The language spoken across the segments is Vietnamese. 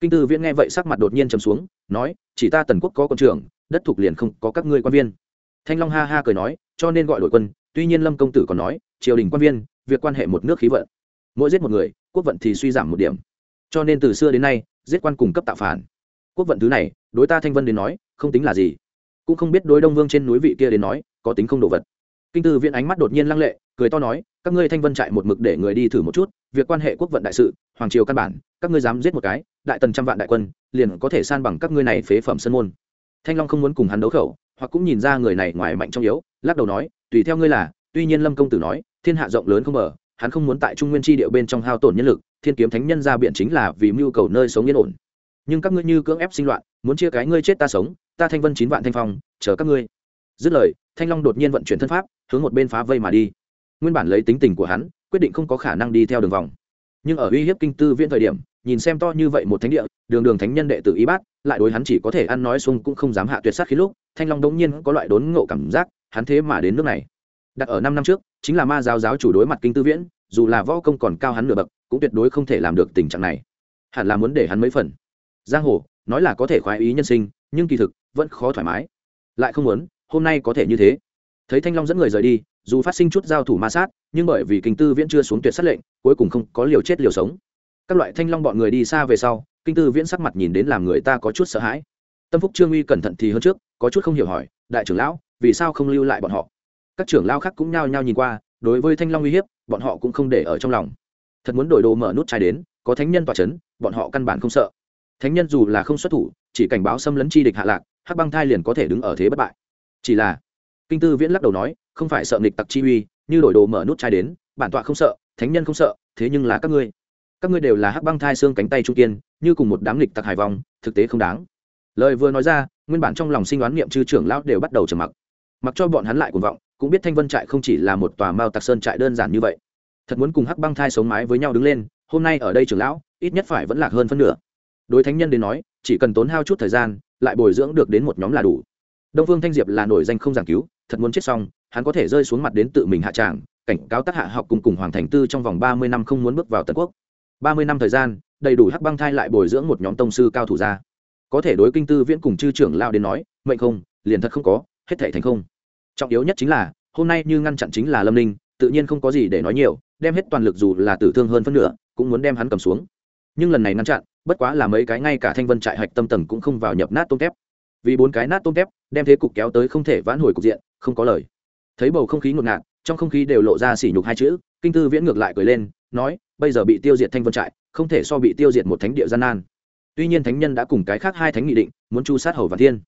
kinh tư viễn nghe vậy sắc mặt đột nhiên trầm xuống, nói, chỉ ta tần quốc có quân trưởng, đất thuộc liền không có các ngươi quan viên. Thanh long ha ha cười nói, cho nên gọi đội quân, tuy nhiên lâm công tử còn nói, triều đình quan viên, việc quan hệ một nước khí vận. Mỗi giết một người, quốc vận thì suy giảm một điểm. Cho nên từ xưa đến nay, giết quan cung cấp tạo phản. Quốc vận thứ này, đối ta thanh vân đến nói, không tính là gì. Cũng không biết đối đông vương trên núi vị kia đến nói, có tính không đồ vật kinh tư viện ánh mắt đột nhiên lăng lệ, cười to nói, các ngươi thanh vân chạy một mực để người đi thử một chút, việc quan hệ quốc vận đại sự, hoàng triều căn bản, các ngươi dám giết một cái, đại tần trăm vạn đại quân, liền có thể san bằng các ngươi này phế phẩm sân môn. Thanh long không muốn cùng hắn đấu khẩu, hoặc cũng nhìn ra người này ngoài mạnh trong yếu, lắc đầu nói, tùy theo ngươi là, tuy nhiên lâm công tử nói, thiên hạ rộng lớn không mở hắn không muốn tại trung nguyên tri địa bên trong hao tổn nhân lực, thiên kiếm thánh nhân ra biện chính là vì mưu cầu nơi sống yên ổn. Nhưng các ngươi như cưỡng ép sinh loạn, muốn chia cái ngươi chết ta sống, ta thanh vân chín vạn thanh phong, chờ các ngươi. Dứt lời thanh long đột nhiên vận chuyển thân pháp, hướng một bên phá vây mà đi. Nguyên bản lấy tính tình của hắn, quyết định không có khả năng đi theo đường vòng. Nhưng ở uy hiếp kinh tư viễn thời điểm, nhìn xem to như vậy một thánh địa, đường đường thánh nhân đệ tử y bát, lại đối hắn chỉ có thể ăn nói xung cũng không dám hạ tuyệt sát khí lúc, thanh long đống nhiên có loại đốn ngộ cảm giác, hắn thế mà đến nước này. Đặt ở năm năm trước, chính là ma giáo giáo chủ đối mặt kinh tư viễn, dù là võ công còn cao hắn nửa bậc, cũng tuyệt đối không thể làm được tình trạng này. Hẳn là muốn để hắn mấy phần. Giang hồ, nói là có thể khoái ý nhân sinh, nhưng kỳ thực, vẫn khó thoải mái. Lại không muốn hôm nay có thể như thế. Thấy thanh long dẫn người rời đi, dù phát sinh chút giao thủ ma sát, nhưng bởi vì kinh tư viễn chưa xuống tuyệt sát lệnh, cuối cùng không có liều chết liều sống. Các loại thanh long bọn người đi xa về sau, kinh tư viễn sắc mặt nhìn đến làm người ta có chút sợ hãi. Tâm phúc trương uy cẩn thận thì hơn trước, có chút không hiểu hỏi, đại trưởng lão, vì sao không lưu lại bọn họ? Các trưởng lão khác cũng nhao nhao nhìn qua, đối với thanh long uy hiếp, bọn họ cũng không để ở trong lòng. Thật muốn đổi đồ mở nút chai đến, có thánh nhân tỏa c h ấ n bọn họ căn bản không sợ. Thánh nhân dù là không xuất thủ, chỉ cảnh báo xâm lấn chi địch hạ lạc, hắc băng thai liền có thể đứng ở thế bất bại chỉ là, kinh tư viễn lắc đầu nói, không phải sợ nghịch tặc chi uy, như đổi đồ mở nút chai đến, bản tọa không sợ, thánh nhân không sợ, thế nhưng là các ngươi. Các ngươi đều là hắc băng thai xương cánh tay trung kiên, như cùng một đám nghịch tặc hài vong, thực tế không đáng. Lời vừa nói ra, nguyên bản trong lòng sinh đoán niệm chư trưởng lão đều bắt đầu trầm mặc. Mặc cho bọn hắn lại cuồng vọng, cũng biết thanh vân trại không chỉ là một tòa mao tặc sơn trại đơn giản như vậy. Thật muốn cùng hắc băng thai sống mái với nhau đứng lên, hôm nay ở đây trưởng lão, ít nhất phải vẫn lạc hơn phân nửa. Đối thánh nhân đến nói, chỉ cần tốn hao chút thời gian, lại bồi dưỡng được đến một nhóm là đủ đông phương thanh diệp là nổi danh không giảng cứu, thật muốn chết xong, hắn có thể rơi xuống mặt đến tự mình hạ tràng, cảnh cáo tác hạ học cùng cùng hoàng thành tư trong vòng ba mươi năm không muốn bước vào tần quốc. Ba mươi năm thời gian, đầy đủ hắc băng thai lại bồi dưỡng một nhóm tông sư cao thủ ra. Có thể đối kinh tư viễn cùng chư trưởng lao đến nói, mệnh không, liền thật không có, hết thể thành không. Trọng yếu nhất chính là, hôm nay như ngăn chặn chính là lâm ninh, tự nhiên không có gì để nói nhiều, đem hết toàn lực dù là tử thương hơn phân nửa, cũng muốn đem hắn cầm xuống. Nhưng lần này ngăn chặn, bất quá là mấy cái ngay cả thanh vân trại hạch tâm tầng cũng không vào nhập nát tôm tép. Vì bốn cái nát tôm tép đem thế cục kéo tới không thể vãn hồi cục diện, không có lời. Thấy bầu không khí ngột ngạt, trong không khí đều lộ ra sỉ nhục hai chữ, kinh tư viễn ngược lại cười lên, nói, bây giờ bị tiêu diệt thanh vân trại, không thể so bị tiêu diệt một thánh địa gian nan. Tuy nhiên thánh nhân đã cùng cái khác hai thánh nghị định, muốn chu sát hầu vạn thiên.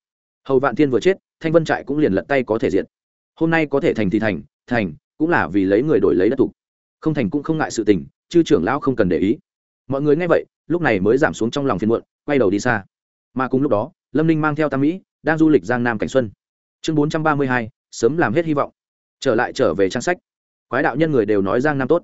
Hầu vạn thiên vừa chết, thanh vân trại cũng liền lật tay có thể diệt. Hôm nay có thể thành thì thành thành cũng là vì lấy người đổi lấy đất tục không thành cũng không ngại sự tình, chư trưởng lão không cần để ý. Mọi người nghe vậy, lúc này mới giảm xuống trong lòng phiền muộn, quay đầu đi xa. Mà cùng lúc đó, lâm ninh mang theo tam mỹ đang du lịch giang nam cảnh xuân. Chương bốn trăm ba mươi hai, sớm làm hết hy vọng. Trở lại trở về trang sách. Quái đạo nhân người đều nói giang nam tốt.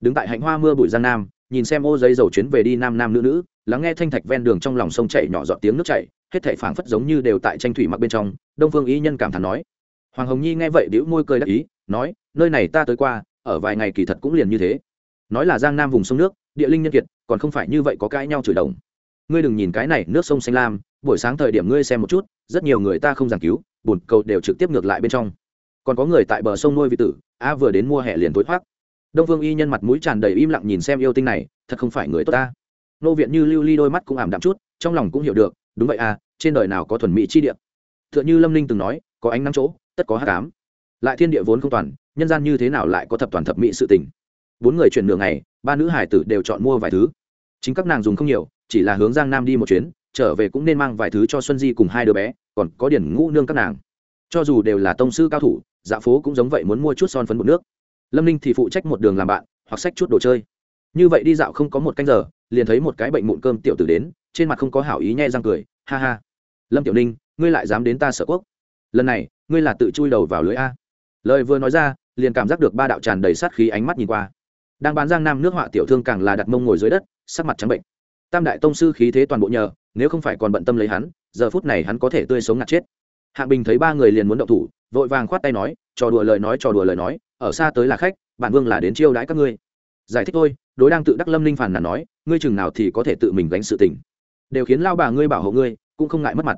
Đứng tại hạnh hoa mưa bụi giang nam, nhìn xem ô giấy dầu chuyến về đi nam nam nữ nữ, lắng nghe thanh thạch ven đường trong lòng sông chảy nhỏ giọt tiếng nước chảy, hết thảy phảng phất giống như đều tại tranh thủy mặc bên trong, đông phương ý nhân cảm thán nói. Hoàng hồng nhi nghe vậy đĩu môi cười đắc ý, nói, nơi này ta tới qua, ở vài ngày kỳ thật cũng liền như thế. Nói là giang nam vùng sông nước, địa linh nhân kiệt, còn không phải như vậy có cãi nhau chửi đồng. Ngươi đừng nhìn cái này, nước sông xanh lam, buổi sáng thời điểm ngươi xem một chút rất nhiều người ta không giảng cứu bùn cầu đều trực tiếp ngược lại bên trong. Còn có người tại bờ sông nuôi vị tử a vừa đến mua hè liền tối thoát. Đông vương y nhân mặt mũi tràn đầy im lặng nhìn xem yêu tinh này, thật không phải người tốt ta. Nô viện như lưu ly đôi mắt cũng ảm đạm chút, trong lòng cũng hiểu được, đúng vậy à trên đời nào có thuần mỹ chi địa. T h ư ợ n h ư lâm ninh từng nói, có ánh nắng chỗ, tất có hát cám lại thiên địa vốn không toàn, nhân gian như thế nào lại có thập toàn thập mỹ sự tình? Bốn người chuyển nửa ngày, ba nữ hải tử đều chọn mua vài thứ. Chính các nàng dùng không nhiều, chỉ là hướng giang nam đi một chuyến, trở về cũng nên mang vài thứ cho xuân di cùng hai đứa bé còn có điển ngũ nương các nàng. Cho dù đều là tông sư cao thủ dạ phố cũng giống vậy muốn mua chút son phấn bột nước. Lâm ninh thì phụ trách một đường làm bạn, hoặc sách chút đồ chơi. Như vậy đi dạo không có một canh giờ, liền thấy một cái bệnh mụn cơm tiểu tử đến, trên mặt không có hảo ý nhẹ răng cười, ha ha. Lâm tiểu ninh, ngươi lại dám đến ta sở quốc. Lần này, ngươi là tự chui đầu vào lưới a. Lời vừa nói ra, liền cảm giác được ba đạo tràn đầy sát khí ánh mắt nhìn qua. Đang bán giang nam nước họa tiểu thương càng là đặt mông ngồi dưới đất, sắc mặt trắng bệnh. Tam đại tông sư khí thế toàn bộ nhờ, nếu không phải còn bận tâm lấy hắn giờ phút này hắn có thể tươi sống ngạt chết. Hạng bình thấy ba người liền muốn động thủ, vội vàng khoát tay nói, trò đùa lời nói, trò đùa lời nói, ở xa tới là khách bản vương là đến chiêu đãi các ngươi. Giải thích thôi, đối đang tự đắc lâm linh phản là nói, ngươi chừng nào thì có thể tự mình gánh sự tình. Đều khiến lao bà ngươi bảo hộ ngươi, cũng không ngại mất mặt.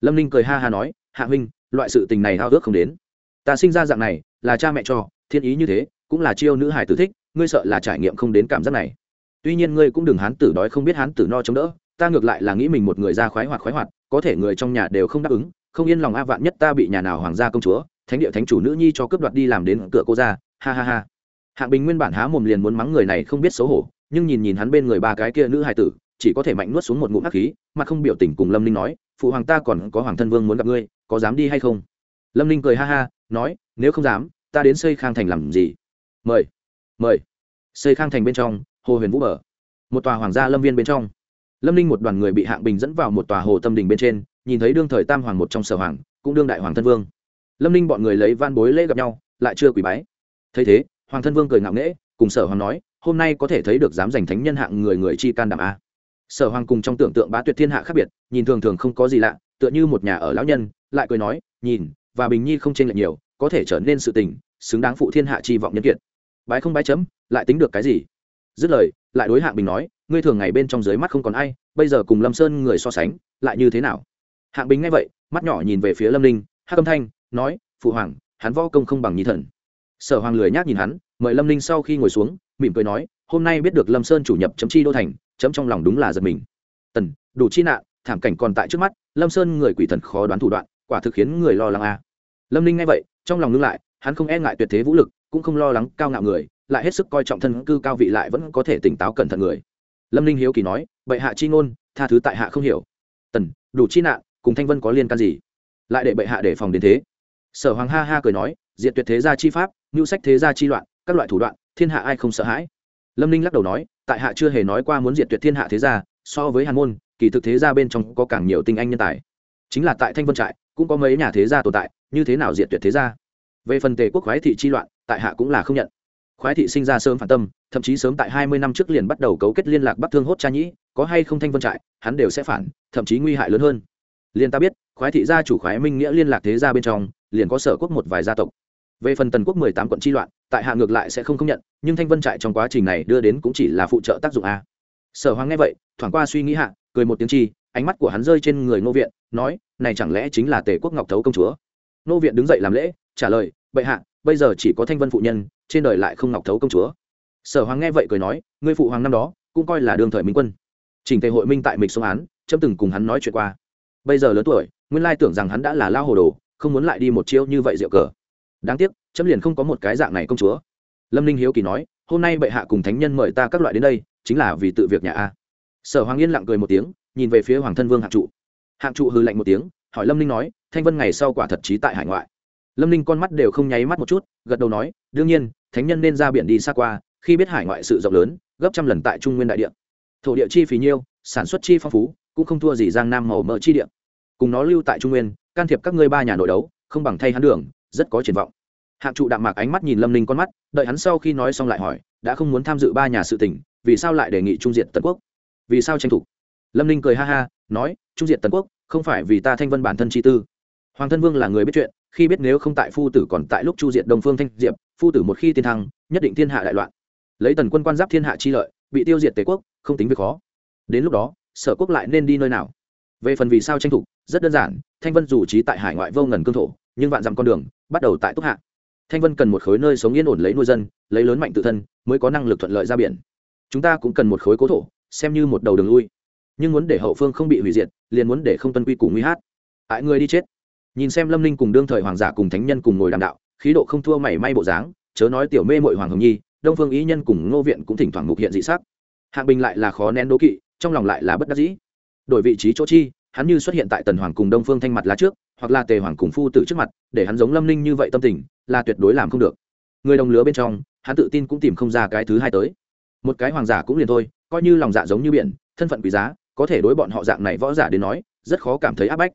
Lâm Linh cười ha ha nói hạ huynh, loại sự tình này hao ước không đến. Ta sinh ra dạng này, là cha mẹ cho, thiên ý như thế, cũng là chiêu nữ hải tử thích, ngươi sợ là trải nghiệm không đến cảm giác này. Tuy nhiên ngươi cũng đừng hán tử đói không biết hán tử no chống đỡ ta ngược lại là nghĩ mình một người ra khoái hoạt khoái hoạt, có thể người trong nhà đều không đáp ứng, không yên lòng a vạn nhất ta bị nhà nào hoàng gia công chúa, thánh địa thánh chủ nữ nhi cho cướp đoạt đi làm đến cửa cô ra, ha ha ha. Hạng bình nguyên bản há mồm liền muốn mắng người này không biết xấu hổ, nhưng nhìn nhìn hắn bên người ba cái kia nữ hài tử, chỉ có thể mạnh nuốt xuống một ngụm hắc khí, mà không biểu tình cùng lâm ninh nói, phụ hoàng ta còn có hoàng thân vương muốn gặp ngươi, có dám đi hay không? Lâm ninh cười ha ha, nói, nếu không dám, ta đến xây khang thành làm gì? Mời mời. Xây khang thành bên trong, hồ huyền vũ bờ một tòa hoàng gia lâm viên bên trong lâm ninh một đoàn người bị hạng bình dẫn vào một tòa hồ tâm đình bên trên, nhìn thấy đương thời tam hoàng một trong sở hoàng, cũng đương đại hoàng thân vương. Lâm ninh bọn người lấy van bối lễ gặp nhau, lại chưa quỷ bái. Thấy thế, hoàng thân vương cười ngạo nghễ, cùng sở hoàng nói, hôm nay có thể thấy được dám giành thánh nhân hạng người người chi can đảm a. Sở hoàng cùng trong tưởng tượng bá tuyệt thiên hạ khác biệt, nhìn thường thường không có gì lạ, tựa như một nhà ở lão nhân, lại cười nói, nhìn, và bình nhi không chênh lệch nhiều, có thể trở nên sự tình, xứng đáng phụ thiên hạ chi vọng nhân kiệt. Bái không bái chấm, lại tính được cái gì? Dứt lời, lại đối hạng bình nói ngươi thường ngày bên trong dưới mắt không còn ai, bây giờ cùng lâm sơn người so sánh, lại như thế nào? Hạng bình nghe vậy, mắt nhỏ nhìn về phía lâm ninh, hắc âm thanh, nói, phụ hoàng, hắn võ công không bằng nhi thần. Sở hoàng lười nhác nhìn hắn, mời lâm ninh sau khi ngồi xuống, mỉm cười nói, hôm nay biết được lâm sơn chủ nhập chấm chi đô thành, chấm trong lòng đúng là giật mình. Tần, đủ chi nạn thảm cảnh còn tại trước mắt, lâm sơn người quỷ thần khó đoán thủ đoạn, quả thực khiến người lo lắng a. Lâm ninh nghe vậy, trong lòng ngưng lại, hắn không e ngại tuyệt thế vũ lực, cũng không lo lắng cao ngạo người, lại hết sức coi trọng thân cư cao vị lại vẫn có thể tỉnh táo cẩn thận người lâm ninh hiếu kỳ nói, bệ hạ chi ngôn, tha thứ tại hạ không hiểu. Tần, đủ chi nạn, cùng thanh vân có liên can gì? Lại để bệ hạ để phòng đến thế. Sở hoàng ha ha cười nói diện tuyệt thế gia chi pháp, ngưu sách thế gia chi loạn, các loại thủ đoạn, thiên hạ ai không sợ hãi? Lâm ninh lắc đầu nói, tại hạ chưa hề nói qua muốn diệt tuyệt thiên hạ thế gia, so với hàn môn, kỳ thực thế gia bên trong có càng nhiều tinh anh nhân tài. Chính là tại thanh vân trại, cũng có mấy nhà thế gia tồn tại, như thế nào diệt tuyệt thế gia? Về phần tề quốc khoái thị chi loạn, tại hạ cũng là không nhận khoái thị sinh ra sớm phản tâm, thậm chí sớm tại hai mươi năm trước liền bắt đầu cấu kết liên lạc bắt thương hốt cha nhĩ, có hay không thanh vân trại, hắn đều sẽ phản, thậm chí nguy hại lớn hơn. Liền ta biết, khoái thị gia chủ khoái minh nghĩa liên lạc thế gia bên trong, liền có sở quốc một vài gia tộc. Về phần tần quốc mười tám quận chi loạn, tại hạ ngược lại sẽ không công nhận, nhưng thanh vân trại trong quá trình này đưa đến cũng chỉ là phụ trợ tác dụng a. Sở hoàng nghe vậy, thoảng qua suy nghĩ hạ, cười một tiếng chi, ánh mắt của hắn rơi trên người ngô viện, nói, này chẳng lẽ chính là tề quốc ngọc thấu công chúa? Ngô viện đứng dậy làm lễ, trả lời, bệ hạ, bây giờ chỉ có thanh vân phụ nhân trên đời lại không ngọc thấu công chúa. Sở hoàng nghe vậy cười nói, ngươi phụ hoàng năm đó, cũng coi là đương thời minh quân. Trình thể hội minh tại mịch sông án trâm từng cùng hắn nói chuyện qua. Bây giờ lớn tuổi, nguyên lai tưởng rằng hắn đã là lao hồ đồ, không muốn lại đi một chiêu như vậy rượu cờ. Đáng tiếc, chấm liền không có một cái dạng này công chúa. Lâm ninh hiếu kỳ nói, hôm nay bệ hạ cùng thánh nhân mời ta các loại đến đây, chính là vì tự việc nhà a. Sở hoàng yên lặng cười một tiếng, nhìn về phía hoàng thân vương hạng trụ. Hạng trụ hư lạnh một tiếng, hỏi lâm ninh nói, thanh vân ngày sau quả thật trí tại hải ngoại lâm ninh con mắt đều không nháy mắt một chút, gật đầu nói, đương nhiên, thánh nhân nên ra biển đi xa qua, khi biết hải ngoại sự rộng lớn, gấp trăm lần tại trung nguyên đại địa. Thổ địa chi phí nhiêu, sản xuất chi phong phú, cũng không thua gì giang nam màu mỡ chi địa. Cùng nó lưu tại trung nguyên, can thiệp các ngươi ba nhà nội đấu, không bằng thay hắn đường, rất có triển vọng. Hạng trụ đạm mạc ánh mắt nhìn lâm ninh con mắt, đợi hắn sau khi nói xong lại hỏi, đã không muốn tham dự ba nhà sự tỉnh vì sao lại đề nghị trung diện tần quốc? Vì sao tranh thủ? Lâm ninh cười ha ha, nói, trung diện tần quốc không phải vì ta thanh vân bản thân chi tư hoàng thân vương là người biết chuyện, khi biết nếu không tại phu tử còn tại lúc chu diệt đông phương thanh diệp, phu tử một khi tiên thăng, nhất định thiên hạ đại loạn. Lấy tần quân quan giáp thiên hạ chi lợi, bị tiêu diệt tề quốc, không tính việc khó. Đến lúc đó, sở quốc lại nên đi nơi nào? Về phần vì sao tranh thủ, rất đơn giản, thanh vân dù trí tại hải ngoại vô ngần cương thổ, nhưng vạn dặm con đường, bắt đầu tại túc hạ. Thanh vân cần một khối nơi sống yên ổn lấy nuôi dân, lấy lớn mạnh tự thân, mới có năng lực thuận lợi ra biển. Chúng ta cũng cần một khối cố thổ, xem như một đầu đường lui. Nhưng muốn để hậu phương không bị hủy diệt, liền muốn để không tuân quy củ nguy hát. Ại người đi chết nhìn xem lâm ninh cùng đương thời hoàng giả cùng thánh nhân cùng ngồi đàm đạo, khí độ không thua mảy may bộ dáng, chớ nói tiểu mê mội hoàng hồng nhi, đông phương ý nhân cùng ngô viện cũng thỉnh thoảng mục hiện dị sắc. Hạng bình lại là khó nén đố kỵ, trong lòng lại là bất đắc dĩ. Đổi vị trí chỗ chi, hắn như xuất hiện tại tần hoàng cùng đông phương thanh mặt lá trước, hoặc là tề hoàng cùng phu tử trước mặt, để hắn giống lâm ninh như vậy tâm tình, là tuyệt đối làm không được. Người đồng lứa bên trong, hắn tự tin cũng tìm không ra cái thứ hai tới. Một cái hoàng giả cũng liền thôi, coi như lòng dạ giống như biển, thân phận quý giá, có thể đối bọn họ dạng này võ giả đến nói, rất khó cảm thấy áp bách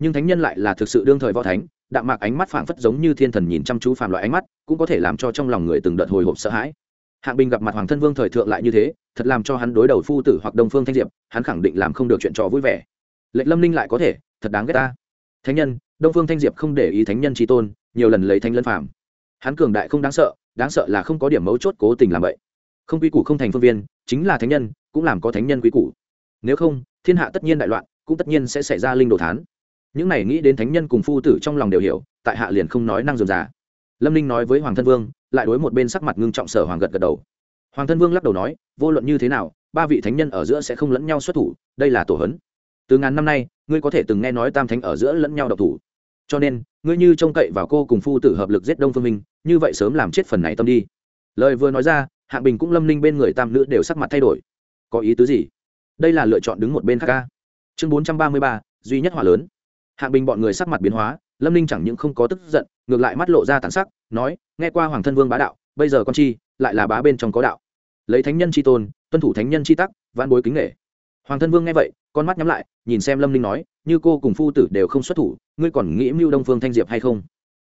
nhưng thánh nhân lại là thực sự đương thời võ thánh, đạm mạc ánh mắt phảng phất giống như thiên thần nhìn chăm chú phàm loại ánh mắt, cũng có thể làm cho trong lòng người từng đợt hồi hộp sợ hãi. Hạng bình gặp mặt hoàng thân vương thời thượng lại như thế, thật làm cho hắn đối đầu phu tử hoặc đông phương thanh diệp, hắn khẳng định làm không được chuyện trò vui vẻ. Lệnh lâm ninh lại có thể, thật đáng ghét ta. Thánh nhân, đông phương thanh diệp không để ý thánh nhân trí tôn, nhiều lần lấy thánh lân phàm. Hắn cường đại không đáng sợ đáng sợ là không có điểm mấu chốt cố tình làm vậy. Không quy củ không thành phương viên, chính là thánh nhân, cũng làm có thánh nhân quy củ. Nếu không, thiên hạ tất nhiên đại loạn, cũng tất nhiên sẽ xảy ra linh đồ thán những này nghĩ đến thánh nhân cùng phu tử trong lòng đều hiểu, tại hạ liền không nói năng dườm già. Lâm ninh nói với hoàng thân vương, lại đối một bên sắc mặt ngưng trọng sở hoàng gật gật đầu. Hoàng thân vương lắc đầu nói, vô luận như thế nào, ba vị thánh nhân ở giữa sẽ không lẫn nhau xuất thủ, đây là tổ hấn từ ngàn năm nay, ngươi có thể từng nghe nói tam thánh ở giữa lẫn nhau độc thủ. Cho nên, ngươi như trông cậy vào cô cùng phu tử hợp lực giết đông phương minh, như vậy sớm làm chết phần này tâm đi. Lời vừa nói ra, hạng bình cũng lâm ninh bên người tam nữ đều sắc mặt thay đổi. Có ý tứ gì? Đây là lựa chọn đứng một bên khác ca. Chương bốn trăm ba mươi ba, duy nhất hỏa lớn hạng bình bọn người sắc mặt biến hóa, lâm ninh chẳng những không có tức giận, ngược lại mắt lộ ra tàn sắc, nói, nghe qua hoàng thân vương bá đạo, bây giờ con chi, lại là bá bên trong có đạo. Lấy thánh nhân c h i tôn, tuân thủ thánh nhân c h i tắc văn bối kính nghệ hoàng thân vương nghe vậy, con mắt nhắm lại, nhìn xem lâm ninh nói, như cô cùng phu tử đều không xuất thủ, ngươi còn nghĩ mưu đông phương thanh diệp hay không?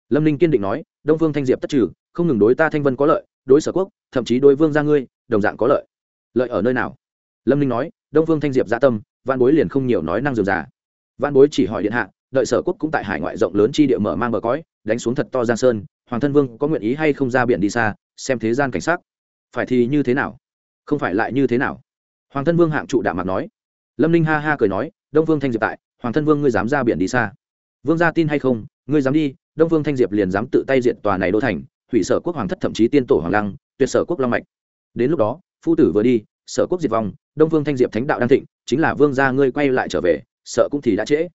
Lâm ninh kiên định nói, đông phương thanh diệp tất trừ, không ngừng đối ta thanh vân có lợi, đối sở quốc, thậm chí đối vương ra ngươi, đồng dạng có lợi. Lợi ở nơi nào? Lâm ninh nói, đông phương thanh diệp gia tâm văn bối liền không nhiều nói năng dườm già. Văn bối chỉ hỏi điện hạ đợi sở quốc cũng tại hải ngoại rộng lớn chi địa mở mang bờ cõi, đánh xuống thật to giang sơn, hoàng thân vương có nguyện ý hay không ra biển đi xa, xem thế gian cảnh sắc. Phải thì như thế nào? Không phải lại như thế nào? Hoàng thân vương hạng trụ đạm mặt nói. Lâm ninh ha ha cười nói, đông vương thanh diệp tại, hoàng thân vương ngươi dám ra biển đi xa. Vương gia tin hay không? Ngươi dám đi, đông vương thanh diệp liền dám tự tay diện tòa này đô thành, hủy sở quốc hoàng thất thậm chí tiên tổ hoàng lăng, tuyệt sở quốc long mạch. Đến lúc đó, phu tử vừa đi, sở quốc diệt vong, đông vương thanh diệp thánh đạo đang thịnh, chính là vương gia ngươi quay lại trở về, sợ cũng thì đã trễ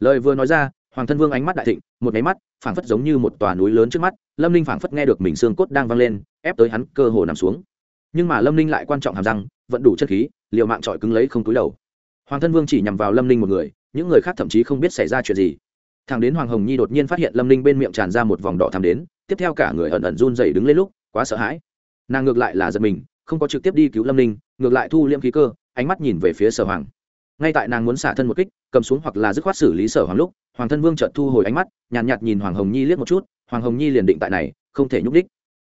lời vừa nói ra, hoàng thân vương ánh mắt đại thịnh, một máy mắt, phảng phất giống như một tòa núi lớn trước mắt, lâm ninh phảng phất nghe được mình xương cốt đang vang lên, ép tới hắn cơ hồ nằm xuống. Nhưng mà lâm ninh lại quan trọng hàm răng vẫn đủ chất khí, liều mạng trọi cứng lấy không túi đầu. Hoàng thân vương chỉ nhằm vào lâm ninh một người, những người khác thậm chí không biết xảy ra chuyện gì. Thằng đến hoàng hồng nhi đột nhiên phát hiện lâm ninh bên miệng tràn ra một vòng đỏ thắm đến, tiếp theo cả người ẩn ẩn run dày đứng lên lúc, quá sợ hãi. Nàng ngược lại là giật mình, không có trực tiếp đi cứu lâm ninh, ngược lại thu liêm khí cơ, ánh mắt nhìn về phía sở hoàng ngay tại nàng muốn xả thân một kích cầm xuống hoặc là dứt khoát xử lý sở hoàng lúc hoàng thân vương chợt thu hồi ánh mắt nhàn nhạt, nhạt nhìn hoàng hồng nhi liếc một chút hoàng hồng nhi liền định tại này không thể nhúc đích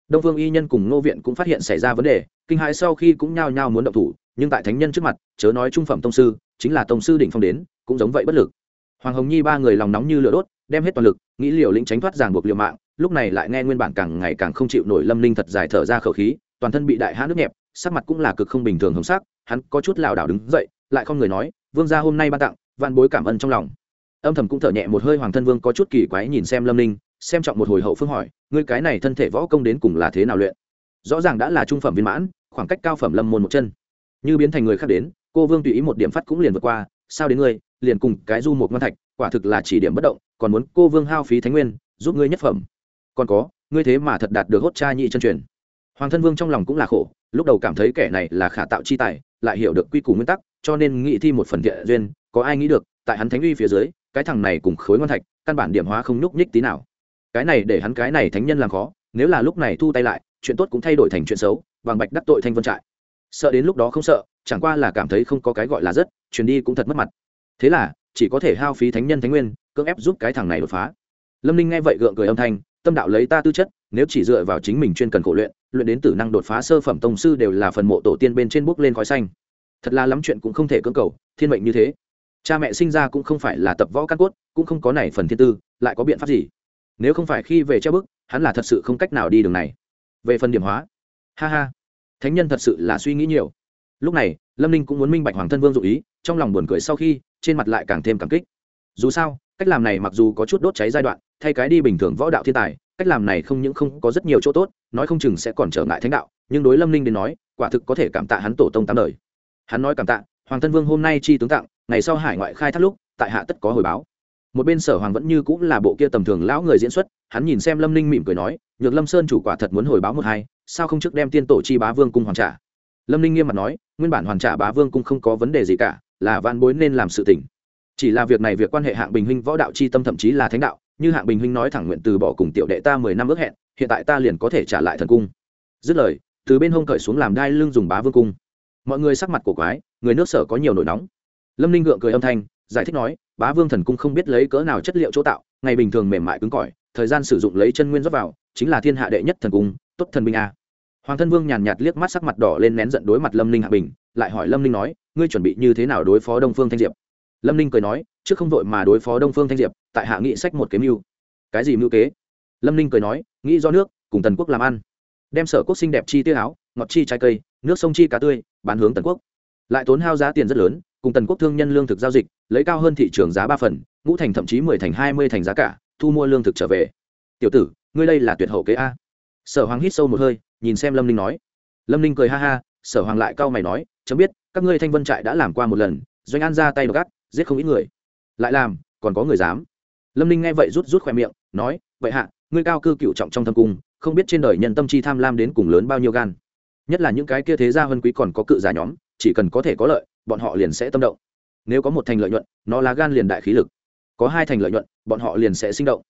đông vương y nhân cùng ngô viện cũng phát hiện xảy ra vấn đề kinh hãi sau khi cũng nhao nhao muốn động thủ nhưng tại thánh nhân trước mặt chớ nói trung phẩm tông sư chính là tông sư đỉnh phong đến cũng giống vậy bất lực. Hoàng hồng nhi ba người lòng nóng như lửa đốt đem hết toàn lực nghĩ liều lĩnh tránh thoát ràng buộc liều mạng lúc này lại nghe nguyên bản càng ngày càng không chịu nổi lâm linh thật dài thở ra khẩu khí toàn thân bị đại hã nước nhẹp sắc mặt cũng là cực không bình thường hồng sắc, hắn có chút lảo đảo đứng dậy, lại không người nói, vương gia hôm nay ban tặng, vạn bối cảm ơn trong lòng. Âm thầm cũng thở nhẹ một hơi hoàng thân vương có chút kỳ quái nhìn xem lâm ninh, xem trọng một hồi hậu phương hỏi, ngươi cái này thân thể võ công đến cùng là thế nào luyện? Rõ ràng đã là trung phẩm viên mãn, khoảng cách cao phẩm lâm môn một chân. Như biến thành người khác đến, cô vương tùy ý một điểm phát cũng liền vượt qua, sao đến ngươi, liền cùng cái du một ngân thạch, quả thực là chỉ điểm bất động, còn muốn cô vương hao phí thánh nguyên, giúp ngươi nhất phẩm. Còn có, ngươi thế mà thật đạt được hốt cha nhị chân truyền hoàng thân vương trong lòng cũng là khổ, lúc đầu cảm thấy kẻ này là khả tạo chi tài, lại hiểu được quy củ nguyên tắc, cho nên nghĩ thi một phần thiện duyên, có ai nghĩ được, tại hắn thánh uy phía dưới, cái thằng này cùng khối ngon thạch, căn bản điểm hóa không nhúc nhích tí nào. Cái này để hắn cái này thánh nhân làm khó, nếu là lúc này thu tay lại, chuyện tốt cũng thay đổi thành chuyện xấu, vàng bạch đắc tội thanh vân trại. Sợ đến lúc đó không sợ, chẳng qua là cảm thấy không có cái gọi là rất, truyền đi cũng thật mất mặt. Thế là, chỉ có thể hao phí thánh nhân thánh nguyên, cưỡng ép giúp cái thằng này đột phá. Lâm ninh nghe vậy gượng cười âm thanh, tâm đạo lấy ta tư chất nếu chỉ dựa vào chính mình chuyên cần khổ luyện luyện đến tử năng đột phá sơ phẩm tông sư đều là phần mộ tổ tiên bên trên bước lên khói xanh. Thật là lắm chuyện cũng không thể cưỡng cầu, thiên mệnh như thế. Cha mẹ sinh ra cũng không phải là tập võ căn cốt, cũng không có này phần thiên tư, lại có biện pháp gì? Nếu không phải khi về treo bức, hắn là thật sự không cách nào đi đường này. Về phần điểm hóa. Ha ha. Thánh nhân thật sự là suy nghĩ nhiều. Lúc này, lâm ninh cũng muốn minh bạch hoàng thân vương dụ ý, trong lòng buồn cười sau khi, trên mặt lại càng thêm cảm kích dù sao, cách làm này mặc dù có chút đốt cháy giai đoạn, thay cái đi bình thường võ đạo thiên tài, cách làm này không những không có rất nhiều chỗ tốt, nói không chừng sẽ còn trở ngại thánh đạo, nhưng đối lâm ninh đến nói, quả thực có thể cảm tạ hắn tổ tông tám đời. Hắn nói cảm tạ, hoàng thân vương hôm nay chi tướng tặng, ngày sau hải ngoại khai thác lúc, tại hạ tất có hồi báo. Một bên sở hoàng vẫn như cũng là bộ kia tầm thường lão người diễn xuất, hắn nhìn xem lâm ninh mỉm cười nói, nhược lâm sơn chủ quả thật muốn hồi báo một hai, sao không trước đem tiên tổ chi bá vương cung hoàn trả? Lâm ninh nghiêm mặt nói, nguyên bản hoàn trả bá vương cung không có vấn đề gì cả, là van bối nên làm sự tỉnh chỉ là việc này việc quan hệ hạng bình huynh võ đạo chi tâm thậm chí là thánh đạo, như hạng bình huynh nói thẳng nguyện từ bỏ cùng tiểu đệ ta mười năm ước hẹn, hiện tại ta liền có thể trả lại thần cung. Dứt lời, từ bên hông cởi xuống làm đai lưng dùng bá vương cung. Mọi người sắc mặt cổ quái, người nước sở có nhiều nổi nóng. Lâm ninh gượng cười âm thanh, giải thích nói, bá vương thần cung không biết lấy cỡ nào chất liệu chỗ tạo, ngày bình thường mềm mại cứng cỏi, thời gian sử dụng lấy chân nguyên rót vào, chính là thiên hạ đệ nhất thần cung, tốt thần binh a. Hoàng thân vương nhàn nhạt liếc mắt sắc mặt đỏ lên nén giận đối mặt lâm ninh hạ bình, lại hỏi lâm ninh nói, ngươi chuẩn bị như thế nào đối phó đông phương thanh diệp? Lâm ninh cười nói, trước không vội mà đối phó đông phương thanh diệp, tại hạ nghị sách một kế mưu. Cái gì mưu kế? Lâm ninh cười nói, nghĩ do nước, cùng tần quốc làm ăn. Đem sở quốc xinh đẹp chi tiêu áo, ngọt chi trái cây, nước sông chi cá tươi, bán hướng tần quốc. Lại tốn hao giá tiền rất lớn, cùng tần quốc thương nhân lương thực giao dịch, lấy cao hơn thị trường giá ba phần, ngũ thành thậm chí mười thành hai mươi thành giá cả, thu mua lương thực trở về. Tiểu tử, ngươi đây là tuyệt hậu kế a? Sở hoàng hít sâu một hơi, nhìn xem lâm ninh nói. Lâm ninh cười ha ha, sở hoàng lại cau mày nói, chấm biết, các ngươi thanh vân trại đã làm qua một lần, doanh an ra tay gắt giết không ít người. Lại làm, còn có người dám. Lâm ninh nghe vậy rút rút khoe miệng, nói, vậy hạ, ngươi cao cư cựu trọng trong thâm cung, không biết trên đời nhân tâm chi tham lam đến cùng lớn bao nhiêu gan. Nhất là những cái kia thế gia vân quý còn có cự giả nhóm, chỉ cần có thể có lợi, bọn họ liền sẽ tâm động. Nếu có một thành lợi nhuận, nó là gan liền đại khí lực. Có hai thành lợi nhuận, bọn họ liền sẽ sinh động.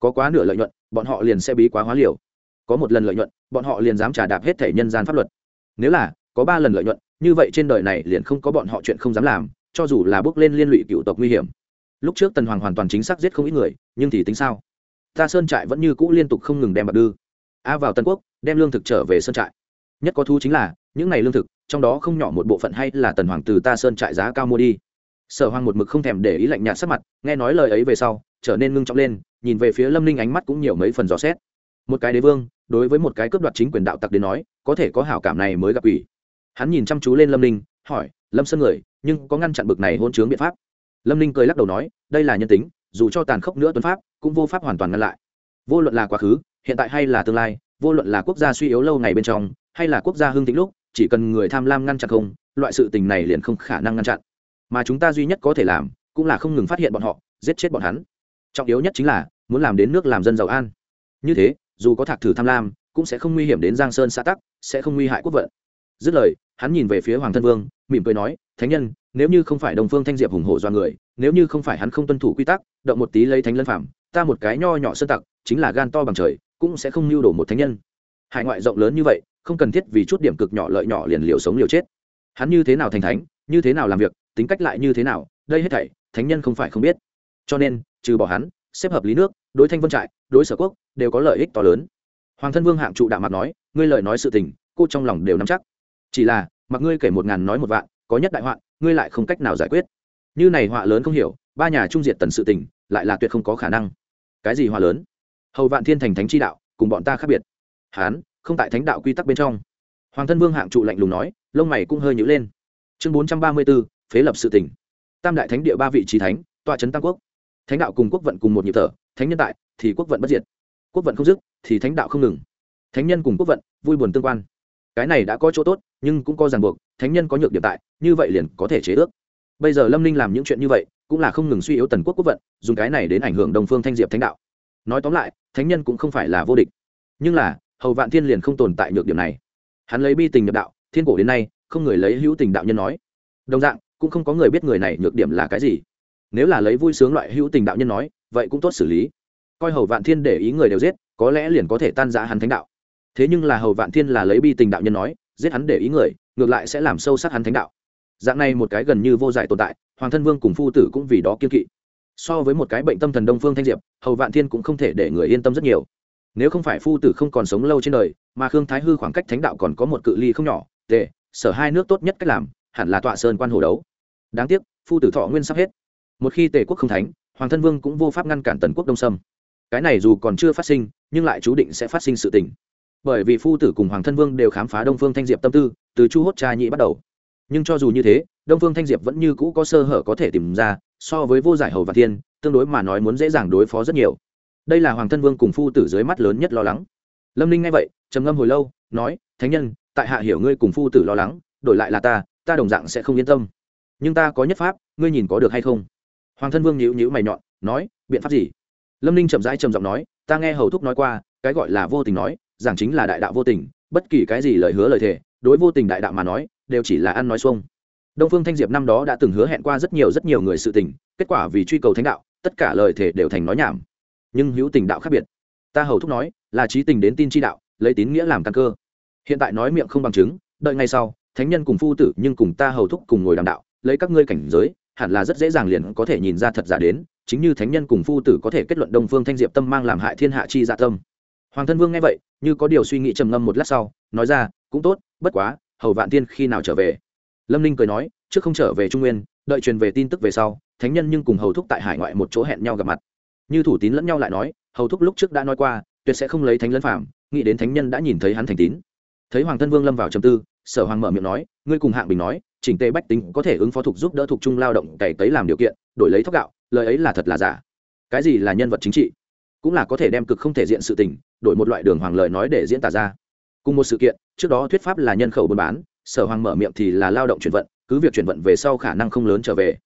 Có quá nửa lợi nhuận, bọn họ liền sẽ bí quá hóa liều. Có một lần lợi nhuận, bọn họ liền dám trả đạp hết thể nhân gian pháp luật. Nếu là, có ba lần lợi nhuận, như vậy trên đời này liền không có bọn họ chuyện không dám làm cho dù là bước lên liên lụy cựu tộc nguy hiểm. Lúc trước tần hoàng hoàn toàn chính xác giết không ít người, nhưng thì tính sao? Ta sơn trại vẫn như cũ liên tục không ngừng đem bạc đưa. A vào tân quốc, đem lương thực trở về sơn trại. Nhất có thu chính là, những này lương thực, trong đó không nhỏ một bộ phận hay là tần hoàng từ ta sơn trại giá cao mua đi. Sở hoàng một mực không thèm để ý lạnh nhạt sắc mặt, nghe nói lời ấy về sau, trở nên ngưng trọng lên, nhìn về phía lâm ninh ánh mắt cũng nhiều mấy phần dò xét. Một cái đế vương, đối với một cái cướp đoạt chính quyền đạo tặc đến nói, có thể có hảo cảm này mới gặp ủy hắn nhìn chăm chú lên lâm ninh hỏi, lâm sơn người, nhưng có ngăn chặn bực này hôn chướng biện pháp? Lâm ninh cười lắc đầu nói, đây là nhân tính, dù cho tàn khốc nữa tuấn pháp, cũng vô pháp hoàn toàn ngăn lại. Vô luận là quá khứ, hiện tại hay là tương lai, vô luận là quốc gia suy yếu lâu ngày bên trong, hay là quốc gia hưng tĩnh lúc, chỉ cần người tham lam ngăn chặn không, loại sự tình này liền không khả năng ngăn chặn. Mà chúng ta duy nhất có thể làm, cũng là không ngừng phát hiện bọn họ, giết chết bọn hắn. Trọng yếu nhất chính là, muốn làm đến nước làm dân giàu an. Như thế, dù có thạc thử tham lam, cũng sẽ không nguy hiểm đến giang sơn xã tắc, sẽ không nguy hại quốc vận dứt lời, hắn nhìn về phía hoàng thân vương, mỉm cười nói, thánh nhân, nếu như không phải đồng phương thanh diệp hùng hổ do người, nếu như không phải hắn không tuân thủ quy tắc, động một tí lấy thánh lân phạm ta một cái nho nhỏ sơn tặc, chính là gan to bằng trời, cũng sẽ không lưu đổ một thánh nhân. Hải ngoại rộng lớn như vậy, không cần thiết vì chút điểm cực nhỏ lợi nhỏ liền liều sống liều chết. Hắn như thế nào thành thánh, như thế nào làm việc, tính cách lại như thế nào, đây hết thảy, thánh nhân không phải không biết. Cho nên, trừ bỏ hắn, xếp hợp lý nước, đối thanh vân trại, đối sở quốc, đều có lợi ích to lớn. Hoàng thân vương hạng trụ đạo mặt nói, ngươi lời nói sự tình, cô trong lòng đều nắm chắc chỉ là, mặc ngươi kể một ngàn nói một vạn, có nhất đại họa, ngươi lại không cách nào giải quyết. Như này họa lớn không hiểu, ba nhà trung diệt tần sự tình, lại là tuyệt không có khả năng. Cái gì họa lớn? Hầu vạn thiên thành thánh chi đạo, cùng bọn ta khác biệt. Hán, không tại thánh đạo quy tắc bên trong. Hoàng thân vương hạng trụ lạnh lùng nói, lông mày cũng hơi nhữ lên. Chương bốn trăm ba mươi b ố phế lập sự tỉnh tam đại thánh địa ba vị trí thánh, tọa trấn tam quốc. Thánh đạo cùng quốc vận cùng một nhịp thở, thánh nhân tại, thì quốc vận bất diệt. Quốc vận không dứt, thì thánh đạo không ngừng. Thánh nhân cùng quốc vận, vui buồn tương quan cái này đã có chỗ tốt, nhưng cũng có ràng buộc, thánh nhân có nhược điểm tại, như vậy liền có thể chế ước. Bây giờ lâm ninh làm những chuyện như vậy, cũng là không ngừng suy yếu tần quốc quốc vận, dùng cái này đến ảnh hưởng đồng phương thanh diệp thánh đạo. Nói tóm lại, thánh nhân cũng không phải là vô địch. Nhưng là, hầu vạn thiên liền không tồn tại nhược điểm này. Hắn lấy bi tình nhập đạo, thiên cổ đến nay, không người lấy hữu tình đạo nhân nói. Đồng dạng, cũng không có người biết người này nhược điểm là cái gì. Nếu là lấy vui sướng loại hữu tình đạo nhân nói, vậy cũng tốt xử lý. Coi hầu vạn thiên để ý người đều giết, có lẽ liền có thể tan giã hắn thánh đạo thế nhưng là hầu vạn thiên là lấy bi tình đạo nhân nói, giết hắn để ý người, ngược lại sẽ làm sâu sắc hắn thánh đạo. Dạng này một cái gần như vô giải tồn tại, hoàng thân vương cùng phu tử cũng vì đó kiên kỵ. So với một cái bệnh tâm thần đông phương thanh diệp, hầu vạn thiên cũng không thể để người yên tâm rất nhiều. Nếu không phải phu tử không còn sống lâu trên đời, mà khương thái hư khoảng cách thánh đạo còn có một cự ly không nhỏ tệ sở hai nước tốt nhất cách làm, hẳn là tọa sơn quan hồ đấu. Đáng tiếc, phu tử thọ nguyên sắp hết. Một khi tề quốc không thánh, hoàng thân vương cũng vô pháp ngăn cản tần quốc đông sâm. Cái này dù còn chưa phát sinh, nhưng lại chú định sẽ phát sinh sự tình bởi vì phu tử cùng hoàng thân vương đều khám phá đông phương thanh diệp tâm tư, từ chu hốt cha nhị bắt đầu. Nhưng cho dù như thế, đông phương thanh diệp vẫn như cũ có sơ hở có thể tìm ra, so với vô giải hầu và thiên, tương đối mà nói muốn dễ dàng đối phó rất nhiều. Đây là hoàng thân vương cùng phu tử dưới mắt lớn nhất lo lắng. Lâm ninh nghe vậy, trầm ngâm hồi lâu, nói, thánh nhân, tại hạ hiểu ngươi cùng phu tử lo lắng, đổi lại là ta ta đồng dạng sẽ không yên tâm. Nhưng ta có nhất pháp, ngươi nhìn có được hay không? Hoàng thân vương nhíu nhíu mày nhọn, nói, biện pháp gì? Lâm ninh chậm rãi trầm giọng nói, ta nghe hầu thúc nói qua, cái gọi là vô tình nói giảng chính là đại đạo vô tình, bất kỳ cái gì lời hứa lời thề, đối vô tình đại đạo mà nói, đều chỉ là ăn nói xuông. Đông phương thanh diệp năm đó đã từng hứa hẹn qua rất nhiều rất nhiều người sự tình, kết quả vì truy cầu thánh đạo, tất cả lời thề đều thành nói nhảm. Nhưng hữu tình đạo khác biệt. Ta hầu thúc nói, là trí tình đến tin chi đạo, lấy tín nghĩa làm căn cơ. Hiện tại nói miệng không bằng chứng, đợi ngay sau, thánh nhân cùng phu tử nhưng cùng ta hầu thúc cùng ngồi đàm đạo, lấy các ngươi cảnh giới, hẳn là rất dễ dàng liền có thể nhìn ra thật giả đến, chính như thánh nhân cùng phu tử có thể kết luận đông phương thanh diệp tâm mang làm hại thiên hạ chi dạ tâm hoàng thân vương nghe vậy, như có điều suy nghĩ trầm ngâm một lát sau, nói ra, cũng tốt, bất quá, hầu vạn tiên khi nào trở về? Lâm ninh cười nói, trước không trở về trung nguyên, đợi truyền về tin tức về sau, thánh nhân nhưng cùng hầu thúc tại hải ngoại một chỗ hẹn nhau gặp mặt. Như thủ tín lẫn nhau lại nói, hầu thúc lúc trước đã nói qua, tuyệt sẽ không lấy thánh lân phạm nghĩ đến thánh nhân đã nhìn thấy hắn thành tín. Thấy hoàng thân vương lâm vào trầm tư, sở hoàng mở miệng nói, ngươi cùng hạng bình nói, chỉnh tề bách tính có thể ứng phó thục giúp đỡ thục trung lao động cày cấy làm điều kiện, đổi lấy thóc gạo, lời ấy là thật là giả. Cái gì là nhân vật chính trị? Cũng là có thể đem cực không thể diện sự tình, đổi một loại đường hoàng lời nói để diễn tả ra. Cùng một sự kiện, trước đó thuyết pháp là nhân khẩu buôn bán, sở hoàng mở miệng thì là lao động chuyển vận, cứ việc chuyển vận về sau khả năng không lớn trở về.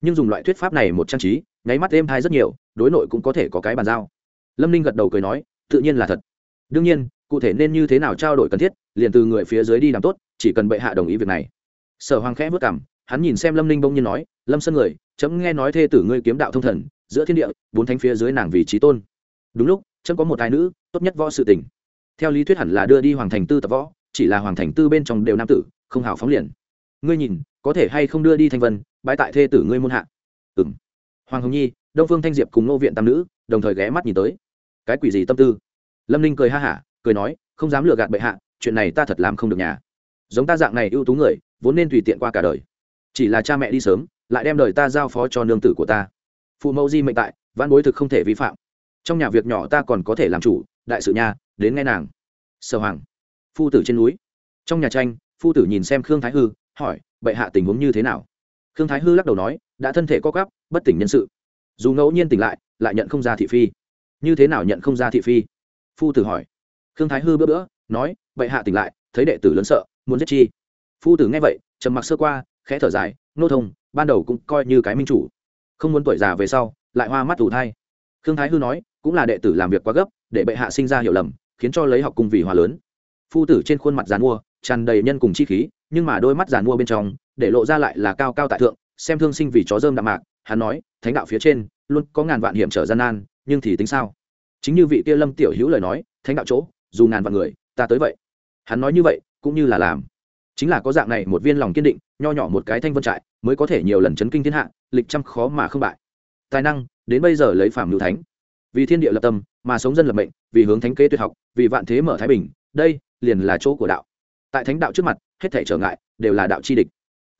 Nhưng dùng loại thuyết pháp này một trang trí, nháy mắt êm thai rất nhiều, đối nội cũng có thể có cái bàn giao. Lâm ninh gật đầu cười nói, tự nhiên là thật. Đương nhiên, cụ thể nên như thế nào trao đổi cần thiết, liền từ người phía dưới đi làm tốt, chỉ cần bệ hạ đồng ý việc này. Sở hoàng khẽ vất cảm hắn nhìn xem lâm ninh bỗng nhiên nói, lâm sân người, chấm nghe nói thê tử ngươi kiếm đạo thông thần, giữa thiên địa, bốn thánh phía dưới nàng vì trí tôn đúng lúc, chấm có một tài nữ, tốt nhất võ sự tình. Theo lý thuyết hẳn là đưa đi hoàng thành tư tập võ, chỉ là hoàng thành tư bên trong đều nam tử, không hào phóng liền. Ngươi nhìn, có thể hay không đưa đi thanh vân bãi tại thê tử ngươi môn hạ? Ừ m hoàng hồng nhi, đông phương thanh diệp cùng nô viện tam nữ, đồng thời ghé mắt nhìn tới. Cái quỷ gì tâm tư? Lâm ninh cười ha hả, cười nói, không dám lừa gạt bệ hạ, chuyện này ta thật làm không được nhà. Giống ta dạng này ưu tú người, vốn nên tùy tiện qua cả đời. Chỉ là cha mẹ đi sớm, lại đem đời ta giao phó cho nương tử của ta. Phụ mẫu di mệnh tại văn bối thực không thể vi phạm trong nhà việc nhỏ ta còn có thể làm chủ, đại sự nha, đến nghe nàng. Sở hoàng, phu tử trên núi. Trong nhà tranh, phu tử nhìn xem khương thái hư, hỏi, bệ hạ tình huống như thế nào? Khương thái hư lắc đầu nói, đã thân thể co cắp bất tỉnh nhân sự. Dù ngẫu nhiên tỉnh lại lại nhận không ra thị phi. Như thế nào nhận không ra thị phi? Phu tử hỏi. Khương thái hư bữa bữa nói, bệ hạ tỉnh lại, thấy đệ tử lớn sợ, muốn giết chi. Phu tử nghe vậy, trầm mặc sơ qua, khẽ thở dài, nô thông, ban đầu cũng coi như cái minh chủ. Không muốn tuổi già về sau, lại hoa mắt ủ thai. Khương thái hư nói cũng là đệ tử làm việc quá gấp, để bệ hạ sinh ra hiểu lầm, khiến cho lấy học cung vì hòa lớn. Phu tử trên khuôn mặt giàn mua, tràn đầy nhân cùng chi khí, nhưng mà đôi mắt giàn mua bên trong, để lộ ra lại là cao cao tại thượng, xem thương sinh vì chó dơm đạm mạc, hắn nói, thánh đạo phía trên, luôn có ngàn vạn hiểm trở gian nan, nhưng thì tính sao? Chính như vị kia lâm tiểu hữu lời nói, thánh đạo chỗ, dù ngàn vạn người, ta tới vậy. Hắn nói như vậy, cũng như là làm. Chính là có dạng này một viên lòng kiên định, nho nhỏ một cái thanh vân trại, mới có thể nhiều lần chấn kinh thiên hạ, lịch trăm khó mà không bại. Tài năng, đến bây giờ lấy phàm lưu thánh vì thiên địa lập tâm, mà sống dân lập mệnh, vì hướng thánh kế tuyệt học, vì vạn thế mở thái bình, đây liền là chỗ của đạo. Tại thánh đạo trước mặt, hết thể trở ngại đều là đạo chi địch.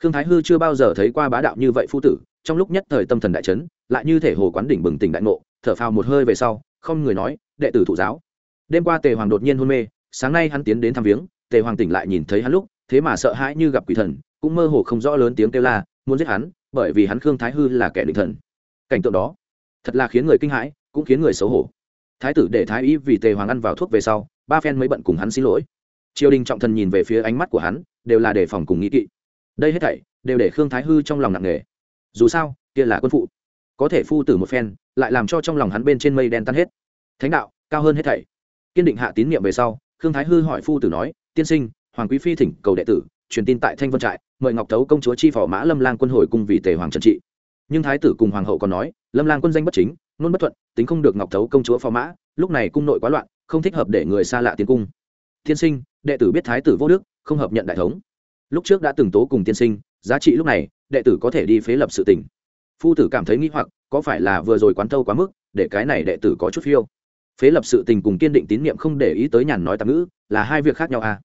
Khương thái hư chưa bao giờ thấy qua bá đạo như vậy phu tử, trong lúc nhất thời tâm thần đại chấn, lại như thể hồ quán đỉnh bừng tỉnh đại ngộ, thở phào một hơi về sau, không người nói, đệ tử thụ giáo. Đêm qua tề hoàng đột nhiên hôn mê, sáng nay hắn tiến đến thăm viếng, tề hoàng tỉnh lại nhìn thấy hắn lúc, thế mà sợ hãi như gặp quỷ thần, cũng mơ hồ không rõ lớn tiếng kêu la, muốn giết hắn, bởi vì hắn khương thái hư là kẻ định thần. Cảnh tượng đó, thật là khiến người kinh hãi cũng khiến người xấu hổ. Thái tử để thái y vì tề hoàng ăn vào thuốc về sau, ba phen mới bận cùng hắn xin lỗi. Triều đình trọng thần nhìn về phía ánh mắt của hắn, đều là đề phòng cùng nghĩ kỵ. Đây hết thảy đều để khương thái hư trong lòng nặng nề. Dù sao, kia là quân phụ. Có thể phu tử một phen, lại làm cho trong lòng hắn bên trên mây đen tan hết. Thánh đạo, cao hơn hết thảy. Kiên định hạ tín nhiệm về sau, khương thái hư hỏi phu tử nói, tiên sinh, hoàng quý phi thỉnh cầu đệ tử, truyền tin tại thanh vân trại, mời ngọc thấu công chúa chi phò mã lâm lang quân hồi cùng vì tề hoàng trần trị. Nhưng thái tử cùng hoàng hậu còn nói, lâm lang quân danh bất chính nôn bất thuận, tính không được ngọc thấu công chúa phò mã, lúc này cung nội quá loạn, không thích hợp để người xa lạ tiến cung. Tiên sinh, đệ tử biết thái tử vô đức, không hợp nhận đại thống. Lúc trước đã từng tố cùng tiên sinh, giá trị lúc này, đệ tử có thể đi phế lập sự tình. Phu tử cảm thấy nghĩ hoặc, có phải là vừa rồi quán thâu quá mức, để cái này đệ tử có chút phiêu. Phế lập sự tình cùng kiên định tín nhiệm không để ý tới nhàn nói tạm ngữ, là hai việc khác nhau à?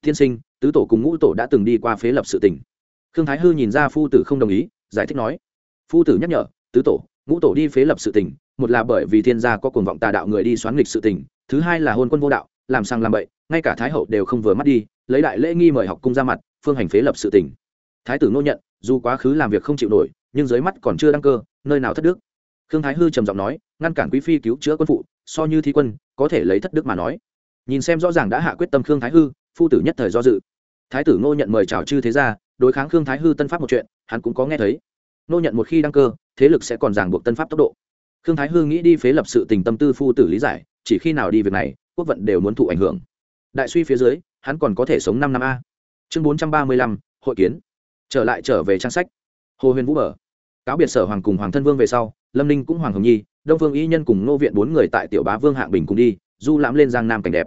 Tiên sinh, tứ tổ cùng ngũ tổ đã từng đi qua phế lập sự tình. Khương thái hư nhìn ra phu tử không đồng ý, giải thích nói. Phu tử nhắc nhở, tứ tổ ngũ tổ đi phế lập sự tình, một là bởi vì thiên gia có cuồng vọng tà đạo người đi xoán nghịch sự tình, thứ hai là hôn quân vô đạo, làm sang làm bậy, ngay cả thái hậu đều không vừa mắt đi, lấy đại lễ nghi mời học cung ra mặt, phương hành phế lập sự tình. Thái tử nô nhận, dù quá khứ làm việc không chịu nổi, nhưng dưới mắt còn chưa đăng cơ, nơi nào thất đức. Khương thái hư trầm giọng nói, ngăn cản quý phi cứu chữa quân phụ, so như thi quân, có thể lấy thất đức mà nói. Nhìn xem rõ ràng đã hạ quyết tâm khương thái hư, phu tử nhất thời do dự. Thái tử ngô nhận mời chào chư thế ra đối kháng khương thái hư tân pháp một chuyện, hắn cũng có nghe thấy. Nô nhận một khi đăng cơ, thế lực sẽ còn ràng buộc tân pháp tốc độ. Khương thái hư nghĩ đi phế lập sự tình tâm tư phu tử lý giải, chỉ khi nào đi việc này, quốc vận đều muốn thụ ảnh hưởng. Đại suy phía dưới, hắn còn có thể sống năm năm a. Chương bốn trăm ba mươi lăm, hội kiến. Trở lại trở về trang sách. Hồ huyền vũ mở. Cáo biệt sở hoàng cùng hoàng thân vương về sau, lâm ninh cũng hoàng hồng nhi, đông phương y nhân cùng ngô viện bốn người tại tiểu bá vương hạng bình cùng đi, du lãm lên giang nam cảnh đẹp.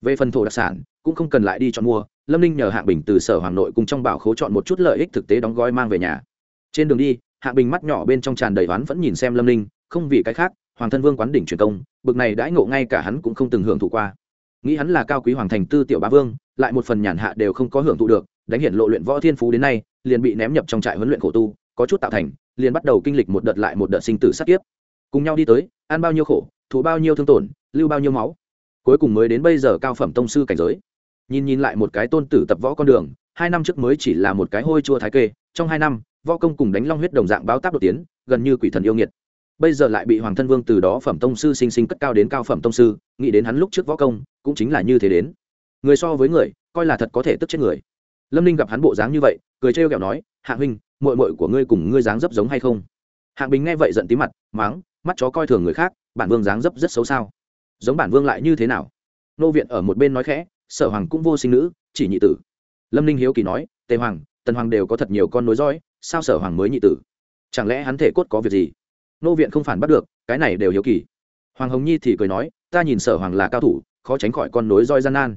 Về phần thổ đặc sản, cũng không cần lại đi chọn mua, lâm ninh nhờ hạng bình từ sở hoàng nội cùng trong bảo khố chọn một chút lợi ích thực tế đóng gói mang về nhà trên đường đi, hạ bình mắt nhỏ bên trong tràn đầy oán vẫn nhìn xem lâm ninh, không vì cái khác, hoàng thân vương quán đỉnh truyền công, bực này đãi ngộ ngay cả hắn cũng không từng hưởng thụ qua. Nghĩ hắn là cao quý hoàng thành tư tiểu bá vương, lại một phần nhàn hạ đều không có hưởng thụ được, đánh hiện lộ luyện võ thiên phú đến nay, liền bị ném nhập trong trại huấn luyện khổ tu, có chút tạo thành, liền bắt đầu kinh lịch một đợt lại một đợt sinh tử sát kiếp. Cùng nhau đi tới, ăn bao nhiêu khổ, thụ bao nhiêu thương tổn, lưu bao nhiêu máu. Cuối cùng mới đến bây giờ cao phẩm tông sư cảnh giới. Nhìn nhìn lại một cái tôn tử tập võ con đường, hai năm trước mới chỉ là một cái hôi chua thái kê, trong hai năm võ công cùng đánh long huyết đồng dạng báo táp đột tiến, gần như quỷ thần yêu nghiệt. Bây giờ lại bị hoàng thân vương từ đó phẩm tông sư sinh sinh cất cao đến cao phẩm tông sư, nghĩ đến hắn lúc trước võ công, cũng chính là như thế đến. Người so với người, coi là thật có thể tức chết người. Lâm ninh gặp hắn bộ dáng như vậy, cười trêu ghẹo nói, hạ huynh mội mội của ngươi cùng ngươi dáng dấp giống hay không? Hạng bình nghe vậy giận tí mặt máng mắt chó coi thường người khác, bản vương dáng dấp rất xấu sao? Giống bản vương lại như thế nào? Nô viện ở một bên nói khẽ, sở hoàng cũng vô sinh nữ, chỉ nhị tử. Lâm ninh hiếu kỳ nói, tề hoàng, tần hoàng đều có thật nhiều con nối dõi sao sở hoàng mới nhị tử? Chẳng lẽ hắn thể cốt có việc gì? Nô viện không phản bắt được, cái này đều hiếu kỳ. Hoàng hồng nhi thì cười nói, ta nhìn sở hoàng là cao thủ, khó tránh khỏi con nối roi gian nan.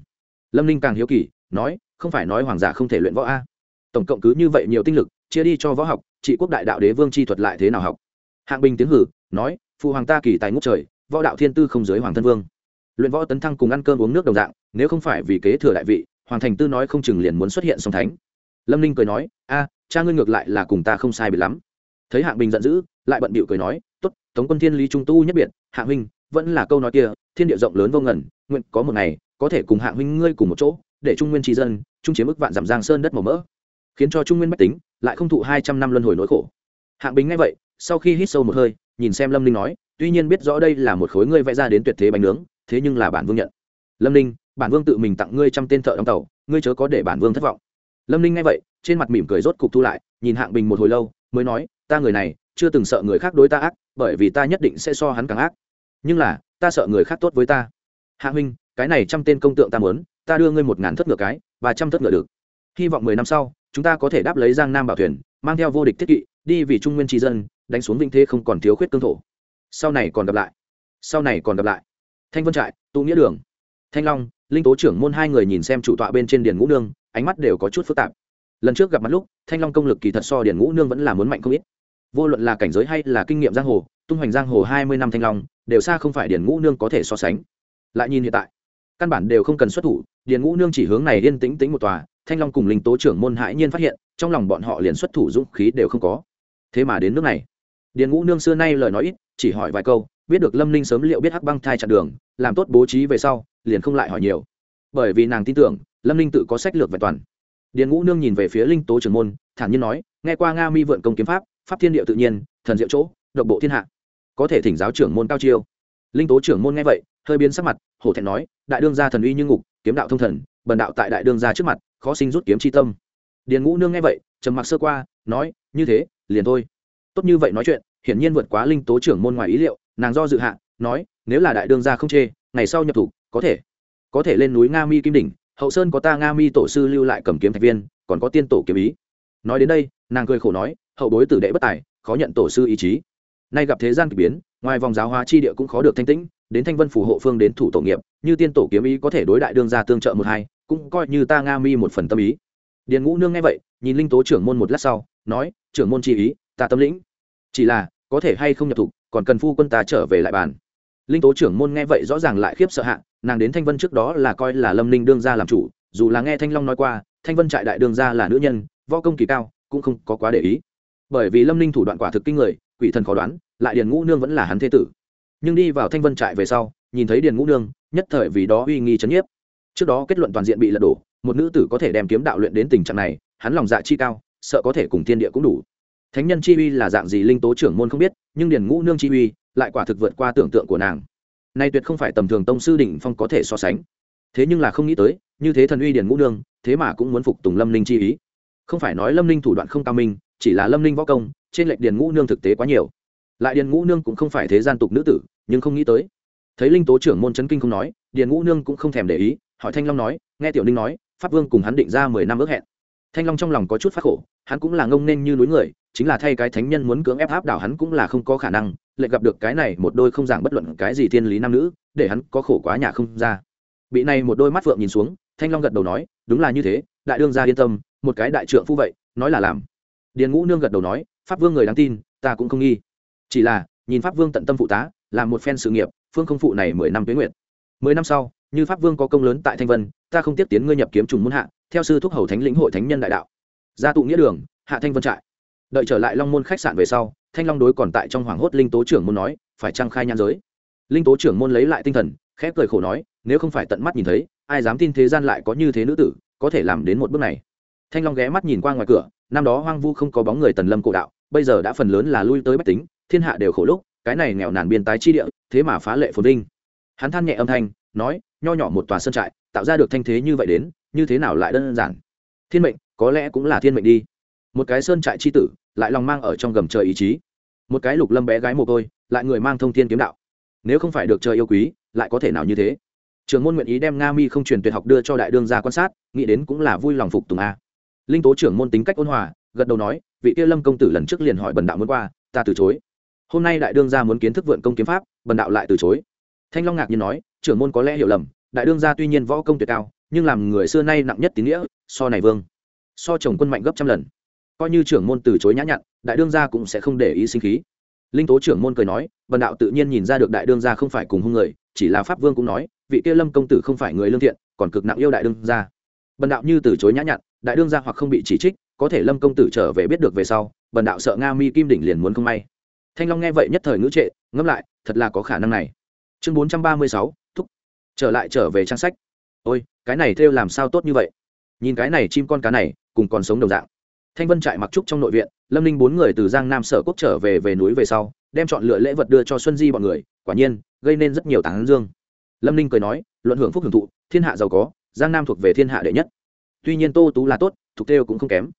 Lâm ninh càng hiếu kỳ, nói, không phải nói hoàng giả không thể luyện võ a? Tổng cộng cứ như vậy nhiều tinh lực, chia đi cho võ học, trị quốc đại đạo đế vương chi thuật lại thế nào học? Hạng bình tiếng hử, nói, phụ hoàng ta kỳ tài ngút trời, võ đạo thiên tư không giới hoàng thân vương. Luyện võ tấn thăng cùng ăn cơm uống nước đồng dạng, nếu không phải vì kế thừa đại vị, hoàng thành tư nói không chừng liền muốn xuất hiện song thánh lâm ninh cười nói, a, cha ngươi ngược lại là cùng ta không sai biệt lắm. Thấy hạng bình giận dữ, lại bận bịu cười nói t ố t tống quân thiên lý trung tu nhất biệt hạng huynh, vẫn là câu nói kia, thiên địa rộng lớn vô ngẩn nguyện có một ngày, có thể cùng hạng huynh ngươi cùng một chỗ, để trung nguyên tri dân, trung chiếm ức vạn giảm giang sơn đất màu mỡ. Khiến cho trung nguyên bách tính, lại không thụ hai trăm năm luân hồi nỗi khổ. Hạng bình nghe vậy, sau khi hít sâu một hơi, nhìn xem lâm ninh nói, tuy nhiên biết rõ đây là một khối ngươi vẽ ra đến tuyệt thế bánh nướng, thế nhưng là bản vương nhận. Lâm ninh, bản vương tự mình tặng ngươi trăm tên thợ đóng tàu, ngươi chớ có để bản vương thất vọng lâm ninh nghe vậy, trên mặt mỉm cười rốt cục thu lại, nhìn hạng bình một hồi lâu, mới nói, ta người này, chưa từng sợ người khác đối ta ác, bởi vì ta nhất định sẽ so hắn càng ác. Nhưng là, ta sợ người khác tốt với ta. Hạ huynh, cái này trăm tên công tượng ta muốn, ta đưa ngươi một ngàn thất ngựa cái, và trăm thất ngựa được. Hy vọng mười năm sau, chúng ta có thể đáp lấy giang nam bảo thuyền, mang theo vô địch thiết kỵ, đi vì trung nguyên tri dân, đánh xuống vinh thế không còn thiếu khuyết cương thổ. Sau này còn gặp lại. Sau này còn gặp lại. Thanh vân trại, tụ nghĩa đường. Thanh long, linh tố trưởng môn hai người nhìn xem chủ tọa bên trên điền ngũ nương ánh mắt đều có chút phức tạp. Lần trước gặp mặt lúc, thanh long công lực kỳ thật so điền ngũ nương vẫn là muốn mạnh không ít. Vô luận là cảnh giới hay là kinh nghiệm giang hồ, tung hoành giang hồ hai mươi năm thanh long, đều xa không phải điền ngũ nương có thể so sánh. Lại nhìn hiện tại, căn bản đều không cần xuất thủ, điền ngũ nương chỉ hướng này yên tĩnh tĩnh một tòa, thanh long cùng linh tố trưởng môn hãi nhiên phát hiện, trong lòng bọn họ liền xuất thủ dũng khí đều không có. Thế mà đến nước này, điền ngũ nương xưa nay lời nói ít, chỉ hỏi vài câu, biết được lâm ninh sớm liệu biết hắc băng thai chặn đường, làm tốt bố trí về sau, liền không lại hỏi nhiều. Bởi vì nàng tin tưởng lâm ninh tự có sách lược vẹn toàn. Điền ngũ nương nhìn về phía linh tố trưởng môn, thản nhiên nói, nghe qua nga mi vượn công kiếm pháp pháp thiên địa tự nhiên, thần diệu chỗ, độc bộ thiên hạ. Có thể thỉnh giáo trưởng môn cao chiêu. Linh tố trưởng môn nghe vậy, hơi biến sắc mặt, hổ thẹn nói, đại đương gia thần uy như ngục, kiếm đạo thông thần, bần đạo tại đại đương gia trước mặt, khó sinh rút kiếm chi tâm. Điền ngũ nương nghe vậy, trầm mặc sơ qua, nói, như thế, liền thôi. Tốt như vậy nói chuyện, hiển nhiên vượt quá linh tố trưởng môn ngoài ý liệu, nàng do dự hạ, nói, nếu là đại đương gia không chê, ngày sau nhập thủ, có thể có thể lên núi nga mi kim đỉnh hậu sơn có ta nga mi tổ sư lưu lại cầm kiếm thạch viên, còn có tiên tổ kiếm ý. Nói đến đây, nàng cười khổ nói, hậu bối tử đệ bất tài, khó nhận tổ sư ý chí. Nay gặp thế gian k ỳ biến, ngoài vòng giáo hóa chi địa cũng khó được thanh tĩnh, đến thanh vân phủ hộ phương đến thủ tổ nghiệp, như tiên tổ kiếm ý có thể đối đại đương gia tương trợ một hai, cũng coi như ta nga mi một phần tâm ý. Điền ngũ nương nghe vậy, nhìn linh tố trưởng môn một lát sau, nói, trưởng môn chi ý, ta tâm lĩnh. Chỉ là, có thể hay không nhập thục còn cần phu quân ta trở về lại bàn linh tố trưởng môn nghe vậy rõ ràng lại khiếp sợ hạ, nàng đến thanh vân trước đó là coi là lâm ninh đương gia làm chủ, dù là nghe thanh long nói qua, thanh vân trại đại đương gia là nữ nhân, võ công kỳ cao, cũng không có quá để ý. Bởi vì lâm ninh thủ đoạn quả thực kinh người, quỷ thần khó đoán, lại điền ngũ nương vẫn là hắn thế tử. Nhưng đi vào thanh vân trại về sau, nhìn thấy điền ngũ nương, nhất thời vì đó uy nghi c nhiếp. Trước đó kết luận toàn diện bị lật đổ, một nữ tử có thể đem kiếm đạo luyện đến tình trạng này, hắn lòng dạ chi cao, sợ có thể cùng thiên địa cũng đủ. Thánh nhân chi uy là dạng gì linh tố trưởng môn không biết, nhưng điền ngũ nương chi uy lại quả thực vượt qua tưởng tượng của nàng. Nay tuyệt không phải tầm thường tông sư đỉnh phong có thể so sánh. Thế nhưng là không nghĩ tới, như thế thần uy điền ngũ nương, thế mà cũng muốn phục tùng lâm linh chi ý. Không phải nói lâm linh thủ đoạn không cao minh, chỉ là lâm linh võ công, trên lệnh điền ngũ nương thực tế quá nhiều. Lại điền ngũ nương cũng không phải thế gian tục nữ tử, nhưng không nghĩ tới. Thấy linh tố trưởng môn chấn kinh không nói điền ngũ nương cũng không thèm để ý, hỏi thanh long nói, nghe tiểu ninh nói, pháp vương cùng hắn định ra mười năm ước hẹn. Thanh long trong lòng có chút phát khổ, hắn cũng là ngông nên như núi người, chính là thay cái thánh nhân muốn cưỡng ép áp đảo hắn cũng là không có khả năng lại gặp được cái này một đôi không giảng bất luận cái gì thiên lý nam nữ, để hắn có khổ quá nhà không ra. Bị này một đôi mắt phượng nhìn xuống, thanh long gật đầu nói, đúng là như thế, đại đương gia yên tâm, một cái đại trượng phu vậy, nói là làm. Điền ngũ nương gật đầu nói, pháp vương người đáng tin, ta cũng không nghi. Chỉ là, nhìn pháp vương tận tâm phụ tá, làm một phen sự nghiệp, phương không phụ này mười năm tuế nguyện mười năm sau, như pháp vương có công lớn tại thanh vân, ta không tiếp tiến ngươi nhập kiếm trùng muôn hạ, theo sư thúc hầu thánh lĩnh hội thánh nhân đại đạo. Gia tụ nghĩa đường, hạ thanh vân trại. Đợi trở lại long môn khách sạn về sau thanh long đối còn tại trong hoàng hốt linh tố trưởng môn nói, phải trăng khai nhan giới. Linh tố trưởng môn lấy lại tinh thần khép cười khổ nói, nếu không phải tận mắt nhìn thấy, ai dám tin thế gian lại có như thế nữ tử, có thể làm đến một bước này. Thanh long ghé mắt nhìn qua ngoài cửa, năm đó hoang vu không có bóng người tần lâm cổ đạo, bây giờ đã phần lớn là lui tới bách tính, thiên hạ đều khổ lúc, cái này nghèo nàn biên tái chi địa, thế mà phá lệ phồn vinh. Hắn than nhẹ âm thanh, nói, nho nhỏ một tòa sơn trại, tạo ra được thanh thế như vậy đến, như thế nào lại đơn giản? Thiên mệnh, có lẽ cũng là thiên mệnh đi. Một cái sơn trại chi tử lại lòng mang ở trong gầm trời ý chí. Một cái lục lâm bé gái mồ côi, lại người mang thông thiên kiếm đạo. Nếu không phải được trời yêu quý, lại có thể nào như thế? Trường môn nguyện ý đem nga mi không truyền tuyệt học đưa cho đại đương ra quan sát, nghĩ đến cũng là vui lòng phục tùng a. Linh tố trưởng môn tính cách ôn hòa, gật đầu nói, vị kia lâm công tử lần trước liền hỏi bần đạo muốn qua, ta từ chối. Hôm nay đại đương gia muốn kiến thức vượn công kiếm pháp, bần đạo lại từ chối. Thanh long ngạc nhiên nói, trưởng môn có lẽ hiểu lầm, đại đương gia tuy nhiên võ công tuyệt cao, nhưng làm người xưa nay nặng nhất tín nghĩa, so này vương, so chồng quân mạnh gấp trăm lần coi như trưởng môn từ chối nhã nhặn, đại đương gia cũng sẽ không để ý sinh khí. Linh tố trưởng môn cười nói vần đạo tự nhiên nhìn ra được đại đương gia không phải cùng hung người, chỉ là pháp vương cũng nói, vị kia lâm công tử không phải người lương thiện, còn cực nặng yêu đại đương gia. Bần đạo như từ chối nhã nhặn, đại đương gia hoặc không bị chỉ trích, có thể lâm công tử trở về biết được về sau, bần đạo sợ nga mi kim đỉnh liền muốn không may. Thanh long nghe vậy nhất thời ngữ trệ, ngẫm lại, thật là có khả năng này. Chương bốn trăm ba mươi sáu, thúc. Trở lại trở về trang sách. Ôi, cái này thêu làm sao tốt như vậy? Nhìn cái này chim con cá này, cùng còn sống đồng dạng thanh vân trại mặc trúc trong nội viện, lâm ninh bốn người từ giang nam sở quốc trở về về núi về sau, đem chọn lựa lễ vật đưa cho xuân di bọn người, quả nhiên, gây nên rất nhiều tán dương. Lâm ninh cười nói, luận hưởng phúc hưởng thụ, thiên hạ giàu có, giang nam thuộc về thiên hạ đệ nhất. Tuy nhiên tô tú là tốt thục têu cũng không kém.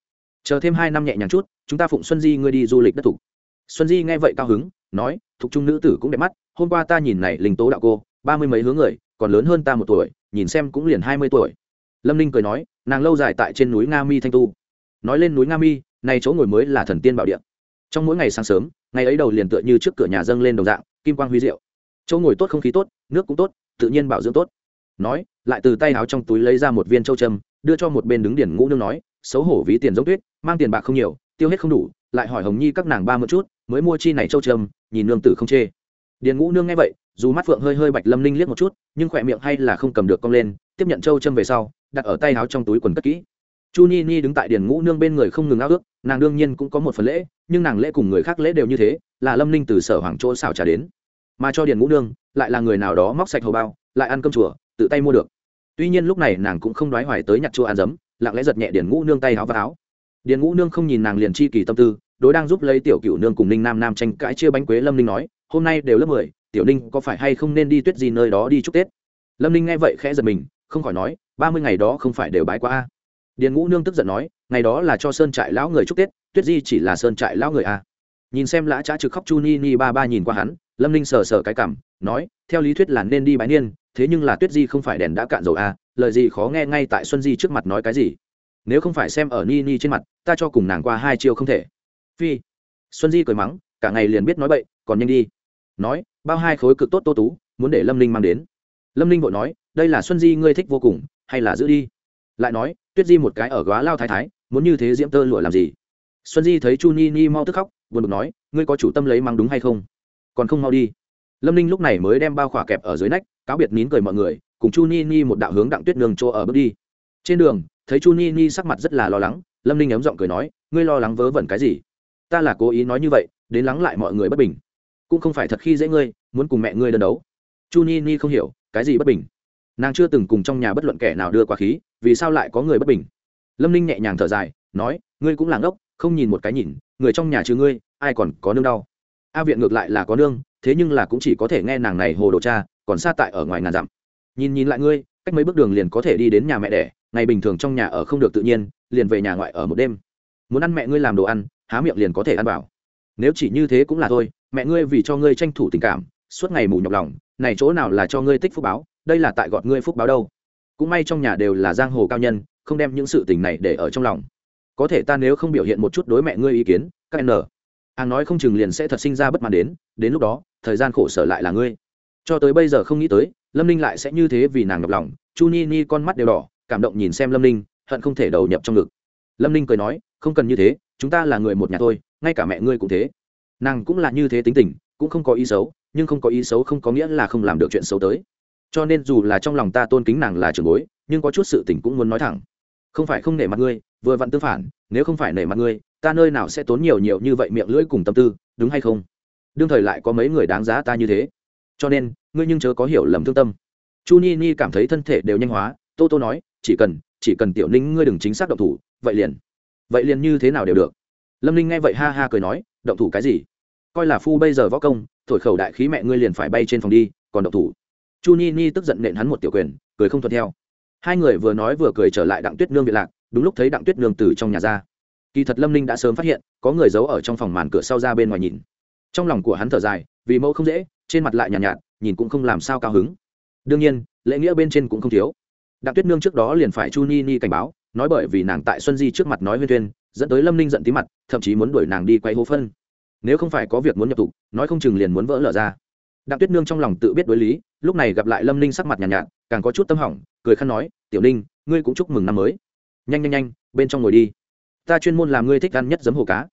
Chờ thêm hai năm nhẹ nhàng chút, chúng ta phụng xuân di ngươi đi du lịch đất thục xuân di nghe vậy cao hứng, nói, thục trung nữ tử cũng đẹp mắt, hôm qua ta nhìn này linh tố đạo cô, ba mươi mấy hướng người, còn lớn hơn ta một tuổi, nhìn xem cũng liền hai mươi tuổi. Lâm ninh cười nói, nàng lâu dài tại trên núi nga mi thanh tu nói lên núi nga mi, nay chỗ ngồi mới là thần tiên bảo địa. Trong mỗi ngày sáng sớm, ngày ấy đầu liền tựa như trước cửa nhà dâng lên đồng dạng, kim quang huy diệu. Chỗ ngồi tốt không khí tốt, nước cũng tốt, tự nhiên bảo dưỡng tốt. Nói, lại từ tay áo trong túi lấy ra một viên châu trâm đưa cho một bên đứng điển ngũ nương nói, xấu hổ ví tiền giống tuyết, mang tiền bạc không nhiều, tiêu hết không đủ, lại hỏi hồng nhi các nàng ba một chút, mới mua chi này châu trâm nhìn nương tử không chê. Điền ngũ nương nghe vậy, dù mắt phượng hơi hơi bạch lâm ninh liếc một chút, nhưng khỏe miệng hay là không cầm được cong lên, tiếp nhận châu trâm về sau, đặt ở tay áo trong túi quần cất kỹ chu ni ni đứng tại điền ngũ nương bên người không ngừng ao ước, nàng đương nhiên cũng có một phần lễ, nhưng nàng lễ cùng người khác lễ đều như thế, là lâm ninh từ sở hoàng chỗ xảo trả đến. Mà cho điền ngũ nương, lại là người nào đó móc sạch hầu bao, lại ăn cơm chùa, tự tay mua được. Tuy nhiên lúc này nàng cũng không đoái hoài tới nhặt chua ăn giấm, lặng lẽ giật nhẹ điền ngũ nương tay áo và áo. Điền ngũ nương không nhìn nàng liền chi kỳ tâm tư, đối đang giúp lấy tiểu cựu nương cùng ninh nam nam tranh cãi chia bánh quế lâm ninh nói, hôm nay đều lớp mười, tiểu ninh có phải hay không nên đi tuyết gì nơi đó đi chúc tết? Lâm ninh nghe vậy khẽ giật mình, không khỏi nói, ba mươi ngày đó không phải đều bái qua a điền ngũ nương tức giận nói, ngày đó là cho sơn trại lão người chúc tết, tuyết di chỉ là sơn trại lão người à? nhìn xem lã trá trực khóc chu ni ni ba ba nhìn qua hắn, lâm ninh sờ sờ cái cảm, nói, theo lý thuyết là nên đi bái niên, thế nhưng là tuyết di không phải đèn đã cạn dầu à? lời gì khó nghe ngay tại xuân di trước mặt nói cái gì? Nếu không phải xem ở ni ni trên mặt, ta cho cùng nàng qua hai chiêu không thể. Phi. Xuân di cười mắng, cả ngày liền biết nói bậy, còn nhanh đi. Nói, bao hai khối cực tốt tô tú, muốn để lâm ninh mang đến. Lâm ninh vội nói, đây là xuân di, ngươi thích vô cùng, hay là giữ đi? Lại nói tuyết di một cái ở góa lao thái thái, muốn như thế diễm tơ lụa làm gì? Xuân di thấy chu ni ni mau tức khóc, buồn bực nói, ngươi có chủ tâm lấy mang đúng hay không? Còn không mau đi. Lâm ninh lúc này mới đem bao khỏa kẹp ở dưới nách, cáo biệt nín cười mọi người, cùng chu ni ni một đạo hướng đặng tuyết nương chỗ ở bước đi. Trên đường, thấy chu ni ni sắc mặt rất là lo lắng, lâm ninh ấm giọng cười nói, ngươi lo lắng vớ vẩn cái gì? Ta là cố ý nói như vậy, đến lắng lại mọi người bất bình. Cũng không phải thật khi dễ ngươi, muốn cùng mẹ ngươi đơn đấu. Chu ni ni không hiểu, cái gì bất bình? Nàng chưa từng cùng trong nhà bất luận kẻ nào đưa quá khí, vì sao lại có người bất bình? Lâm ninh nhẹ nhàng thở dài, nói, ngươi cũng làng ốc không nhìn một cái nhìn, người trong nhà chứ ngươi, ai còn có nương đau? A viện ngược lại là có nương, thế nhưng là cũng chỉ có thể nghe nàng này hồ đồ cha, còn xa tại ở ngoài ngàn dặm. Nhìn nhìn lại ngươi, cách mấy bước đường liền có thể đi đến nhà mẹ đẻ, ngày bình thường trong nhà ở không được tự nhiên, liền về nhà ngoại ở một đêm. Muốn ăn mẹ ngươi làm đồ ăn, há miệng liền có thể ăn vào nếu chỉ như thế cũng là thôi, mẹ ngươi vì cho ngươi tranh thủ tình cảm, suốt ngày mù nhọc lòng, này chỗ nào là cho ngươi tích phúc báo đây là tại gọt ngươi phúc báo đâu. Cũng may trong nhà đều là giang hồ cao nhân, không đem những sự tình này để ở trong lòng. Có thể ta nếu không biểu hiện một chút đối mẹ ngươi ý kiến, các n. Hàng nói không chừng liền sẽ thật sinh ra bất mãn đến đến lúc đó, thời gian khổ sở lại là ngươi. Cho tới bây giờ không nghĩ tới, lâm ninh lại sẽ như thế vì nàng nhọc lòng, chu ni ni con mắt đều đỏ, cảm động nhìn xem lâm ninh, hận không thể đầu nhập trong ngực. Lâm ninh cười nói, không cần như thế, chúng ta là người một nhà thôi, ngay cả mẹ ngươi cũng thế. Nàng cũng là như thế tính tình, cũng không có ý xấu, nhưng không có ý xấu không có nghĩa là không làm được chuyện xấu tới cho nên dù là trong lòng ta tôn kính nàng là trường bối, nhưng có chút sự tình cũng muốn nói thẳng. Không phải không nể mặt ngươi, vừa vặn tương phản, nếu không phải nể mặt ngươi, ta nơi nào sẽ tốn nhiều nhiều như vậy miệng lưỡi cùng tâm tư, đúng hay không? Đương thời lại có mấy người đáng giá ta như thế. Cho nên, ngươi nhưng chớ có hiểu lầm thương tâm. Chu ni ni cảm thấy thân thể đều nhanh hóa, tô tô nói, chỉ cần chỉ cần tiểu ninh ngươi đừng chính xác động thủ, vậy liền. Vậy liền như thế nào đều được. Lâm ninh nghe vậy ha ha cười nói, động thủ cái gì? Coi là phu bây giờ võ công, thổi khẩu đại khí mẹ ngươi liền phải bay trên phòng đi, còn động thủ chu ni ni tức giận nện hắn một tiểu quyền cười không thuận theo. Hai người vừa nói vừa cười trở lại đặng tuyết nương bị lạc đúng lúc thấy đặng tuyết nương từ trong nhà ra. Kỳ thật lâm ninh đã sớm phát hiện có người giấu ở trong phòng màn cửa sau ra bên ngoài nhìn. Trong lòng của hắn thở dài vì mẫu không dễ trên mặt lại nhàn nhạt, nhạt nhìn cũng không làm sao cao hứng. Đương nhiên lễ nghĩa bên trên cũng không thiếu. Đặng tuyết nương trước đó liền phải chu ni ni cảnh báo nói bởi vì nàng tại xuân di trước mặt nói huyên thuyên dẫn tới lâm ninh giận tí mặt thậm chí muốn đuổi nàng đi quay hố phân. Nếu không phải có việc muốn nhập tục nói không chừng liền muốn vỡ lở ra. Đặng tuyết nương trong lòng tự biết đối lý lúc này gặp lại lâm ninh sắc mặt nhàn nhạt, nhạt càng có chút tâm hỏng cười khăn nói tiểu ninh ngươi cũng chúc mừng năm mới. Nhanh nhanh nhanh bên trong ngồi đi. Ta chuyên môn làm ngươi thích ăn nhất giấm hồ cá.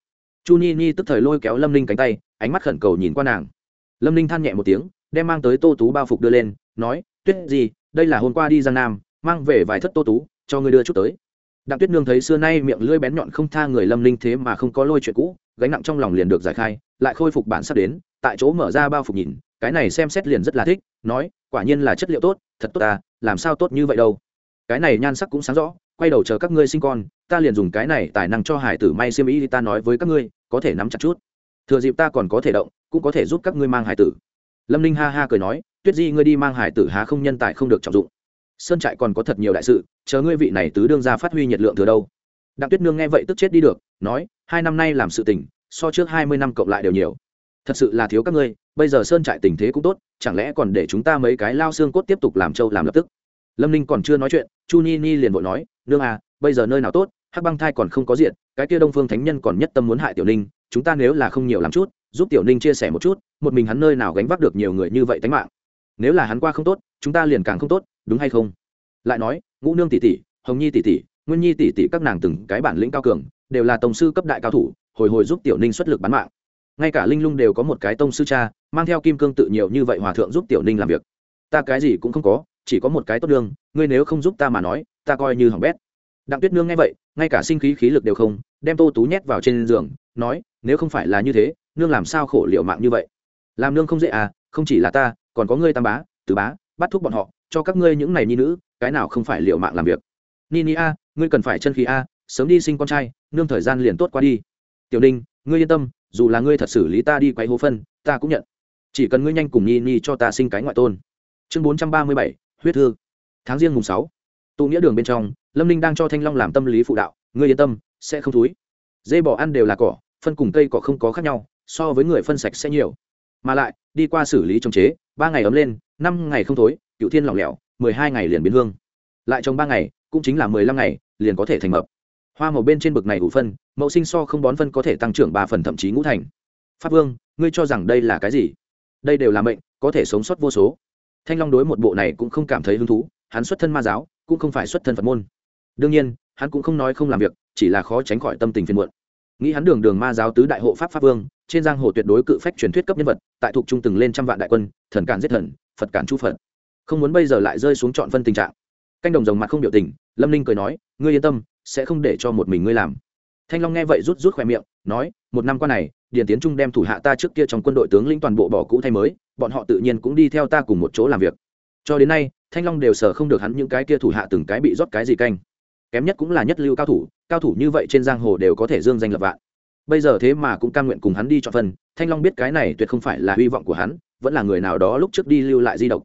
Chu Nhi Nhi tức thời lôi kéo lâm ninh cánh tay ánh mắt khẩn cầu nhìn qua nàng. Lâm ninh than nhẹ một tiếng đem mang tới tô tú bao phục đưa lên nói tuyết gì đây là hôm qua đi giang nam mang về vài thất tô tú cho ngươi đưa chút tới. Đặng tuyết nương thấy xưa nay miệng lưỡi bén nhọn không tha người lâm ninh thế mà không có lôi chuyện cũ gánh nặng trong lòng liền được giải khai lại khôi phục bản sắp đến tại chỗ mở ra bao phục nhìn cái này xem xét liền rất là thích, nói, quả nhiên là chất liệu tốt, thật tốt ta, làm sao tốt như vậy đâu. Cái này nhan sắc cũng sáng rõ, quay đầu chờ các ngươi sinh con, ta liền dùng cái này tài năng cho hải tử may siêm ý thì ta nói với các ngươi, có thể nắm chặt chút. Thừa dịp ta còn có thể động, cũng có thể giúp các ngươi mang hải tử. Lâm ninh ha ha cười nói, tuyết di ngươi đi mang hải tử há không nhân tài không được trọng dụng. Sơn trại còn có thật nhiều đại sự, chờ ngươi vị này tứ đương ra phát huy nhiệt lượng thừa đâu. Đặng tuyết nương nghe vậy tức chết đi được, nói, hai năm nay làm sự tình, so trước hai mươi năm cộng lại đều nhiều. Thật sự là thiếu các ngươi bây giờ sơn trại tình thế cũng tốt, chẳng lẽ còn để chúng ta mấy cái lao xương cốt tiếp tục làm trâu làm lập tức? Lâm ninh còn chưa nói chuyện, chu ni ni liền vội nói, nương à bây giờ nơi nào tốt, hắc băng thai còn không có diện, cái kia đông phương thánh nhân còn nhất tâm muốn hại tiểu ninh, chúng ta nếu là không nhiều làm chút, giúp tiểu ninh chia sẻ một chút, một mình hắn nơi nào gánh vác được nhiều người như vậy tánh mạng? Nếu là hắn qua không tốt, chúng ta liền càng không tốt, đúng hay không? Lại nói, ngũ nương tỷ tỷ, hồng nhi tỷ tỷ, nguyên nhi tỷ tỷ các nàng từng cái bản lĩnh cao cường, đều là tổng sư cấp đại cao thủ, hồi hồi giúp tiểu ninh xuất lực bán mạng ngay cả linh lung đều có một cái tông sư cha, mang theo kim cương tự nhiều như vậy hòa thượng giúp tiểu ninh làm việc. Ta cái gì cũng không có, chỉ có một cái tốt đương ngươi nếu không giúp ta mà nói, ta coi như hỏng bét. Đặng tuyết nương nghe vậy, ngay cả sinh khí khí lực đều không, đem tô tú nhét vào trên giường, nói, nếu không phải là như thế, nương làm sao khổ liệu mạng như vậy? Làm nương không dễ à không chỉ là ta, còn có ngươi tam bá, tứ bá, bắt thuốc bọn họ, cho các ngươi những này nhi nữ, cái nào không phải liệu mạng làm việc? Ni ni a, ngươi cần phải chân khí a, sớm đi sinh con trai, nương thời gian liền tốt qua đi tiểu ninh, ngươi yên tâm, dù là ngươi thật xử lý ta đi quay hố phân, ta cũng nhận. Chỉ cần ngươi nhanh cùng nhi cho ta sinh cái ngoại tôn. Chương bốn trăm ba mươi bảy, huyết thư. Tháng riêng mùng sáu. Tụ nghĩa đường bên trong, lâm ninh đang cho thanh long làm tâm lý phụ đạo, ngươi yên tâm, sẽ không thúi. Dê bỏ ăn đều là cỏ, phân cùng cây cỏ không có khác nhau, so với người phân sạch sẽ nhiều. Mà lại, đi qua xử lý trồng chế, ba ngày ấm lên, năm ngày không thối cựu thiên lỏng lẻo, mười hai ngày liền biến hương. Lại trong ba ngày, cũng chính là mười lăm ngày, liền có thể thành mập hoa màu bên trên bực này ủ phân, mẫu sinh so không bón phân có thể tăng trưởng ba phần thậm chí ngũ thành. Pháp vương, ngươi cho rằng đây là cái gì? Đây đều là mệnh, có thể sống sót vô số. Thanh long đối một bộ này cũng không cảm thấy hứng thú, hắn xuất thân ma giáo, cũng không phải xuất thân phật môn. Đương nhiên, hắn cũng không nói không làm việc, chỉ là khó tránh khỏi tâm tình phiền muộn. Nghĩ hắn đường đường ma giáo tứ đại hộ pháp pháp vương, trên giang hồ tuyệt đối cự phách truyền thuyết cấp nhân vật, tại thuộc trung từng lên trăm vạn đại quân, thần cản giết thần, phật cản chu phật. Không muốn bây giờ lại rơi xuống trọn phân tình trạng. Canh đồng rồng mặt không biểu tình, lâm ninh cười nói, ngươi yên tâm sẽ không để cho một mình ngươi làm. Thanh long nghe vậy rút rút khoe miệng, nói, một năm qua này, điền tiến trung đem thủ hạ ta trước kia trong quân đội tướng lĩnh toàn bộ bỏ cũ thay mới, bọn họ tự nhiên cũng đi theo ta cùng một chỗ làm việc. Cho đến nay, thanh long đều sở không được hắn những cái kia thủ hạ từng cái bị rót cái gì canh. Kém nhất cũng là nhất lưu cao thủ cao thủ như vậy trên giang hồ đều có thể dương danh lập vạn. Bây giờ thế mà cũng cam nguyện cùng hắn đi cho phần thanh long biết cái này tuyệt không phải là hy vọng của hắn, vẫn là người nào đó lúc trước đi lưu lại di động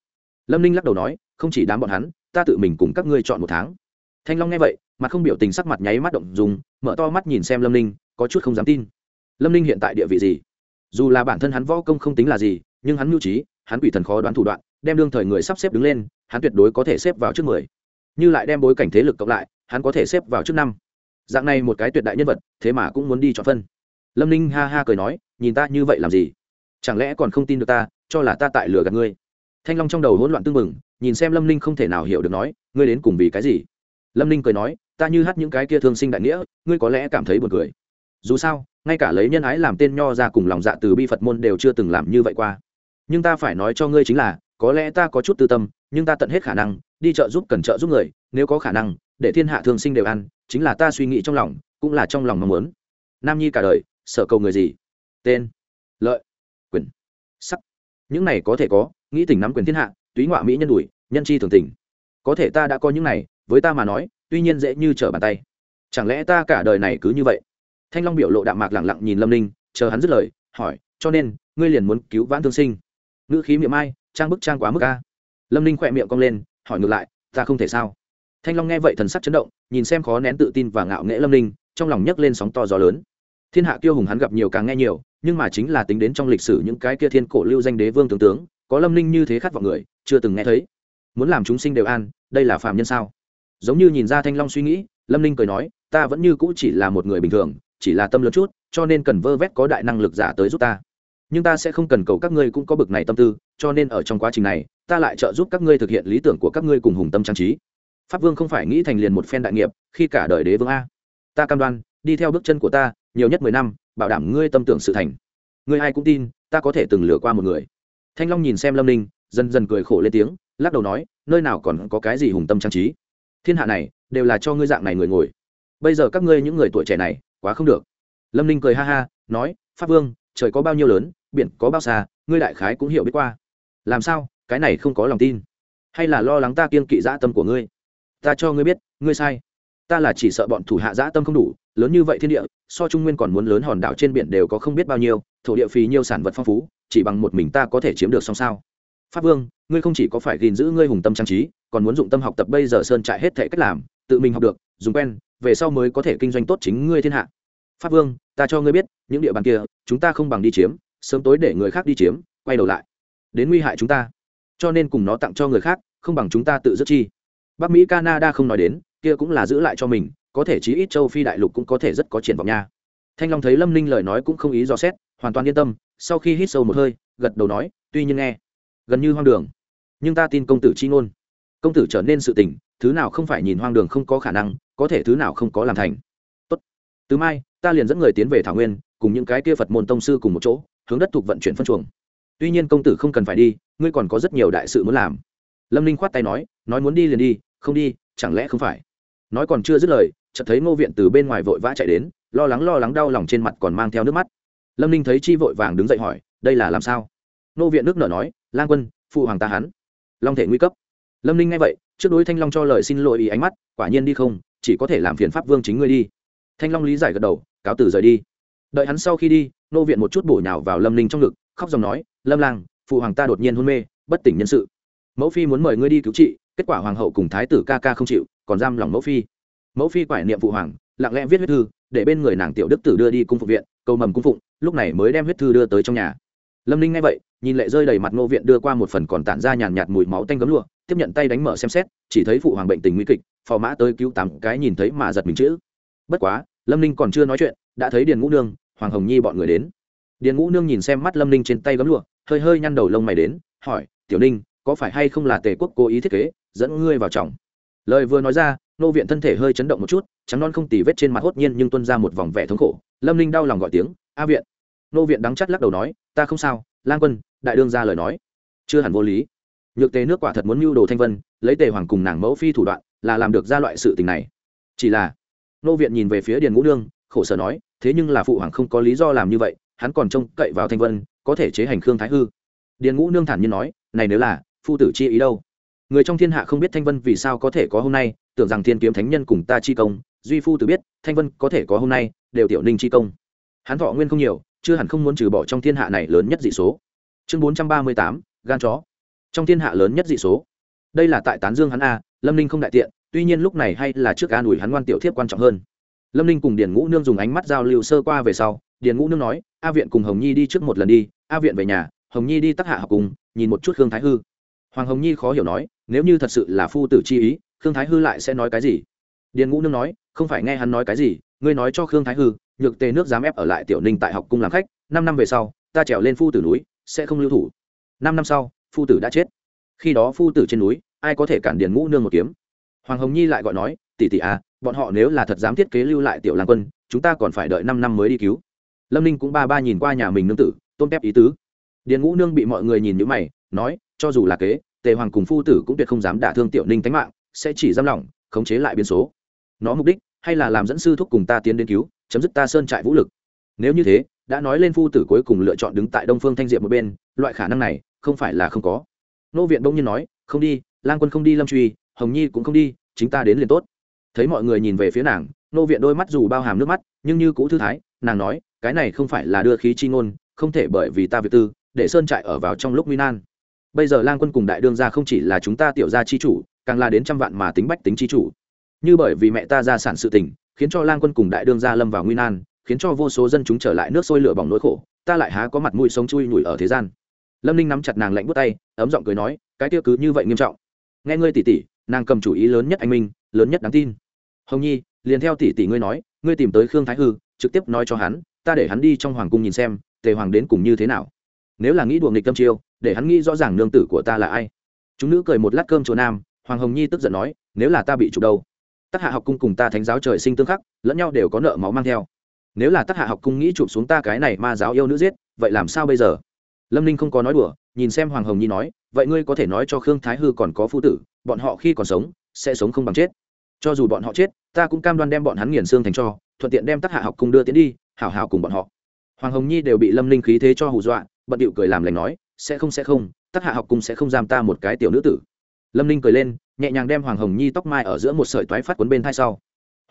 lâm ninh lắc đầu nói, không chỉ đám bọn hắn, ta tự mình cùng các ngươi chọn một tháng. Thanh long nghe vậy mặt không biểu tình sắc mặt nháy mắt động dùng, mở to mắt nhìn xem lâm ninh, có chút không dám tin. Lâm ninh hiện tại địa vị gì? Dù là bản thân hắn võ công không tính là gì, nhưng hắn mưu trí, hắn quỷ thần khó đoán thủ đoạn, đem đương thời người sắp xếp đứng lên, hắn tuyệt đối có thể xếp vào trước mười. Như lại đem bối cảnh thế lực cộng lại, hắn có thể xếp vào trước năm. Dạng này một cái tuyệt đại nhân vật, thế mà cũng muốn đi chọn phân. Lâm ninh ha ha cười nói, nhìn ta như vậy làm gì? Chẳng lẽ còn không tin được ta, cho là ta tại lừa gạt ngươi? Thanh long trong đầu hỗn loạn tưng bừng, nhìn xem lâm ninh không thể nào hiểu được nói, ngươi đến cùng vì cái gì? Lâm ninh cười nói, ta như hát những cái kia thương sinh đại nghĩa, ngươi có lẽ cảm thấy buồn cười. Dù sao, ngay cả lấy nhân ái làm tên nho ra cùng lòng dạ từ bi phật môn đều chưa từng làm như vậy qua. Nhưng ta phải nói cho ngươi chính là, có lẽ ta có chút tư tâm, nhưng ta tận hết khả năng đi chợ giúp cần trợ giúp người, nếu có khả năng, để thiên hạ thương sinh đều ăn chính là ta suy nghĩ trong lòng, cũng là trong lòng mong muốn. Nam nhi cả đời sợ cầu người gì? Tên, lợi, quyền, sắc. Những này có thể có, nghĩ tình nắm quyền thiên hạ, túy ngoại mỹ nhân đùi nhân chi thường tình. Có thể ta đã có những này với ta mà nói, tuy nhiên dễ như trở bàn tay. Chẳng lẽ ta cả đời này cứ như vậy? Thanh long biểu lộ đạm mạc lẳng lặng nhìn lâm ninh, chờ hắn dứt lời, hỏi, cho nên, ngươi liền muốn cứu vãn thương sinh? Ngữ khí miệng ai trang bức trang quá mức a. Lâm ninh khỏe miệng cong lên, hỏi ngược lại, ta không thể sao? Thanh long nghe vậy thần sắc chấn động, nhìn xem khó nén tự tin và ngạo nghễ lâm ninh, trong lòng nhấc lên sóng to gió lớn. Thiên hạ kiêu hùng hắn gặp nhiều càng nghe nhiều, nhưng mà chính là tính đến trong lịch sử những cái kia thiên cổ lưu danh đế vương tướng tướng, có lâm ninh như thế khát vọng người, chưa từng nghe thấy. Muốn làm chúng sinh đều an, đây là phạm nhân sao? Giống như nhìn ra thanh long suy nghĩ, lâm ninh cười nói, ta vẫn như cũ chỉ là một người bình thường, chỉ là tâm lớn chút, cho nên cần vơ vét có đại năng lực giả tới giúp ta. Nhưng ta sẽ không cần cầu các ngươi cũng có bực này tâm tư, cho nên ở trong quá trình này, ta lại trợ giúp các ngươi thực hiện lý tưởng của các ngươi cùng hùng tâm trang trí. Pháp vương không phải nghĩ thành liền một phen đại nghiệp, khi cả đời đế vương a. Ta cam đoan, đi theo bước chân của ta, nhiều nhất mười năm, bảo đảm ngươi tâm tưởng sự thành. Ngươi ai cũng tin, ta có thể từng lừa qua một người. Thanh long nhìn xem lâm ninh, dần dần cười khổ lên tiếng, lắc đầu nói, nơi nào còn có cái gì hùng tâm trang trí? Thiên hạ này đều là cho ngươi dạng này người ngồi. Bây giờ các ngươi những người tuổi trẻ này, quá không được. Lâm ninh cười ha ha, nói, pháp vương, trời có bao nhiêu lớn, biển có bao xa, ngươi đại khái cũng hiểu biết qua. Làm sao, cái này không có lòng tin? Hay là lo lắng ta kiên kỵ dã tâm của ngươi? Ta cho ngươi biết, ngươi sai. Ta là chỉ sợ bọn thủ hạ dã tâm không đủ, lớn như vậy thiên địa, so trung nguyên còn muốn lớn hòn đảo trên biển đều có không biết bao nhiêu, thổ địa phì nhiêu sản vật phong phú, chỉ bằng một mình ta có thể chiếm được xong sao? Pháp vương, ngươi không chỉ có phải gìn giữ ngươi hùng tâm trang trí, còn muốn dụng tâm học tập bây giờ sơn trại hết thể cách làm, tự mình học được, dùng quen, về sau mới có thể kinh doanh tốt chính ngươi thiên hạ. Pháp vương, ta cho ngươi biết, những địa bàn kia, chúng ta không bằng đi chiếm, sớm tối để người khác đi chiếm, quay đầu lại. Đến nguy hại chúng ta. Cho nên cùng nó tặng cho người khác, không bằng chúng ta tự dứt chi. Bắc mỹ, canada không nói đến, kia cũng là giữ lại cho mình, có thể chí ít châu phi đại lục cũng có thể rất có triển vọng nha. Thanh long thấy lâm ninh lời nói cũng không ý dò xét, hoàn toàn yên tâm, sau khi hít sâu một hơi, gật đầu nói, tuy nhiên nghe gần như hoang đường. Nhưng ta tin công tử c h i ngôn. Công tử trở nên sự tình, thứ nào không phải nhìn hoang đường không có khả năng, có thể thứ nào không có làm thành. Tốt. từ mai, ta liền dẫn người tiến về thảo nguyên, cùng những cái kia phật môn tông sư cùng một chỗ, hướng đất thuộc vận chuyển phân chuồng. Tuy nhiên công tử không cần phải đi, ngươi còn có rất nhiều đại sự muốn làm. Lâm ninh khoát tay nói nói muốn đi liền đi, không đi, chẳng lẽ không phải? Nói còn chưa dứt lời, chợt thấy ngô viện từ bên ngoài vội vã chạy đến, lo lắng lo lắng đau lòng trên mặt còn mang theo nước mắt. Lâm ninh thấy chi vội vàng đứng dậy hỏi, đây là làm sao? Ngô viện nước nở nói Lang quân, phụ hoàng ta hắn. Long thể nguy cấp. Lâm ninh nghe vậy, trước đối thanh long cho lời xin lỗi ý ánh mắt, quả nhiên đi không, chỉ có thể làm phiền pháp vương chính ngươi đi. Thanh long lý giải gật đầu, cáo tử rời đi. Đợi hắn sau khi đi, nô viện một chút bổ nhào vào lâm ninh trong ngực, khóc dòng nói, lâm lang, phụ hoàng ta đột nhiên hôn mê, bất tỉnh nhân sự. Mẫu phi muốn mời ngươi đi cứu trị, kết quả hoàng hậu cùng thái tử ca ca không chịu, còn giam lòng mẫu phi. Mẫu phi quải niệm phụ hoàng, lặng lẽ viết huyết thư, để bên người nàng tiểu đức tử đưa đi cung phục viện, cầu mầm cung phụng, lúc này mới đem huyết thư đưa tới trong nhà lâm ninh nghe vậy, nhìn lệ rơi đầy mặt ngô viện đưa qua một phần còn tản ra nhàn nhạt mùi máu tanh gấm lụa, tiếp nhận tay đánh mở xem xét, chỉ thấy phụ hoàng bệnh tình nguy kịch, phò mã tới cứu tám cái nhìn thấy mà giật mình chữ. Bất quá, lâm ninh còn chưa nói chuyện, đã thấy điền ngũ nương, hoàng hồng nhi bọn người đến. Điền ngũ nương nhìn xem mắt lâm ninh trên tay gấm lụa, hơi hơi nhăn đầu lông mày đến, hỏi, tiểu ninh, có phải hay không là tề quốc cố ý thiết kế, dẫn ngươi vào chồng lời vừa nói ra nô viện thân thể hơi chấn động một chút, trắng non không tì vết trên mặt hốt nhiên nhưng tuân ra một vòng vẻ thống khổ. Lâm ninh đau lòng gọi tiếng, a viện nô viện đắng chắt lắc đầu nói, ta không sao, lang quân, đại đương ra lời nói. Chưa hẳn vô lý. Nhược tề nước quả thật muốn mưu đồ thanh vân, lấy tề hoàng cùng nàng mẫu phi thủ đoạn, là làm được ra loại sự tình này. Chỉ là, nô viện nhìn về phía điền ngũ nương, khổ sở nói, thế nhưng là phụ hoàng không có lý do làm như vậy, hắn còn trông cậy vào thanh vân, có thể chế hành khương thái hư. Điền ngũ nương thản nhiên nói, này nếu là, phu tử chi ý đâu? Người trong thiên hạ không biết thanh vân vì sao có thể có hôm nay, tưởng rằng thiên kiếm thánh nhân cùng ta chi công, duy phu tử biết, thanh vân có thể có hôm nay, đều tiểu ninh chi công. Hắn thọ nguyên không nhiều chưa hẳn không muốn trừ bỏ trong thiên hạ này lớn nhất dị số. Chương bốn trăm ba mươi tám, gan chó. Trong thiên hạ lớn nhất dị số. Đây là tại tán dương hắn a, lâm ninh không đại tiện, tuy nhiên lúc này hay là trước an ủi hắn ngoan tiểu thiếp quan trọng hơn. Lâm ninh cùng điền ngũ nương dùng ánh mắt giao lưu sơ qua về sau, điền ngũ nương nói, a viện cùng hồng nhi đi trước một lần đi, a viện về nhà, hồng nhi đi tắc hạ học cùng, nhìn một chút khương thái hư. Hoàng hồng nhi khó hiểu nói, nếu như thật sự là phu tử chi ý, khương thái hư lại sẽ nói cái gì? Điền ngũ nương nói, không phải nghe hắn nói cái gì, ngươi nói cho khương thái hư nhược tề nước dám ép ở lại tiểu ninh tại học cung làm khách, năm năm về sau, ta trèo lên phu tử núi, sẽ không lưu thủ. Năm năm sau, phu tử đã chết. Khi đó phu tử trên núi, ai có thể cản điền ngũ nương một kiếm? Hoàng hồng nhi lại gọi nói, tỷ tỷ à bọn họ nếu là thật dám thiết kế lưu lại tiểu lang quân, chúng ta còn phải đợi năm năm mới đi cứu. Lâm ninh cũng ba ba nhìn qua nhà mình nương tử, tôn kép ý tứ. Điền ngũ nương bị mọi người nhìn như mày, nói, cho dù là kế, tề hoàng cùng phu tử cũng tuyệt không dám đả thương tiểu ninh tánh mạng, sẽ chỉ giam lỏng, khống chế lại biến số. Nó mục đích hay là làm dẫn sư thúc cùng ta tiến đến cứu, chấm dứt ta sơn trại vũ lực. Nếu như thế, đã nói lên phu tử cuối cùng lựa chọn đứng tại đông phương thanh diệp một bên, loại khả năng này, không phải là không có. Nô viện bỗng nhiên nói, không đi, lang quân không đi lâm truy, hồng nhi cũng không đi, chính ta đến liền tốt. Thấy mọi người nhìn về phía nàng, nô viện đôi mắt dù bao hàm nước mắt, nhưng như cũ thư thái, nàng nói, cái này không phải là đưa khí chi ngôn, không thể bởi vì ta việc tư, để sơn trại ở vào trong lúc nguy nan. Bây giờ lang quân cùng đại đương gia không chỉ là chúng ta tiểu gia chi chủ, càng là đến trăm vạn mà tính bách tính chi chủ như bởi vì mẹ ta ra sản sự tình, khiến cho lang quân cùng đại đương gia lâm vào nguy nan, khiến cho vô số dân chúng trở lại nước sôi lửa bỏng nỗi khổ, ta lại há có mặt mũi sống chui nhủi ở thế gian. Lâm ninh nắm chặt nàng lạnh bút tay, ấm giọng cười nói, cái tiêu cứ như vậy nghiêm trọng. Nghe ngươi tỉ tỉ, nàng cầm chủ ý lớn nhất anh minh, lớn nhất đáng tin. Hồng nhi, liền theo tỷ tỷ ngươi nói, ngươi tìm tới khương thái hư, trực tiếp nói cho hắn, ta để hắn đi trong hoàng cung nhìn xem, tề hoàng đến cùng như thế nào. Nếu là nghĩ đùa nghịch tâm chiêu, để hắn nghĩ rõ ràng nương tử của ta là ai. Chúng nữ cười một lát cơm chùa nam, hoàng hồng nhi tức giận nói, nếu là ta bị chụp đâu tác hạ học cung cùng ta thánh giáo trời sinh tương khắc, lẫn nhau đều có nợ máu mang theo. Nếu là tác hạ học cung nghĩ chụp xuống ta cái này ma giáo yêu nữ giết, vậy làm sao bây giờ? Lâm ninh không có nói đùa, nhìn xem hoàng hồng nhi nói, vậy ngươi có thể nói cho khương thái hư còn có phu tử, bọn họ khi còn sống, sẽ sống không bằng chết. Cho dù bọn họ chết, ta cũng cam đoan đem bọn hắn nghiền xương thành cho, thuận tiện đem tác hạ học cung đưa tiến đi, hảo hảo cùng bọn họ. Hoàng hồng nhi đều bị lâm ninh khí thế cho hù dọa, bận điệu cười làm lành nói, sẽ không sẽ không tác hạ học cung sẽ không giam ta một cái tiểu nữ tử lâm ninh cười lên, nhẹ nhàng đem hoàng hồng nhi tóc mai ở giữa một sợi toái phát cuốn bên thai sau.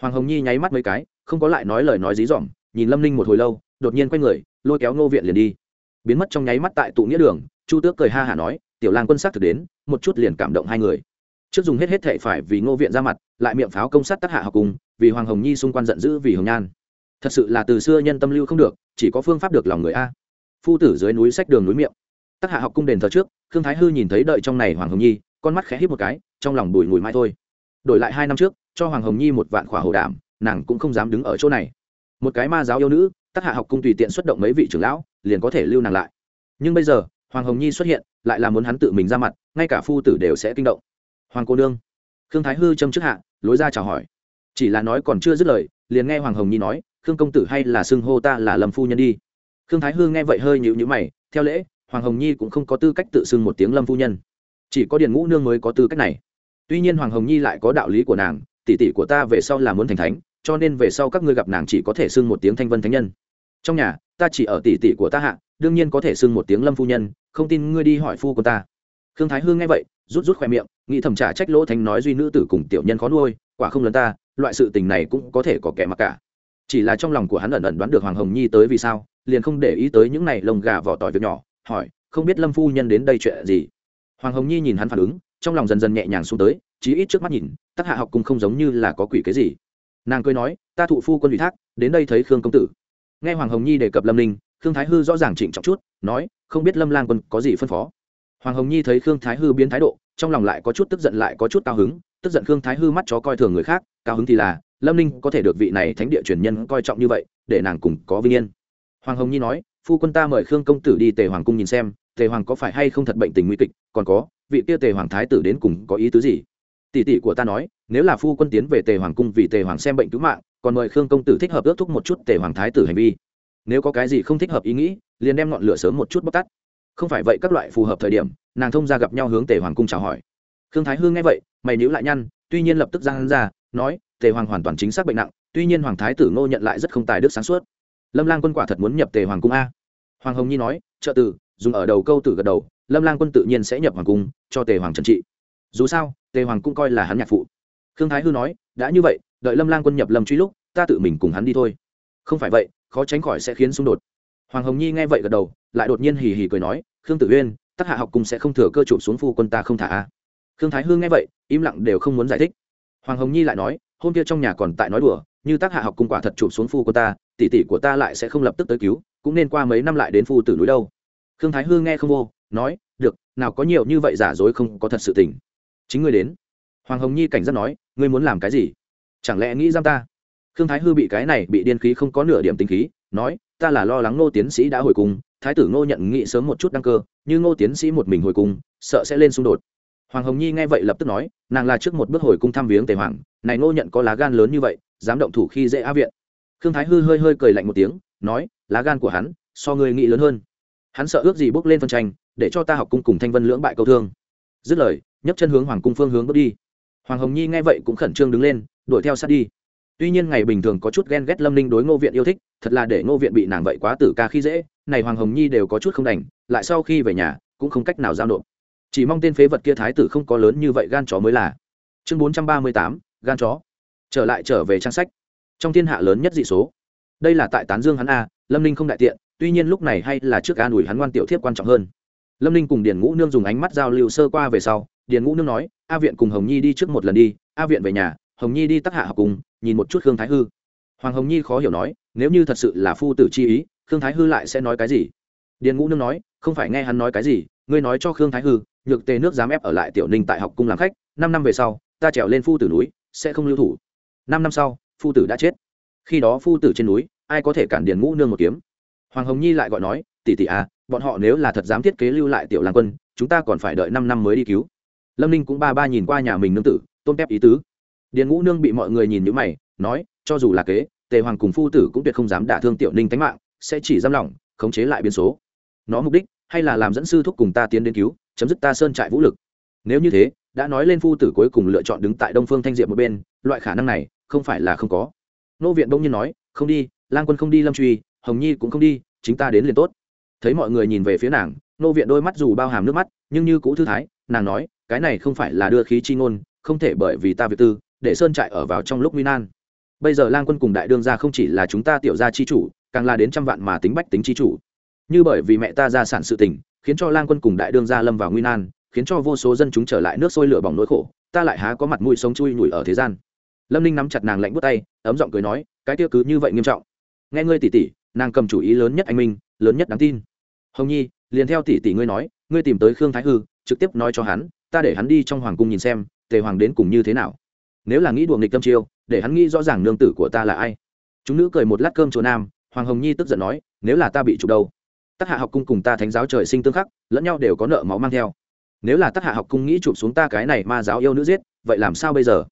Hoàng hồng nhi nháy mắt mấy cái, không có lại nói lời nói dí dỏm, nhìn lâm ninh một hồi lâu, đột nhiên quay người, lôi kéo ngô viện liền đi. Biến mất trong nháy mắt tại tụ nghĩa đường, chu tước cười ha hả nói, tiểu lang quân sát thực đến, một chút liền cảm động hai người. Trước dùng hết hết thệ phải vì ngô viện ra mặt, lại miệng pháo công sát tác hạ học cùng, vì hoàng hồng nhi xung quanh giận dữ vì hồng nhan. Thật sự là từ xưa nhân tâm lưu không được, chỉ có phương pháp được lòng người a. Phu tử dưới núi sách đường núi miệng. Tác hạ học cung đền thờ trước, khương thái hư nhìn thấy đợi trong này hoàng hồng nhi con mắt khẽ hít một cái, trong lòng bùi ngùi mai thôi. Đổi lại hai năm trước, cho hoàng hồng nhi một vạn khỏa hồ đảm, nàng cũng không dám đứng ở chỗ này. Một cái ma giáo yêu nữ tác hạ học cung tùy tiện xuất động mấy vị trưởng lão, liền có thể lưu nàng lại. Nhưng bây giờ, hoàng hồng nhi xuất hiện, lại là muốn hắn tự mình ra mặt, ngay cả phu tử đều sẽ kinh động. Hoàng cô nương, khương thái hư châm trước hạ, lối ra chào hỏi. Chỉ là nói còn chưa dứt lời, liền nghe hoàng hồng nhi nói, khương công tử hay là xưng hô ta là lâm phu nhân đi. Khương thái hư nghe vậy hơi nhịu nhữ mày, theo lễ, hoàng hồng nhi cũng không có tư cách tự xưng một tiếng lâm phu nhân chỉ có điền ngũ nương mới có tư cách này. Tuy nhiên hoàng hồng nhi lại có đạo lý của nàng, tỷ tỷ của ta về sau là muốn thành thánh, cho nên về sau các ngươi gặp nàng chỉ có thể xưng một tiếng thanh vân thánh nhân. Trong nhà, ta chỉ ở tỷ tỷ của ta hạ, đương nhiên có thể xưng một tiếng lâm phu nhân, không tin ngươi đi hỏi phu của ta. Khương thái hương nghe vậy, rút rút khoe miệng, nghĩ thầm trả trách lỗ thánh nói duy nữ tử cùng tiểu nhân khó nuôi, quả không lớn ta, loại sự tình này cũng có thể có kẻ mặc cả. Chỉ là trong lòng của hắn ẩn ẩn đoán được hoàng hồng nhi tới vì sao, liền không để ý tới những này lông gà vỏ tỏi việc nhỏ, hỏi, không biết lâm phu nhân đến đây chuyện gì? Hoàng hồng nhi nhìn hắn phản ứng, trong lòng dần dần nhẹ nhàng xuống tới, chí ít trước mắt nhìn, tắc hạ học cùng không giống như là có quỷ cái gì. Nàng cười nói, ta thụ phu quân ủy thác, đến đây thấy khương công tử. Nghe hoàng hồng nhi đề cập lâm ninh, khương thái hư rõ ràng trịnh trọng chút, nói, không biết lâm lang quân có gì phân phó? Hoàng hồng nhi thấy khương thái hư biến thái độ, trong lòng lại có chút tức giận lại có chút cao hứng, tức giận khương thái hư mắt chó coi thường người khác, cao hứng thì là, lâm ninh có thể được vị này thánh địa truyền nhân coi trọng như vậy, để nàng cùng có vinh yên. Hoàng hồng nhi nói phu quân ta mời khương công tử đi tề hoàng cung nhìn xem, tề hoàng có phải hay không thật bệnh tình nguy kịch, còn có, vị kia tề hoàng thái tử đến cùng có ý tứ gì? Tỷ tỷ của ta nói, nếu là phu quân tiến về tề hoàng cung vì tề hoàng xem bệnh cứu mạng, còn mời khương công tử thích hợp ước thúc một chút tề hoàng thái tử hành vi. Nếu có cái gì không thích hợp ý nghĩ, liền đem ngọn lửa sớm một chút bóc tắt. Không phải vậy các loại phù hợp thời điểm, nàng thông ra gặp nhau hướng tề hoàng cung chào hỏi. Khương thái hương nghe vậy, mày níu lại nhăn, tuy nhiên lập tức giang ra, nói, tề hoàng hoàn toàn chính xác bệnh nặng, tuy nhiên hoàng thái tử ngô nhận lại rất không tài đức sáng suốt. Lâm lang quân quả thật muốn nhập tề hoàng cung a hoàng hồng nhi nói, trợ tử, dùng ở đầu câu tử gật đầu, lâm lang quân tự nhiên sẽ nhập hoàng cung, cho tề hoàng trần trị. Dù sao, tề hoàng cũng coi là hắn nhạc phụ. Khương thái hư nói, đã như vậy, đợi lâm lang quân nhập lâm truy lúc, ta tự mình cùng hắn đi thôi. Không phải vậy, khó tránh khỏi sẽ khiến xung đột. Hoàng hồng nhi nghe vậy gật đầu, lại đột nhiên hì hì cười nói, khương tử uyên, Tắc hạ học cùng sẽ không thừa cơ chụp xuống phu quân ta không thả a. Khương thái hương nghe vậy, im lặng đều không muốn giải thích. Hoàng hồng nhi lại nói, hôm kia trong nhà còn tại nói đùa, như tác hạ học cung quả thật chụp xuống phu quân ta tỷ tỷ của ta lại sẽ không lập tức tới cứu, cũng nên qua mấy năm lại đến phu tử núi đâu. Khương thái Hư nghe không vô, nói, được, nào có nhiều như vậy giả dối không có thật sự tình. Chính ngươi đến. Hoàng hồng nhi cảnh giác nói, ngươi muốn làm cái gì? Chẳng lẽ nghĩ giam ta? Khương thái hư bị cái này bị điên khí không có nửa điểm tính khí, nói, ta là lo lắng ngô tiến sĩ đã hồi cung thái tử ngô nhận nghị sớm một chút đăng cơ, như ngô tiến sĩ một mình hồi cung sợ sẽ lên xung đột. Hoàng hồng nhi nghe vậy lập tức nói, nàng là trước một bước hồi cung thăm viếng tề hoàng, này ngô nhận có lá gan lớn như vậy, dám động thủ khi dễ á viện khương thái hư hơi hơi cười lạnh một tiếng, nói, lá gan của hắn, so người nghĩ lớn hơn. Hắn sợ ước gì bước lên phân tranh, để cho ta học cung cùng thanh vân lưỡng bại câu thương. Dứt lời, nhấc chân hướng hoàng cung phương hướng bước đi. Hoàng hồng nhi nghe vậy cũng khẩn trương đứng lên, đuổi theo sát đi. Tuy nhiên ngày bình thường có chút ghen ghét lâm ninh đối ngô viện yêu thích, thật là để ngô viện bị nàng vậy quá tử ca khi dễ, này hoàng hồng nhi đều có chút không đành, lại sau khi về nhà, cũng không cách nào giao nộp. Chỉ mong tên phế vật kia thái tử không có lớn như vậy gan chó mới là. Chương bốn trăm ba mươi tám, gan chó. Trở lại trở về trang sách trong thiên hạ lớn nhất dị số. Đây là tại tán dương hắn a, lâm ninh không đại tiện, tuy nhiên lúc này hay là trước an ủi hắn ngoan tiểu thiếp quan trọng hơn. Lâm ninh cùng điền ngũ nương dùng ánh mắt giao lưu sơ qua về sau, điền ngũ nương nói, a viện cùng hồng nhi đi trước một lần đi, a viện về nhà, hồng nhi đi tắc hạ học cùng, nhìn một chút khương thái hư. Hoàng hồng nhi khó hiểu nói, nếu như thật sự là phu tử chi ý, khương thái hư lại sẽ nói cái gì? Điền ngũ nương nói, không phải nghe hắn nói cái gì, ngươi nói cho khương thái hư, nhược tề nước dám ép ở lại tiểu ninh tại học cung làm khách, năm năm về sau, ta trèo lên phu tử núi, sẽ không lưu thủ. Năm năm sau phu tử đã chết. Khi đó phu tử trên núi, ai có thể cản điền ngũ nương một kiếm? Hoàng hồng nhi lại gọi nói, tỷ tỷ à bọn họ nếu là thật dám thiết kế lưu lại tiểu làng quân, chúng ta còn phải đợi năm năm mới đi cứu. Lâm ninh cũng ba ba nhìn qua nhà mình nương tử, tôn tép ý tứ. Điền ngũ nương bị mọi người nhìn nhữ mày, nói, cho dù là kế, tề hoàng cùng phu tử cũng tuyệt không dám đả thương tiểu ninh tánh mạng, sẽ chỉ giam lỏng, khống chế lại biến số. Nó mục đích, hay là làm dẫn sư thúc cùng ta tiến đến cứu, chấm dứt ta sơn trại vũ lực. Nếu như thế, đã nói lên phu tử cuối cùng lựa chọn đứng tại đông phương thanh diệp một bên, loại khả năng này không phải là không có. Nô viện bỗng nhiên nói, không đi, lang quân không đi lâm truy, hồng nhi cũng không đi, chính ta đến liền tốt. Thấy mọi người nhìn về phía nàng, nô viện đôi mắt dù bao hàm nước mắt, nhưng như cũ thư thái, nàng nói, cái này không phải là đưa khí chi ngôn, không thể bởi vì ta việc tư, để sơn trại ở vào trong lúc nguy nan. Bây giờ lang quân cùng đại đương gia không chỉ là chúng ta tiểu gia chi chủ, càng là đến trăm vạn mà tính bách tính chi chủ. Như bởi vì mẹ ta ra sản sự tình, khiến cho lang quân cùng đại đương gia lâm vào nguy nan, khiến cho vô số dân chúng trở lại nước sôi lửa bỏng nỗi khổ, ta lại há có mặt mũi sống chui nhủi ở thế gian lâm ninh nắm chặt nàng lạnh bút tay, ấm giọng cười nói, cái kia cứ như vậy nghiêm trọng. Nghe ngươi tỉ tỉ, nàng cầm chủ ý lớn nhất anh minh, lớn nhất đáng tin. Hồng nhi, liền theo tỷ tỷ ngươi nói, ngươi tìm tới khương thái hư, trực tiếp nói cho hắn, ta để hắn đi trong hoàng cung nhìn xem, tề hoàng đến cùng như thế nào. Nếu là nghĩ đùa nghịch tâm chiêu, để hắn nghĩ rõ ràng nương tử của ta là ai. Chúng nữ cười một lát cơm chỗ nam, hoàng hồng nhi tức giận nói, nếu là ta bị trục đâu tác hạ học cung cùng ta thánh giáo trời sinh tương khắc, lẫn nhau đều có nợ máu mang theo. Nếu là tác hạ học cung nghĩ chụp xuống ta cái này ma giáo yêu nữ giết, vậy làm sao bây giờ?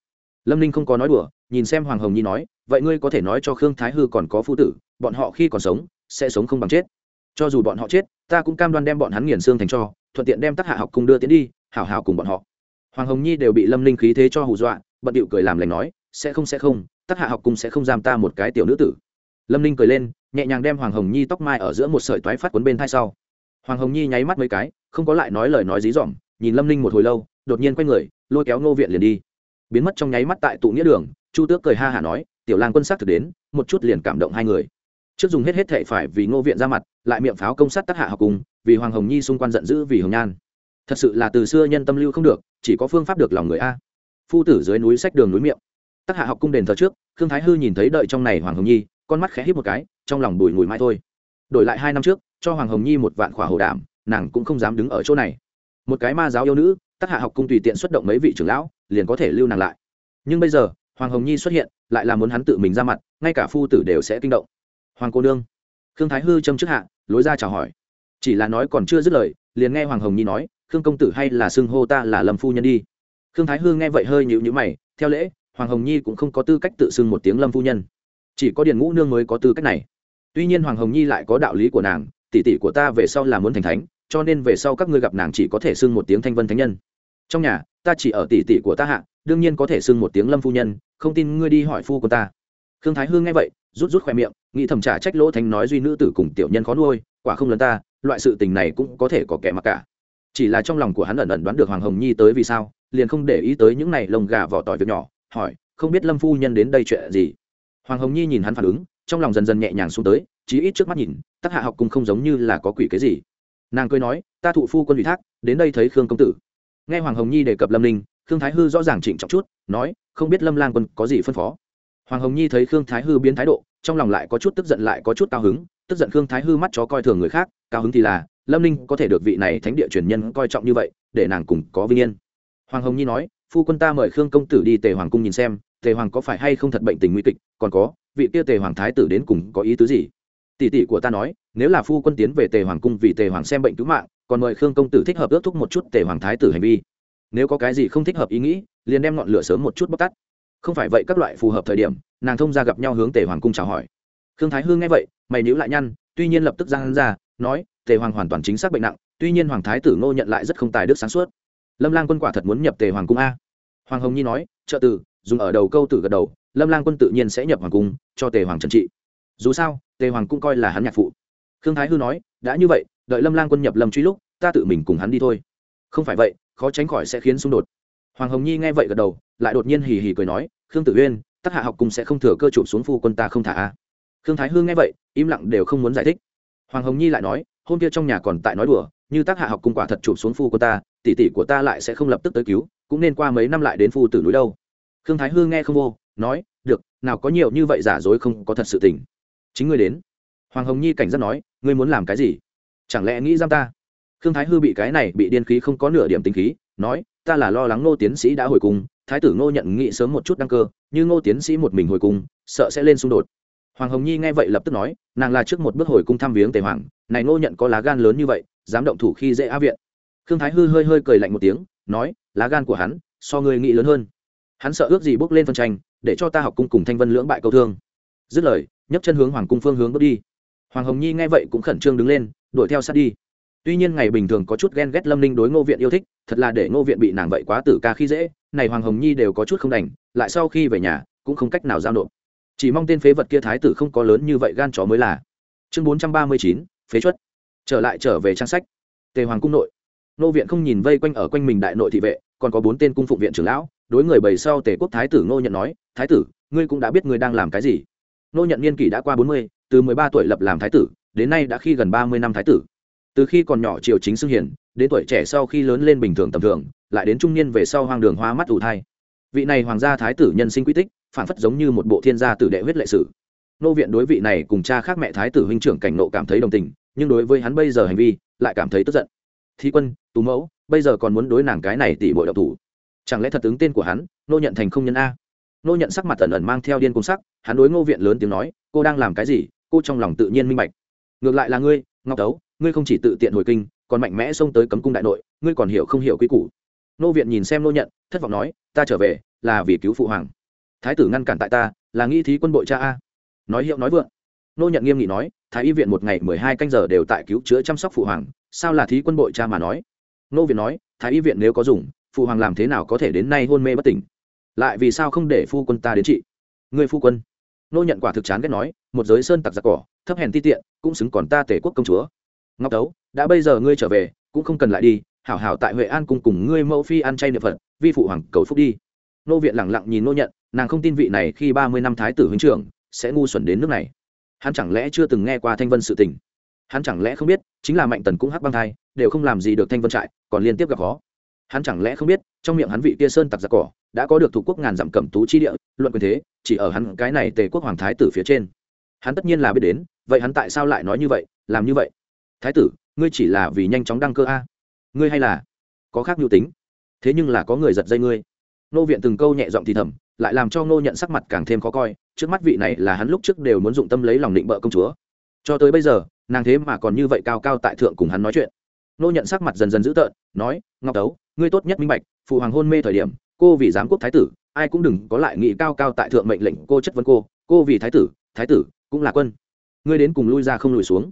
Lâm ninh không có nói đùa, nhìn xem hoàng hồng nhi nói, vậy ngươi có thể nói cho khương thái hư còn có phu tử, bọn họ khi còn sống, sẽ sống không bằng chết. Cho dù bọn họ chết, ta cũng cam đoan đem bọn hắn nghiền xương thành cho, thuận tiện đem tác hạ học cùng đưa tiến đi, hảo hảo cùng bọn họ. Hoàng hồng nhi đều bị lâm linh khí thế cho hù dọa, bận điệu cười làm lành nói, sẽ không sẽ không tác hạ học cùng sẽ không giam ta một cái tiểu nữ tử. Lâm linh cười lên, nhẹ nhàng đem hoàng hồng nhi tóc mai ở giữa một sợi toái phát cuốn bên thai sau. Hoàng hồng nhi nháy mắt mấy cái, không có lại nói lời nói dí dỏm, nhìn lâm linh một hồi lâu, đột nhiên quay người, lôi kéo ngô viện liền đi biến mất trong nháy mắt tại tụ nghĩa đường, chu tước cười ha hả nói, tiểu lang quân sát thực đến, một chút liền cảm động hai người. Trước dùng hết hết thệ phải vì ngô viện ra mặt, lại miệng pháo công sát tác hạ học cùng, vì hoàng hồng nhi xung quanh giận dữ vì hồng nhan. Thật sự là từ xưa nhân tâm lưu không được, chỉ có phương pháp được lòng người a. Phu tử dưới núi sách đường núi miệng. Tác hạ học cung đền thờ trước, khương thái hư nhìn thấy đợi trong này hoàng hồng nhi, con mắt khẽ hít một cái, trong lòng bùi ngùi mãi thôi. Đổi lại hai năm trước, cho hoàng hồng nhi một vạn khỏa hồ đảm nàng cũng không dám đứng ở chỗ này. Một cái ma giáo yêu nữ tác hạ học cung tùy tiện xuất động mấy vị trưởng lão liền có thể lưu nàng lại. Nhưng bây giờ, hoàng hồng nhi xuất hiện, lại là muốn hắn tự mình ra mặt, ngay cả phu tử đều sẽ kinh động. Hoàng cô nương. Khương thái hư châm trước hạ, lối ra chào hỏi. Chỉ là nói còn chưa dứt lời, liền nghe hoàng hồng nhi nói, khương công tử hay là xưng hô ta là lâm phu nhân đi. Khương thái hư nghe vậy hơi nhịu nhữ mày, theo lễ, hoàng hồng nhi cũng không có tư cách tự xưng một tiếng lâm phu nhân. Chỉ có điền ngũ nương mới có tư cách này. Tuy nhiên hoàng hồng nhi lại có đạo lý của nàng, tỷ tỷ của ta về sau là muốn thành thánh, cho nên về sau các ngươi gặp nàng chỉ có thể xưng một tiếng thanh vân thánh nhân trong nhà, ta chỉ ở tỷ tỷ của ta hạ, đương nhiên có thể xưng một tiếng lâm phu nhân, không tin ngươi đi hỏi phu của ta. Khương thái hương nghe vậy, rút rút khoe miệng, nghĩ thầm trả trách lỗ thành nói duy nữ tử cùng tiểu nhân khó nuôi, quả không lớn ta, loại sự tình này cũng có thể có kẻ mặc cả. Chỉ là trong lòng của hắn ẩn ẩn đoán được hoàng hồng nhi tới vì sao, liền không để ý tới những này lồng gà vỏ tỏi việc nhỏ, hỏi, không biết lâm phu nhân đến đây chuyện gì? Hoàng hồng nhi nhìn hắn phản ứng, trong lòng dần dần nhẹ nhàng xuống tới, chí ít trước mắt nhìn tác hạ học cùng không giống như là có quỷ cái gì. Nàng cười nói, ta thụ phu quân ủy thác, đến đây thấy khương công tử nghe hoàng hồng nhi đề cập lâm linh, khương thái hư rõ ràng trịnh trọng chút nói không biết lâm lang quân có gì phân phó. Hoàng hồng nhi thấy khương thái hư biến thái độ trong lòng lại có chút tức giận lại có chút cao hứng tức giận khương thái hư mắt chó coi thường người khác cao hứng thì là lâm ninh có thể được vị này thánh địa truyền nhân coi trọng như vậy để nàng cùng có vinh yên. Hoàng hồng nhi nói phu quân ta mời khương công tử đi tề hoàng cung nhìn xem tề hoàng có phải hay không thật bệnh tình nguy kịch còn có vị kia tề hoàng thái tử đến cùng có ý tứ gì? Tỷ tỷ của ta nói nếu là phu quân tiến về tề hoàng cung vì tề hoàng xem bệnh cứu mạng còn mời khương công tử thích hợp ước thúc một chút tề hoàng thái tử hành vi. Nếu có cái gì không thích hợp ý nghĩ, liền đem ngọn lửa sớm một chút bóc tắt. Không phải vậy, các loại phù hợp thời điểm, nàng thông ra gặp nhau hướng tề hoàng cung chào hỏi. Khương thái hương nghe vậy, mày nhữ lại nhăn, tuy nhiên lập tức ra hắn ra, nói, tề hoàng hoàn toàn chính xác bệnh nặng, tuy nhiên hoàng thái tử ngô nhận lại rất không tài đức sáng suốt. Lâm lang quân quả thật muốn nhập tề hoàng cung a. Hoàng hồng nhi nói, trợ tử, dùng ở đầu câu tử gật đầu, lâm lang quân tự nhiên sẽ nhập hoàng cung, cho tề hoàng trần trị. Dù sao, tề hoàng cũng coi là hắn nhạc phụ. Khương thái hư nói, đã như vậy đợi lâm lang quân nhập lâm truy lúc, ta tự mình cùng hắn đi thôi. Không phải vậy, khó tránh khỏi sẽ khiến xung đột. Hoàng hồng nhi nghe vậy gật đầu, lại đột nhiên hì hì cười nói, khương tử uyên tắc hạ học cùng sẽ không thừa cơ chụp xuống phu quân ta không thả a. Khương thái hương nghe vậy, im lặng đều không muốn giải thích. Hoàng hồng nhi lại nói, hôm kia trong nhà còn tại nói đùa, như tác hạ học cùng quả thật chụp xuống phu của ta, tỷ tỷ của ta lại sẽ không lập tức tới cứu, cũng nên qua mấy năm lại đến phu tử núi đâu. Khương thái hương nghe không vô, nói, được, nào có nhiều như vậy giả dối không có thật sự tình. Chính ngươi đến. Hoàng hồng nhi cảnh giác nói, ngươi muốn làm cái gì? Chẳng lẽ nghĩ giam ta? Khương thái hư bị cái này bị điên khí không có nửa điểm tính khí, nói, ta là lo lắng ngô tiến sĩ đã hồi cung thái tử ngô nhận nghị sớm một chút đăng cơ, như ngô tiến sĩ một mình hồi cung sợ sẽ lên xung đột. Hoàng hồng nhi nghe vậy lập tức nói, nàng là trước một bước hồi cung thăm viếng tề hoàng, này ngô nhận có lá gan lớn như vậy, dám động thủ khi dễ á viện. Khương thái hư hơi hơi cười lạnh một tiếng, nói, lá gan của hắn, so người nghĩ lớn hơn. Hắn sợ ước gì bước lên phân tranh, để cho ta học cung cùng thanh vân lưỡng bại câu thương. Dứt lời, nhấc chân hướng hoàng cung phương hướng bước đi. Hoàng hồng nhi nghe vậy cũng khẩn trương đứng lên đuổi theo sát đi. Tuy nhiên ngày bình thường có chút ghen ghét lâm ninh đối ngô viện yêu thích, thật là để ngô viện bị nàng vậy quá tử ca khi dễ, này hoàng hồng nhi đều có chút không đành, lại sau khi về nhà, cũng không cách nào giao nộp. Chỉ mong tên phế vật kia thái tử không có lớn như vậy gan chó mới là. Chương bốn trăm ba mươi chín, phế chuất. Trở lại trở về trang sách. Tề hoàng cung nội. Nô viện không nhìn vây quanh ở quanh mình đại nội thị vệ, còn có bốn tên cung phụng viện trưởng lão, đối người bầy sau tề quốc thái tử ngô nhận nói, thái tử, ngươi cũng đã biết ngươi đang làm cái gì. Nô nhận niên kỷ đã qua bốn mươi, từ mười ba tuổi lập làm thái tử đến nay đã khi gần ba mươi năm thái tử. Từ khi còn nhỏ triều chính xưng hiển đến tuổi trẻ sau khi lớn lên bình thường tầm thường, lại đến trung niên về sau hoang đường hoa mắt ủ thai. Vị này hoàng gia thái tử nhân sinh quy tích, phản phất giống như một bộ thiên gia tử đệ huyết lệ sử. Nô viện đối vị này cùng cha khác mẹ thái tử huynh trưởng cảnh nộ cảm thấy đồng tình, nhưng đối với hắn bây giờ hành vi, lại cảm thấy tức giận. Thí quân, tú mẫu, bây giờ còn muốn đối nàng cái này tỷ bội độc thủ. Chẳng lẽ thật ứng tên của hắn, nô nhận thành không nhân a? Nô nhận sắc mặt ẩn ẩn mang theo điên cung sắc, hắn đối ngô viện lớn tiếng nói, cô đang làm cái gì? Cô trong lòng tự nhiên minh bạch ngược lại là ngươi, ngọc tấu, ngươi không chỉ tự tiện hồi kinh, còn mạnh mẽ xông tới cấm cung đại nội, ngươi còn hiểu không hiểu quy củ. Nô viện nhìn xem nô nhận, thất vọng nói, ta trở về, là vì cứu phụ hoàng. Thái tử ngăn cản tại ta, là nghi thí quân bội cha a. Nói hiệu nói vượng. Nô nhận nghiêm nghị nói, thái y viện một ngày mười hai canh giờ đều tại cứu chữa chăm sóc phụ hoàng, sao là thí quân bội cha mà nói? Nô viện nói, thái y viện nếu có dùng, phụ hoàng làm thế nào có thể đến nay hôn mê bất tỉnh? Lại vì sao không để phu quân ta đến trị? Người phu quân. Nô nhận quả thực chán ghét nói, một giới sơn tặc giặc cỏ thấp hèn ti tiện, cũng xứng còn ta tể quốc công chúa. Ngọc tấu đã bây giờ ngươi trở về, cũng không cần lại đi, hảo hảo tại huệ an cùng cùng ngươi mẫu phi ăn chay niệm phật, vi phụ hoàng cầu phúc đi. Nô viện lẳng lặng nhìn nô nhận, nàng không tin vị này khi ba mươi năm thái tử huynh trưởng sẽ ngu xuẩn đến nước này. Hắn chẳng lẽ chưa từng nghe qua thanh vân sự tình? Hắn chẳng lẽ không biết, chính là mạnh tần cũng hắc băng thai, đều không làm gì được thanh vân trại, còn liên tiếp gặp khó. Hắn chẳng lẽ không biết, trong miệng hắn vị kia sơn tặc giặc cỏ, đã có được thủ quốc ngàn dặm cẩm tú chi địa, luận quyền thế, chỉ ở hắn cái này tề quốc hoàng thái tử phía trên. Hắn tất nhiên là biết đến vậy hắn tại sao lại nói như vậy, làm như vậy? Thái tử, ngươi chỉ là vì nhanh chóng đăng cơ a. Ngươi hay là có khác nhu tính? Thế nhưng là có người giật dây ngươi. Nô viện từng câu nhẹ giọng thì thầm, lại làm cho nô nhận sắc mặt càng thêm khó coi, trước mắt vị này là hắn lúc trước đều muốn dụng tâm lấy lòng định bợ công chúa. Cho tới bây giờ, nàng thế mà còn như vậy cao cao tại thượng cùng hắn nói chuyện. Nô nhận sắc mặt dần dần dữ tợn, nói, ngọc tấu, ngươi tốt nhất minh bạch, phụ hoàng hôn mê thời điểm, cô vì giám quốc thái tử, ai cũng đừng có lại nghĩ cao cao tại thượng mệnh lệnh cô chất vấn cô cô vì thái tử thái tử cũng là quân ngươi đến cùng lui ra không lùi xuống.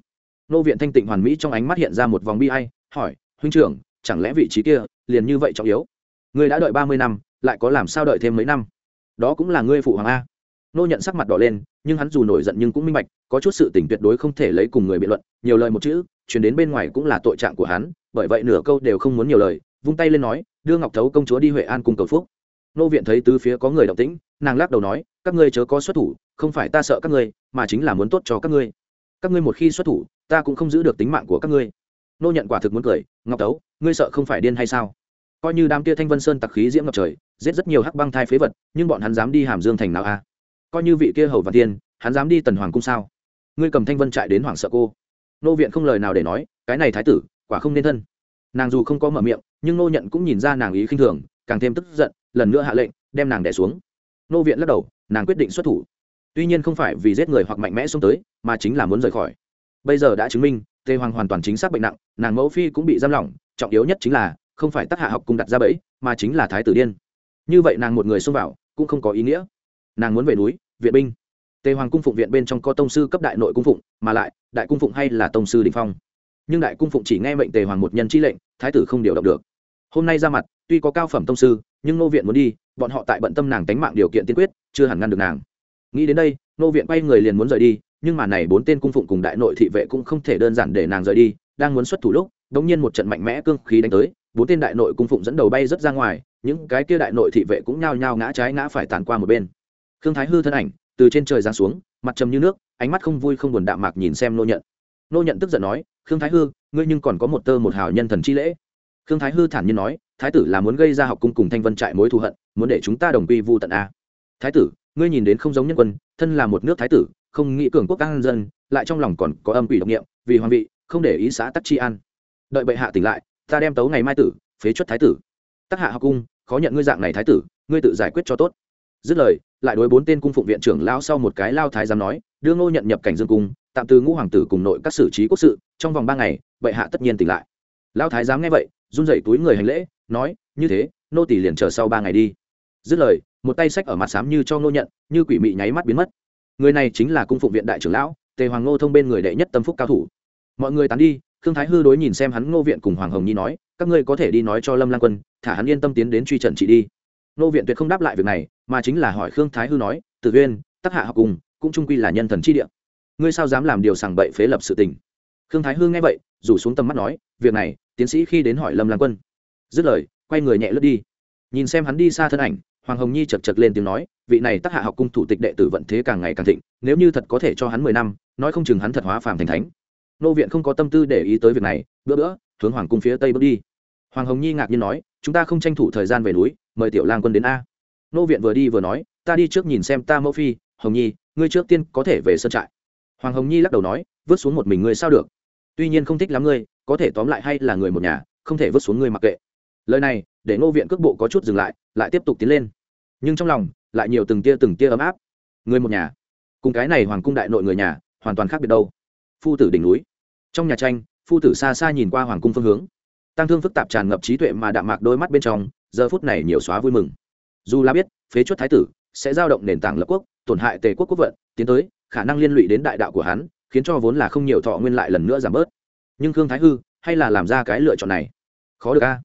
Nô viện thanh tịnh hoàn mỹ trong ánh mắt hiện ra một vòng bi ai, hỏi, huynh trưởng, chẳng lẽ vị trí kia liền như vậy trọng yếu? Ngươi đã đợi ba mươi năm, lại có làm sao đợi thêm mấy năm? Đó cũng là ngươi phụ hoàng a. Nô nhận sắc mặt đỏ lên, nhưng hắn dù nổi giận nhưng cũng minh bạch, có chút sự tỉnh tuyệt đối không thể lấy cùng người biện luận, nhiều lời một chữ, chuyển đến bên ngoài cũng là tội trạng của hắn, bởi vậy nửa câu đều không muốn nhiều lời, vung tay lên nói, đưa ngọc thấu công chúa đi huệ an cung cầu phúc. Nô viện thấy tứ phía có người động tĩnh, nàng lắc đầu nói, các ngươi chớ có xuất thủ không phải ta sợ các ngươi, mà chính là muốn tốt cho các ngươi. Các ngươi một khi xuất thủ, ta cũng không giữ được tính mạng của các ngươi. Nô nhận quả thực muốn cười, ngọc tấu, ngươi sợ không phải điên hay sao? Coi như đám tia thanh vân sơn tặc khí diễm ngập trời, giết rất nhiều hắc băng thai phế vật, nhưng bọn hắn dám đi hàm dương thành nào a? À? Coi như vị kia hầu và tiên, hắn dám đi tần hoàng cung sao? Ngươi cầm thanh vân chạy đến hoàng sợ cô. Nô viện không lời nào để nói, cái này thái tử, quả không nên thân. Nàng dù không có mở miệng, nhưng nô nhận cũng nhìn ra nàng ý khinh thường, càng thêm tức giận, lần nữa hạ lệnh, đem nàng đẻ xuống. Nô viện lắc đầu, nàng quyết định xuất thủ tuy nhiên không phải vì giết người hoặc mạnh mẽ xuống tới, mà chính là muốn rời khỏi. Bây giờ đã chứng minh tề hoàng hoàn toàn chính xác bệnh nặng, nàng mẫu phi cũng bị giam lỏng, trọng yếu nhất chính là, không phải tác hạ học cùng đặt ra bẫy, mà chính là thái tử điên. Như vậy nàng một người xông vào, cũng không có ý nghĩa. Nàng muốn về núi, viện binh. Tề hoàng cung phụng viện bên trong có tông sư cấp đại nội cung phụng, mà lại, đại cung phụng hay là tông sư đình phong. Nhưng đại cung phụng chỉ nghe mệnh tề hoàng một nhân chi lệnh, thái tử không điều động được. Hôm nay ra mặt, tuy có cao phẩm tông sư, nhưng nô viện muốn đi, bọn họ tại bận tâm nàng tánh mạng điều kiện tiên quyết, chưa hẳn ngăn được nàng nghĩ đến đây, nô viện quay người liền muốn rời đi, nhưng mà này bốn tên cung phụng cùng đại nội thị vệ cũng không thể đơn giản để nàng rời đi, đang muốn xuất thủ lúc, đống nhiên một trận mạnh mẽ cương khí đánh tới, bốn tên đại nội cung phụng dẫn đầu bay rất ra ngoài, những cái kia đại nội thị vệ cũng nhao nhao ngã trái ngã phải tàn qua một bên. Khương thái hư thân ảnh, từ trên trời giáng xuống, mặt trầm như nước, ánh mắt không vui không buồn đạm mạc nhìn xem nô nhận. Nô nhận tức giận nói, khương thái hư, ngươi nhưng còn có một tơ một hào nhân thần chi lễ. Khương thái hư thản nhiên nói, thái tử là muốn gây ra học cung cùng thanh vân trại mối thù hận, muốn để chúng ta đồng quy vu tận a. Thái tử ngươi nhìn đến không giống nhân quân, thân là một nước thái tử, không nghĩ cường quốc an dân, lại trong lòng còn có âm quỷ độc nghiệm vì hoàng vị, không để ý xã tắc chi an. Đợi bệ hạ tỉnh lại, ta đem tấu ngày mai tử, phế chuất thái tử. Tắc hạ học cung, khó nhận ngươi dạng này thái tử, ngươi tự giải quyết cho tốt. Dứt lời, lại đối bốn tên cung phụng viện trưởng lao sau một cái lao thái giám nói, đưa ngô nhận nhập cảnh dương cung, tạm từ ngũ hoàng tử cùng nội các xử trí quốc sự, trong vòng ba ngày, bệ hạ tất nhiên tỉnh lại. Lao thái giám nghe vậy, run rẩy túi người hành lễ, nói, như thế, nô tỷ liền chờ sau ba ngày đi dứt lời, một tay sách ở mặt xám như cho ngô nhận, như quỷ mị nháy mắt biến mất. Người này chính là cung phụng viện đại trưởng lão, tề hoàng ngô thông bên người đệ nhất tâm phúc cao thủ. Mọi người tán đi, khương thái hư đối nhìn xem hắn ngô viện cùng hoàng hồng nhi nói, các ngươi có thể đi nói cho lâm lan quân, thả hắn yên tâm tiến đến truy trần chị đi. Ngô viện tuyệt không đáp lại việc này, mà chính là hỏi khương thái hư nói tự viên tắc hạ học cùng, cũng trung quy là nhân thần chi địa. Ngươi sao dám làm điều sàng bậy phế lập sự tình? Khương thái hư nghe vậy, rủ xuống tầm mắt nói, việc này, tiến sĩ khi đến hỏi lâm lan quân. Dứt lời, quay người nhẹ lướt đi. Nhìn xem hắn đi xa thân ảnh hoàng hồng nhi chật chật lên tiếng nói, vị này tác hạ học cung thủ tịch đệ tử vận thế càng ngày càng thịnh, nếu như thật có thể cho hắn mười năm, nói không chừng hắn thật hóa phàm thành thánh. Nô viện không có tâm tư để ý tới việc này, bữa bữa, hướng hoàng cung phía tây bước đi. Hoàng hồng nhi ngạc nhiên nói, chúng ta không tranh thủ thời gian về núi, mời tiểu lang quân đến a. Nô viện vừa đi vừa nói, ta đi trước nhìn xem ta mẫu phi, hồng nhi, ngươi trước tiên có thể về sân trại. Hoàng hồng nhi lắc đầu nói, vứt xuống một mình ngươi sao được? Tuy nhiên không thích lắm ngươi, có thể tóm lại hay là người một nhà, không thể vứt xuống ngươi mặc kệ. Lời này để ngô viện cước bộ có chút dừng lại lại tiếp tục tiến lên. Nhưng trong lòng, lại nhiều từng tia từng tia ấm áp. Người một nhà, cùng cái này hoàng cung đại nội người nhà, hoàn toàn khác biệt đâu. Phu tử đỉnh núi. Trong nhà tranh, phu tử xa xa nhìn qua hoàng cung phương hướng. Tăng thương phức tạp tràn ngập trí tuệ mà đạm mạc đôi mắt bên trong, giờ phút này nhiều xóa vui mừng. Dù là biết, phế chuất thái tử sẽ giao động nền tảng lập quốc, tổn hại tề quốc quốc vận, tiến tới, khả năng liên lụy đến đại đạo của hắn, khiến cho vốn là không nhiều thọ nguyên lại lần nữa giảm bớt. Nhưng khương thái hư hay là làm ra cái lựa chọn này? Khó được a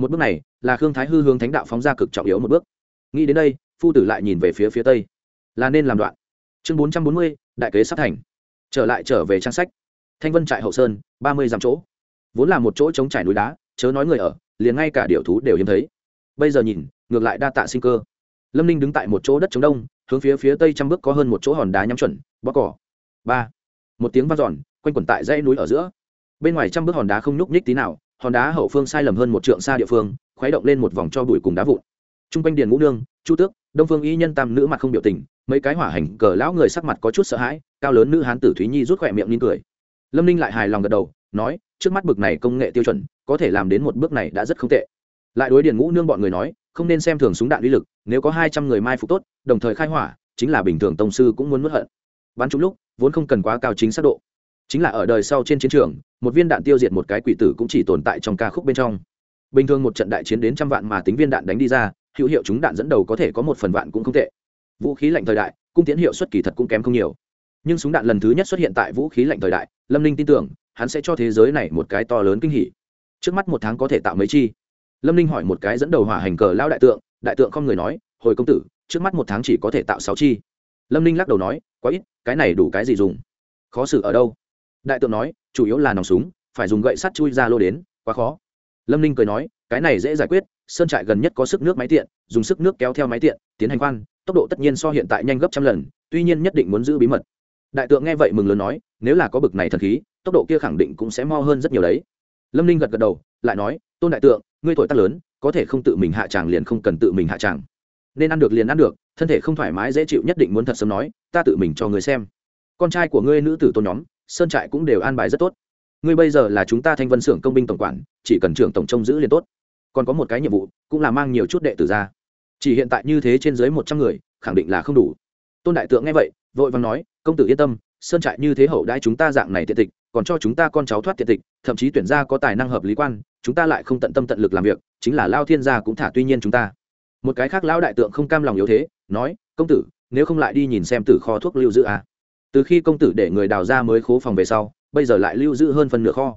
một bước này là khương thái hư hướng thánh đạo phóng ra cực trọng yếu một bước. Nghĩ đến đây, phu tử lại nhìn về phía phía tây. Là nên làm đoạn. Chương bốn trăm bốn mươi, đại kế sắp thành. Trở lại trở về trang sách. Thanh vân trại hậu sơn, ba mươi dặm chỗ. Vốn là một chỗ chống trải núi đá, chớ nói người ở, liền ngay cả điệu thú đều hiếm thấy. Bây giờ nhìn, ngược lại đa tạ sinh cơ. Lâm ninh đứng tại một chỗ đất chống đông, hướng phía phía tây trăm bước có hơn một chỗ hòn đá nhắm chuẩn bóc cỏ. Ba. Một tiếng v a n giòn quanh quẩn tại dãy núi ở giữa. Bên ngoài trăm bước hòn đá không nhúc nhích tí nào hòn đá hậu phương sai lầm hơn một trượng xa địa phương, khuấy động lên một vòng cho bụi cùng đá vụn. T r u n g quanh điền ngũ nương, chu tước, đông phương y nhân tam nữ mặt không biểu tình, mấy cái hỏa hành cờ lão người sắc mặt có chút sợ hãi, cao lớn nữ hán tử thúy nhi rút khỏe miệng nín cười. Lâm ninh lại hài lòng gật đầu, nói, trước mắt bực này công nghệ tiêu chuẩn, có thể làm đến một bước này đã rất không tệ. Lại đối điền ngũ nương bọn người nói, không nên xem thường súng đạn uy lực, nếu có hai trăm người mai phục tốt, đồng thời khai hỏa, chính là bình thường tông sư cũng muốn mất hận. Bắn trúng lúc, vốn không cần quá cao chính xác độ chính là ở đời sau trên chiến trường, một viên đạn tiêu diệt một cái quỷ tử cũng chỉ tồn tại trong ca khúc bên trong. Bình thường một trận đại chiến đến trăm vạn mà tính viên đạn đánh đi ra, hữu hiệu chúng đạn dẫn đầu có thể có một phần vạn cũng không tệ. Vũ khí lạnh thời đại, cung tiến hiệu xuất kỳ thật cũng kém không nhiều. Nhưng súng đạn lần thứ nhất xuất hiện tại vũ khí lạnh thời đại, lâm ninh tin tưởng, hắn sẽ cho thế giới này một cái to lớn kinh hỉ. Trước mắt một tháng có thể tạo mấy chi? Lâm ninh hỏi một cái dẫn đầu hỏa hành cờ lao đại tượng đại tượng không người nói, hồi công tử, trước mắt một tháng chỉ có thể tạo sáu chi. Lâm ninh lắc đầu nói, quá ít, cái này đủ cái gì dùng? Khó xử ở đâu? Đại tượng nói, chủ yếu là nòng súng, phải dùng gậy sắt chui ra lô đến, quá khó. Lâm ninh cười nói, cái này dễ giải quyết, sơn trại gần nhất có sức nước máy tiện, dùng sức nước kéo theo máy tiện, tiến hành khoan, tốc độ tất nhiên so hiện tại nhanh gấp trăm lần, tuy nhiên nhất định muốn giữ bí mật. Đại tượng nghe vậy mừng lớn nói, nếu là có bực này thần khí, tốc độ kia khẳng định cũng sẽ mo hơn rất nhiều đấy. Lâm ninh gật gật đầu, lại nói, tôn đại tượng, ngươi tuổi tác lớn, có thể không tự mình hạ tràng liền không cần tự mình hạ tràng. Nên ăn được liền ăn được, thân thể không thoải mái dễ chịu nhất định muốn thật sớm nói, ta tự mình cho người xem. Con trai của ngươi nữ tử tôn nhóm sơn trại cũng đều an bài rất tốt. Ngươi bây giờ là chúng ta thanh vân xưởng công binh tổng quản, chỉ cần trưởng tổng trông giữ liền tốt. Còn có một cái nhiệm vụ, cũng là mang nhiều chút đệ tử ra. Chỉ hiện tại như thế trên dưới một trăm người, khẳng định là không đủ. Tôn đại tượng nghe vậy, vội vàng nói, công tử yên tâm, sơn trại như thế hậu đãi chúng ta dạng này tiện tịch, còn cho chúng ta con cháu thoát tiện tịch, thậm chí tuyển ra có tài năng hợp lý quan, chúng ta lại không tận tâm tận lực làm việc, chính là lao thiên gia cũng thả tuy nhiên chúng ta. Một cái khác lão đại tượng không cam lòng yếu thế, nói, công tử, nếu không lại đi nhìn xem tử kho thuốc lưu giữ à từ khi công tử để người đào ra mới khố phòng về sau, bây giờ lại lưu giữ hơn phần nửa kho.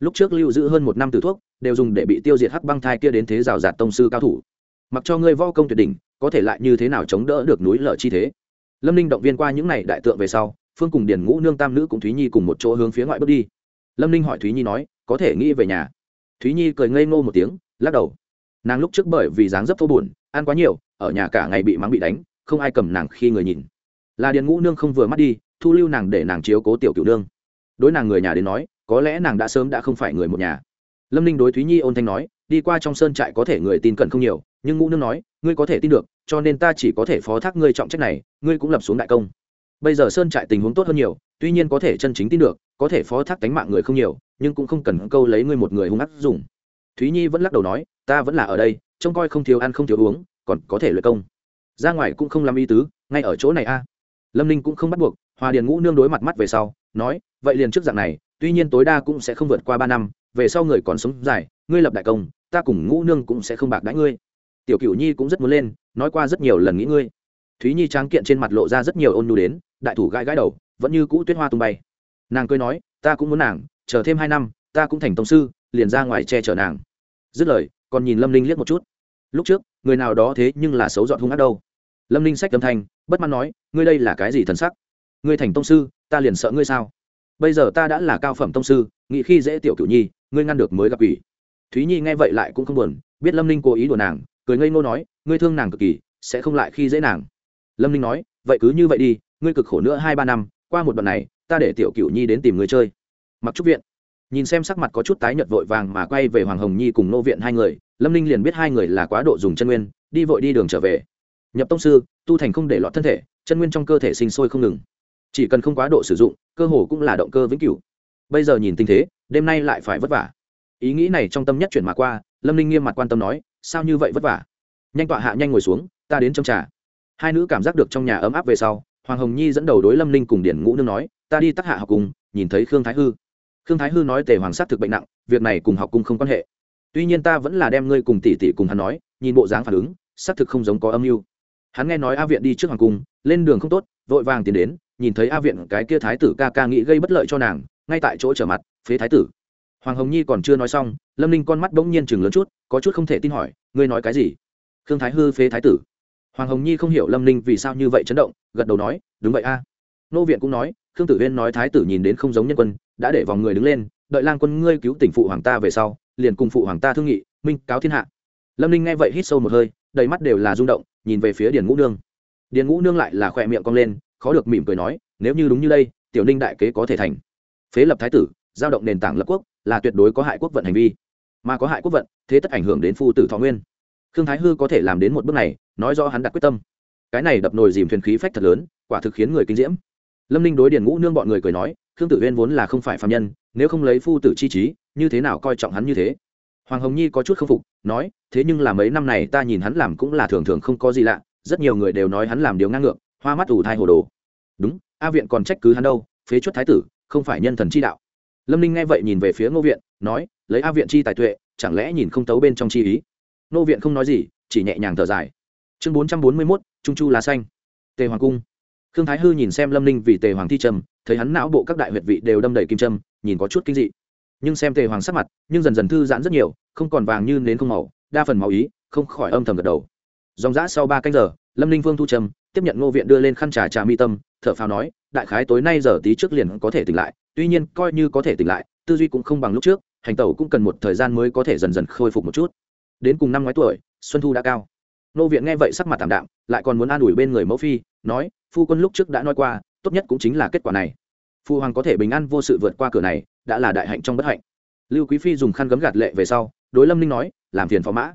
Lúc trước lưu giữ hơn một năm từ thuốc, đều dùng để bị tiêu diệt hắc băng thai kia đến thế rào rạt tông sư cao thủ. Mặc cho ngươi vo công tuyệt đỉnh, có thể lại như thế nào chống đỡ được núi lở chi thế? Lâm ninh động viên qua những n à y đại tượng về sau, phương cùng điền ngũ nương tam nữ cùng thúy nhi cùng một chỗ hướng phía ngoại bước đi. Lâm ninh hỏi thúy nhi nói, có thể nghĩ về nhà? Thúy nhi cười ngây ngô một tiếng, lắc đầu. Nàng lúc trước bởi vì dáng dấp thô buồn, ăn quá nhiều, ở nhà cả ngày bị mắng bị đánh, không ai cầm nàng khi người nhìn. Là điền ngũ nương không vừa mắt đi thu lưu nàng để nàng chiếu cố tiểu cửu nương. Đối nàng người nhà đến nói, có lẽ nàng đã sớm đã không phải người một nhà. Lâm ninh đối thúy nhi ôn thanh nói, đi qua trong sơn trại có thể người tin cận không nhiều, nhưng ngũ nương nói, ngươi có thể tin được, cho nên ta chỉ có thể phó thác ngươi trọng trách này, ngươi cũng lập xuống đại công. Bây giờ sơn trại tình huống tốt hơn nhiều, tuy nhiên có thể chân chính tin được, có thể phó thác tánh mạng người không nhiều, nhưng cũng không cần câu lấy ngươi một người hung ác dùng. Thúy nhi vẫn lắc đầu nói, ta vẫn là ở đây, trông coi không thiếu ăn không thiếu uống, còn có thể luyện công. Ra ngoài cũng không làm y tứ, ngay ở chỗ này a. Lâm ninh cũng không bắt buộc hòa điền ngũ nương đối mặt mắt về sau, nói, vậy liền trước dạng này, tuy nhiên tối đa cũng sẽ không vượt qua ba năm, về sau người còn sống dài, ngươi lập đại công, ta cùng ngũ nương cũng sẽ không bạc đãi ngươi. Tiểu cửu nhi cũng rất muốn lên, nói qua rất nhiều lần nghĩ ngươi. Thúy nhi tráng kiện trên mặt lộ ra rất nhiều ôn nhu đến, đại thủ gãi gãi đầu, vẫn như cũ tuyết hoa tung bay. Nàng cười nói, ta cũng muốn nàng, chờ thêm hai năm, ta cũng thành tông sư, liền ra ngoài che chở nàng. Dứt lời, còn nhìn lâm ninh liếc một chút. Lúc trước, người nào đó thế nhưng là xấu dọn hung ác đâu. Lâm ninh sách âm thanh, bất mãn nói, ngươi đây là cái gì thần sắc? Ngươi thành tông sư, ta liền sợ ngươi sao? Bây giờ ta đã là cao phẩm tông sư, nghĩ khi dễ tiểu cửu nhi, ngươi ngăn được mới gặp ủy. Thúy nhi nghe vậy lại cũng không buồn, biết lâm ninh cố ý đùa nàng, cười ngây ngô nói, ngươi thương nàng cực kỳ, sẽ không lại khi dễ nàng. Lâm ninh nói, vậy cứ như vậy đi, ngươi cực khổ nữa hai ba năm, qua một đoạn này, ta để tiểu cửu nhi đến tìm người chơi. Mặc trúc viện. Nhìn xem sắc mặt có chút tái nhợt vội vàng mà quay về hoàng hồng nhi cùng nô viện hai người, lâm ninh liền biết hai người là quá độ dùng chân nguyên, đi vội đi đường trở về. Nhập tông sư, tu thành không để lọt thân thể, chân nguyên trong cơ thể sinh sôi không ngừng chỉ cần không quá độ sử dụng, cơ hồ cũng là động cơ vĩnh cửu. Bây giờ nhìn tình thế, đêm nay lại phải vất vả. Ý nghĩ này trong tâm nhất chuyển mà qua, lâm ninh nghiêm mặt quan tâm nói, sao như vậy vất vả? Nhanh tọa hạ nhanh ngồi xuống, ta đến trong trà. Hai nữ cảm giác được trong nhà ấm áp về sau, hoàng hồng nhi dẫn đầu đối lâm ninh cùng điển ngũ nương nói, ta đi tắc hạ học cùng, nhìn thấy khương thái hư. Khương thái hư nói tề hoàng sát thực bệnh nặng, việc này cùng học cung không quan hệ. Tuy nhiên ta vẫn là đem ngươi cùng tỷ tỷ cùng hắn nói, nhìn bộ dáng phản ứng xác thực không giống có âm mưu. Hắn nghe nói a viện đi trước hoàng cung, lên đường không tốt, vội vàng tiến đến nhìn thấy a viện cái kia thái tử ca ca nghĩ gây bất lợi cho nàng, ngay tại chỗ trở mặt, phế thái tử. Hoàng hồng nhi còn chưa nói xong, lâm ninh con mắt bỗng nhiên chừng lớn chút, có chút không thể tin hỏi, ngươi nói cái gì? Khương thái hư phế thái tử. Hoàng hồng nhi không hiểu lâm ninh vì sao như vậy chấn động, gật đầu nói, đúng vậy a. Nô viện cũng nói, khương tử huyên nói thái tử nhìn đến không giống nhân quân, đã để vòng người đứng lên, đợi lang quân ngươi cứu tỉnh phụ hoàng ta về sau, liền cùng phụ hoàng ta thương nghị, minh cáo thiên hạ. Lâm ninh nghe vậy hít sâu một hơi, đầy mắt đều là rung động, nhìn về phía điền ngũ nương. Điền ngũ nương lại là khỏe miệng cong lên khó được mỉm cười nói, nếu như đúng như đây, tiểu ninh đại kế có thể thành. Phế lập thái tử, giao động nền tảng lập quốc, là tuyệt đối có hại quốc vận hành vi. Mà có hại quốc vận, thế tất ảnh hưởng đến phu tử thọ nguyên. Khương thái hư có thể làm đến một bước này, nói do hắn đặt quyết tâm. Cái này đập nồi dìm thuyền khí phách thật lớn, quả thực khiến người kinh diễm. Lâm ninh đối điền ngũ nương bọn người cười nói, khương tử huyên vốn là không phải phạm nhân, nếu không lấy phu tử chi trí, như thế nào coi trọng hắn như thế? Hoàng hồng nhi có chút k phục, nói, thế nhưng là mấy năm này ta nhìn hắn làm cũng là thường thường không có gì lạ, rất nhiều người đều nói hắn làm điều ngang ngược hoa mắt ủ thai hồ đồ. Đúng, a viện còn trách cứ hắn đâu, phế chuất thái tử, không phải nhân thần chi đạo. Lâm ninh nghe vậy nhìn về phía ngô viện, nói, lấy a viện chi tài tuệ, chẳng lẽ nhìn không tấu bên trong chi ý? Ngô viện không nói gì, chỉ nhẹ nhàng thở dài. Chương bốn trăm bốn mươi mốt, trung chu lá xanh. Tề hoàng cung. Khương thái hư nhìn xem lâm ninh vì tề hoàng thi trầm, thấy hắn não bộ các đại huyệt vị đều đâm đầy kim trâm nhìn có chút kinh dị. Nhưng xem tề hoàng sắc mặt, nhưng dần dần thư giãn rất nhiều, không còn vàng như nến không màu, đa phần màu ý, không khỏi âm thầm gật đầu. Dòng g sau ba canh giờ, lâm ninh vương thu trầm tiếp nhận ngô viện đưa lên khăn trà trà mi tâm, thở phào nói, đại khái tối nay giờ tí trước liền có thể tỉnh lại, tuy nhiên coi như có thể tỉnh lại, tư duy cũng không bằng lúc trước, hành tẩu cũng cần một thời gian mới có thể dần dần khôi phục một chút. Đến cùng năm ngoái tuổi, xuân thu đã cao. Nô viện nghe vậy sắc mặt tạm đạm, lại còn muốn an ủi bên người mẫu phi, nói, phu quân lúc trước đã nói qua, tốt nhất cũng chính là kết quả này. Phu hoàng có thể bình an vô sự vượt qua cửa này, đã là đại hạnh trong bất hạnh. Lưu quý phi dùng khăn gấm gạt lệ về sau, đối lâm ninh nói, làm phiền phó mã.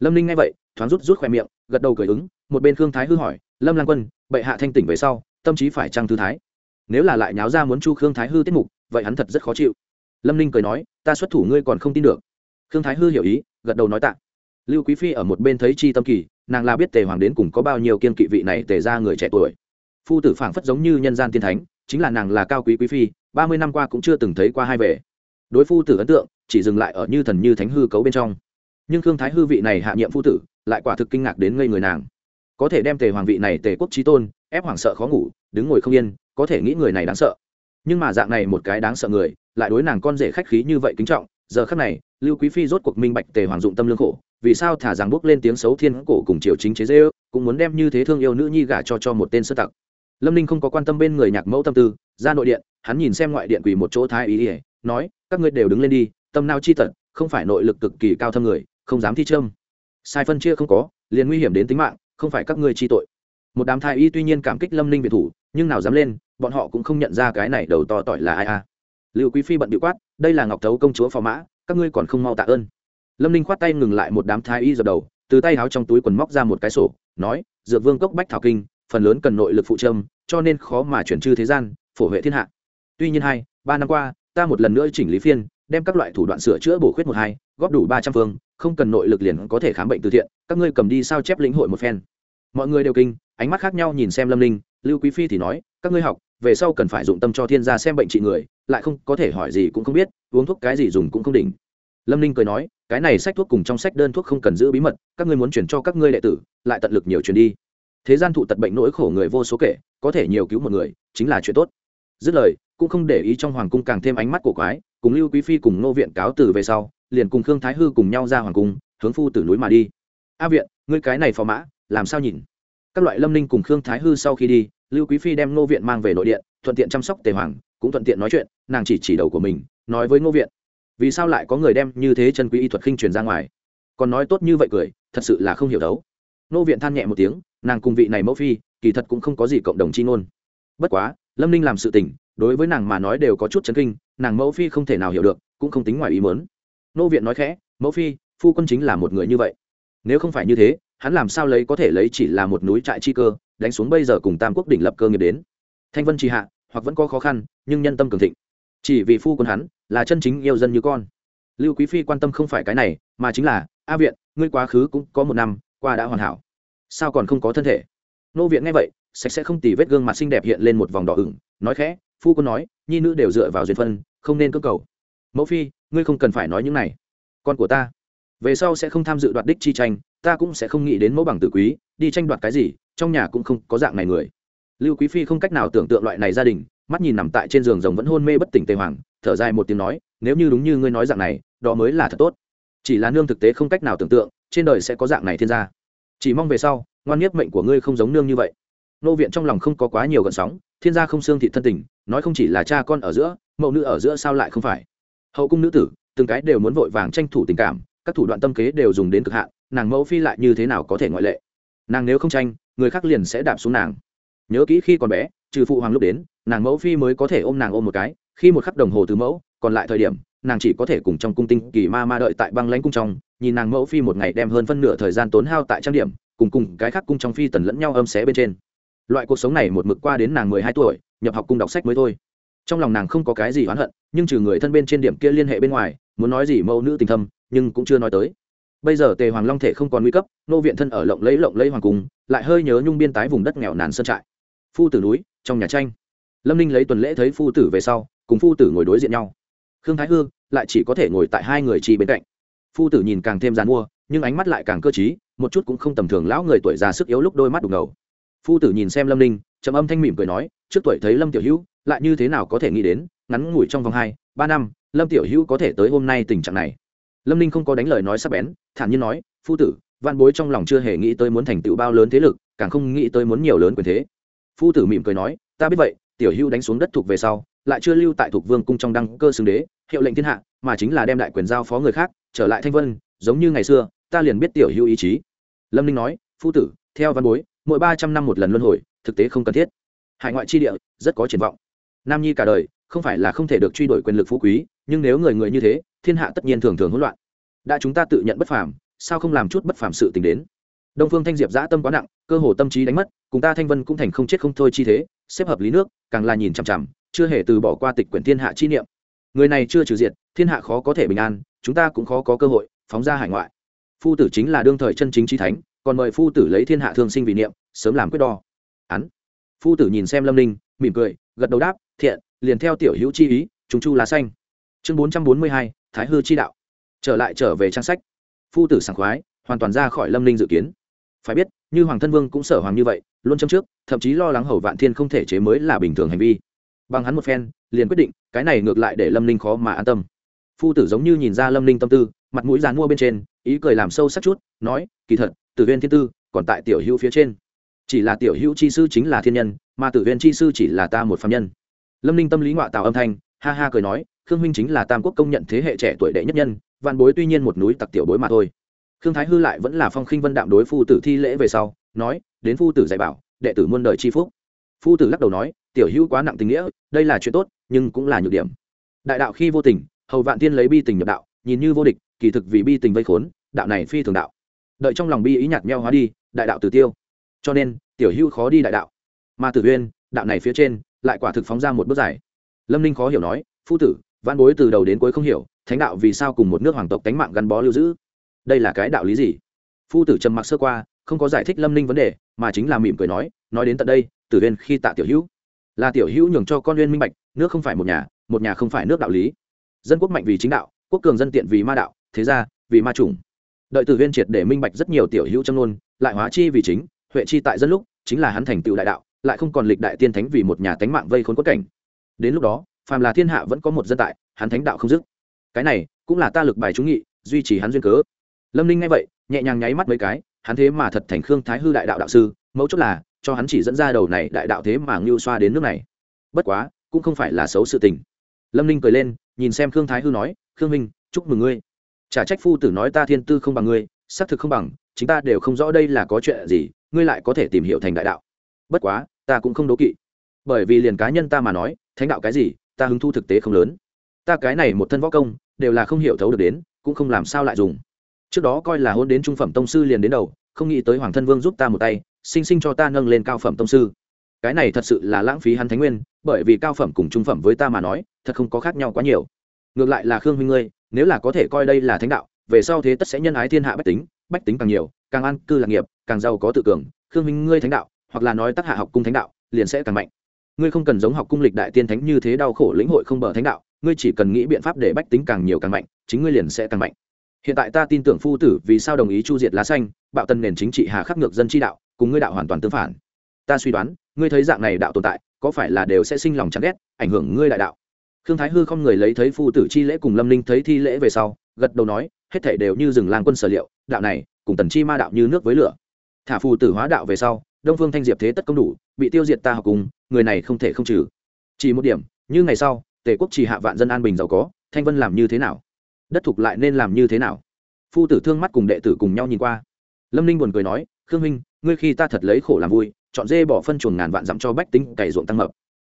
Lâm ninh nghe vậy, thoáng rút rút khoe miệng, gật đầu cười ứng, một bên khương thái hư hỏi lâm lang quân, bệ hạ thanh tỉnh về sau, tâm trí phải trăng thư thái. Nếu là lại nháo ra muốn chu khương thái hư tiết mục, vậy hắn thật rất khó chịu. Lâm ninh cười nói, ta xuất thủ ngươi còn không tin được. Khương thái hư hiểu ý, gật đầu nói tạ. Lưu quý phi ở một bên thấy chi tâm kỳ, nàng là biết tề hoàng đến cùng có bao nhiêu kiên kỵ vị này tề ra người trẻ tuổi. Phu tử phảng phất giống như nhân gian tiên thánh, chính là nàng là cao quý quý phi, ba mươi năm qua cũng chưa từng thấy qua hai về đối phu tử ấn tượng, chỉ dừng lại ở như thần như thánh hư cấu bên trong. Nhưng khương thái hư vị này hạ nhiệm phu tử, lại quả thực kinh ngạc đến ngây người nàng có thể đem tề hoàng vị này tề quốc trí tôn, ép hoàng sợ khó ngủ, đứng ngồi không yên, có thể nghĩ người này đáng sợ. Nhưng mà dạng này một cái đáng sợ người, lại đối nàng con rể khách khí như vậy kính trọng, giờ khắc này, lưu quý phi rốt cuộc minh bạch tề hoàng dụng tâm lương khổ, vì sao thả rằng bước lên tiếng xấu thiên cổ cùng triều chính chế dễ cũng muốn đem như thế thương yêu nữ nhi gả cho cho một tên sơ tặc. Lâm ninh không có quan tâm bên người nhạc mẫu tâm tư, ra nội điện, hắn nhìn xem ngoại điện quỳ một chỗ thái ý ỉa nói, các ngươi đều đứng lên đi, tâm nào chi tật, không phải nội lực cực kỳ cao thâm người, không dám thi trâm sai phân chia không có, liền nguy hiểm đến tính mạng không phải các ngươi chi tội. Một đám thái y tuy nhiên cảm kích lâm ninh việt thủ, nhưng nào dám lên, bọn họ cũng không nhận ra cái này đầu to tỏi là ai à. a liệu quý phi bận bị quát, đây là ngọc thấu công chúa phò mã, các ngươi còn không mau tạ ơn. Lâm ninh khoát tay ngừng lại một đám thái y dập đầu, từ tay áo trong túi quần móc ra một cái sổ, nói, dược vương cốc bách thảo kinh, phần lớn cần nội lực phụ trâm, cho nên khó mà chuyển chư thế gian, phổ huệ thiên hạ. Tuy nhiên hai, ba năm qua, ta một lần nữa chỉnh lý phiên đem các loại thủ đoạn sửa chữa bổ khuyết một hai, góp đủ ba trăm phương, không cần nội lực liền có thể khám bệnh từ thiện, các ngươi cầm đi sao chép lĩnh hội một phen. Mọi người đều kinh, ánh mắt khác nhau nhìn xem lâm linh lưu quý phi thì nói, các ngươi học, về sau cần phải dụng tâm cho thiên gia xem bệnh trị người, lại không có thể hỏi gì cũng không biết, uống thuốc cái gì dùng cũng không đỉnh. Lâm ninh cười nói, cái này sách thuốc cùng trong sách đơn thuốc không cần giữ bí mật, các ngươi muốn chuyển cho các ngươi đệ tử, lại tận lực nhiều chuyển đi. Thế gian thụ tật bệnh nỗi khổ người vô số kể, có thể nhiều cứu một người, chính là chuyện tốt. Dứt lời, cũng không để ý trong hoàng cung càng thêm ánh mắt của quái cùng lưu quý phi cùng nô viện cáo từ về sau, liền cùng khương thái hư cùng nhau ra hoàng cung, hướng phu từ núi mà đi. A viện, ngươi cái này phò mã, làm sao nhìn? Các loại lâm ninh cùng khương thái hư sau khi đi, lưu quý phi đem nô viện mang về nội điện, thuận tiện chăm sóc tề hoàng, cũng thuận tiện nói chuyện, nàng chỉ chỉ đầu của mình, nói với nô viện, vì sao lại có người đem như thế chân quý y thuật khinh truyền ra ngoài? Còn nói tốt như vậy cười, thật sự là không hiểu đấu. Nô viện than nhẹ một tiếng, nàng cùng vị này mẫu phi, kỳ thật cũng không có gì cộng đồng chi ngôn. Bất quá, lâm ninh làm sự tình, đối với nàng mà nói đều có chút chấn kinh nàng mẫu phi không thể nào hiểu được, cũng không tính ngoài ý mớn nô viện nói khẽ, mẫu phi, phu quân chính là một người như vậy. Nếu không phải như thế, hắn làm sao lấy có thể lấy chỉ là một núi trại chi cơ, đánh xuống bây giờ cùng tam quốc đỉnh lập cơ nghiệp đến? Thanh vân trì hạ, hoặc vẫn có khó khăn, nhưng nhân tâm cường thịnh. Chỉ vì phu quân hắn, là chân chính yêu dân như con. Lưu quý phi quan tâm không phải cái này, mà chính là, a viện, ngươi quá khứ cũng có một năm, qua đã hoàn hảo. Sao còn không có thân thể? Nô viện nghe vậy, sạch sẽ không tỉ vết gương mặt xinh đẹp hiện lên một vòng đỏ ửng, nói khẽ, phu quân nói nhi nữ đều dựa vào duyên phân, không nên cơ cầu. Mẫu phi, ngươi không cần phải nói những này. Con của ta, về sau sẽ không tham dự đoạt đích chi tranh, ta cũng sẽ không nghĩ đến mẫu bằng tử quý, đi tranh đoạt cái gì, trong nhà cũng không có dạng này người. Lưu quý phi không cách nào tưởng tượng loại này gia đình, mắt nhìn nằm tại trên giường rồng vẫn hôn mê bất tỉnh tề hoàng, thở dài một tiếng nói, nếu như đúng như ngươi nói dạng này, đó mới là thật tốt. Chỉ là nương thực tế không cách nào tưởng tượng, trên đời sẽ có dạng này thiên gia. Chỉ mong về sau, ngoan nhất mệnh của ngươi không giống nương như vậy nô viện trong lòng không có quá nhiều gợn sóng, thiên gia không xương thị thân tình, nói không chỉ là cha con ở giữa, mẫu nữ ở giữa sao lại không phải? Hậu cung nữ tử, từng cái đều muốn vội vàng tranh thủ tình cảm, các thủ đoạn tâm kế đều dùng đến cực hạn, nàng mẫu phi lại như thế nào có thể ngoại lệ? Nàng nếu không tranh, người khác liền sẽ đạp xuống nàng. Nhớ kỹ khi còn bé, trừ phụ hoàng lúc đến, nàng mẫu phi mới có thể ôm nàng ôm một cái, khi một khắc đồng hồ từ mẫu, còn lại thời điểm, nàng chỉ có thể cùng trong cung tinh kỳ ma ma đợi tại băng lãnh cung trong, nhìn nàng mẫu phi một ngày đem hơn phân nửa thời gian tốn hao tại trang điểm, cùng cùng cái khác cung trong phi tần lẫn nhau âm xé bên trên loại cuộc sống này một mực qua đến nàng mười hai tuổi, nhập học cung đọc sách mới thôi. Trong lòng nàng không có cái gì oán hận, nhưng trừ người thân bên trên điểm kia liên hệ bên ngoài, muốn nói gì mẫu nữ tình thâm, nhưng cũng chưa nói tới. Bây giờ tề hoàng long thể không còn nguy cấp, nô viện thân ở lộng lấy lộng lấy hoàng cung, lại hơi nhớ nhung biên tái vùng đất nghèo nàn sơn trại. Phu tử núi, trong nhà tranh. Lâm ninh lấy tuần lễ thấy phu tử về sau, cùng phu tử ngồi đối diện nhau. Khương thái hương lại chỉ có thể ngồi tại hai người chi bên cạnh. Phu tử nhìn càng thêm g mua, nhưng ánh mắt lại càng cơ t một chút cũng không tầm thường lão người tuổi già sức yếu lúc đôi mắt đục ngầu phu tử nhìn xem lâm ninh, trầm âm thanh mỉm cười nói, trước tuổi thấy lâm tiểu hữu, lại như thế nào có thể nghĩ đến, ngắn ngủi trong vòng hai, ba năm, lâm tiểu hữu có thể tới hôm nay tình trạng này. Lâm ninh không có đánh lời nói sắp bén, thản nhiên nói, phu tử văn bối trong lòng chưa hề nghĩ tới muốn thành tựu bao lớn thế lực, càng không nghĩ tới muốn nhiều lớn quyền thế. Phu tử mỉm cười nói, ta biết vậy, tiểu hữu đánh xuống đất thuộc về sau, lại chưa lưu tại thuộc vương cung trong đăng cơ xưng đế, hiệu lệnh thiên hạ, mà chính là đem đại quyền giao phó người khác, trở lại thanh vân, giống như ngày xưa, ta liền biết tiểu hữu ý chí. Lâm ninh nói, phu tử, theo văn bối mỗi ba trăm năm một lần luân hồi, thực tế không cần thiết. Hải ngoại chi địa, rất có triển vọng. Nam nhi cả đời, không phải là không thể được truy đuổi quyền lực phú quý, nhưng nếu người người như thế, thiên hạ tất nhiên thường thường hỗn loạn. Đã chúng ta tự nhận bất phàm, sao không làm chút bất phàm sự tình đến? Đông phương thanh diệp giã tâm quá nặng, cơ hồ tâm trí đánh mất, cùng ta thanh vân cũng thành không chết không thôi chi thế, xếp hợp lý nước, càng là nhìn chằm chằm, chưa hề từ bỏ qua tịch quyển thiên hạ chi niệm. Người này chưa trừ diệt, thiên hạ khó có thể bình an, chúng ta cũng khó có cơ hội, phóng ra hải ngoại. Phu tử chính là đương thời chân chính chi thánh còn mời phu tử lấy thiên hạ thương sinh vì niệm, sớm làm quyết đo. Án. Phu tử nhìn xem lâm ninh, mỉm cười, gật đầu đáp, thiện, liền theo tiểu hữu chi ý, chúng chu lá xanh. Chương bốn trăm bốn mươi hai, thái hư chi đạo. Trở lại trở về trang sách. Phu tử sảng khoái, hoàn toàn ra khỏi lâm ninh dự kiến. Phải biết, như hoàng thân vương cũng sở hoàng như vậy, luôn châm trước, thậm chí lo lắng hầu vạn thiên không thể chế mới là bình thường hành vi. Bằng hắn một phen, liền quyết định, cái này ngược lại để lâm ninh khó mà an tâm. Phu tử giống như nhìn ra lâm ninh tâm tư mặt mũi dàn mua bên trên, ý cười làm sâu sắc chút, nói, kỳ thật, tử viên thiên tư còn tại tiểu hữu phía trên. Chỉ là tiểu hữu chi sư chính là thiên nhân, mà tử viên chi sư chỉ là ta một phạm nhân. Lâm ninh tâm lý ngoại tạo âm thanh, ha ha cười nói, khương huynh chính là tam quốc công nhận thế hệ trẻ tuổi đệ nhất nhân văn bối tuy nhiên một núi tặc tiểu bối mà thôi. Khương thái hư lại vẫn là phong khinh vân đạm đối phu tử thi lễ về sau, nói, đến phu tử dạy bảo, đệ tử muôn đời c h i phúc. Phu tử lắc đầu nói, tiểu hữu quá nặng tình nghĩa, đây là chuyện tốt, nhưng cũng là nhược điểm. Đại đạo khi vô tình, hầu vạn tiên lấy bi tình nhập đạo, nhìn như vô địch kỳ thực vì bi tình vây khốn, đạo này phi thường đạo. Đợi trong lòng bi ý nhạt meo hóa đi, đại đạo tử tiêu. Cho nên, tiểu hữu khó đi đại đạo. Mà tử huyên đạo này phía trên, lại quả thực phóng ra một bước dài. Lâm ninh khó hiểu nói, phu tử, văn bối từ đầu đến cuối không hiểu, thánh đạo vì sao cùng một nước hoàng tộc tánh mạng gắn bó lưu giữ? Đây là cái đạo lý gì? Phu tử trầm mặc sơ qua, không có giải thích lâm ninh vấn đề, mà chính là mỉm cười nói nói đến tận đây, tử huyên khi tạ tiểu hữu. Là tiểu hữu nhường cho con uyên minh bạch, nước không phải một nhà một nhà không phải nước đạo lý. Dân quốc mạnh vì chính đạo, quốc cường dân tiện vì ma đạo thế ra, vì ma chủng. Đợi từ viên triệt để minh bạch rất nhiều tiểu hữu châm nôn lại hóa chi vì chính, huệ chi tại dân lúc, chính là hắn thành tựu đại đạo, lại không còn lịch đại tiên thánh vì một nhà tánh mạng vây khốn quất cảnh. Đến lúc đó, phàm là thiên hạ vẫn có một dân tại, hắn thánh đạo không dứt. Cái này, cũng là ta lực bài trúng nghị, duy trì hắn duyên cớ. Lâm ninh nghe vậy, nhẹ nhàng nháy mắt mấy cái, hắn thế mà thật thành khương thái hư đại đạo đạo sư mẫu chốt là, cho hắn chỉ dẫn ra đầu này đại đạo thế mà ngưu xoa đến nước này. Bất quá, cũng không phải là xấu sự tình. Lâm ninh cười lên, nhìn xem khương thái hư nói, khương minh chúc mừng ngươi chả trách phu tử nói ta thiên tư không bằng ngươi, xác thực không bằng chúng ta đều không rõ đây là có chuyện gì, ngươi lại có thể tìm hiểu thành đại đạo. Bất quá, ta cũng không đố kỵ. Bởi vì liền cá nhân ta mà nói, thánh đạo cái gì, ta hứng thu thực tế không lớn. Ta cái này một thân võ công, đều là không hiểu thấu được đến, cũng không làm sao lại dùng. Trước đó coi là hôn đến trung phẩm tông sư liền đến đầu, không nghĩ tới hoàng thân vương giúp ta một tay, sinh sinh cho ta nâng lên cao phẩm tông sư. Cái này thật sự là lãng phí hắn thánh nguyên, bởi vì cao phẩm cùng trung phẩm với ta mà nói, thật không có khác nhau quá nhiều. Ngược lại là khương huynh ngươi nếu là có thể coi đây là thánh đạo, về sau thế tất sẽ nhân ái thiên hạ bách tính bách tính càng nhiều, càng an cư lạc nghiệp, càng giàu có tự cường. Khương Minh, ngươi thánh đạo, hoặc là nói tác hạ học cung thánh đạo, liền sẽ càng mạnh. Ngươi không cần giống học cung lịch đại tiên thánh như thế đau khổ lĩnh hội không bờ thánh đạo, ngươi chỉ cần nghĩ biện pháp để bách tính càng nhiều càng mạnh, chính ngươi liền sẽ càng mạnh. Hiện tại ta tin tưởng phu tử vì sao đồng ý chu diệt lá xanh, bạo tân nền chính trị hà khắc ngược dân chi đạo, cùng ngươi đạo hoàn toàn tương phản. Ta suy đoán, ngươi thấy dạng này đạo tồn tại, có phải là đều sẽ sinh lòng chán ghét, ảnh hưởng ngươi đại đạo? Khương thái hư không người lấy thấy phu tử chi lễ cùng lâm linh thấy thi lễ về sau, gật đầu nói, hết thể đều như rừng lang quân sở liệu, đạo này, cùng tần chi ma đạo như nước với lửa. Thả phù tử hóa đạo về sau, đông phương thanh diệp thế tất công đủ, bị tiêu diệt ta học cùng, người này không thể không trừ. Chỉ một điểm, như ngày sau, tề quốc chỉ hạ vạn dân an bình giàu có, thanh vân làm như thế nào? Đất thục lại nên làm như thế nào? Phu tử thương mắt cùng đệ tử cùng nhau nhìn qua. Lâm ninh buồn cười nói, khương minh ngươi khi ta thật lấy khổ làm vui, chọn dê bỏ phân chuồng ngàn vạn dặm cho bách tính cày ruộng tăng mập.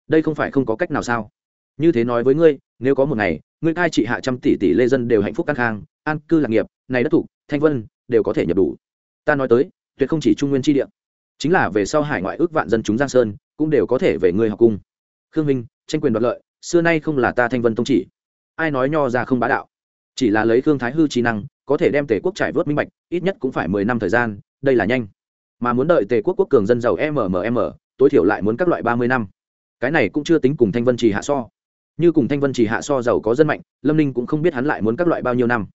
Đây không phải không có cách nào sao? Như thế nói với ngươi nếu có một ngày ngươi cai trị hạ trăm tỷ tỷ lê dân đều hạnh phúc căng khang an cư lạc nghiệp này đất thủ, thanh vân đều có thể nhập đủ. Ta nói tới tuyệt không chỉ trung nguyên tri địa. Chính là về sau hải ngoại ước vạn dân chúng giang sơn cũng đều có thể về ngươi học cung. Khương minh tranh quyền đoạt lợi xưa nay không là ta thanh vân tông chỉ. Ai nói nho ra không bá đạo? Chỉ là lấy khương thái hư trí năng có thể đem tề quốc trải vớt minh bạch ít nhất cũng phải mười năm thời gian đây là nhanh. Mà muốn đợi tề quốc quốc cường dân giàu mmm tối thiểu lại muốn các loại ba mươi năm. Cái này cũng chưa tính cùng thanh vân trì hạ so như cùng thanh vân chỉ hạ so giàu có dân mạnh, lâm ninh cũng không biết hắn lại muốn các loại bao nhiêu năm.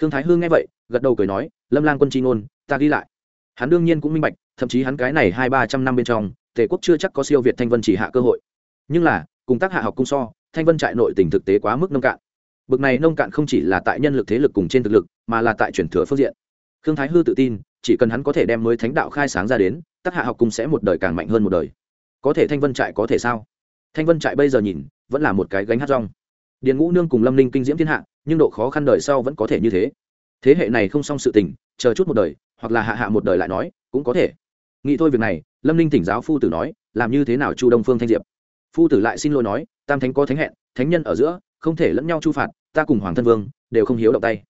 Khương thái hương nghe vậy, gật đầu cười nói, lâm lang quân tri ngôn, ta ghi lại. Hắn đương nhiên cũng minh bạch, thậm chí hắn cái này hai ba trăm năm bên trong, tề quốc chưa chắc có siêu việt thanh vân chỉ hạ cơ hội. Nhưng là, cùng tác hạ học cung so, thanh vân trại nội tình thực tế quá mức nông cạn. Bực này nông cạn không chỉ là tại nhân lực thế lực cùng trên thực lực, mà là tại chuyển thừa phương diện. Khương thái hư tự tin, chỉ cần hắn có thể đem mới thánh đạo khai sáng ra đến, tác hạ học cung sẽ một đời càng mạnh hơn một đời. Có thể thanh vân trại có thể sao? Thanh vân trại bây giờ nhìn vẫn là một cái gánh hát rong. Điền ngũ nương cùng lâm ninh kinh diễm thiên hạ, nhưng độ khó khăn đời sau vẫn có thể như thế. Thế hệ này không xong sự tình, chờ chút một đời, hoặc là hạ hạ một đời lại nói, cũng có thể. Nghĩ thôi việc này, lâm ninh tỉnh giáo phu tử nói, làm như thế nào chu đông phương thanh diệp. Phu tử lại xin lỗi nói, tam thánh có thánh hẹn, thánh nhân ở giữa, không thể lẫn nhau chu phạt, ta cùng hoàng thân vương đều không hiếu động tay.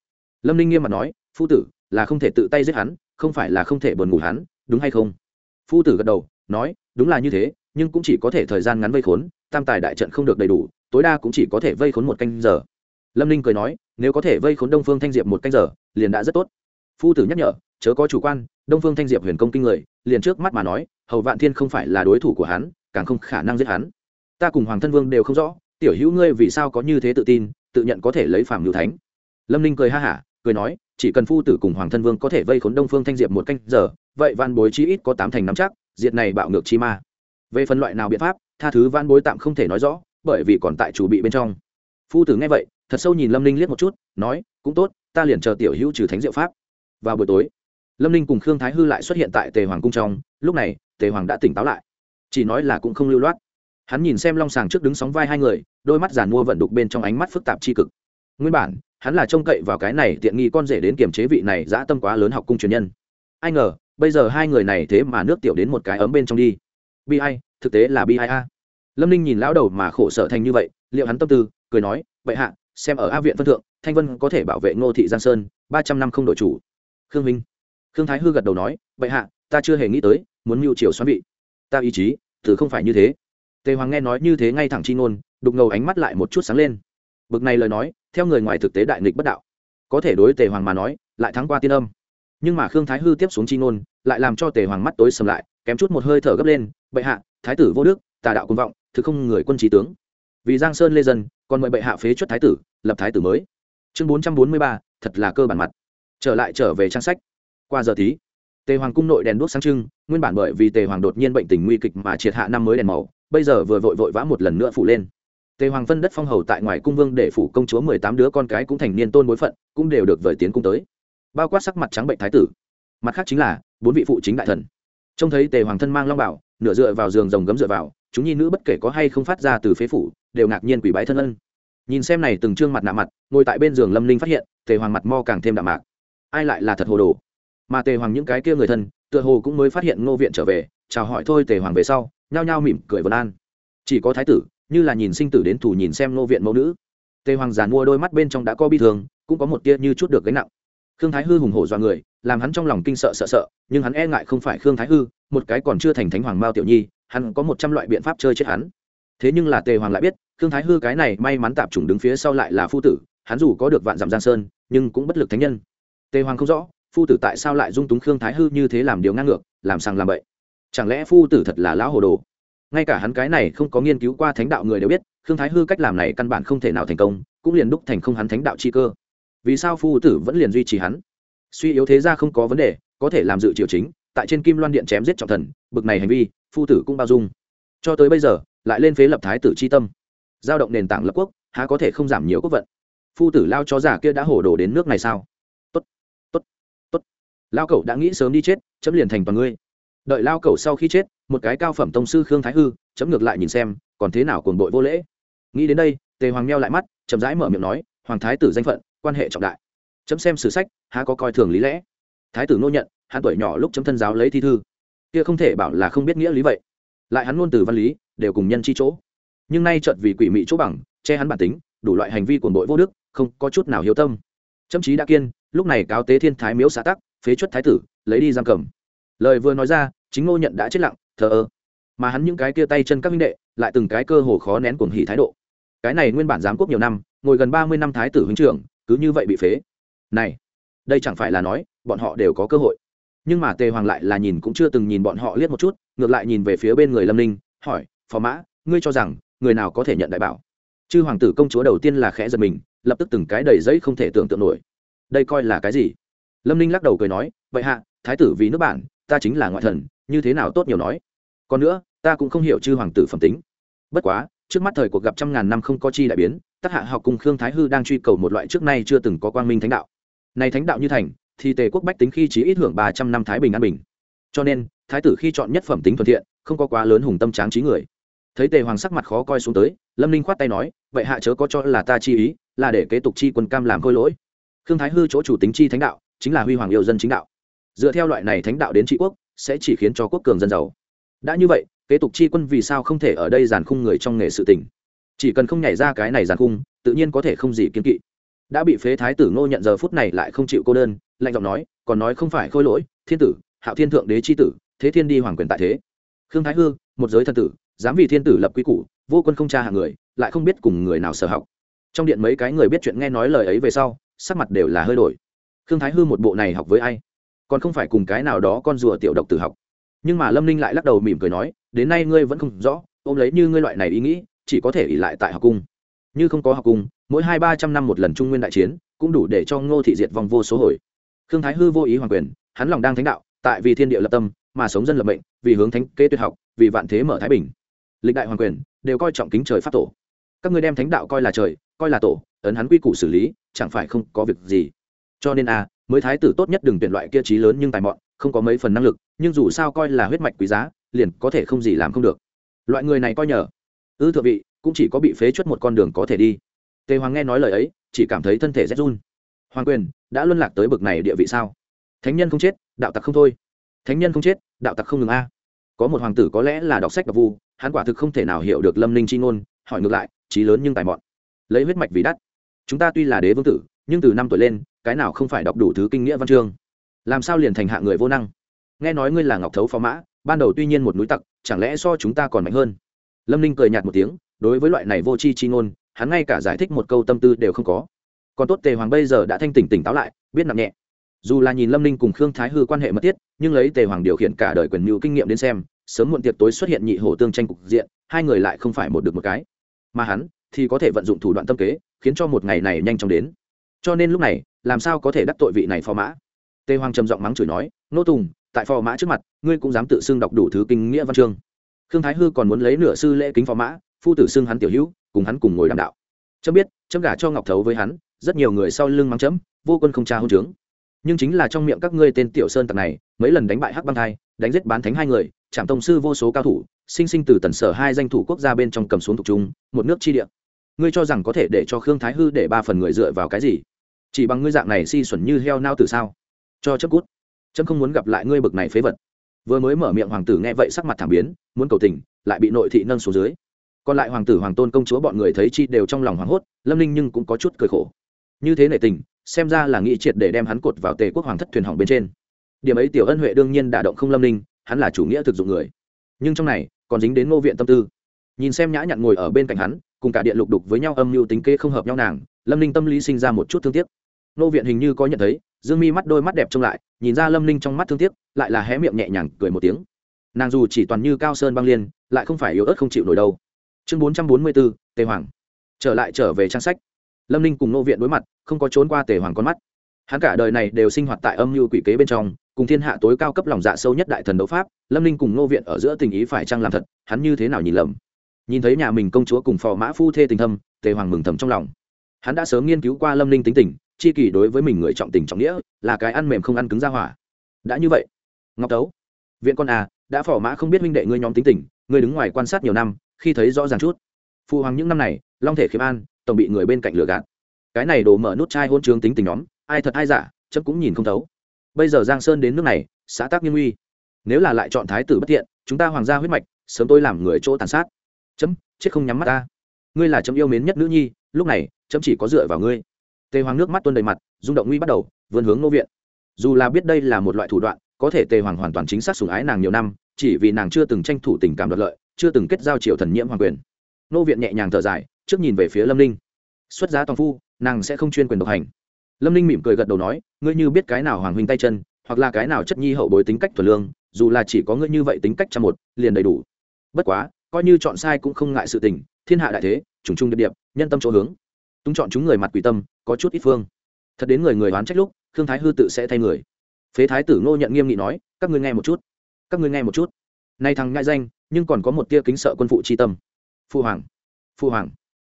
Lâm ninh nghiêm mặt nói, phu tử, là không thể tự tay giết hắn, không phải là không thể buồn ngủ hắn, đúng hay không? Phu tử gật đầu, nói, đúng là như thế, nhưng cũng chỉ có thể thời gian ngắn vây khốn tam tài đại trận không được đầy đủ, tối đa cũng chỉ có thể vây khốn một canh giờ. Lâm ninh cười nói, nếu có thể vây khốn đông phương thanh diệp một canh giờ, liền đã rất tốt. Phu tử nhắc nhở, chớ có chủ quan, đông phương thanh diệp huyền công kinh người, liền trước mắt mà nói, hầu vạn thiên không phải là đối thủ của hắn, càng không khả năng giết hắn. Ta cùng hoàng thân vương đều không rõ, tiểu hữu ngươi vì sao có như thế tự tin, tự nhận có thể lấy phàm ngự thánh. Lâm ninh cười ha hả, cười nói, chỉ cần phu tử cùng hoàng thân vương có thể vây khốn đông phương thanh diệp một canh giờ, vậy văn bối chi ít có tám thành nắm chắc, diệt này bạo ngược chi ma. Về phân loại nào biện pháp tha thứ van bối tạm không thể nói rõ, bởi vì còn tại chủ bị bên trong. Phu tử nghe vậy, thật sâu nhìn lâm ninh liếc một chút, nói, cũng tốt, ta liền chờ tiểu hữu trừ thánh diệu pháp. Vào buổi tối, lâm ninh cùng khương thái hư lại xuất hiện tại tề hoàng cung trong, lúc này, tề hoàng đã tỉnh táo lại. Chỉ nói là cũng không lưu loát. Hắn nhìn xem long sàng trước đứng sóng vai hai người, đôi mắt giàn mua vận đục bên trong ánh mắt phức tạp tri cực. Nguyên bản, hắn là trông cậy vào cái này tiện nghi con rể đến kiềm chế vị này dã tâm quá lớn học cung truyền nhân. Ai ngờ, bây giờ hai người này thế mà nước tiểu đến một cái ấm bên trong đi. Bi ai, thực tế là bi ai a lâm ninh nhìn lão đầu mà khổ sở thành như vậy, liệu hắn tâm tư, cười nói, vậy hạ, xem ở a viện phân thượng, thanh vân có thể bảo vệ ngô thị giang sơn, ba trăm năm không đổi chủ. Khương minh, khương thái hư gật đầu nói, vậy hạ, ta chưa hề nghĩ tới, muốn mưu triều xoắn vị. Ta ý chí, từ không phải như thế. Tề hoàng nghe nói như thế ngay thẳng chi ngôn, đục ngầu ánh mắt lại một chút sáng lên. Bực này lời nói, theo người ngoài thực tế đại nghịch bất đạo. Có thể đối tề hoàng mà nói, lại thắng qua tiên âm. Nhưng mà khương thái hư tiếp xuống chi ngôn, lại làm cho tề hoàng mắt tối sầm lại, kém chút một hơi thở gấp lên bệ hạ, thái tử vô đức, tà đạo công vọng thực không người quân trí tướng. Vì giang sơn lê dân, còn mời bệ hạ phế chuất thái tử, lập thái tử mới. Chương bốn trăm bốn mươi ba, thật là cơ bản mặt. Trở lại trở về trang sách. Qua giờ tí tề hoàng cung nội đèn đuốc sáng trưng, nguyên bản bởi vì tề hoàng đột nhiên bệnh tình nguy kịch mà triệt hạ năm mới đèn màu, bây giờ vừa vội vội vã một lần nữa phủ lên. Tề hoàng phân đất phong hầu tại ngoài cung vương để phủ công chúa mười tám đứa con cái cũng thành niên tôn bối phận, cũng đều được vời tiến cung tới. Bao quát sắc mặt trắng bệnh thái tử. Mặt khác chính là, bốn vị phụ chính đại thần. Trông thấy tề hoàng thân mang long bảo nửa dựa vào giường rồng gấm dựa vào, chúng nhi nữ bất kể có hay không phát ra từ phế phủ, đều ngạc nhiên quỷ bái thân ân. Nhìn xem này từng trương mặt nạ mặt, ngồi tại bên giường lâm linh phát hiện, tề hoàng mặt mo càng thêm đạm mạc. Ai lại là thật hồ đồ? Mà tề hoàng những cái kia người thân, tựa hồ cũng mới phát hiện ngô viện trở về, chào hỏi thôi tề hoàng về sau, nhao nhao mỉm cười vân an. Chỉ có thái tử, như là nhìn sinh tử đến thủ nhìn xem ngô viện mẫu nữ. Tề hoàng giàn mua đôi mắt bên trong đã có bi thường cũng có một tia như chút được gánh nặng khương thái hư hùng hổ dọa người, làm hắn trong lòng kinh sợ sợ sợ, nhưng hắn e ngại không phải khương thái hư, một cái còn chưa thành thánh hoàng mao tiểu nhi, hắn có một trăm loại biện pháp chơi chết hắn. Thế nhưng là tề hoàng lại biết, khương thái hư cái này may mắn tạp chủng đứng phía sau lại là phu tử, hắn dù có được vạn dặm giang sơn, nhưng cũng bất lực thánh nhân. Tề hoàng không rõ, phu tử tại sao lại dung túng khương thái hư như thế làm điều ngang ngược, làm sàng làm bậy. Chẳng lẽ phu tử thật là lão hồ đồ? Ngay cả hắn cái này không có nghiên cứu qua thánh đạo người đều biết, khương thái hư cách làm này căn bản không thể nào thành công, cũng liền đúc thành không hắn thánh đạo chi cơ vì sao phu tử vẫn liền duy trì hắn? Suy yếu thế ra không có vấn đề, có thể làm dự triệu chính, tại trên kim loan điện chém giết trọng thần, bực này hành vi, phu tử cũng bao dung. Cho tới bây giờ, lại lên phế lập thái tử c h i tâm. Giao động nền tảng lập quốc, há có thể không giảm nhiều quốc vận? Phu tử lao chó giả kia đã hổ đồ đến nước này sao? Tốt tốt tốt. Lao cậu đã nghĩ sớm đi chết, chấm liền thành toàn ngươi. Đợi lao cậu sau khi chết, một cái cao phẩm tông sư khương thái hư, chấm ngược lại nhìn xem, còn thế nào cuồng bội vô lễ? Nghĩ đến đây, tề hoàng meo lại mắt, chậm rãi mở miệng nói, hoàng thái tử danh phận quan hệ trọng đại. Chấm xem sử sách, há có coi thường lý lẽ. Thái tử nô nhận, hắn tuổi nhỏ lúc chấm thân giáo lấy thi thư. Kia không thể bảo là không biết nghĩa lý vậy. Lại hắn luôn từ văn lý, đều cùng nhân chi chỗ. Nhưng nay chợt vì quỷ mị chỗ bằng, che hắn bản tính, đủ loại hành vi của bội vô đức, không có chút nào hiếu tâm. Chấm chí đã kiên, lúc này cáo tế thiên thái miếu xã tắc, phế chuất thái tử, lấy đi giam cầm. Lời vừa nói ra, chính ngô nhận đã chết lặng, thờ ơ. Mà hắn những cái kia tay chân các minh đệ, lại từng cái cơ hồ khó nén cuồng hỉ thái độ. Cái này nguyên bản giám quốc nhiều năm, ngồi gần ba mươi năm thái tử huynh trưởng cứ như vậy bị phế. Này, đây chẳng phải là nói, bọn họ đều có cơ hội. Nhưng mà tề hoàng lại là nhìn cũng chưa từng nhìn bọn họ liếc một chút, ngược lại nhìn về phía bên người lâm ninh, hỏi, phò mã, ngươi cho rằng, người nào có thể nhận đại bảo? Chư hoàng tử công chúa đầu tiên là khẽ giật mình, lập tức từng cái đầy giấy không thể tưởng tượng nổi. Đây coi là cái gì? Lâm ninh lắc đầu cười nói, vậy hạ, thái tử vì nước bản, ta chính là ngoại thần, như thế nào tốt nhiều nói. Còn nữa, ta cũng không hiểu chư hoàng tử phẩm tính. Bất quá trước mắt thời cuộc gặp trăm ngàn năm không có chi đại biến tác hạ học cùng khương thái hư đang truy cầu một loại trước nay chưa từng có quang minh thánh đạo. Này thánh đạo như thành, thì tề quốc bách tính khi chỉ ít hưởng ba trăm năm thái bình an bình. Cho nên, thái tử khi chọn nhất phẩm tính thuận thiện, không có quá lớn hùng tâm tráng trí người. Thấy tề hoàng sắc mặt khó coi xuống tới, lâm ninh khoát tay nói, vậy hạ chớ có cho là ta chi ý, là để kế tục chi quân cam làm khôi lỗi. Khương thái hư chỗ chủ tính chi thánh đạo, chính là huy hoàng yêu dân chính đạo. Dựa theo loại này thánh đạo đến trị quốc, sẽ chỉ khiến cho quốc cường dân giàu. Đã như vậy kế tục chi quân vì sao không thể ở đây giàn khung người trong nghề sự tình, chỉ cần không nhảy ra cái này giàn khung tự nhiên có thể không gì kiên kỵ. Đã bị phế thái tử ngô nhận giờ phút này lại không chịu cô đơn lạnh giọng nói còn nói không phải khôi lỗi thiên tử hạo thiên thượng đế c h i tử thế thiên đi hoàng quyền tại thế. Khương thái hư một giới thần tử dám vì thiên tử lập quy củ vô quân không cha hạng người lại không biết cùng người nào sở học. Trong điện mấy cái người biết chuyện nghe nói lời ấy về sau sắc mặt đều là hơi đổi. Khương thái hư một bộ này học với ai? Còn không phải cùng cái nào đó con rùa tiểu độc tử học nhưng mà lâm ninh lại lắc đầu mỉm cười nói, đến nay ngươi vẫn không rõ, ôm lấy như ngươi loại này ý nghĩ, chỉ có thể ỉ lại tại học cung. Như không có học cung, mỗi hai ba trăm năm một lần trung nguyên đại chiến, cũng đủ để cho ngô thị diệt vong vô số hồi. Khương thái hư vô ý hoàng quyền, hắn lòng đang thánh đạo, tại vì thiên địa lập tâm, mà sống dân lập mệnh, vì hướng thánh kế tuyệt học, vì vạn thế mở thái bình. Lịch đại hoàng quyền, đều coi trọng kính trời pháp tổ. Các ngươi đem thánh đạo coi là trời, coi là tổ, ấn hắn quy củ xử lý, chẳng phải không có việc gì. Cho nên a à, mới thái tử tốt nhất đừng tuyển loại kia trí lớn nhưng tài mọn không có mấy phần năng lực, nhưng dù sao coi là huyết mạch quý giá, liền có thể không gì làm không được. Loại người này coi nhờ. Ư, thượng vị, cũng chỉ có bị phế chuất một con đường có thể đi. Tề hoàng nghe nói lời ấy, chỉ cảm thấy thân thể rét run. Hoàng quyền, đã luân lạc tới bực này địa vị sao? Thánh nhân không chết, đạo tặc không thôi. Thánh nhân không chết, đạo tặc không ngừng a. Có một hoàng tử có lẽ là đọc sách đọc vu, hắn quả thực không thể nào hiểu được lâm ninh chi ngôn, hỏi ngược lại trí lớn nhưng tài mọn. Lấy huyết mạch vì đắt. Chúng ta tuy là đế vương tử, nhưng từ năm tuổi lên, cái nào không phải đọc đủ thứ kinh nghĩa văn chương? Làm sao liền thành hạ người vô năng? Nghe nói ngươi là ngọc thấu phó mã, ban đầu tuy nhiên một núi tặc, chẳng lẽ so chúng ta còn mạnh hơn? Lâm ninh cười nhạt một tiếng, đối với loại này vô tri chi ngôn, hắn ngay cả giải thích một câu tâm tư đều không có. Còn tốt tề hoàng bây giờ đã thanh tỉnh tỉnh táo lại, biết nặng nhẹ. Dù là nhìn lâm ninh cùng khương thái hư quan hệ mật thiết, nhưng lấy tề hoàng điều khiển cả đời quyền mưu kinh nghiệm đến xem, sớm muộn tiệc tối xuất hiện nhị hổ tương tranh cục diện, hai người lại không phải một được một cái. Mà hắn thì có thể vận dụng thủ đoạn tâm kế, khiến cho một ngày này nhanh chóng đến. Cho nên lúc này, làm sao có thể đắc tội vị này phò mã? Tề hoàng trầm giọng mắng chửi nói, nô tùng, tại phò mã trước mặt, ngươi cũng dám tự xưng đọc đủ thứ kinh nghĩa văn chương. Khương thái hư còn muốn lấy nửa sư lễ kính phò mã, phu tử xưng hắn tiểu hữu, cùng hắn cùng ngồi đàm đạo. Chấm biết, chấm gả cho ngọc thấu với hắn, rất nhiều người sau lưng mắng chấm, vô quân không tra hôn trướng nhưng chính là trong miệng các ngươi tên tiểu sơn tặc này, mấy lần đánh bại hắc băng thai, đánh giết bán thánh hai người trạm tông sư vô số cao thủ, sinh sinh từ tần sở hai danh thủ quốc gia bên trong cầm xuống thuộc trung, một nước chi địa. Ngươi cho rằng có thể để cho khương thái hư để ba phần người dựa vào cái gì? Chỉ bằng ngươi dạng này si xuẩn như heo nao từ sao? Cho chấp cút. Trâm không muốn gặp lại ngươi bực này phế vật. Vừa mới mở miệng hoàng tử nghe vậy sắc mặt thảm biến, muốn cầu tình, lại bị nội thị nâng xuống dưới. Còn lại hoàng tử hoàng tôn công chúa bọn người thấy chi đều trong lòng hoảng hốt, lâm ninh nhưng cũng có chút cười khổ. Như thế nể tình, xem ra là nghĩ triệt để đem hắn cột vào tề quốc hoàng thất thuyền hỏng bên trên. Điểm ấy tiểu ân huệ đương nhiên đả động không lâm ninh, hắn là chủ nghĩa thực dụng người. Nhưng trong này, còn dính đến ngô viện tâm tư. Nhìn xem nhã nhặn ngồi ở bên cạnh hắn, cùng cả điện lục đục với nhau âm mưu tính kê không hợp nhau nàng, lâm ninh tâm lý sinh ra một chút thương tiếc. Ngô viện hình như có nhận thấy dương mi mắt đôi mắt đẹp trông lại, nhìn ra lâm ninh trong mắt thương tiếc, lại là hé miệng nhẹ nhàng cười một tiếng. Nàng dù chỉ toàn như cao sơn băng liên, lại không phải yếu ớt không chịu nổi đâu. Chương bốn trăm bốn mươi bốn, tề hoàng. Trở lại trở về trang sách. Lâm ninh cùng nô viện đối mặt, không có trốn qua tề hoàng con mắt. Hắn cả đời này đều sinh hoạt tại âm mưu quỷ kế bên trong, cùng thiên hạ tối cao cấp lòng dạ sâu nhất đại thần đấu pháp, lâm ninh cùng nô viện ở giữa tình ý phải chăng làm thật, hắn như thế nào nhìn lầm? Nhìn thấy nhà mình công chúa cùng phò mã phu thê tình thâm, tề hoàng mừng thầm trong lòng. Hắn đã sớm nghiên cứu qua lâm ninh tính tình chi kỷ đối với mình người trọng tình trọng nghĩa, là cái ăn mềm không ăn cứng ra hỏa. Đã như vậy, ngọc tấu, viện con à đã phỏ mã không biết minh đệ ngươi nhóm tính tình, ngươi đứng ngoài quan sát nhiều năm, khi thấy rõ ràng chút. Phụ hoàng những năm này, long thể khiêm an, tổng bị người bên cạnh lừa gạt. Cái này đổ mở nút chai hôn trường tính tình nhóm, ai thật ai giả, chấm cũng nhìn không thấu. Bây giờ giang sơn đến nước này, xã tác nghiêm uy. Nếu là lại chọn thái tử bất thiện, chúng ta hoàng gia huyết mạch, sớm tôi làm người chỗ tàn sát. Chấm, chết không nhắm mắt ta. Ngươi là chấm yêu mến nhất nữ nhi, lúc này, chấm chỉ có dựa vào ngươi tề hoàng nước mắt tuôn đầy mặt, rung động nguy bắt đầu, vươn hướng nô viện. Dù là biết đây là một loại thủ đoạn, có thể tề hoàng hoàn toàn chính xác sủng ái nàng nhiều năm, chỉ vì nàng chưa từng tranh thủ tình cảm đoạt lợi, chưa từng kết giao triều thần nhiễm hoàng quyền. Nô viện nhẹ nhàng thở dài, trước nhìn về phía lâm ninh. Xuất giá toàn phu, nàng sẽ không chuyên quyền độc hành. Lâm ninh mỉm cười gật đầu nói, ngươi như biết cái nào hoàng huynh tay chân, hoặc là cái nào chất nhi hậu bối tính cách thuần lương, dù là chỉ có ngươi như vậy tính cách trăm một, liền đầy đủ. Bất quá, coi như chọn sai cũng không ngại sự tình, thiên hạ đại thế, trùng trung điệp điệp, nhân tâm chỗ hướng túng chọn chúng người mặt quỷ tâm, có chút ít phương. Thật đến người người oán trách lúc, khương thái hư tự sẽ thay người. Phế thái tử ngô nhận nghiêm nghị nói, các ngươi nghe một chút. Các ngươi nghe một chút. Nay thằng ngại danh, nhưng còn có một tia kính sợ quân phụ chi tâm. Phu hoàng. Phu hoàng.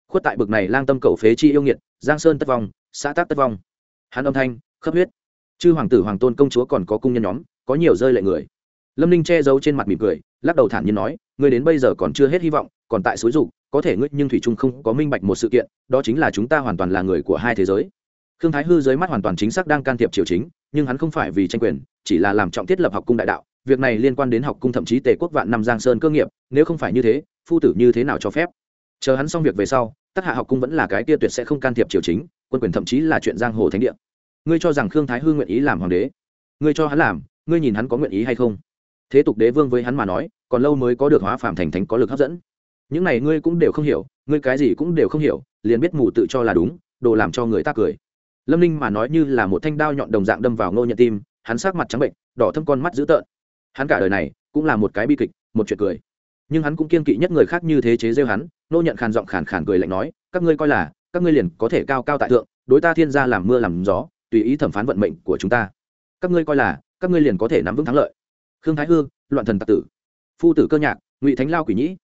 Khuất tại bực này lang tâm cầu phế chi yêu nghiệt, giang sơn tất vong, xã tác tất vong. Hắn âm thanh, khắp huyết. Chư hoàng tử, hoàng tôn, công chúa còn có cung nhân nhóm, có nhiều rơi lệ người. Lâm ninh che giấu trên mặt mỉm cười, lắc đầu thản nhiên nói, ngươi đến bây giờ còn chưa hết hy vọng còn tại xúi dục, có thể ngươi nhưng thủy trung không có minh bạch một sự kiện, đó chính là chúng ta hoàn toàn là người của hai thế giới. Khương thái hư dưới mắt hoàn toàn chính xác đang can thiệp triều chính, nhưng hắn không phải vì tranh quyền, chỉ là làm trọng thiết lập học cung đại đạo, việc này liên quan đến học cung thậm chí tề quốc vạn năm giang sơn cơ nghiệp, nếu không phải như thế, phu tử như thế nào cho phép? Chờ hắn xong việc về sau tác hạ học cung vẫn là cái kia tuyệt sẽ không can thiệp triều chính, quân quyền thậm chí là chuyện giang hồ thánh địa. Ngươi cho rằng khương thái hư nguyện ý làm hoàng đế? Ngươi cho hắn làm, ngươi nhìn hắn có nguyện ý hay không? Thế tục đế vương với hắn mà nói, còn lâu mới có được hóa phàm thành thánh có lực hấp dẫn những này ngươi cũng đều không hiểu ngươi cái gì cũng đều không hiểu liền biết mù tự cho là đúng đồ làm cho người ta cười. Lâm ninh mà nói như là một thanh đao nhọn đồng dạng đâm vào ngô nhận tim hắn sát mặt trắng bệnh đỏ thâm con mắt dữ tợn. Hắn cả đời này cũng là một cái bi kịch một chuyện cười. Nhưng hắn cũng kiên kỵ nhất người khác như thế chế rêu hắn nô nhận khàn giọng khàn khàn cười lạnh nói các ngươi coi là các ngươi liền có thể cao cao tại thượng đối ta thiên gia làm mưa làm gió tùy ý thẩm phán vận mệnh của chúng ta. Các ngươi coi là các ngươi liền có thể nắm vững thắng lợi. Khương thái Hương, loạn thần tạc tử. Phu tử cơ nhạc ngụy thánh lao quỷ nhĩ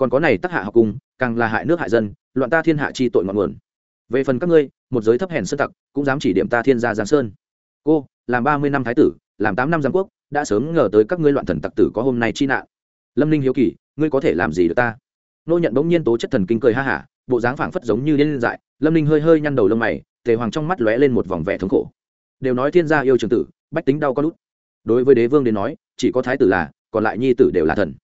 còn có này tác hạ học cung, càng là hại nước hại dân, loạn ta thiên hạ chi tội ngọn nguồn. Về phần các ngươi, một giới thấp hèn sơn tặc, cũng dám chỉ điểm ta thiên gia giang sơn. Cô, làm ba mươi năm thái tử, làm tám năm giang quốc, đã sớm ngờ tới các ngươi loạn thần tặc tử có hôm nay chi nạn. Lâm ninh hiếu kỳ, ngươi có thể làm gì được ta? Nô nhận bỗng nhiên tố chất thần kinh cười ha hả, bộ dáng phảng phất giống như liên dại, lâm ninh hơi hơi nhăn đầu lông mày, tề hoàng trong mắt lóe lên một vòng vẻ thống khổ. Đều nói thiên gia yêu trường tử, bách tính đau có lút đối với đế vương đến nói, chỉ có thái tử là, còn lại nhi tử đều là thần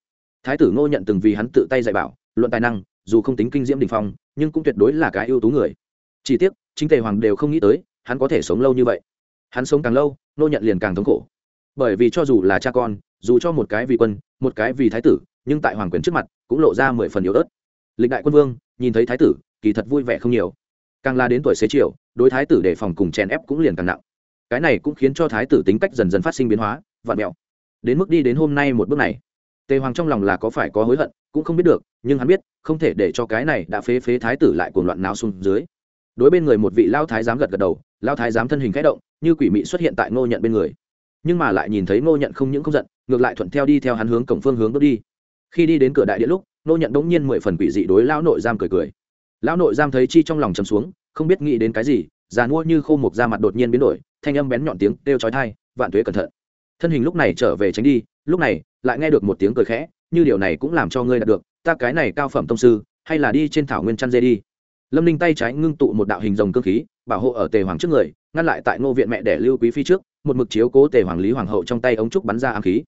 thái tử ngô nhận từng vì hắn tự tay dạy bảo, luận tài năng, dù không tính kinh diễm đình phong, nhưng cũng tuyệt đối là cái ưu tú người. Chỉ tiếc, chính tề hoàng đều không nghĩ tới, hắn có thể sống lâu như vậy. Hắn sống càng lâu, ngô nhận liền càng thống khổ. Bởi vì cho dù là cha con, dù cho một cái vì quân, một cái vì thái tử, nhưng tại hoàng quyền trước mặt cũng lộ ra mười phần yếu ớt. Lịch đại quân vương, nhìn thấy thái tử, kỳ thật vui vẻ không nhiều. Càng la đến tuổi xế chiều, đối thái tử đề phòng cùng chèn ép cũng liền càng nặng. Cái này cũng khiến cho thái tử tính cách dần dần phát sinh biến hóa vạn mẹo. Đến mức đi đến hôm nay một bước này tề hoàng trong lòng là có phải có hối hận, cũng không biết được, nhưng hắn biết, không thể để cho cái này đã phế phế thái tử lại cuồng loạn náo xuống dưới. Đối bên người một vị lao thái giám gật gật đầu, lao thái giám thân hình khẽ động, như quỷ mị xuất hiện tại ngô nhận bên người. Nhưng mà lại nhìn thấy ngô nhận không những không giận, ngược lại thuận theo đi theo hắn hướng cổng phương hướng bước đi. Khi đi đến cửa đại điện lúc, ngô nhận đống nhiên mười phần quỷ dị đối lão nội giam cười cười. Lão nội giam thấy chi trong lòng chầm xuống, không biết nghĩ đến cái gì, già mua như khô mục da mặt đột nhiên biến đổi, thanh âm bén nhọn tiếng kêu chói thai vạn tuế cẩn thận. Thân hình lúc này trở về tránh đi, lúc này lại nghe được một tiếng cười khẽ, như điều này cũng làm cho ngươi đạt được, ta cái này cao phẩm tông sư, hay là đi trên thảo nguyên chăn dê đi. Lâm ninh tay trái ngưng tụ một đạo hình rồng cơ khí, bảo hộ ở tề hoàng trước người, ngăn lại tại ngô viện mẹ đẻ lưu quý phi trước, một mực chiếu cố tề hoàng lý hoàng hậu trong tay ống trúc bắn ra ám khí.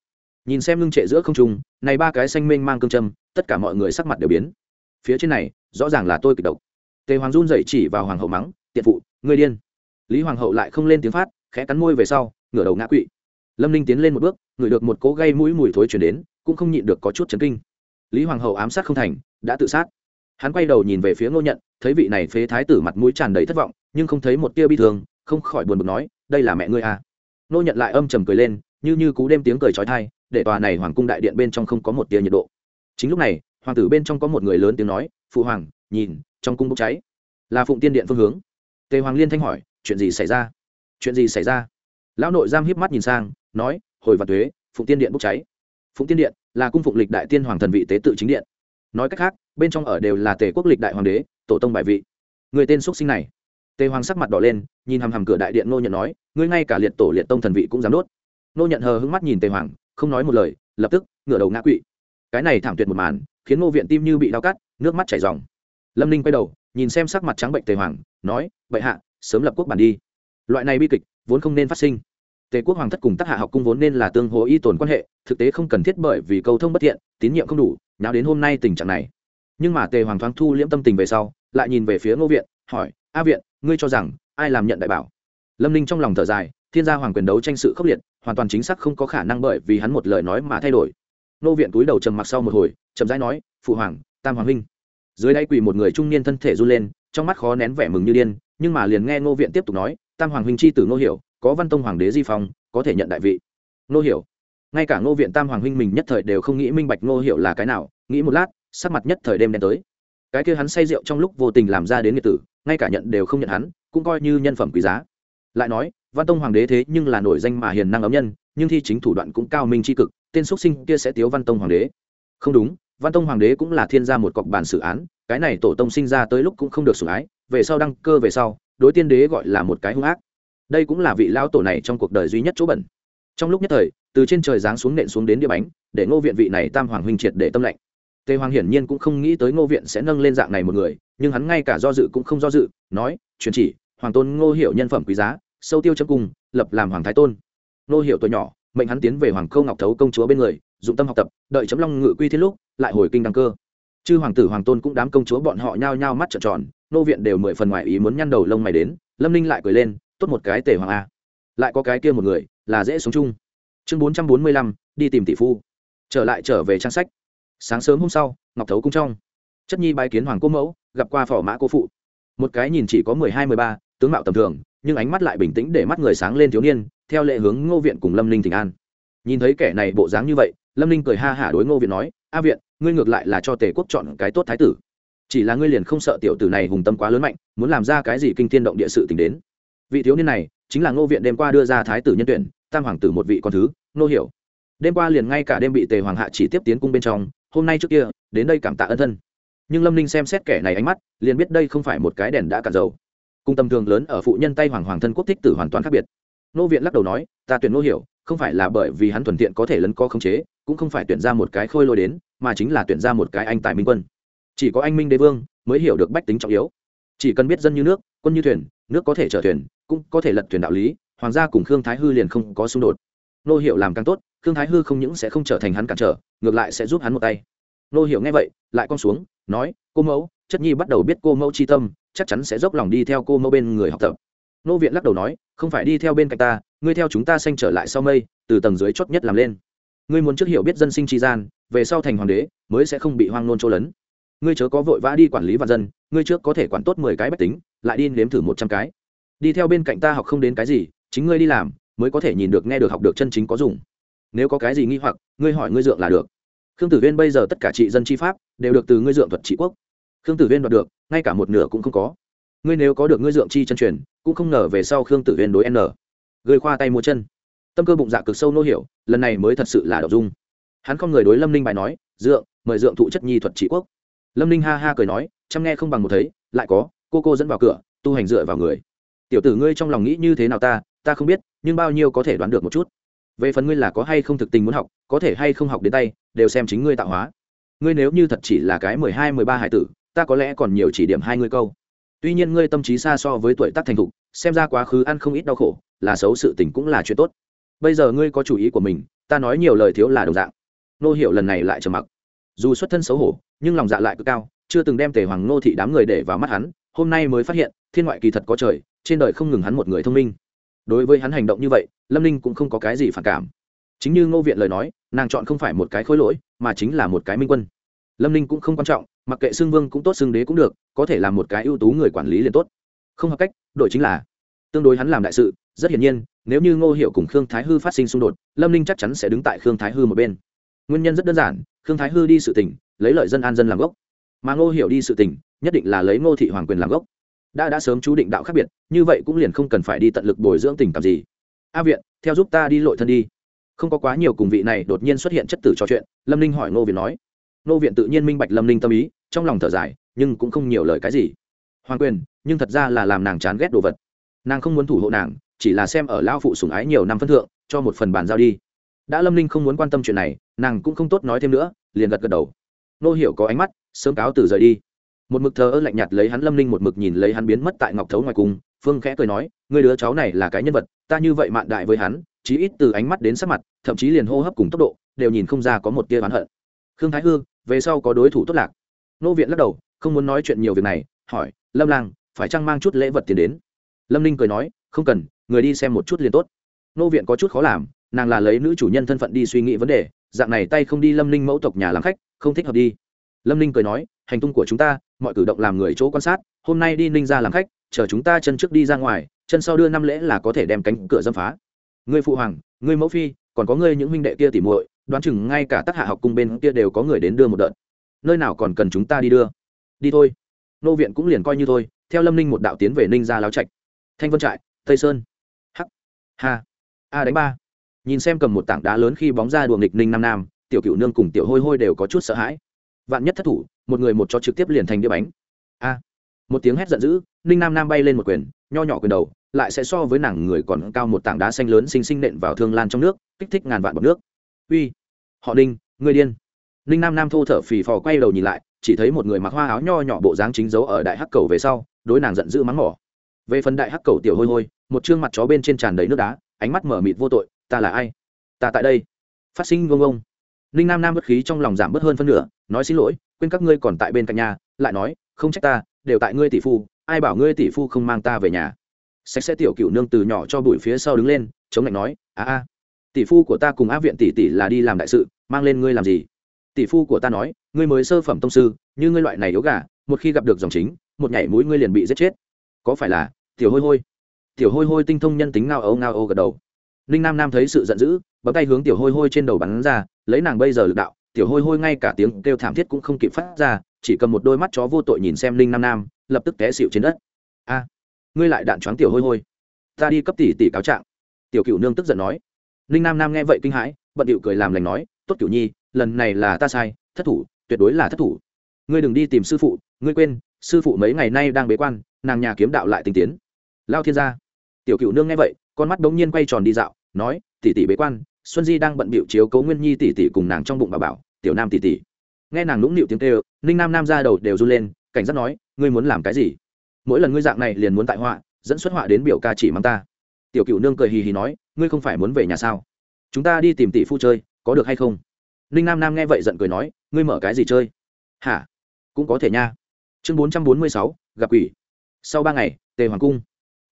Nhìn xem ngưng trệ giữa không trung, này ba cái xanh mênh mang cương châm, tất cả mọi người sắc mặt đều biến. Phía trên này, rõ ràng là tôi kịch độc. Tề hoàng run dậy chỉ vào hoàng hậu mắng, tiện phụ, ngươi điên. Lý hoàng hậu lại không lên tiếng phát, khẽ cắn môi về sau, ngửa đầu ngã quỵ lâm ninh tiến lên một bước, ngửi được một cỗ gây mũi mùi thối chuyển đến, cũng không nhịn được có chút chấn kinh. Lý hoàng hậu ám sát không thành, đã tự sát. Hắn quay đầu nhìn về phía ngô nhận, thấy vị này phế thái tử mặt mũi tràn đầy thất vọng, nhưng không thấy một tia bi thương, không khỏi buồn bực nói, đây là mẹ ngươi à. ngô nhận lại âm trầm cười lên, như như cú đêm tiếng cười trói thai để tòa này hoàng cung đại điện bên trong không có một tia nhiệt độ. Chính lúc này, hoàng tử bên trong có một người lớn tiếng nói, phụ hoàng, nhìn, trong cung bốc cháy. Là phụng tiên điện phương hướng. Tề hoàng liên thanh hỏi, chuyện gì xảy ra? Chuyện gì xảy ra? Lão nội giam hiếp mắt nhìn sang nói, hồi và thuế, phụng tiên điện bốc cháy. Phụng tiên điện là cung phụng lịch đại tiên hoàng thần vị tế tự chính điện. Nói cách khác, bên trong ở đều là tề quốc lịch đại hoàng đế, tổ tông bài vị. Người tên xuất sinh này. Tề hoàng sắc mặt đỏ lên, nhìn hằm hằm cửa đại điện nô nhận nói, ngươi ngay cả liệt tổ liệt tông thần vị cũng dám đốt. Nô nhận hờ hững mắt nhìn tề hoàng, không nói một lời, lập tức ngửa đầu ngã quỵ. Cái này thảm tuyệt một màn, khiến ngô viện tim như bị đau cắt, nước mắt chảy ròng. lâm ninh quay đầu, nhìn xem sắc mặt trắng bệnh tề hoàng, nói, bệ hạ, sớm lập quốc bản đi. Loại này bi kịch vốn không nên phát sinh tề quốc hoàng thất cùng tác hạ học cung vốn nên là tương hỗ y tồn quan hệ, thực tế không cần thiết bởi vì cầu thông bất thiện, tín nhiệm không đủ nào đến hôm nay tình trạng này. Nhưng mà tề hoàng thoáng thu liễm tâm tình về sau, lại nhìn về phía ngô viện, hỏi, a viện, ngươi cho rằng ai làm nhận đại bảo? Lâm ninh trong lòng thở dài, thiên gia hoàng quyền đấu tranh sự khốc liệt, hoàn toàn chính xác không có khả năng bởi vì hắn một lời nói mà thay đổi. Ngô viện túi đầu trầm mặc sau một hồi, chậm rãi nói, phụ hoàng, tam hoàng huynh. Dưới đây quỳ một người trung niên thân thể run lên, trong mắt khó nén vẻ mừng như điên, nhưng mà liền nghe ngô viện tiếp tục nói, tam hoàng huynh chi tử ngô hiểu có văn tông hoàng đế di phong, có thể nhận đại vị. Nô hiểu. Ngay cả ngô viện tam hoàng huynh mình nhất thời đều không nghĩ minh bạch ngô hiểu là cái nào, nghĩ một lát, sắc mặt nhất thời đêm đen tới. Cái kia hắn say rượu trong lúc vô tình làm ra đến nghiệt tử, ngay cả nhận đều không nhận hắn, cũng coi như nhân phẩm quý giá. Lại nói, văn tông hoàng đế thế nhưng là nổi danh mà hiền năng ấm nhân, nhưng thi chính thủ đoạn cũng cao minh tri cực, tên xuất sinh kia sẽ tiếu văn tông hoàng đế. Không đúng, văn tông hoàng đế cũng là thiên gia một cọc bản xử án, cái này tổ tông sinh ra tới lúc cũng không được sủng ái, về sau đăng cơ về sau, đối tiên đế gọi là một cái hung ác đây cũng là vị lao tổ này trong cuộc đời duy nhất chỗ bẩn. Trong lúc nhất thời, từ trên trời giáng xuống nện xuống đến địa bánh, để ngô viện vị này tam hoàng huynh triệt để tâm lệnh tề hoàng hiển nhiên cũng không nghĩ tới ngô viện sẽ nâng lên dạng này một người, nhưng hắn ngay cả do dự cũng không do dự, nói truyền chỉ, hoàng tôn ngô hiệu nhân phẩm quý giá, sâu tiêu chấm cung lập làm hoàng thái tôn. Ngô hiệu tuổi nhỏ, mệnh hắn tiến về hoàng câu ngọc thấu công chúa bên người, dụng tâm học tập, đợi chấm long ngự quy thiên lúc, lại hồi kinh đăng cơ. Chư hoàng tử, hoàng tôn cũng đám công chúa bọn họ nhao nhao mắt trợn tròn nô viện đều mười phần ngoài ý muốn nhăn đầu lông mày đến, lâm ninh lại cười lên tốt một cái tề hoàng a. Lại có cái kia một người, là dễ sống chung. Chương bốn trăm bốn mươi lăm, đi tìm tỷ phu. Trở lại trở về trang sách. Sáng sớm hôm sau, ngọc thấu cung trong. Chất nhi bái kiến hoàng cô mẫu, gặp qua phỏ mã cô phụ. Một cái nhìn chỉ có mười hai, mười ba, tướng mạo tầm thường, nhưng ánh mắt lại bình tĩnh để mắt người sáng lên thiếu niên, theo lệ hướng ngô viện cùng lâm ninh thỉnh an. Nhìn thấy kẻ này bộ dáng như vậy, lâm ninh cười ha hả đối ngô viện nói, a viện, ngươi ngược lại là cho tề quốc chọn cái tốt thái tử. Chỉ là ngươi liền không sợ tiểu tử này hùng tâm quá lớn mạnh, muốn làm ra cái gì kinh thiên động địa sự t đến vị thiếu niên này chính là ngô viện đêm qua đưa ra thái tử nhân tuyển, tam hoàng tử một vị con thứ, Ngô hiểu. Đêm qua liền ngay cả đêm bị tề hoàng hạ chỉ tiếp tiến cung bên trong, hôm nay trước kia, đến đây cảm tạ ân thân. Nhưng lâm ninh xem xét kẻ này ánh mắt, liền biết đây không phải một cái đèn đã cạn dầu. Cung tầm thường lớn ở phụ nhân tay hoàng hoàng thân quốc thích tử hoàn toàn khác biệt. Nô viện lắc đầu nói, ta tuyển nô hiểu, không phải là bởi vì hắn thuần tiện có thể lấn co khống chế, cũng không phải tuyển ra một cái khôi lôi đến, mà chính là tuyển ra một cái anh tài minh quân. Chỉ có anh minh đế vương mới hiểu được bách tính trọng yếu. Chỉ cần biết dân như nước, quân như thuyền nước có thể chở thuyền, cũng có thể lật thuyền đạo lý, hoàng gia cùng khương thái hư liền không có xung đột. Nô hiệu làm càng tốt, khương thái hư không những sẽ không trở thành hắn cản trở, ngược lại sẽ giúp hắn một tay. Nô hiểu nghe vậy, lại con xuống, nói, cô mẫu, chất nhi bắt đầu biết cô mẫu c h i tâm, chắc chắn sẽ dốc lòng đi theo cô mẫu bên người học tập. Nô viện lắc đầu nói, không phải đi theo bên cạnh ta, ngươi theo chúng ta sanh trở lại sau mây, từ tầng dưới chót nhất làm lên. Ngươi muốn trước hiểu biết dân sinh tri gian, về sau thành hoàng đế, mới sẽ không bị hoang nôn trô lấn ngươi chớ có vội vã đi quản lý vạn dân, ngươi trước có thể quản tốt mười cái bách tính, lại đi nếm thử một trăm cái. Đi theo bên cạnh ta học không đến cái gì, chính ngươi đi làm, mới có thể nhìn được nghe được học được chân chính có dùng. Nếu có cái gì nghi hoặc, ngươi hỏi ngươi dượng là được. Khương tử viên bây giờ tất cả trị dân chi pháp, đều được từ ngươi dượng thuật trị quốc. Khương tử viên đoạt được, ngay cả một nửa cũng không có. Ngươi nếu có được ngươi dượng chi chân truyền, cũng không ngờ về sau khương tử viên đối n. Gây khoa tay mua chân. Tâm cơ bụng dạ cực sâu nô hiểu, lần này mới thật sự là đậu dung. Hắn không người đối lâm ninh bài nói, dượng, mời dượng thụ chất nhi thuật trị quốc lâm ninh ha ha cười nói, chăm nghe không bằng một thấy, lại có, cô cô dẫn vào cửa, tu hành dựa vào người. Tiểu tử ngươi trong lòng nghĩ như thế nào ta ta không biết, nhưng bao nhiêu có thể đoán được một chút. Về phần ngươi là có hay không thực tình muốn học, có thể hay không học đến tay, đều xem chính ngươi tạo hóa. Ngươi nếu như thật chỉ là cái mười hai, mười ba hải tử, ta có lẽ còn nhiều chỉ điểm hai ngươi câu. Tuy nhiên ngươi tâm trí xa so với tuổi tác thành thục, xem ra quá khứ ăn không ít đau khổ, là xấu sự tình cũng là chuyện tốt. Bây giờ ngươi có chủ ý của mình, ta nói nhiều lời thiếu là đồng dạng. Nô hiểu lần này lại trầm mặc dù xuất thân xấu hổ, nhưng lòng dạ lại cực cao, chưa từng đem tề hoàng nô thị đám người để vào mắt hắn, hôm nay mới phát hiện, thiên ngoại kỳ thật có trời, trên đời không ngừng hắn một người thông minh. Đối với hắn hành động như vậy, lâm ninh cũng không có cái gì phản cảm. Chính như ngô viện lời nói, nàng chọn không phải một cái khối lỗi, mà chính là một cái minh quân. Lâm ninh cũng không quan trọng, mặc kệ xưng vương cũng tốt xưng đế cũng được, có thể là một cái ưu tú người quản lý liền tốt. Không hợp cách, đổi chính là, tương đối hắn làm đại sự, rất hiển nhiên, nếu như ngô hiệu cùng khương thái hư phát sinh xung đột, lâm ninh chắc chắn sẽ đứng tại khương thái hư một bên. Nguyên nhân rất đơn giản khương thái hư đi sự tỉnh lấy lợi dân an dân làm gốc. Mà ngô Hiểu đi sự tỉnh nhất định là lấy ngô thị hoàng quyền làm gốc. Đã đã sớm chú định đạo khác biệt, như vậy cũng liền không cần phải đi tận lực bồi dưỡng tình cảm gì. A viện, theo giúp ta đi lội thân đi. Không có quá nhiều cùng vị này đột nhiên xuất hiện chất tử trò chuyện, lâm ninh hỏi ngô viện nói. Ngô viện tự nhiên minh bạch lâm ninh tâm ý, trong lòng thở dài, nhưng cũng không nhiều lời cái gì. Hoàng quyền, nhưng thật ra là làm nàng chán ghét đồ vật. Nàng không muốn thủ hộ nàng, chỉ là xem ở lao phụ sùng ái nhiều năm phân thượng, cho một phần bàn giao đi đã lâm ninh không muốn quan tâm chuyện này, nàng cũng không tốt nói thêm nữa, liền gật gật đầu. Nô hiểu có ánh mắt, sớm cáo từ rời đi. Một mực thờ ơ lạnh nhạt lấy hắn lâm ninh một mực nhìn lấy hắn biến mất tại ngọc thấu ngoài cung, phương khẽ cười nói người đứa cháu này là cái nhân vật, ta như vậy mạn đại với hắn, chí ít từ ánh mắt đến sắc mặt, thậm chí liền hô hấp cùng tốc độ, đều nhìn không ra có một tia oán hận. Khương thái hương về sau có đối thủ tốt lạc. Nô viện lắc đầu, không muốn nói chuyện nhiều việc này, hỏi, lâm lang, phải chăng mang chút lễ vật tiền đến? Lâm ninh cười nói, không cần, người đi xem một chút liền tốt. Nô viện có chút khó làm nàng là lấy nữ chủ nhân thân phận đi suy nghĩ vấn đề, dạng này tay không đi lâm ninh mẫu tộc nhà làm khách, không thích hợp đi. Lâm ninh cười nói, hành tung của chúng ta, mọi cử động làm người chỗ quan sát, hôm nay đi ninh ra làm khách, chờ chúng ta chân trước đi ra ngoài, chân sau đưa năm lễ là có thể đem cánh cửa dâm phá. Ngươi phụ hoàng, ngươi mẫu phi, còn có ngươi những huynh đệ kia tỉ muội, đoán chừng ngay cả tác hạ học cung bên kia đều có người đến đưa một đợt. Nơi nào còn cần chúng ta đi đưa? Đi thôi. Nô viện cũng liền coi như thôi, theo lâm ninh một đạo tiến về ninh ra láo trạch. Thanh vân trại, tây sơn. H hà a đánh ba nhìn xem cầm một tảng đá lớn khi bóng ra đùa nghịch ninh nam nam, tiểu cựu nương cùng tiểu hôi hôi đều có chút sợ hãi. Vạn nhất thất thủ, một người một cho trực tiếp liền thành đĩa bánh. A! Một tiếng hét giận dữ, ninh nam nam bay lên một quyền, nho nhỏ quyền đầu, lại sẽ so với nàng người còn cao một tảng đá xanh lớn xinh xinh nện vào thương lan trong nước, kích thích ngàn vạn bọc nước. Uy! Họ ninh người điên! Ninh nam nam thô thở phì phò quay đầu nhìn lại, chỉ thấy một người mặc hoa áo nho nhỏ bộ dáng chính dấu ở đại hắc cầu về sau, đối nàng giận dữ mắng mỏ. Về phần đại hắc cầu tiểu hôi hôi, một chương mặt chó bên trên tràn đầy nước đá, ánh mắt mở mịt vô tội ta là ai? Ta tại đây. Phát sinh vông ông ninh nam nam bất khí trong lòng giảm bớt hơn phân nửa, nói xin lỗi, quên các ngươi còn tại bên cạnh nhà, lại nói, không trách ta, đều tại ngươi tỷ phu, ai bảo ngươi tỷ phu không mang ta về nhà. Sạch sẽ tiểu cựu nương từ nhỏ cho bụi phía sau đứng lên, chống lạnh nói, a a, tỷ phu của ta cùng á viện tỷ tỷ là đi làm đại sự, mang lên ngươi làm gì? Tỷ phu của ta nói, ngươi mới sơ phẩm tông sư, như ngươi loại này yếu gà, một khi gặp được dòng chính, một nhảy mũi ngươi liền bị giết chết. Có phải là, tiểu hôi hôi? Tiểu hôi hôi tinh thông nhân tính ngao âu ngao âu gật đầu ninh nam nam thấy sự giận dữ, bấm tay hướng tiểu hôi hôi trên đầu bắn ra, lấy nàng bây giờ lực đạo, tiểu hôi hôi ngay cả tiếng kêu thảm thiết cũng không kịp phát ra, chỉ cầm một đôi mắt chó vô tội nhìn xem ninh nam nam, lập tức té xịu trên đất. A, ngươi lại đạn choáng tiểu hôi hôi. Ta đi cấp tỷ tỷ cáo trạng. Tiểu cựu nương tức giận nói. Ninh nam nam nghe vậy kinh hãi, bận điệu cười làm lành nói, tốt cựu nhi, lần này là ta sai, thất thủ, tuyệt đối là thất thủ. Ngươi đừng đi tìm sư phụ, ngươi quên, sư phụ mấy ngày nay đang bế quan, nàng nhà kiếm đạo lại tinh tiến. Lao thiên gia. Tiểu cựu nương nghe vậy, con mắt bỗng nhiên quay tròn đi dạo nói, tỷ tỷ bế quan, xuân di đang bận bịu chiếu cấu nguyên nhi tỷ tỷ cùng nàng trong bụng bà bảo, tiểu nam tỷ tỷ. Nghe nàng nũng nịu tiếng kêu, ninh nam nam ra đầu đều run lên, cảnh giác nói, ngươi muốn làm cái gì? Mỗi lần ngươi dạng này liền muốn tại họa, dẫn xuất họa đến biểu ca chỉ mang ta. Tiểu cựu nương cười hì hì nói, ngươi không phải muốn về nhà sao? Chúng ta đi tìm tỷ phu chơi, có được hay không? Ninh nam nam nghe vậy giận cười nói, ngươi mở cái gì chơi? Hả? Cũng có thể nha. Chương bốn trăm bốn mươi sáu, gặp quỷ. Sau ba ngày, tề hoàng cung.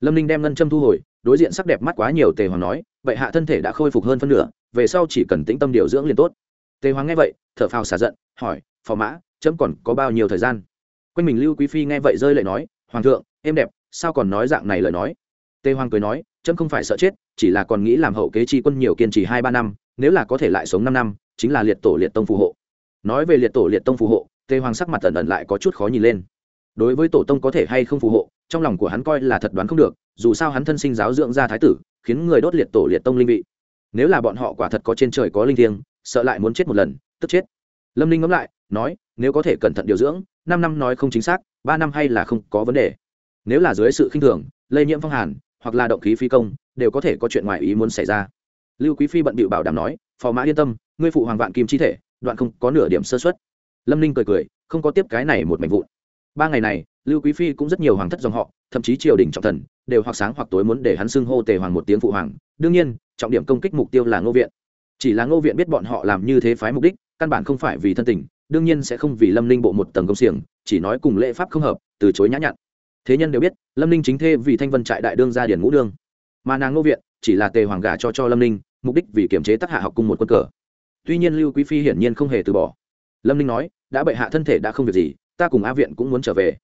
Lâm ninh đem ngân châm thu hồi, đối diện sắc đẹp mắt quá nhiều tề hoàng nói vậy hạ thân thể đã khôi phục hơn phân nửa, về sau chỉ cần tĩnh tâm điều dưỡng liền tốt. Tề hoàng nghe vậy, thở phào xả giận, hỏi, phò mã, chấm còn có bao nhiêu thời gian? Quanh mình lưu quý phi nghe vậy rơi lệ nói, hoàng thượng em đẹp, sao còn nói dạng này lời nói? Tề hoàng cười nói, chấm không phải sợ chết, chỉ là còn nghĩ làm hậu kế tri quân nhiều kiên trì hai ba năm, nếu là có thể lại sống năm năm, chính là liệt tổ liệt tông phù hộ. Nói về liệt tổ liệt tông phù hộ, tề hoàng sắc mặt ẩn ẩn lại có chút khó nhìn lên. Đối với tổ tông có thể hay không phù hộ, trong lòng của hắn coi là thật đoán không được, dù sao hắn thân sinh giáo dưỡng ra thái tử khiến người đốt liệt tổ liệt tông linh vị. Nếu là bọn họ quả thật có trên trời có linh thiêng, sợ lại muốn chết một lần, tức chết. Lâm ninh ngẫm lại, nói, nếu có thể cẩn thận điều dưỡng, năm năm nói không chính xác, ba năm hay là không có vấn đề. Nếu là dưới sự khinh thường, lây nhiễm phong hàn, hoặc là động khí phi công, đều có thể có chuyện ngoài ý muốn xảy ra. Lưu quý phi bận bịu bảo đảm nói, phò mã yên tâm, ngươi phụ hoàng vạn kim chi thể, đoạn không có nửa điểm sơ xuất lâm ninh cười cười, không có tiếp cái này một mảnh vụn ba ngày này, lưu quý phi cũng rất nhiều hoàng thất dòng họ, thậm chí triều đình trọng thần, đều hoặc sáng hoặc tối muốn để hắn xưng hô tề hoàng một tiếng phụ hoàng. Đương nhiên, trọng điểm công kích mục tiêu là ngô viện. Chỉ là ngô viện biết bọn họ làm như thế phái mục đích, căn bản không phải vì thân tình, đương nhiên sẽ không vì lâm ninh bộ một tầng công xiềng, chỉ nói cùng lễ pháp không hợp, từ chối nhã nhặn. Thế nhân đều biết, lâm ninh chính thê vì thanh vân trại đại đương gia điển ngũ đương. Mà nàng ngô viện, chỉ là tề hoàng gả cho cho lâm ninh, mục đích vì kiểm chế tác hạ học cung một quân cờ. Tuy nhiên lưu quý phi hiển nhiên không hề từ bỏ. Lâm ninh nói, đã bệ hạ thân thể đã không việc gì ta cùng a viện cũng muốn trở về.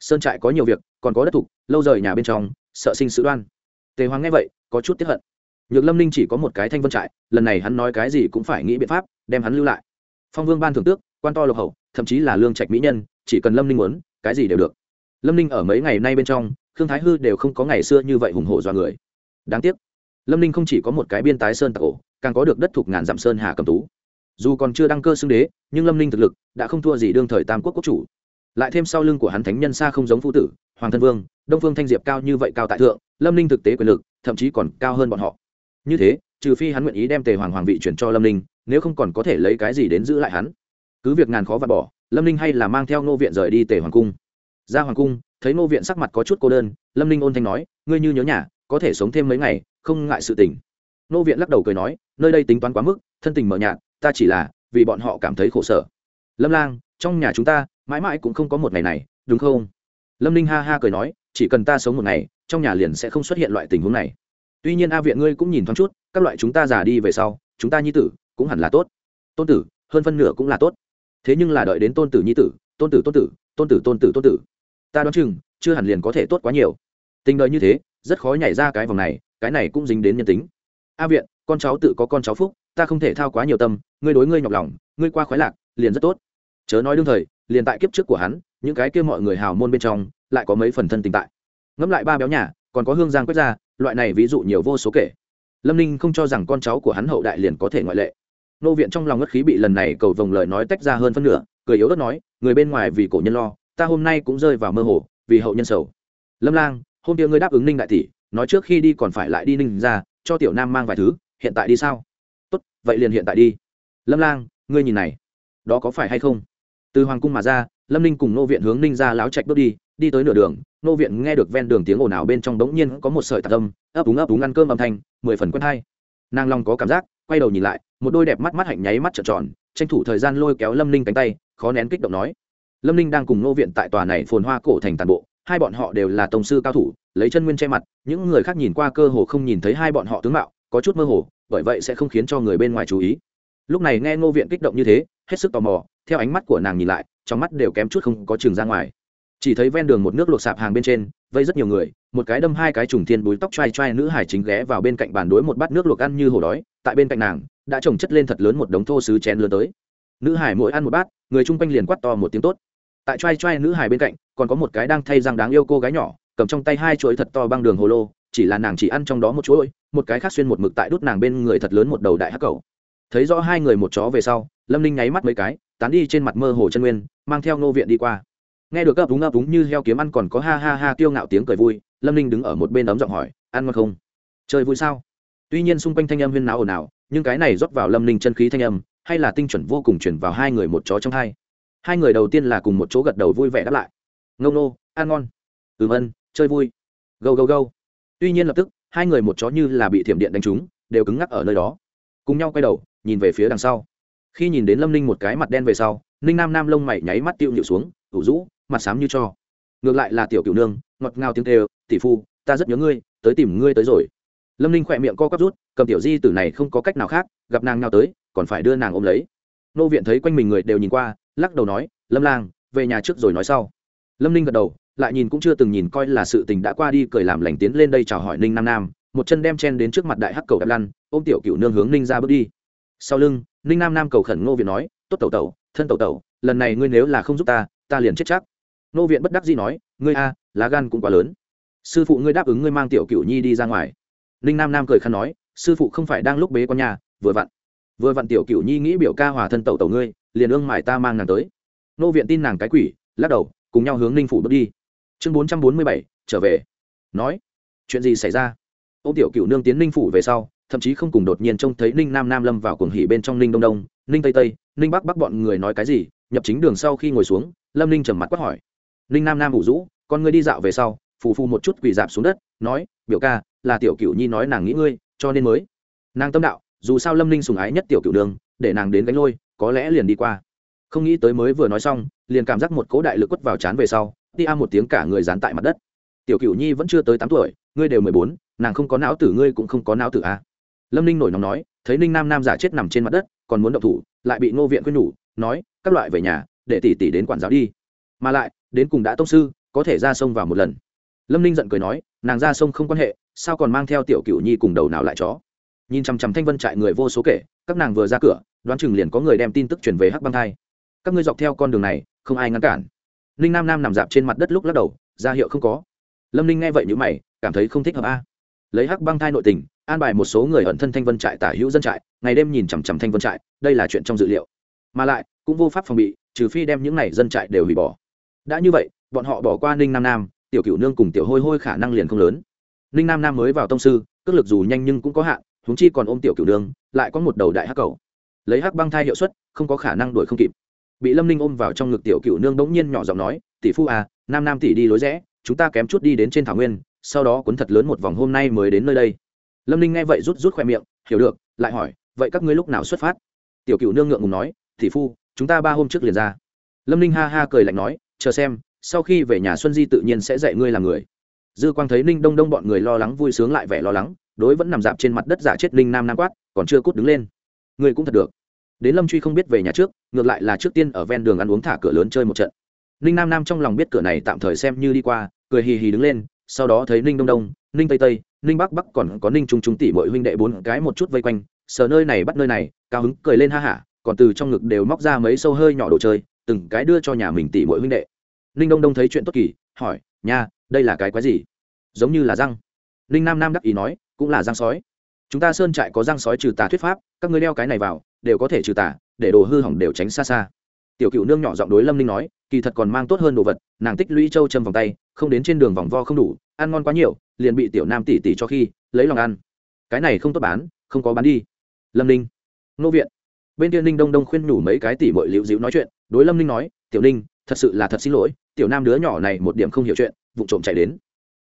Sơn trại có nhiều việc, còn có đất thục, lâu rời nhà bên trong, sợ sinh sự đoan. Tề hoàng nghe vậy, có chút tiếp hận. Nhược lâm ninh chỉ có một cái thanh vân trại, lần này hắn nói cái gì cũng phải nghĩ biện pháp, đem hắn lưu lại. Phong vương ban thưởng tước, quan to lộc hậu thậm chí là lương trạch mỹ nhân, chỉ cần lâm ninh muốn, cái gì đều được. Lâm ninh ở mấy ngày nay bên trong, khương thái hư đều không có ngày xưa như vậy hùng hổ do người. Đáng tiếc, lâm ninh không chỉ có một cái biên tái sơn tạc ổ càng có được đất thuộc ngàn dặm sơn hà cầm tú. Dù còn chưa đăng cơ xưng đế, nhưng lâm ninh thực lực đã không thua gì đương thời tam quốc quốc chủ lại thêm sau lưng của hắn thánh nhân xa không giống phu tử, hoàng thân vương, đông phương thanh diệp cao như vậy cao tại thượng, lâm ninh thực tế quyền lực, thậm chí còn cao hơn bọn họ. Như thế, trừ phi hắn nguyện ý đem tề hoàng hoàng vị chuyển cho lâm ninh, nếu không còn có thể lấy cái gì đến giữ lại hắn. Cứ việc ngàn khó vặt bỏ, lâm ninh hay là mang theo nô viện rời đi tề hoàng cung. Ra hoàng cung, thấy nô viện sắc mặt có chút cô đơn, lâm ninh ôn thanh nói, ngươi như nhớ nhà, có thể sống thêm mấy ngày, không ngại sự tình. Nô viện lắc đầu cười nói, nơi đây tính toán quá mức, thân tình mờ nhạt, ta chỉ là vì bọn họ cảm thấy khổ sở. Lâm lang, trong nhà chúng ta mãi mãi cũng không có một ngày này, đúng không? Lâm ninh ha ha cười nói, chỉ cần ta sống một ngày, trong nhà liền sẽ không xuất hiện loại tình huống này. Tuy nhiên a viện ngươi cũng nhìn thoáng chút, các loại chúng ta già đi về sau, chúng ta nhi tử cũng hẳn là tốt. Tôn tử, hơn phân nửa cũng là tốt. Thế nhưng là đợi đến tôn tử nhi tử, tôn tử tôn tử tôn tử tôn tử tôn tử. Ta đoán chừng, chưa hẳn liền có thể tốt quá nhiều. Tình đời như thế, rất khó nhảy ra cái vòng này, cái này cũng dính đến nhân tính. A viện, con cháu tự có con cháu phúc, ta không thể thao quá nhiều tâm, ngươi đối ngươi nhọc lòng, ngươi qua khoái lạc, liền rất tốt. Chớ nói đương thời liền tại kiếp trước của hắn, những cái kia mọi người hào môn bên trong, lại có mấy phần thân tình tại. Ngẫm lại ba béo nhà, còn có hương giang quét ra, loại này ví dụ nhiều vô số kể. Lâm ninh không cho rằng con cháu của hắn hậu đại liền có thể ngoại lệ. Nô viện trong lòng ngất khí bị lần này cầu vồng lời nói tách ra hơn phân nửa, cười yếu đất nói, người bên ngoài vì cổ nhân lo, ta hôm nay cũng rơi vào mơ hồ, vì hậu nhân sầu. Lâm lang, hôm kia ngươi đáp ứng ninh đại tỷ, nói trước khi đi còn phải lại đi ninh ra, cho tiểu nam mang vài thứ, hiện tại đi sao? Tốt, vậy liền hiện tại đi. Lâm lang, ngươi nhìn này, đó có phải hay không? Từ hoàng cung mà ra lâm ninh cùng nô viện hướng ninh ra láo chạch bước đi đi tới nửa đường nô viện nghe được ven đường tiếng ồn ào bên trong đống nhiên có một sợi tạc âm ấp úng ấp úng ăn cơm âm thanh mười phần quen hai, nàng long có cảm giác quay đầu nhìn lại một đôi đẹp mắt mắt hạnh nháy mắt trợn tròn tranh thủ thời gian lôi kéo lâm ninh cánh tay khó nén kích động nói. Lâm ninh đang cùng nô viện tại tòa này phồn hoa cổ thành tàn bộ hai bọn họ đều là tổng sư cao thủ lấy chân nguyên che mặt những người khác nhìn qua cơ hồ không nhìn thấy hai bọn họ tướng mạo có chút mơ hồ bởi vậy sẽ không khiến cho người bên ngoài chú ý. Lúc này nghe ngô viện kích động như thế hết sức tò mò, theo ánh mắt của nàng nhìn lại, trong mắt đều kém chút không có trường ra ngoài. Chỉ thấy ven đường một nước luộc sạp hàng bên trên, vây rất nhiều người, một cái đâm hai cái trùng thiên búi tóc trai trai nữ hải chính ghé vào bên cạnh bàn đối một bát nước luộc ăn như hổ đói, tại bên cạnh nàng, đã trồng chất lên thật lớn một đống thô sứ chén lớn tới. Nữ hải mỗi ăn một bát, người chung quanh liền quắt to một tiếng tốt. Tại trai trai nữ hải bên cạnh, còn có một cái đang thay răng đáng yêu cô gái nhỏ, cầm trong tay hai chuỗi thật to băng đường hồ lô, chỉ là nàng chỉ ăn trong đó một chuỗi, một cái khác xuyên một mực tại đút nàng bên người thật lớn một đầu đại hắc cầu. Thấy rõ hai người một chó về sau lâm ninh nháy mắt mấy cái, tán đi trên mặt mơ hồ chân nguyên, mang theo Ngô viện đi qua. Nghe được ấp úng ấp úng như heo kiếm ăn còn có ha ha ha kiêu ngạo tiếng cười vui, lâm ninh đứng ở một bên ấm giọng hỏi, ăn ngon không? Chơi vui sao? Tuy nhiên xung quanh thanh âm huyên náo ồn ào, nhưng cái này rót vào lâm ninh chân khí thanh âm, hay là tinh chuẩn vô cùng chuyển vào hai người một chó trong hai. Hai người đầu tiên là cùng một chỗ gật đầu vui vẻ đáp lại. Ngông nô, ăn ngon. Ừm ân, chơi vui. Gâu gâu gâu. Tuy nhiên lập tức, hai người một chó như là bị thiểm điện đánh trúng, đều cứng ngắc ở nơi đó. Cùng nhau quay đầu, nhìn về phía đằng sau khi nhìn đến lâm ninh một cái mặt đen về sau ninh nam nam lông mày nháy mắt tiêu nhịu xuống ủ rũ mặt xám như cho ngược lại là tiểu cửu nương ngọt ngào tiếng tê tỷ phu, ta rất nhớ ngươi, tới tìm ngươi tới rồi. Lâm ninh khỏe miệng co quắp rút, cầm tiểu di tử này không có cách nào khác, gặp nàng nào tới, còn phải đưa nàng ôm lấy. Nô viện thấy quanh mình người đều nhìn qua, lắc đầu nói, lâm lang, về nhà trước rồi nói sau. Lâm ninh gật đầu, lại nhìn cũng chưa từng nhìn coi là sự tình đã qua đi, cười làm lành tiến lên đây chào hỏi ninh nam nam, một chân đem chen đến trước mặt đại hắc cầu đạp lăn, ôm tiểu cựu nương hướng ninh ra bước đi. Sau lưng ninh nam nam cầu khẩn ngô viện nói, tốt tẩu tẩu, thân tẩu tẩu, lần này ngươi nếu là không giúp ta ta liền chết chắc. Ngô viện bất đắc dĩ nói, ngươi a, lá gan cũng quá lớn. Sư phụ ngươi đáp ứng ngươi mang tiểu cựu nhi đi ra ngoài. Ninh nam nam cười khăn nói, sư phụ không phải đang lúc bế con nhà, vừa vặn vừa vặn tiểu cựu nhi nghĩ biểu ca hòa thân tẩu tẩu ngươi, liền ương mải ta mang nàng tới. Nô viện tin nàng cái quỷ, lắc đầu, cùng nhau hướng ninh phủ bước đi. Chương bốn trăm bốn mươi bảy, trở về. Nói, chuyện gì xảy ra? Ô tiểu cựu nương tiến ninh phủ về sau thậm chí không cùng đột nhiên trông thấy ninh nam nam lâm vào cuồng hỉ bên trong ninh đông đông, ninh tây tây, ninh bắc bắc bọn người nói cái gì? Nhập chính đường sau khi ngồi xuống, lâm ninh trầm mặt quát hỏi. Ninh nam nam ủ rũ, con ngươi đi dạo về sau, phù phù một chút quỳ dạp xuống đất, nói, biểu ca, là tiểu cựu nhi nói nàng nghĩ ngươi, cho nên mới. Nàng tâm đạo, dù sao lâm ninh sùng ái nhất tiểu cựu đường, để nàng đến gánh lôi, có lẽ liền đi qua. Không nghĩ tới mới vừa nói xong, liền cảm giác một cỗ đại lực quất vào chán về sau đi a một tiếng cả người dán tại mặt đất. Tiểu cựu nhi vẫn chưa tới tám tuổi, ngươi đều mười bốn, nàng không có não tử ngươi cũng không có não tử a lâm ninh nổi nóng nói, thấy ninh nam nam giả chết nằm trên mặt đất, còn muốn động thủ, lại bị ngô viện khuyên nhủ, nói, các loại về nhà, để tỷ tỷ đến quản giáo đi. Mà lại, đến cùng đã tông sư, có thể ra sông vào một lần. Lâm ninh giận cười nói, nàng ra sông không quan hệ, sao còn mang theo tiểu cựu nhi cùng đầu nào lại chó? Nhìn chằm chằm thanh vân trại người vô số kể, các nàng vừa ra cửa, đoán chừng liền có người đem tin tức truyền về hắc băng thai. Các ngươi dọc theo con đường này, không ai ngăn cản. Ninh nam nam nằm dạp trên mặt đất lúc lắc đầu, ra hiệu không có. Lâm ninh nghe vậy n mày, cảm thấy không thích hợp a. Lấy hắc băng thai nội tình an bài một số người ẩn thân thanh vân trại tả hữu dân trại, ngày đêm nhìn chằm chằm thanh vân trại, đây là chuyện trong dự liệu. Mà lại, cũng vô pháp phòng bị, trừ phi đem những này dân trại đều hủy bỏ. Đã như vậy, bọn họ bỏ qua ninh nam nam, tiểu cửu nương cùng tiểu hôi hôi khả năng liền không lớn. Ninh nam nam mới vào tông sư, cước lực dù nhanh nhưng cũng có hạn, huống chi còn ôm tiểu cửu nương, lại có một đầu đại hắc cầu. Lấy hắc băng thai hiệu suất, không có khả năng đuổi không kịp. Bị lâm ninh ôm vào trong ngực tiểu cửu nương bỗng nhiên nhỏ giọng nói, tỷ phu à nam nam tỷ đi lối rẽ, chúng ta kém chút đi đến trên thảo nguyên, sau đó cuốn thật lớn một vòng hôm nay mới đến nơi đây lâm ninh nghe vậy rút rút khoe miệng, hiểu được, lại hỏi, vậy các ngươi lúc nào xuất phát? Tiểu cửu nương ngượng ngùng nói thị phu, chúng ta ba hôm trước liền ra. Lâm ninh ha ha cười lạnh nói, chờ xem, sau khi về nhà xuân di tự nhiên sẽ dạy ngươi làm người. Dư quang thấy ninh đông đông bọn người lo lắng vui sướng lại vẻ lo lắng, đối vẫn nằm dạp trên mặt đất giả chết ninh nam nam quát, còn chưa cút đứng lên. Ngươi cũng thật được. Đến lâm truy không biết về nhà trước, ngược lại là trước tiên ở ven đường ăn uống thả cửa lớn chơi một trận. Ninh nam nam trong lòng biết cửa này tạm thời xem như đi qua, cười hì hì đứng lên, sau đó thấy ninh đông đông, ninh tây tây ninh bắc bắc còn có ninh trung trung tỷ mọi huynh đệ bốn cái một chút vây quanh, sờ nơi này bắt nơi này, cao hứng cười lên ha hả, còn từ trong ngực đều móc ra mấy sâu hơi nhỏ đồ chơi, từng cái đưa cho nhà mình tỷ mọi huynh đệ. Ninh đông đông thấy chuyện tốt kỳ, hỏi, nha, đây là cái quái gì? Giống như là răng. Ninh nam nam đắc ý nói, cũng là răng sói. Chúng ta sơn trại có răng sói trừ tà thuyết pháp, các ngươi đeo cái này vào, đều có thể trừ tà, để đồ hư hỏng đều tránh xa xa. Tiểu cựu nương nhỏ giọng đối lâm ninh nói kỳ thật còn mang tốt hơn đồ vật, nàng tích lũy châu châm vòng tay, không đến trên đường vòng vo không đủ, ăn ngon quá nhiều, liền bị tiểu nam tỷ tỷ cho khi, lấy lòng ăn. Cái này không tốt bán, không có bán đi. Lâm ninh, nô viện. Bên kia ninh đông đông khuyên nhủ mấy cái tỷ bội liễu dịu nói chuyện, đối lâm ninh nói, tiểu ninh, thật sự là thật xin lỗi, tiểu nam đứa nhỏ này một điểm không hiểu chuyện vụ trộm chạy đến.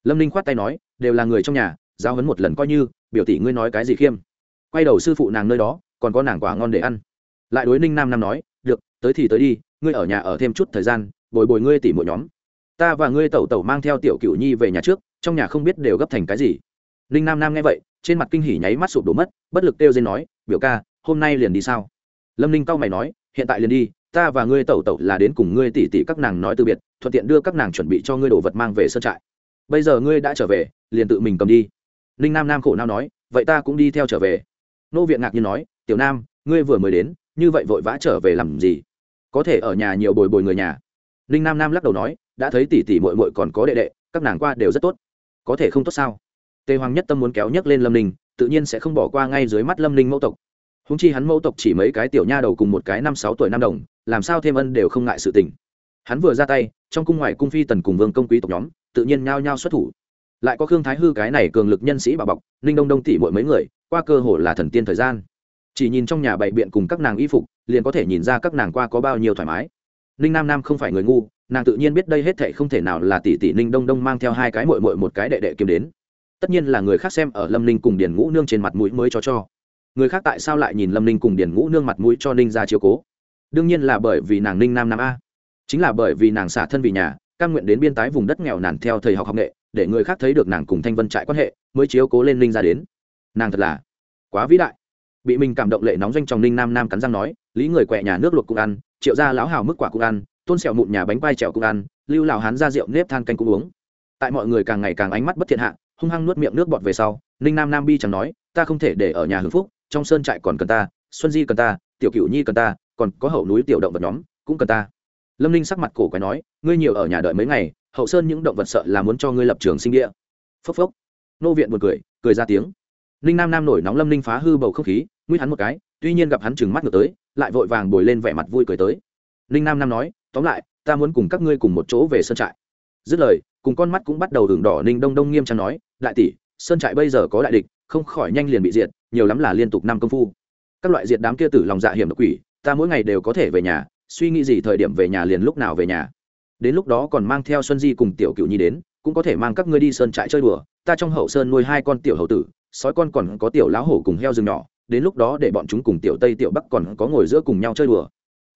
Lâm ninh khoát tay nói, đều là người trong nhà giao hấn một lần coi như, biểu tỷ ngươi nói cái gì khiêm. Quay đầu sư phụ nàng nơi đó, còn có nàng quả ngon để ăn. Lại đối ninh nam nam nói, được, tới thì tới đi ngươi ở nhà ở thêm chút thời gian, bồi bồi ngươi tỉ mỗi nhóm. Ta và ngươi tẩu tẩu mang theo tiểu cựu nhi về nhà trước, trong nhà không biết đều gấp thành cái gì. Ninh nam nam nghe vậy, trên mặt kinh hỉ nháy mắt sụp đổ mất, bất lực kêu dên nói, biểu ca, hôm nay liền đi sao? Lâm ninh cau mày nói, hiện tại liền đi, ta và ngươi tẩu tẩu là đến cùng ngươi tỉ tỉ các nàng nói từ biệt, thuận tiện đưa các nàng chuẩn bị cho ngươi đồ vật mang về sơn trại. Bây giờ ngươi đã trở về, liền tự mình cầm đi. Ninh nam nam khổ nao nói, vậy ta cũng đi theo trở về. Nô viện ngạc nhiên nói, tiểu nam, ngươi vừa mới đến, như vậy vội vã trở về làm gì? Có thể ở nhà nhiều bồi bồi người nhà. Ninh nam nam lắc đầu nói, đã thấy tỷ tỷ mội mội còn có đệ đệ, các nàng qua đều rất tốt. Có thể không tốt sao? Tề hoàng nhất tâm muốn kéo nhấc lên lâm ninh, tự nhiên sẽ không bỏ qua ngay dưới mắt lâm ninh mẫu tộc. Húng chi hắn mẫu tộc chỉ mấy cái tiểu nha đầu cùng một cái năm sáu tuổi nam đồng, làm sao thêm ân đều không ngại sự tình. Hắn vừa ra tay, trong cung ngoài cung phi tần cùng vương công quý tộc nhóm, tự nhiên nhao nhao xuất thủ. Lại có khương thái hư cái này cường lực nhân sĩ bà bọc, ninh đông đông tỷ mỗi mấy người, qua cơ hồ là thần tiên thời gian chỉ nhìn trong nhà bày biện cùng các nàng y phục, liền có thể nhìn ra các nàng qua có bao nhiêu thoải mái. Ninh nam nam không phải người ngu, nàng tự nhiên biết đây hết thệ không thể nào là tỷ tỷ ninh đông đông mang theo hai cái mội mội một cái đệ đệ kiếm đến. Tất nhiên là người khác xem ở lâm ninh cùng điền ngũ nương trên mặt mũi mới cho cho. Người khác tại sao lại nhìn lâm ninh cùng điền ngũ nương mặt mũi cho ninh ra chiếu cố? Đương nhiên là bởi vì nàng ninh nam nam a. Chính là bởi vì nàng xả thân vì nhà căn nguyện đến biên tái vùng đất nghèo nàn theo thầy học học nghệ, để người khác thấy được nàng cùng thanh vân trại quan hệ, mới chiếu cố lên ninh ra đến. Nàng thật là quá vĩ đại bị mình cảm động lệ nóng doanh tròng ninh nam nam cắn răng nói, lý người quẹ nhà nước luộc cũng ăn, triệu gia lão hào mức quả cũng ăn, tôn sẹo mụn nhà bánh quai trèo cũng ăn, lưu lào hán ra rượu nếp than canh cũng uống. Tại mọi người càng ngày càng ánh mắt bất thiện hạ, hung hăng nuốt miệng nước bọt về sau, ninh nam nam bi chẳng nói, ta không thể để ở nhà hưng phúc, trong sơn trại còn cần ta, xuân di cần ta, tiểu cựu nhi cần ta, còn có hậu núi tiểu động vật nhóm cũng cần ta. Lâm ninh sắc mặt cổ quái nói, ngươi nhiều ở nhà đợi mấy ngày, hậu sơn những động vật sợ là muốn cho ngươi lập trường sinh địa. Phốc phốc. Nô viện buồn cười cười ra tiếng. Ninh nam nam nổi nóng lâm ninh phá hư bầu không khí nguy hắn một cái, tuy nhiên gặp hắn chừng mắt ngược tới, lại vội vàng bồi lên vẻ mặt vui cười tới. Ninh nam nam nói, tóm lại, ta muốn cùng các ngươi cùng một chỗ về sơn trại. Dứt lời, cùng con mắt cũng bắt đầu đường đỏ, ninh đông đông nghiêm trang nói, đại tỷ sơn trại bây giờ có đại địch, không khỏi nhanh liền bị diệt, nhiều lắm là liên tục năm công phu. Các loại diệt đám kia tử lòng dạ hiểm độc quỷ, ta mỗi ngày đều có thể về nhà, suy nghĩ gì thời điểm về nhà liền lúc nào về nhà. Đến lúc đó còn mang theo xuân di cùng tiểu cựu nhi đến, cũng có thể mang các ngươi đi sơn trại chơi đùa, ta trong hậu sơn nuôi hai con tiểu hậu tử, sói con còn có tiểu lão hổ cùng heo rừng nhỏ đến lúc đó để bọn chúng cùng tiểu tây, tiểu bắc còn có ngồi giữa cùng nhau chơi đùa.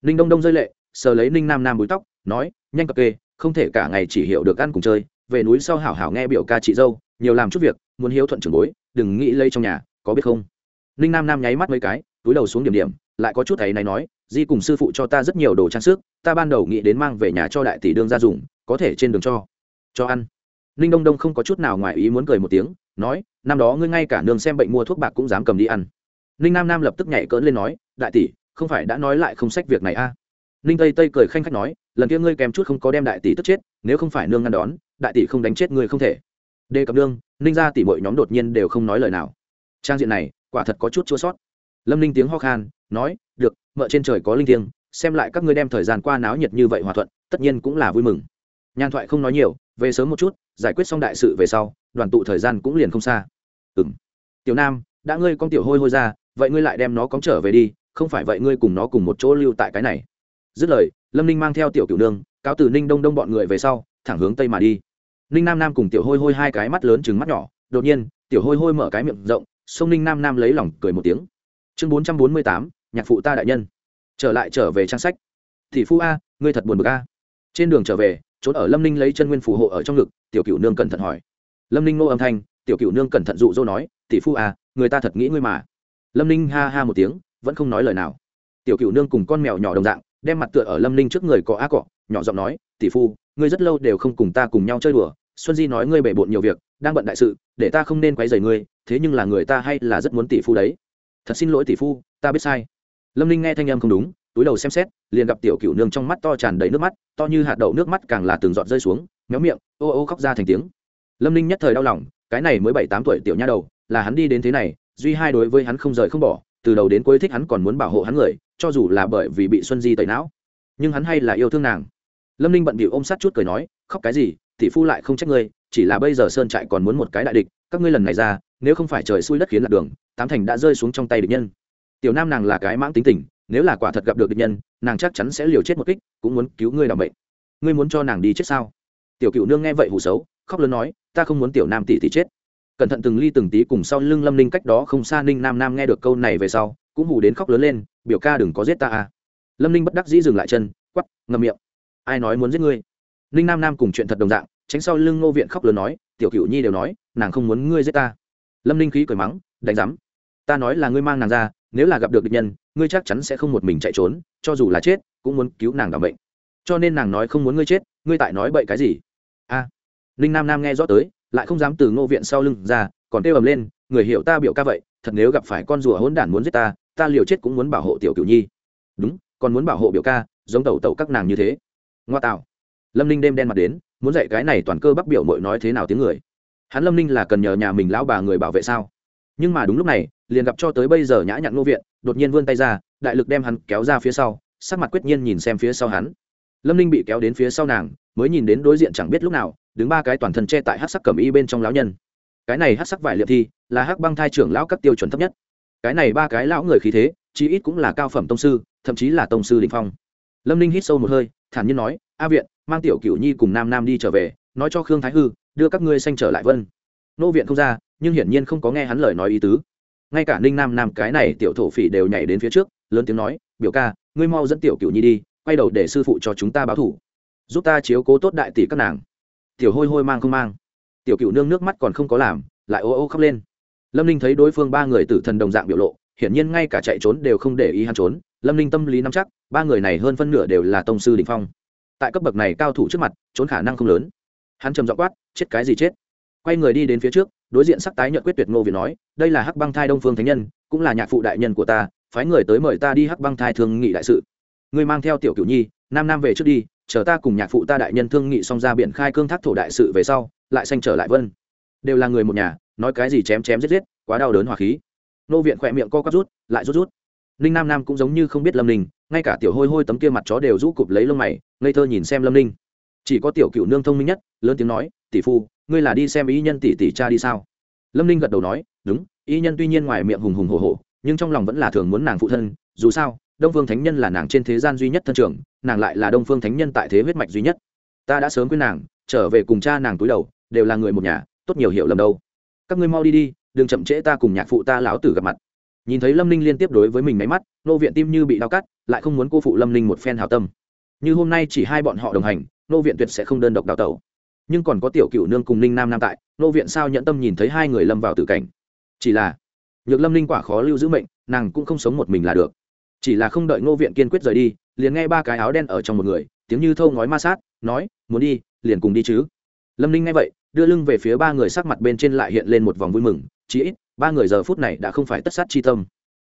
Ninh đông đông rơi lệ, sờ lấy ninh nam nam búi tóc, nói, nhanh cặp kê, không thể cả ngày chỉ hiểu được ăn cùng chơi, về núi sau hảo hảo nghe biểu ca chị dâu, nhiều làm chút việc, muốn hiếu thuận trưởng bối, đừng nghĩ lây trong nhà, có biết không? Ninh nam nam nháy mắt mấy cái, túi đầu xuống điểm điểm, lại có chút thấy này nói, di cùng sư phụ cho ta rất nhiều đồ trang sức, ta ban đầu nghĩ đến mang về nhà cho đại tỷ đương gia dùng có thể trên đường cho cho ăn. Ninh đông đông không có chút nào ngoài ý muốn cười một tiếng, nói, năm đó ngươi ngay cả nương xem bệnh mua thuốc bạc cũng dám cầm đi ăn ninh nam nam lập tức nhảy cỡn lên nói, đại tỷ, không phải đã nói lại không sách việc này a à? ninh tây tây cười khanh khách nói, lần kia ngươi kèm chút không có đem đại tỷ tức chết, nếu không phải nương ngăn đón, đại tỷ không đánh chết ngươi không thể. Đề cập nương, ninh ra tỷ mọi nhóm đột nhiên đều không nói lời nào. Trang diện này, quả thật có chút chua sót. Lâm ninh tiếng ho khan, nói, được, mợ trên trời có linh thiêng, xem lại các ngươi đem thời gian qua náo nhiệt như vậy hòa thuận, tất nhiên cũng là vui mừng. Nhàn thoại không nói nhiều, về sớm một chút, giải quyết xong đại sự về sau, đoàn tụ thời gian cũng liền không xa. Ừ m tiểu nam, đã ngươi con tiểu hôi hôi ra vậy ngươi lại đem nó cóng trở về đi, không phải vậy ngươi cùng nó cùng một chỗ lưu tại cái này. Dứt lời, lâm ninh mang theo tiểu cửu nương, cáo từ ninh đông đông bọn người về sau, thẳng hướng tây mà đi. Ninh nam nam cùng tiểu hôi hôi hai cái mắt lớn chừng mắt nhỏ, đột nhiên, tiểu hôi hôi mở cái miệng rộng, sông ninh nam nam lấy lòng cười một tiếng. Chương bốn trăm bốn mươi tám, nhạc phụ ta đại nhân. Trở lại trở về trang sách. Thị phu a, ngươi thật buồn bực a. Trên đường trở về, trốn ở lâm ninh lấy chân nguyên phù hộ ở trong ngực, tiểu cửu nương cẩn thận hỏi. Lâm ninh nô âm thanh, tiểu cửu nương cẩn thận dụ dỗ nói, tỷ phu a, người ta thật nghĩ ngươi mà lâm ninh ha ha một tiếng, vẫn không nói lời nào. Tiểu Cựu nương cùng con mèo nhỏ đồng dạng, đem mặt tựa ở lâm ninh trước người có á cọ, nhỏ giọng nói, tỷ phu, ngươi rất lâu đều không cùng ta cùng nhau chơi đùa, xuân di nói ngươi bể bộn nhiều việc, đang bận đại sự, để ta không nên quấy rầy ngươi, thế nhưng là người ta hay là rất muốn tỷ phu đấy. Thật xin lỗi tỷ phu, ta biết sai. Lâm ninh nghe thanh âm không đúng, túi đầu xem xét, liền gặp tiểu cựu nương trong mắt to tràn đầy nước mắt, to như hạt đậu nước mắt càng là từng giọt rơi xuống, méo miệng, ô ô khóc ra thành tiếng. Lâm ninh nhất thời đau lòng, cái này mới bảy tám tuổi tiểu nha đầu, là hắn đi đến thế này duy hai đối với hắn không rời không bỏ, từ đầu đến cuối thích hắn còn muốn bảo hộ hắn người, cho dù là bởi vì bị xuân di tẩy não. Nhưng hắn hay là yêu thương nàng. Lâm ninh bận bịu ôm sát chút cười nói, khóc cái gì, tỷ phu lại không trách ngươi, chỉ là bây giờ sơn trại còn muốn một cái đại địch, các ngươi lần này ra, nếu không phải trời xui đất khiến lạc đường, tám thành đã rơi xuống trong tay địch nhân. Tiểu nam nàng là cái mãng tính tình, nếu là quả thật gặp được địch nhân, nàng chắc chắn sẽ liều chết một kích, cũng muốn cứu ngươi làm bệnh ngươi muốn cho nàng đi chết sao? Tiểu cựu nương nghe vậy hù xấu, khóc lớn nói, ta không muốn tiểu nam tỷ tỷ chết cẩn thận từng ly từng tí cùng sau lưng lâm ninh cách đó không xa ninh nam nam nghe được câu này về sau cũng hù đến khóc lớn lên biểu ca đừng có giết ta à. Lâm ninh bất đắc dĩ dừng lại chân quắp ngậm miệng. Ai nói muốn giết ngươi? Ninh nam nam cùng chuyện thật đồng dạng tránh sau lưng ngô viện khóc lớn nói tiểu cựu nhi đều nói nàng không muốn ngươi giết ta. Lâm ninh khí cười mắng đánh giám ta nói là ngươi mang nàng ra nếu là gặp được địch nhân ngươi chắc chắn sẽ không một mình chạy trốn cho dù là chết cũng muốn cứu nàng đảm bệnh. Cho nên nàng nói không muốn ngươi chết ngươi tại nói bậy cái gì? A. À, ninh nam nam nghe rõ tới lại không dám từ ngô viện sau lưng ra, còn kêu ầm lên, người hiểu ta biểu ca vậy, thật nếu gặp phải con rùa hỗn đản muốn giết ta ta liều chết cũng muốn bảo hộ tiểu cửu nhi. Đúng, còn muốn bảo hộ biểu ca, giống tẩu tẩu các nàng như thế. Ngoa tạo. Lâm ninh đêm đen mặt đến, muốn dạy cái này toàn cơ bắc biểu mội nói thế nào tiếng người. Hắn lâm ninh là cần nhờ nhà mình lão bà người bảo vệ sao? Nhưng mà đúng lúc này, liền gặp cho tới bây giờ nhã nhặn ngô viện, đột nhiên vươn tay ra, đại lực đem hắn kéo ra phía sau, sắc mặt quyết nhiên nhìn xem phía sau hắn lâm ninh bị kéo đến phía sau nàng, mới nhìn đến đối diện chẳng biết lúc nào, đứng ba cái toàn thân che tại hát sắc cầm y bên trong lão nhân. Cái này hát sắc vải liệm thi, là hắc băng thai trưởng lão các tiêu chuẩn thấp nhất. Cái này ba cái lão người khí thế, chí ít cũng là cao phẩm tông sư, thậm chí là tông sư đình phong. Lâm ninh hít sâu một hơi, thản nhiên nói, a viện, mang tiểu cửu nhi cùng nam nam đi trở về, nói cho khương thái hư, đưa các ngươi sanh trở lại vân. Nô viện không ra, nhưng hiển nhiên không có nghe hắn lời nói ý tứ. Ngay cả ninh nam nam cái này tiểu thổ phỉ đều nhảy đến phía trước, lớn tiếng nói, biểu ca, ngươi mau dẫn tiểu cựu nhi đi quay đầu để sư phụ cho chúng ta báo thủ, giúp ta chiếu cố tốt đại tỷ các nàng. Tiểu hôi hôi mang không mang. Tiểu cựu nương nước mắt còn không có làm, lại ô ô khóc lên. Lâm ninh thấy đối phương ba người tử thần đồng dạng biểu lộ, hiển nhiên ngay cả chạy trốn đều không để ý hắn trốn. Lâm ninh tâm lý nắm chắc, ba người này hơn phân nửa đều là tông sư đình phong. Tại cấp bậc này cao thủ trước mặt, trốn khả năng không lớn. Hắn trầm dọ quát, chết cái gì chết? Quay người đi đến phía trước, đối diện sắc tái nhận quyết tuyệt ngô việt nói, đây là hắc băng thai đông phương thánh nhân, cũng là nhạc phụ đại nhân của ta, phái người tới mời ta đi hắc băng thai thương nghị đại sự ngươi mang theo tiểu cửu nhi, nam nam về trước đi, chờ ta cùng nhạc phụ ta đại nhân thương nghị xong ra biển khai cương thác thổ đại sự về sau, lại sanh trở lại vân. Đều là người một nhà, nói cái gì chém chém giết giết, quá đau đớn hòa khí. Nô viện khỏe miệng co quắp rút, lại rút rút. Ninh nam nam cũng giống như không biết lâm ninh, ngay cả tiểu hôi hôi tấm kia mặt chó đều rũ cụp lấy lông mày, ngây thơ nhìn xem lâm ninh. Chỉ có tiểu cựu nương thông minh nhất, lớn tiếng nói, tỷ phu, ngươi là đi xem ý nhân tỷ tỷ cha đi sao? Lâm ninh gật đầu nói, đúng ý nhân tuy nhiên ngoài miệng hùng hùng hồ hồ nhưng trong lòng vẫn là thường muốn nàng phụ thân, dù sao đông phương thánh nhân là nàng trên thế gian duy nhất thân trưởng, nàng lại là đông phương thánh nhân tại thế huyết mạch duy nhất. Ta đã sớm quên nàng, trở về cùng cha nàng túi đầu, đều là người một nhà, tốt nhiều hiểu lầm đâu. Các ngươi mau đi đi, đừng chậm trễ ta cùng nhạc phụ ta lão tử gặp mặt. Nhìn thấy lâm ninh liên tiếp đối với mình máy mắt, nô viện tim như bị đau cắt, lại không muốn cô phụ lâm ninh một phen hào tâm. Như hôm nay chỉ hai bọn họ đồng hành, nô viện tuyệt sẽ không đơn độc đào tẩu. Nhưng còn có tiểu cựu nương cùng ninh nam nam tại, nô viện sao nhận tâm nhìn thấy hai người lâm vào tử cảnh. Chỉ là, nhược lâm ninh quả khó lưu giữ mệnh, nàng cũng không sống một mình là được chỉ là không đợi Ngô viện kiên quyết rời đi, liền nghe ba cái áo đen ở trong một người, tiếng như thâu ngói ma sát, nói, muốn đi, liền cùng đi chứ. Lâm ninh nghe vậy, đưa lưng về phía ba người sắc mặt bên trên lại hiện lên một vòng vui mừng, chí ít, ba người giờ phút này đã không phải tất sát chi tâm.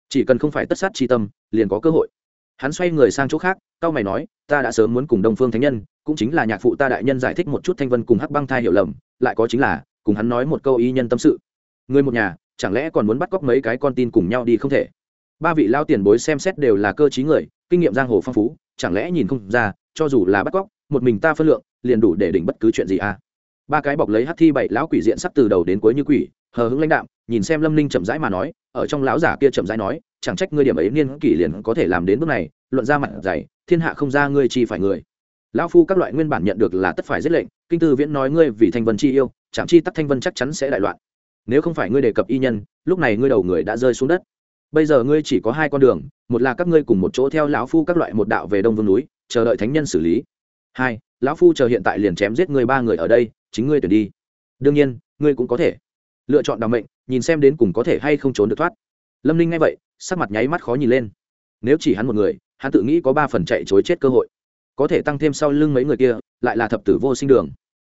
Chỉ cần không phải tất sát chi tâm, liền có cơ hội. Hắn xoay người sang chỗ khác cao mày nói, ta đã sớm muốn cùng đông phương thánh nhân, cũng chính là nhạc phụ ta đại nhân giải thích một chút thanh vân cùng hắc băng thai hiểu lầm, lại có chính là, cùng hắn nói một câu ý nhân tâm sự. Người một nhà, chẳng lẽ còn muốn bắt cóc mấy cái con tin cùng nhau đi không thể? Ba vị lao tiền bối xem xét đều là cơ t người, kinh nghiệm giang hồ phong phú, chẳng lẽ nhìn không ra, cho dù là bắt cóc, một mình ta phân lượng, liền đủ để đỉnh bất cứ chuyện gì à? Ba cái bọc lấy hát thi bảy lão quỷ diện sắp từ đầu đến cuối như quỷ, hờ hững lãnh đạm, nhìn xem lâm ninh chậm rãi mà nói, ở trong lão giả kia chậm rãi nói, chẳng trách ngươi điểm ấy niên kỷ liền có thể làm đến bước này, luận ra mặt dày, thiên hạ không ra ngươi chi phải người. Lão phu các loại nguyên bản nhận được là tất phải giết lệnh, kinh tư viễn nói ngươi vì thanh vân chi yêu chẳng chi tắc thanh vân chắc chắn sẽ đại loạn. Nếu không phải ngươi đề cập y nhân, lúc này ngươi đầu người đã rơi xuống đất bây giờ ngươi chỉ có hai con đường, một là các ngươi cùng một chỗ theo lão phu các loại một đạo về đông vương núi, chờ đợi thánh nhân xử lý. Hai, lão phu chờ hiện tại liền chém giết ngươi ba người ở đây, chính ngươi tuyển đi. Đương nhiên, ngươi cũng có thể lựa chọn đ mệnh, nhìn xem đến cùng có thể hay không trốn được thoát. Lâm ninh nghe vậy, sắc mặt nháy mắt khó nhìn lên. Nếu chỉ hắn một người, hắn tự nghĩ có ba phần chạy chối chết cơ hội. Có thể tăng thêm sau lưng mấy người kia, lại là thập tử vô sinh đường.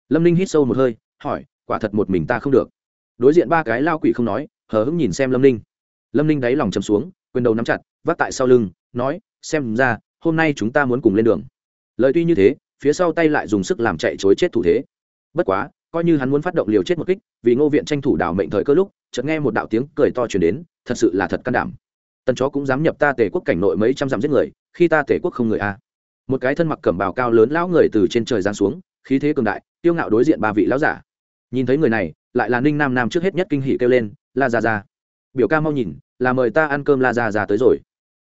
Lâm ninh hít sâu một hơi, hỏi, quả thật một mình ta không được. Đối diện ba cái lao quỷ không nói, hờ hững nhìn xem lâm ninh lâm ninh đáy lòng chầm xuống, quyền đầu nắm chặt, vác tại sau lưng, nói, xem ra, hôm nay chúng ta muốn cùng lên đường. Lời tuy như thế, phía sau tay lại dùng sức làm chạy chối chết thủ thế. Bất quá, coi như hắn muốn phát động liều chết một kích, vì ngô viện tranh thủ đảo mệnh thời cơ lúc, chợt nghe một đạo tiếng cười to chuyển đến, thật sự là thật can đảm. Tần chó cũng dám nhập ta tể quốc cảnh nội mấy trăm dặm giết người, khi ta tể quốc không người a. Một cái thân mặc cẩm bào cao lớn lão người từ trên trời giáng xuống, khí thế cường đại tiêu ngạo đối diện ba vị lão giả. Nhìn thấy người này, lại là ninh nam nam trước hết nhất kinh hỉ kêu lên, la ra ra biểu ca mau nhìn là mời ta ăn cơm la gia ra tới rồi.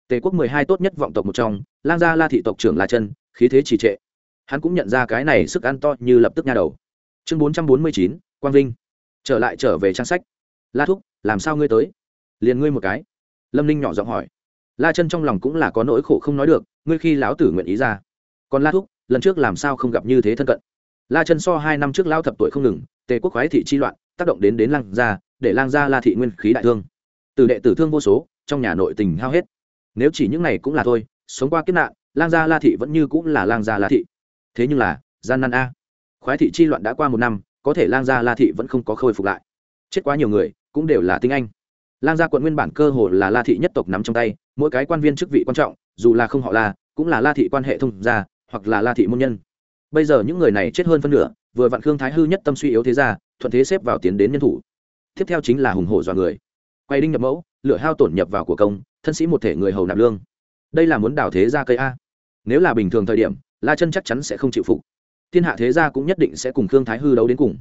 Tề quốc mười hai tốt nhất vọng tộc một trong, lang gia la thị tộc trưởng la chân, khí thế trì trệ. Hắn cũng nhận ra cái này sức ăn to như lập tức nha đầu. Chương bốn trăm bốn mươi chín, quang vinh. Trở lại trở về trang sách. La thúc, làm sao ngươi tới? Liền ngươi một cái. Lâm ninh nhỏ giọng hỏi. La chân trong lòng cũng là có nỗi khổ không nói được, ngươi khi lão tử nguyện ý ra. Còn la thúc, lần trước làm sao không gặp như thế thân cận? La chân so hai năm trước lao thập tuổi không ngừng, tề quốc khoái thị chi loạn, tác động đến đến lang gia, để lang gia la thị nguyên khí đại thương từ đệ tử thương vô số, trong nhà nội tình hao hết. Nếu chỉ những này cũng là thôi, sống qua kiếp nạn, lang gia la thị vẫn như cũng là lang gia la thị. Thế nhưng là, gian nan a. Khoái thị chi loạn đã qua một năm, có thể lang gia la thị vẫn không có khôi phục lại. Chết quá nhiều người, cũng đều là tinh anh. Lang gia quận nguyên bản cơ hồ là la thị nhất tộc nắm trong tay, mỗi cái quan viên chức vị quan trọng, dù là không họ la, cũng là la thị quan hệ thông gia, hoặc là la thị môn nhân. Bây giờ những người này chết hơn phân nửa, vừa vặn khương thái hư nhất tâm suy yếu thế gia, thuận thế xếp vào tiến đến nhân thủ. Tiếp theo chính là hùng hổ dọa người quay đinh nhập mẫu, lửa hao tổn nhập vào của công, thân sĩ một thể người hầu nạp lương. Đây là muốn đào thế gia cây a. Nếu là bình thường thời điểm, la chân chắc chắn sẽ không chịu phục. Thiên hạ thế gia cũng nhất định sẽ cùng khương thái hư đấu đến cùng.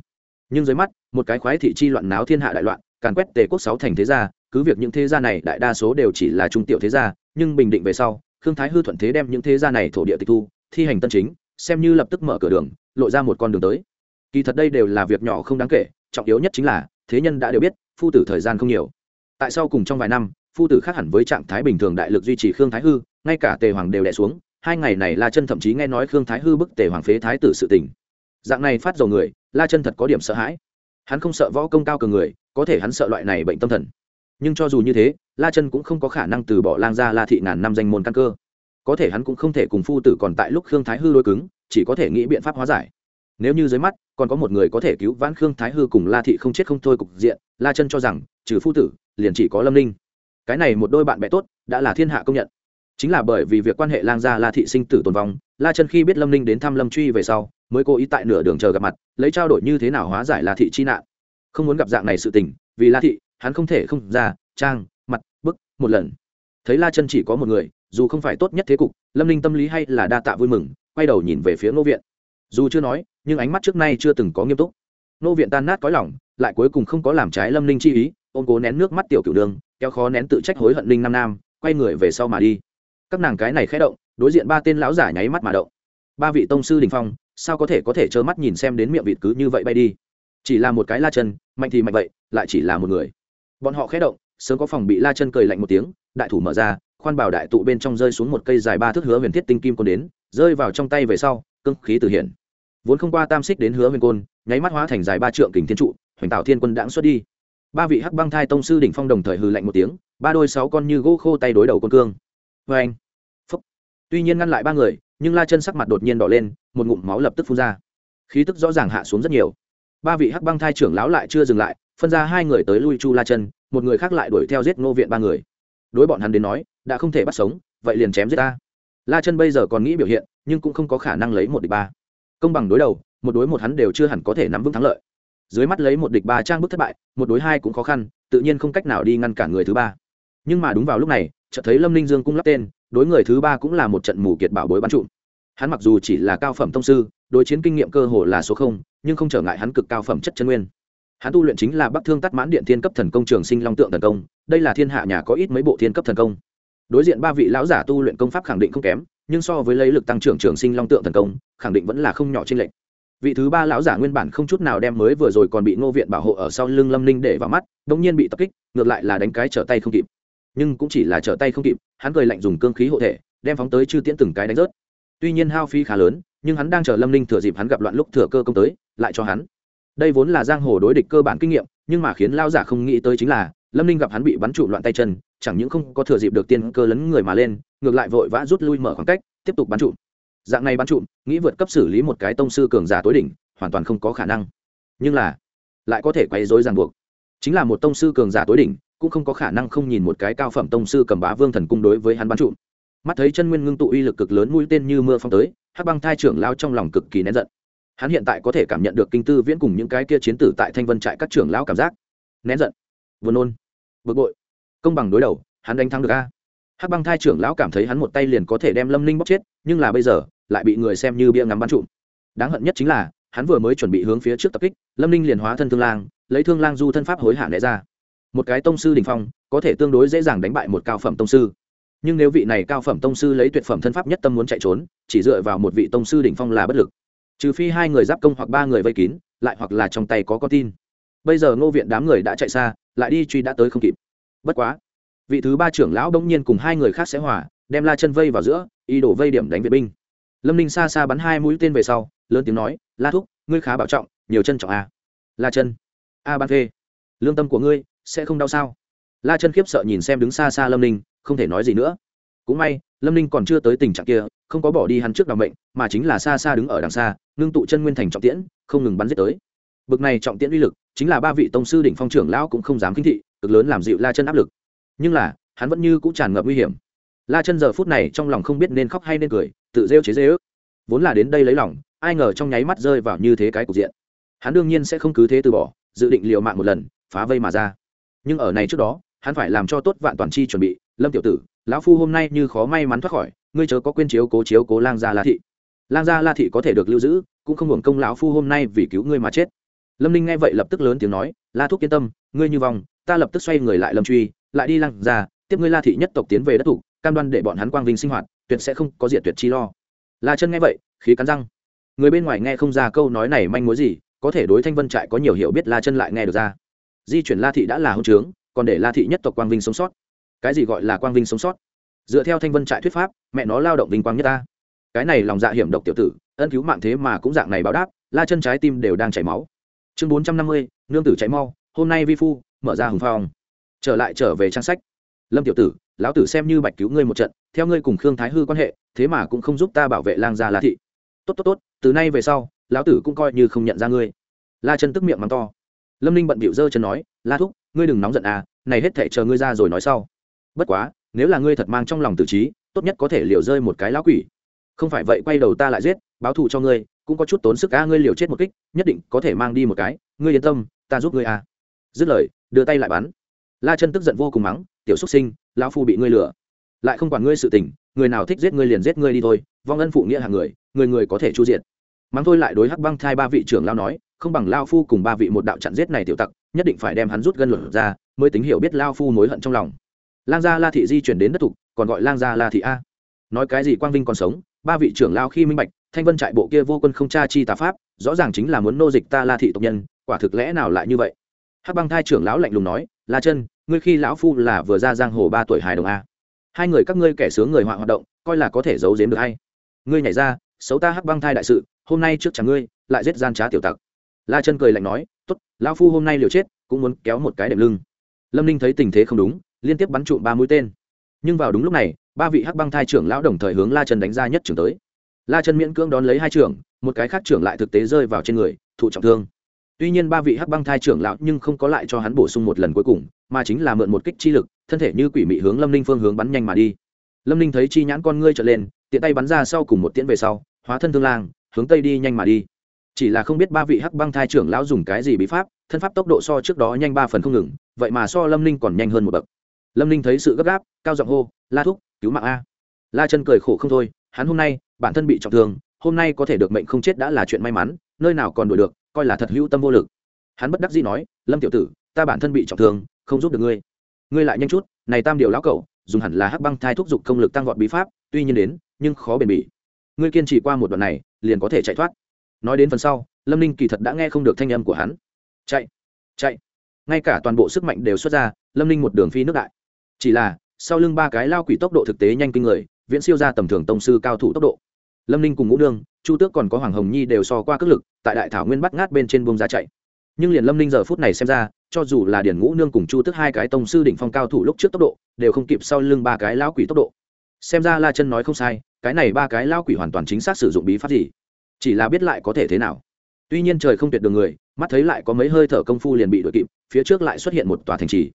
Nhưng dưới mắt, một cái khoái thị chi loạn náo thiên hạ đại loạn, càn quét tề quốc sáu thành thế gia, cứ việc những thế gia này đại đa số đều chỉ là trung tiểu thế gia, nhưng bình định về sau, khương thái hư thuận thế đem những thế gia này thổ địa tịch thu, thi hành tân chính, xem như lập tức mở cửa đường, lộ ra một con đường tới. Kỳ thật đây đều là việc nhỏ không đáng kể, trọng yếu nhất chính là, thế nhân đã đều biết, phu tử thời gian không nhiều tại sau cùng trong vài năm, phu tử khác hẳn với trạng thái bình thường đại lực duy trì khương thái hư, ngay cả tề hoàng đều đẻ xuống, hai ngày này la chân thậm chí nghe nói khương thái hư bức tề hoàng phế thái tử sự tình. Dạng này phát dầu người, la chân thật có điểm sợ hãi. Hắn không sợ võ công cao cường người, có thể hắn sợ loại này bệnh tâm thần. Nhưng cho dù như thế, la chân cũng không có khả năng từ bỏ lang gia la thị ngàn năm danh môn căn cơ. Có thể hắn cũng không thể cùng phu tử còn tại lúc khương thái hư lôi cứng, chỉ có thể nghĩ biện pháp hóa giải nếu như dưới mắt, còn có một người có thể cứu vãn khương thái hư cùng la thị không chết không thôi cục diện, la chân cho rằng, trừ phu tử, liền chỉ có lâm ninh. Cái này một đôi bạn bè tốt, đã là thiên hạ công nhận. Chính là bởi vì việc quan hệ lang gia la thị sinh tử tồn vong, la chân khi biết lâm ninh đến thăm lâm truy về sau, mới cố ý tại nửa đường chờ gặp mặt, lấy trao đổi như thế nào hóa giải la thị chi nạn. Không muốn gặp dạng này sự tình, vì la thị, hắn không thể không ra, trang, mặt, bức, một lần. Thấy la chân chỉ có một người, dù không phải tốt nhất thế cục, lâm ninh tâm lý hay là đa tạ vui mừng, quay đầu nhìn về phía ngô viện. Dù chưa nói nhưng ánh mắt trước nay chưa từng có nghiêm túc. Nô viện tan nát có lòng, lại cuối cùng không có làm trái lâm ninh chi ý, ôm cố nén nước mắt tiểu cửu đường, kéo khó nén tự trách hối hận ninh nam nam, quay người về sau mà đi. Các nàng cái này khẽ động, đối diện ba tên lão giả nháy mắt mà động. Ba vị tông sư đình phong, sao có thể có thể trơ mắt nhìn xem đến miệng vịt cứ như vậy bay đi? Chỉ là một cái la chân, mạnh thì mạnh vậy, lại chỉ là một người. Bọn họ khẽ động, sớm có phòng bị la chân cười lạnh một tiếng, đại thủ mở ra, khoan bảo đại tụ bên trong rơi xuống một cây dài ba thước hứa huyền thiết tinh kim côn đến, rơi vào trong tay về sau cưng khí từ hiện vốn không qua tam xích đến hứa huyền côn, nháy mắt hóa thành dài ba trượng kình thiên trụ, hoành tạo thiên quân đãng xuất đi. Ba vị hắc băng thai tông sư đỉnh phong đồng thời hừ lạnh một tiếng, ba đôi sáu con như gỗ khô tay đối đầu con cương. Vê anh phúc tuy nhiên ngăn lại ba người, nhưng la chân sắc mặt đột nhiên đỏ lên, một ngụm máu lập tức phun ra. Khí tức rõ ràng hạ xuống rất nhiều. Ba vị hắc băng thai trưởng lão lại chưa dừng lại, phân ra hai người tới lui chu la chân, một người khác lại đuổi theo giết ngô viện ba người. Đối bọn hắn đến nói, đã không thể bắt sống, vậy liền chém giết ta. La chân bây giờ còn nghĩ biểu hiện, nhưng cũng không có khả năng lấy một địch ba công bằng đối đầu, một đối một hắn đều chưa hẳn có thể nắm vững thắng lợi. Dưới mắt lấy một địch ba trang bức thất bại, một đối hai cũng khó khăn, tự nhiên không cách nào đi ngăn cản người thứ ba. Nhưng mà đúng vào lúc này, chợt thấy lâm ninh dương cung lắp tên, đối người thứ ba cũng là một trận mù kiệt bảo bối bắn trụm. Hắn mặc dù chỉ là cao phẩm tông sư, đối chiến kinh nghiệm cơ hồ là số không, nhưng không trở ngại hắn cực cao phẩm chất chân nguyên. Hắn tu luyện chính là bắc thương tắt mãn điện thiên cấp thần công trường sinh long tượng thần công, đây là thiên hạ nhà có ít mấy bộ thiên cấp thần công. Đối diện ba vị lão giả tu luyện công pháp khẳng định không kém nhưng so với lấy lực tăng trưởng trường sinh long tượng thần công, khẳng định vẫn là không nhỏ trên lệnh vị thứ ba lão giả nguyên bản không chút nào đem mới vừa rồi còn bị ngô viện bảo hộ ở sau lưng lâm ninh để vào mắt đ ỗ n g nhiên bị tập kích, ngược lại là đánh cái trở tay không kịp. Nhưng cũng chỉ là trở tay không kịp, hắn cười lạnh dùng cương khí hộ thể, đem phóng tới chư tiễn từng cái đánh rớt. Tuy nhiên hao phí khá lớn, nhưng hắn đang chờ lâm ninh thừa dịp hắn gặp loạn lúc thừa cơ công tới, lại cho hắn. Đây vốn là giang hồ đối địch cơ bản kinh nghiệm, nhưng mà khiến lao giả không nghĩ tới chính là, lâm ninh gặp hắn bị bắn trụ loạn tay chân, chẳng những không có thừa dịp được tiên cơ lấn người mà lên ngược lại vội vã rút lui mở khoảng cách, tiếp tục bắn trụ dạng này bắn trụm, nghĩ vượt cấp xử lý một cái tông sư cường giả tối đỉnh, hoàn toàn không có khả năng. Nhưng là, lại có thể quay dối ràng buộc. Chính là một tông sư cường giả tối đỉnh, cũng không có khả năng không nhìn một cái cao phẩm tông sư cầm bá vương thần cung đối với hắn bắn trụm. Mắt thấy chân nguyên ngưng tụ uy lực cực lớn mũi tên như mưa phong tới, hắc băng thai trưởng lao trong lòng cực kỳ nén giận. Hắn hiện tại có thể cảm nhận được kinh tư viễn cùng những cái kia chiến tử tại thanh vân trại các trưởng lão cảm giác. Nén giận. Vừa nôn. Bực bội. Công bằng đối đầu, hắn đánh thắng được a hắc băng thai trưởng lão cảm thấy hắn một tay liền có thể đem lâm ninh bóc chết, nhưng là bây giờ, lại bị người xem như bia ngắm bắn trụm. Đáng hận nhất chính là, hắn vừa mới chuẩn bị hướng phía trước tập kích, lâm ninh liền hóa thân thương lang, lấy thương lang du thân pháp hối hả né ra. Một cái tông sư đình phong, có thể tương đối dễ dàng đánh bại một cao phẩm tông sư. Nhưng nếu vị này cao phẩm tông sư lấy tuyệt phẩm thân pháp nhất tâm muốn chạy trốn, chỉ dựa vào một vị tông sư đỉnh phong là bất lực. Trừ phi hai người giáp công hoặc ba người vây kín, lại hoặc là trong tay có con tin. Bây giờ ngô viện đám người đã chạy xa, lại đi truy đã tới không kịp. Bất quá vị thứ ba trưởng lão đông nhiên cùng hai người khác sẽ hỏa đem la chân vây vào giữa y đổ vây điểm đánh vệ binh. Lâm ninh xa xa bắn hai mũi tên về sau, lớn tiếng nói, la thúc, ngươi khá bảo trọng, nhiều chân trọng a la chân, a ban phê, lương tâm của ngươi sẽ không đau sao? La chân khiếp sợ nhìn xem đứng xa xa lâm ninh, không thể nói gì nữa. Cũng may, lâm ninh còn chưa tới tình trạng kia, không có bỏ đi hắn trước đ ò n bệnh mà chính là xa xa đứng ở đằng xa, ngưng tụ chân nguyên thành trọng tiễn, không ngừng bắn giết tới. Bực này trọng tiễn uy lực, chính là ba vị tông sư đỉnh phong trưởng lão cũng không dám kinh thị, cực lớn làm dịu la chân áp lực nhưng là, hắn vẫn như cũng tràn ngập nguy hiểm. La chân giờ phút này trong lòng không biết nên khóc hay nên cười, tự rêu chế dê ước vốn là đến đây lấy lòng, ai ngờ trong nháy mắt rơi vào như thế cái cục diện. Hắn đương nhiên sẽ không cứ thế từ bỏ, dự định liều mạng một lần, phá vây mà ra. Nhưng ở này trước đó, hắn phải làm cho tốt vạn toàn chi chuẩn bị, lâm tiểu tử, lão phu hôm nay như khó may mắn thoát khỏi, ngươi chớ có quên chiếu cố chiếu cố lang gia la thị. Lang gia la thị có thể được lưu giữ, cũng không hưởng công lão phu hôm nay vì cứu ngươi mà chết. Lâm ninh nghe vậy lập tức lớn tiếng nói, la thúc yên tâm, ngươi như vòng ta lập tức xoay người lại lâm truy lại đi lăng ra, tiếp ngươi la thị nhất tộc tiến về đất thủ, cam đoan để bọn hắn quang vinh sinh hoạt, tuyệt sẽ không có diệt tuyệt chi lo. La chân nghe vậy, khí cắn răng. Người bên ngoài nghe không ra câu nói này manh mối gì, có thể đối thanh vân trại có nhiều hiểu biết la chân lại nghe được ra. Di chuyển la thị đã là hôn trướng, còn để la thị nhất tộc quang vinh sống sót. Cái gì gọi là quang vinh sống sót? Dựa theo thanh vân trại thuyết pháp, mẹ nó lao động vinh quang nhất ta. Cái này lòng dạ hiểm độc tiểu tử, ân cứu mạng thế mà cũng dạng này báo đáp, la chân trái tim đều đang chảy máu. Chương bốn trăm năm mươi, nương tử cháy mau, hôm nay vi phu, mở ra hùng phong trở lại trở về trang sách. Lâm tiểu tử, lão tử xem như bạch cứu ngươi một trận, theo ngươi cùng khương thái hư quan hệ, thế mà cũng không giúp ta bảo vệ lang gia la thị. Tốt tốt tốt, từ nay về sau, lão tử cũng coi như không nhận ra ngươi. La chân tức miệng mắng to. Lâm ninh bận bịu dơ chân nói, la thúc, ngươi đừng nóng giận à này hết thể chờ ngươi ra rồi nói sau. Bất quá, nếu là ngươi thật mang trong lòng tử trí, tốt nhất có thể liều rơi một cái lão quỷ. Không phải vậy quay đầu ta lại giết, báo thù cho ngươi, cũng có chút tốn sức a ngươi liều chết một kích, nhất định có thể mang đi một cái. Ngươi yên tâm, ta giúp ngươi a dứt lời, đưa tay lại bắn la chân tức giận vô cùng mắng, tiểu Súc sinh, lão phu bị ngươi lừa. Lại không quản ngươi sự tình, người nào thích giết ngươi liền giết ngươi đi thôi, vong ân phụ nghĩa hàng người người người có thể chu diệt. mắng thôi lại đối hắc băng thai ba vị trưởng lao nói, không bằng lao phu cùng ba vị một đạo chặn giết này tiểu tặc, nhất định phải đem hắn rút gân luật ra, mới tính hiểu biết lao phu mối hận trong lòng. Lang gia la thị di chuyển đến đất thục, còn gọi lang gia la thị a. Nói cái gì quang vinh còn sống, ba vị trưởng lao khi minh bạch, thanh vân trại bộ kia vô quân không tra chi tà pháp, rõ ràng chính là muốn nô dịch ta la thị tộc nhân, quả thực lẽ nào lại như vậy? Hắc băng thai trưởng lão lạnh lùng nói, la chân ngươi khi lão phu là vừa ra giang hồ ba tuổi hài đồng a. Hai người các ngươi kẻ sướng người họa hoạt động, coi là có thể giấu giếm được hay. Ngươi nhảy ra, xấu ta hắc băng thai đại sự, hôm nay trước chẳng ngươi, lại giết gian trá tiểu tặc. La chân cười lạnh nói, tốt, lão phu hôm nay liều chết, cũng muốn kéo một cái đệm lưng. Lâm ninh thấy tình thế không đúng, liên tiếp bắn trụm ba mũi tên. Nhưng vào đúng lúc này, ba vị hắc băng thai trưởng lão đồng thời hướng la chân đánh ra nhất trưởng tới. La chân miễn cưỡng đón lấy hai trưởng, một cái khác trưởng lại thực tế rơi vào trên người, thụ trọng thương. Tuy nhiên ba vị hắc băng thai trưởng lão nhưng không có lại cho hắn bổ sung một lần cuối cùng mà chính là mượn một kích chi lực, thân thể như quỷ mị hướng lâm ninh phương hướng bắn nhanh mà đi. Lâm ninh thấy chi nhãn con ngươi trở lên, tiện tay bắn ra sau cùng một tiễn về sau, hóa thân thương lang, hướng tây đi nhanh mà đi. Chỉ là không biết ba vị hắc băng thai trưởng lão dùng cái gì bí pháp, thân pháp tốc độ so trước đó nhanh ba phần không ngừng, vậy mà so lâm ninh còn nhanh hơn một bậc. Lâm ninh thấy sự gấp gáp, cao giọng hô, la thúc, cứu mạng a. La chân cười khổ không thôi, hắn hôm nay, bản thân bị trọng thương, hôm nay có thể được mệnh không chết đã là chuyện may mắn, nơi nào còn đuổi được, coi là thật hữu tâm vô lực. Hắn bất đắc dĩ nói, lâm tiểu tử, ta bản thân bị trọng thương không giúp được ngươi. Ngươi lại nhanh chút, này tam điều lão cẩu, dùng hẳn là hắc băng thai thúc giục công lực tăng vọt bí pháp, tuy nhiên đến, nhưng khó bền bỉ. Ngươi kiên trì qua một đoạn này, liền có thể chạy thoát. Nói đến phần sau, lâm ninh kỳ thật đã nghe không được thanh âm của hắn. Chạy chạy. Ngay cả toàn bộ sức mạnh đều xuất ra, lâm ninh một đường phi nước đại. Chỉ là, sau lưng ba cái lao quỷ tốc độ thực tế nhanh kinh người, viễn siêu ra tầm thường tông sư cao thủ tốc độ. Lâm ninh cùng ngũ đương chu tước còn có hoàng hồng nhi đều so qua cước lực, tại đại thảo nguyên bắt ngát bên trên bông ra chạy nhưng liền lâm ninh giờ phút này xem ra cho dù là điển ngũ nương cùng chu tức hai cái tông sư đỉnh phong cao thủ lúc trước tốc độ đều không kịp sau lưng ba cái Lão quỷ tốc độ xem ra la chân nói không sai cái này ba cái Lão quỷ hoàn toàn chính xác sử dụng bí pháp gì chỉ là biết lại có thể thế nào tuy nhiên trời không tuyệt đường người mắt thấy lại có mấy hơi thở công phu liền bị đội kịp phía trước lại xuất hiện một tòa thành trì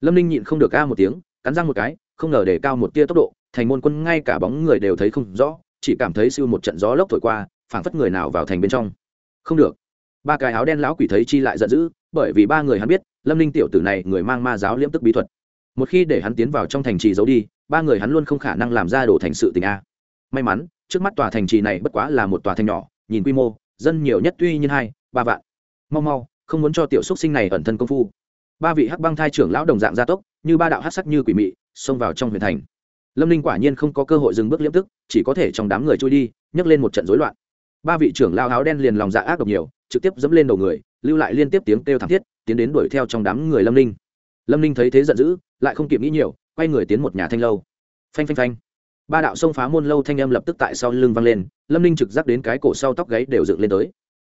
lâm ninh nhịn không được ca một tiếng cắn răng một cái không ngờ để cao một tia tốc độ thành môn quân ngay cả bóng người đều thấy không rõ chỉ cảm thấy siêu một trận gió lốc thổi qua phảng phất người nào vào thành bên trong không được ba cái áo đen lão quỷ thấy chi lại giận dữ, bởi vì ba người hắn biết, lâm ninh tiểu tử này người mang ma giáo liễm tức bí thuật. Một khi để hắn tiến vào trong thành trì giấu đi, ba người hắn luôn không khả năng làm ra đổ thành sự tình a. May mắn, trước mắt tòa thành trì này bất quá là một tòa thành nhỏ, nhìn quy mô, dân nhiều nhất tuy nhiên hai, ba vạn. Mau mau, không muốn cho tiểu xúc sinh này ẩn thân công phu. Ba vị hắc băng thai trưởng lão đồng dạng gia tốc, như ba đạo hắc sắc như quỷ mị, xông vào trong huyền thành. Lâm ninh quả nhiên không có cơ hội dừng bước liễm tức, chỉ có thể trong đám người trôi đi, nhấc lên một trận rối loạn. Ba vị trưởng lao áo đen liền lòng dạ ác độc nhiều trực tiếp dẫm lên đầu người, lưu lại liên tiếp tiếng kêu thảm thiết, tiến đến đuổi theo trong đám người lâm ninh. Lâm ninh thấy thế giận dữ, lại không kịp nghĩ nhiều, quay người tiến một nhà thanh lâu. Phanh phanh phanh. Ba đạo xông phá môn lâu thanh âm lập tức tại sau lưng vang lên, lâm ninh trực giác đến cái cổ sau tóc gáy đều dựng lên tới.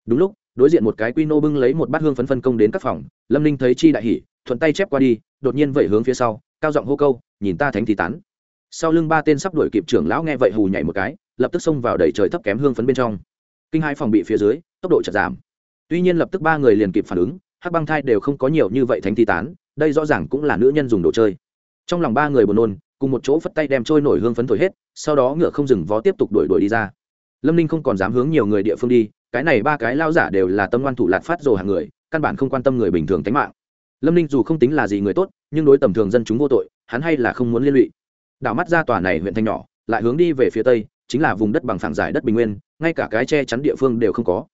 Đúng lúc, đối diện một cái quy nô bưng lấy một bát hương phấn phân công đến các phòng, lâm ninh thấy chi đại hỉ, thuận tay chép qua đi, đột nhiên vẩy hướng phía sau, cao giọng hô câu, nhìn ta thánh thì tán. Sau lưng ba tên sắp đuổi kịp trưởng lão nghe vậy hù nhảy một cái, lập tức xông vào đẩy trời thấp kém hương phấn bên trong. Kinh hai phòng bị phía dưới, tốc độ chật giảm tuy nhiên lập tức ba người liền kịp phản ứng, hắc băng thai đều không có nhiều như vậy thánh thi tán, đây rõ ràng cũng là nữ nhân dùng đồ chơi. Trong lòng ba người buồn nôn, cùng một chỗ phất tay đem trôi nổi hương phấn thổi hết, sau đó ngựa không dừng vó tiếp tục đuổi đuổi đi ra. Lâm ninh không còn dám hướng nhiều người địa phương đi, cái này ba cái lao giả đều là tâm ngoan thủ lạt phát rồ hàng người, căn bản không quan tâm người bình thường tính mạng. Lâm ninh dù không tính là gì người tốt, nhưng đối tầm thường dân chúng vô tội, hắn hay là không muốn liên lụy. Đảo mắt ra tòa này huyện thanh nhỏ, lại hướng đi về phía tây, chính là vùng đất bằng phẳng giải đất bình nguyên, ngay cả cái che chắn địa phương đều không có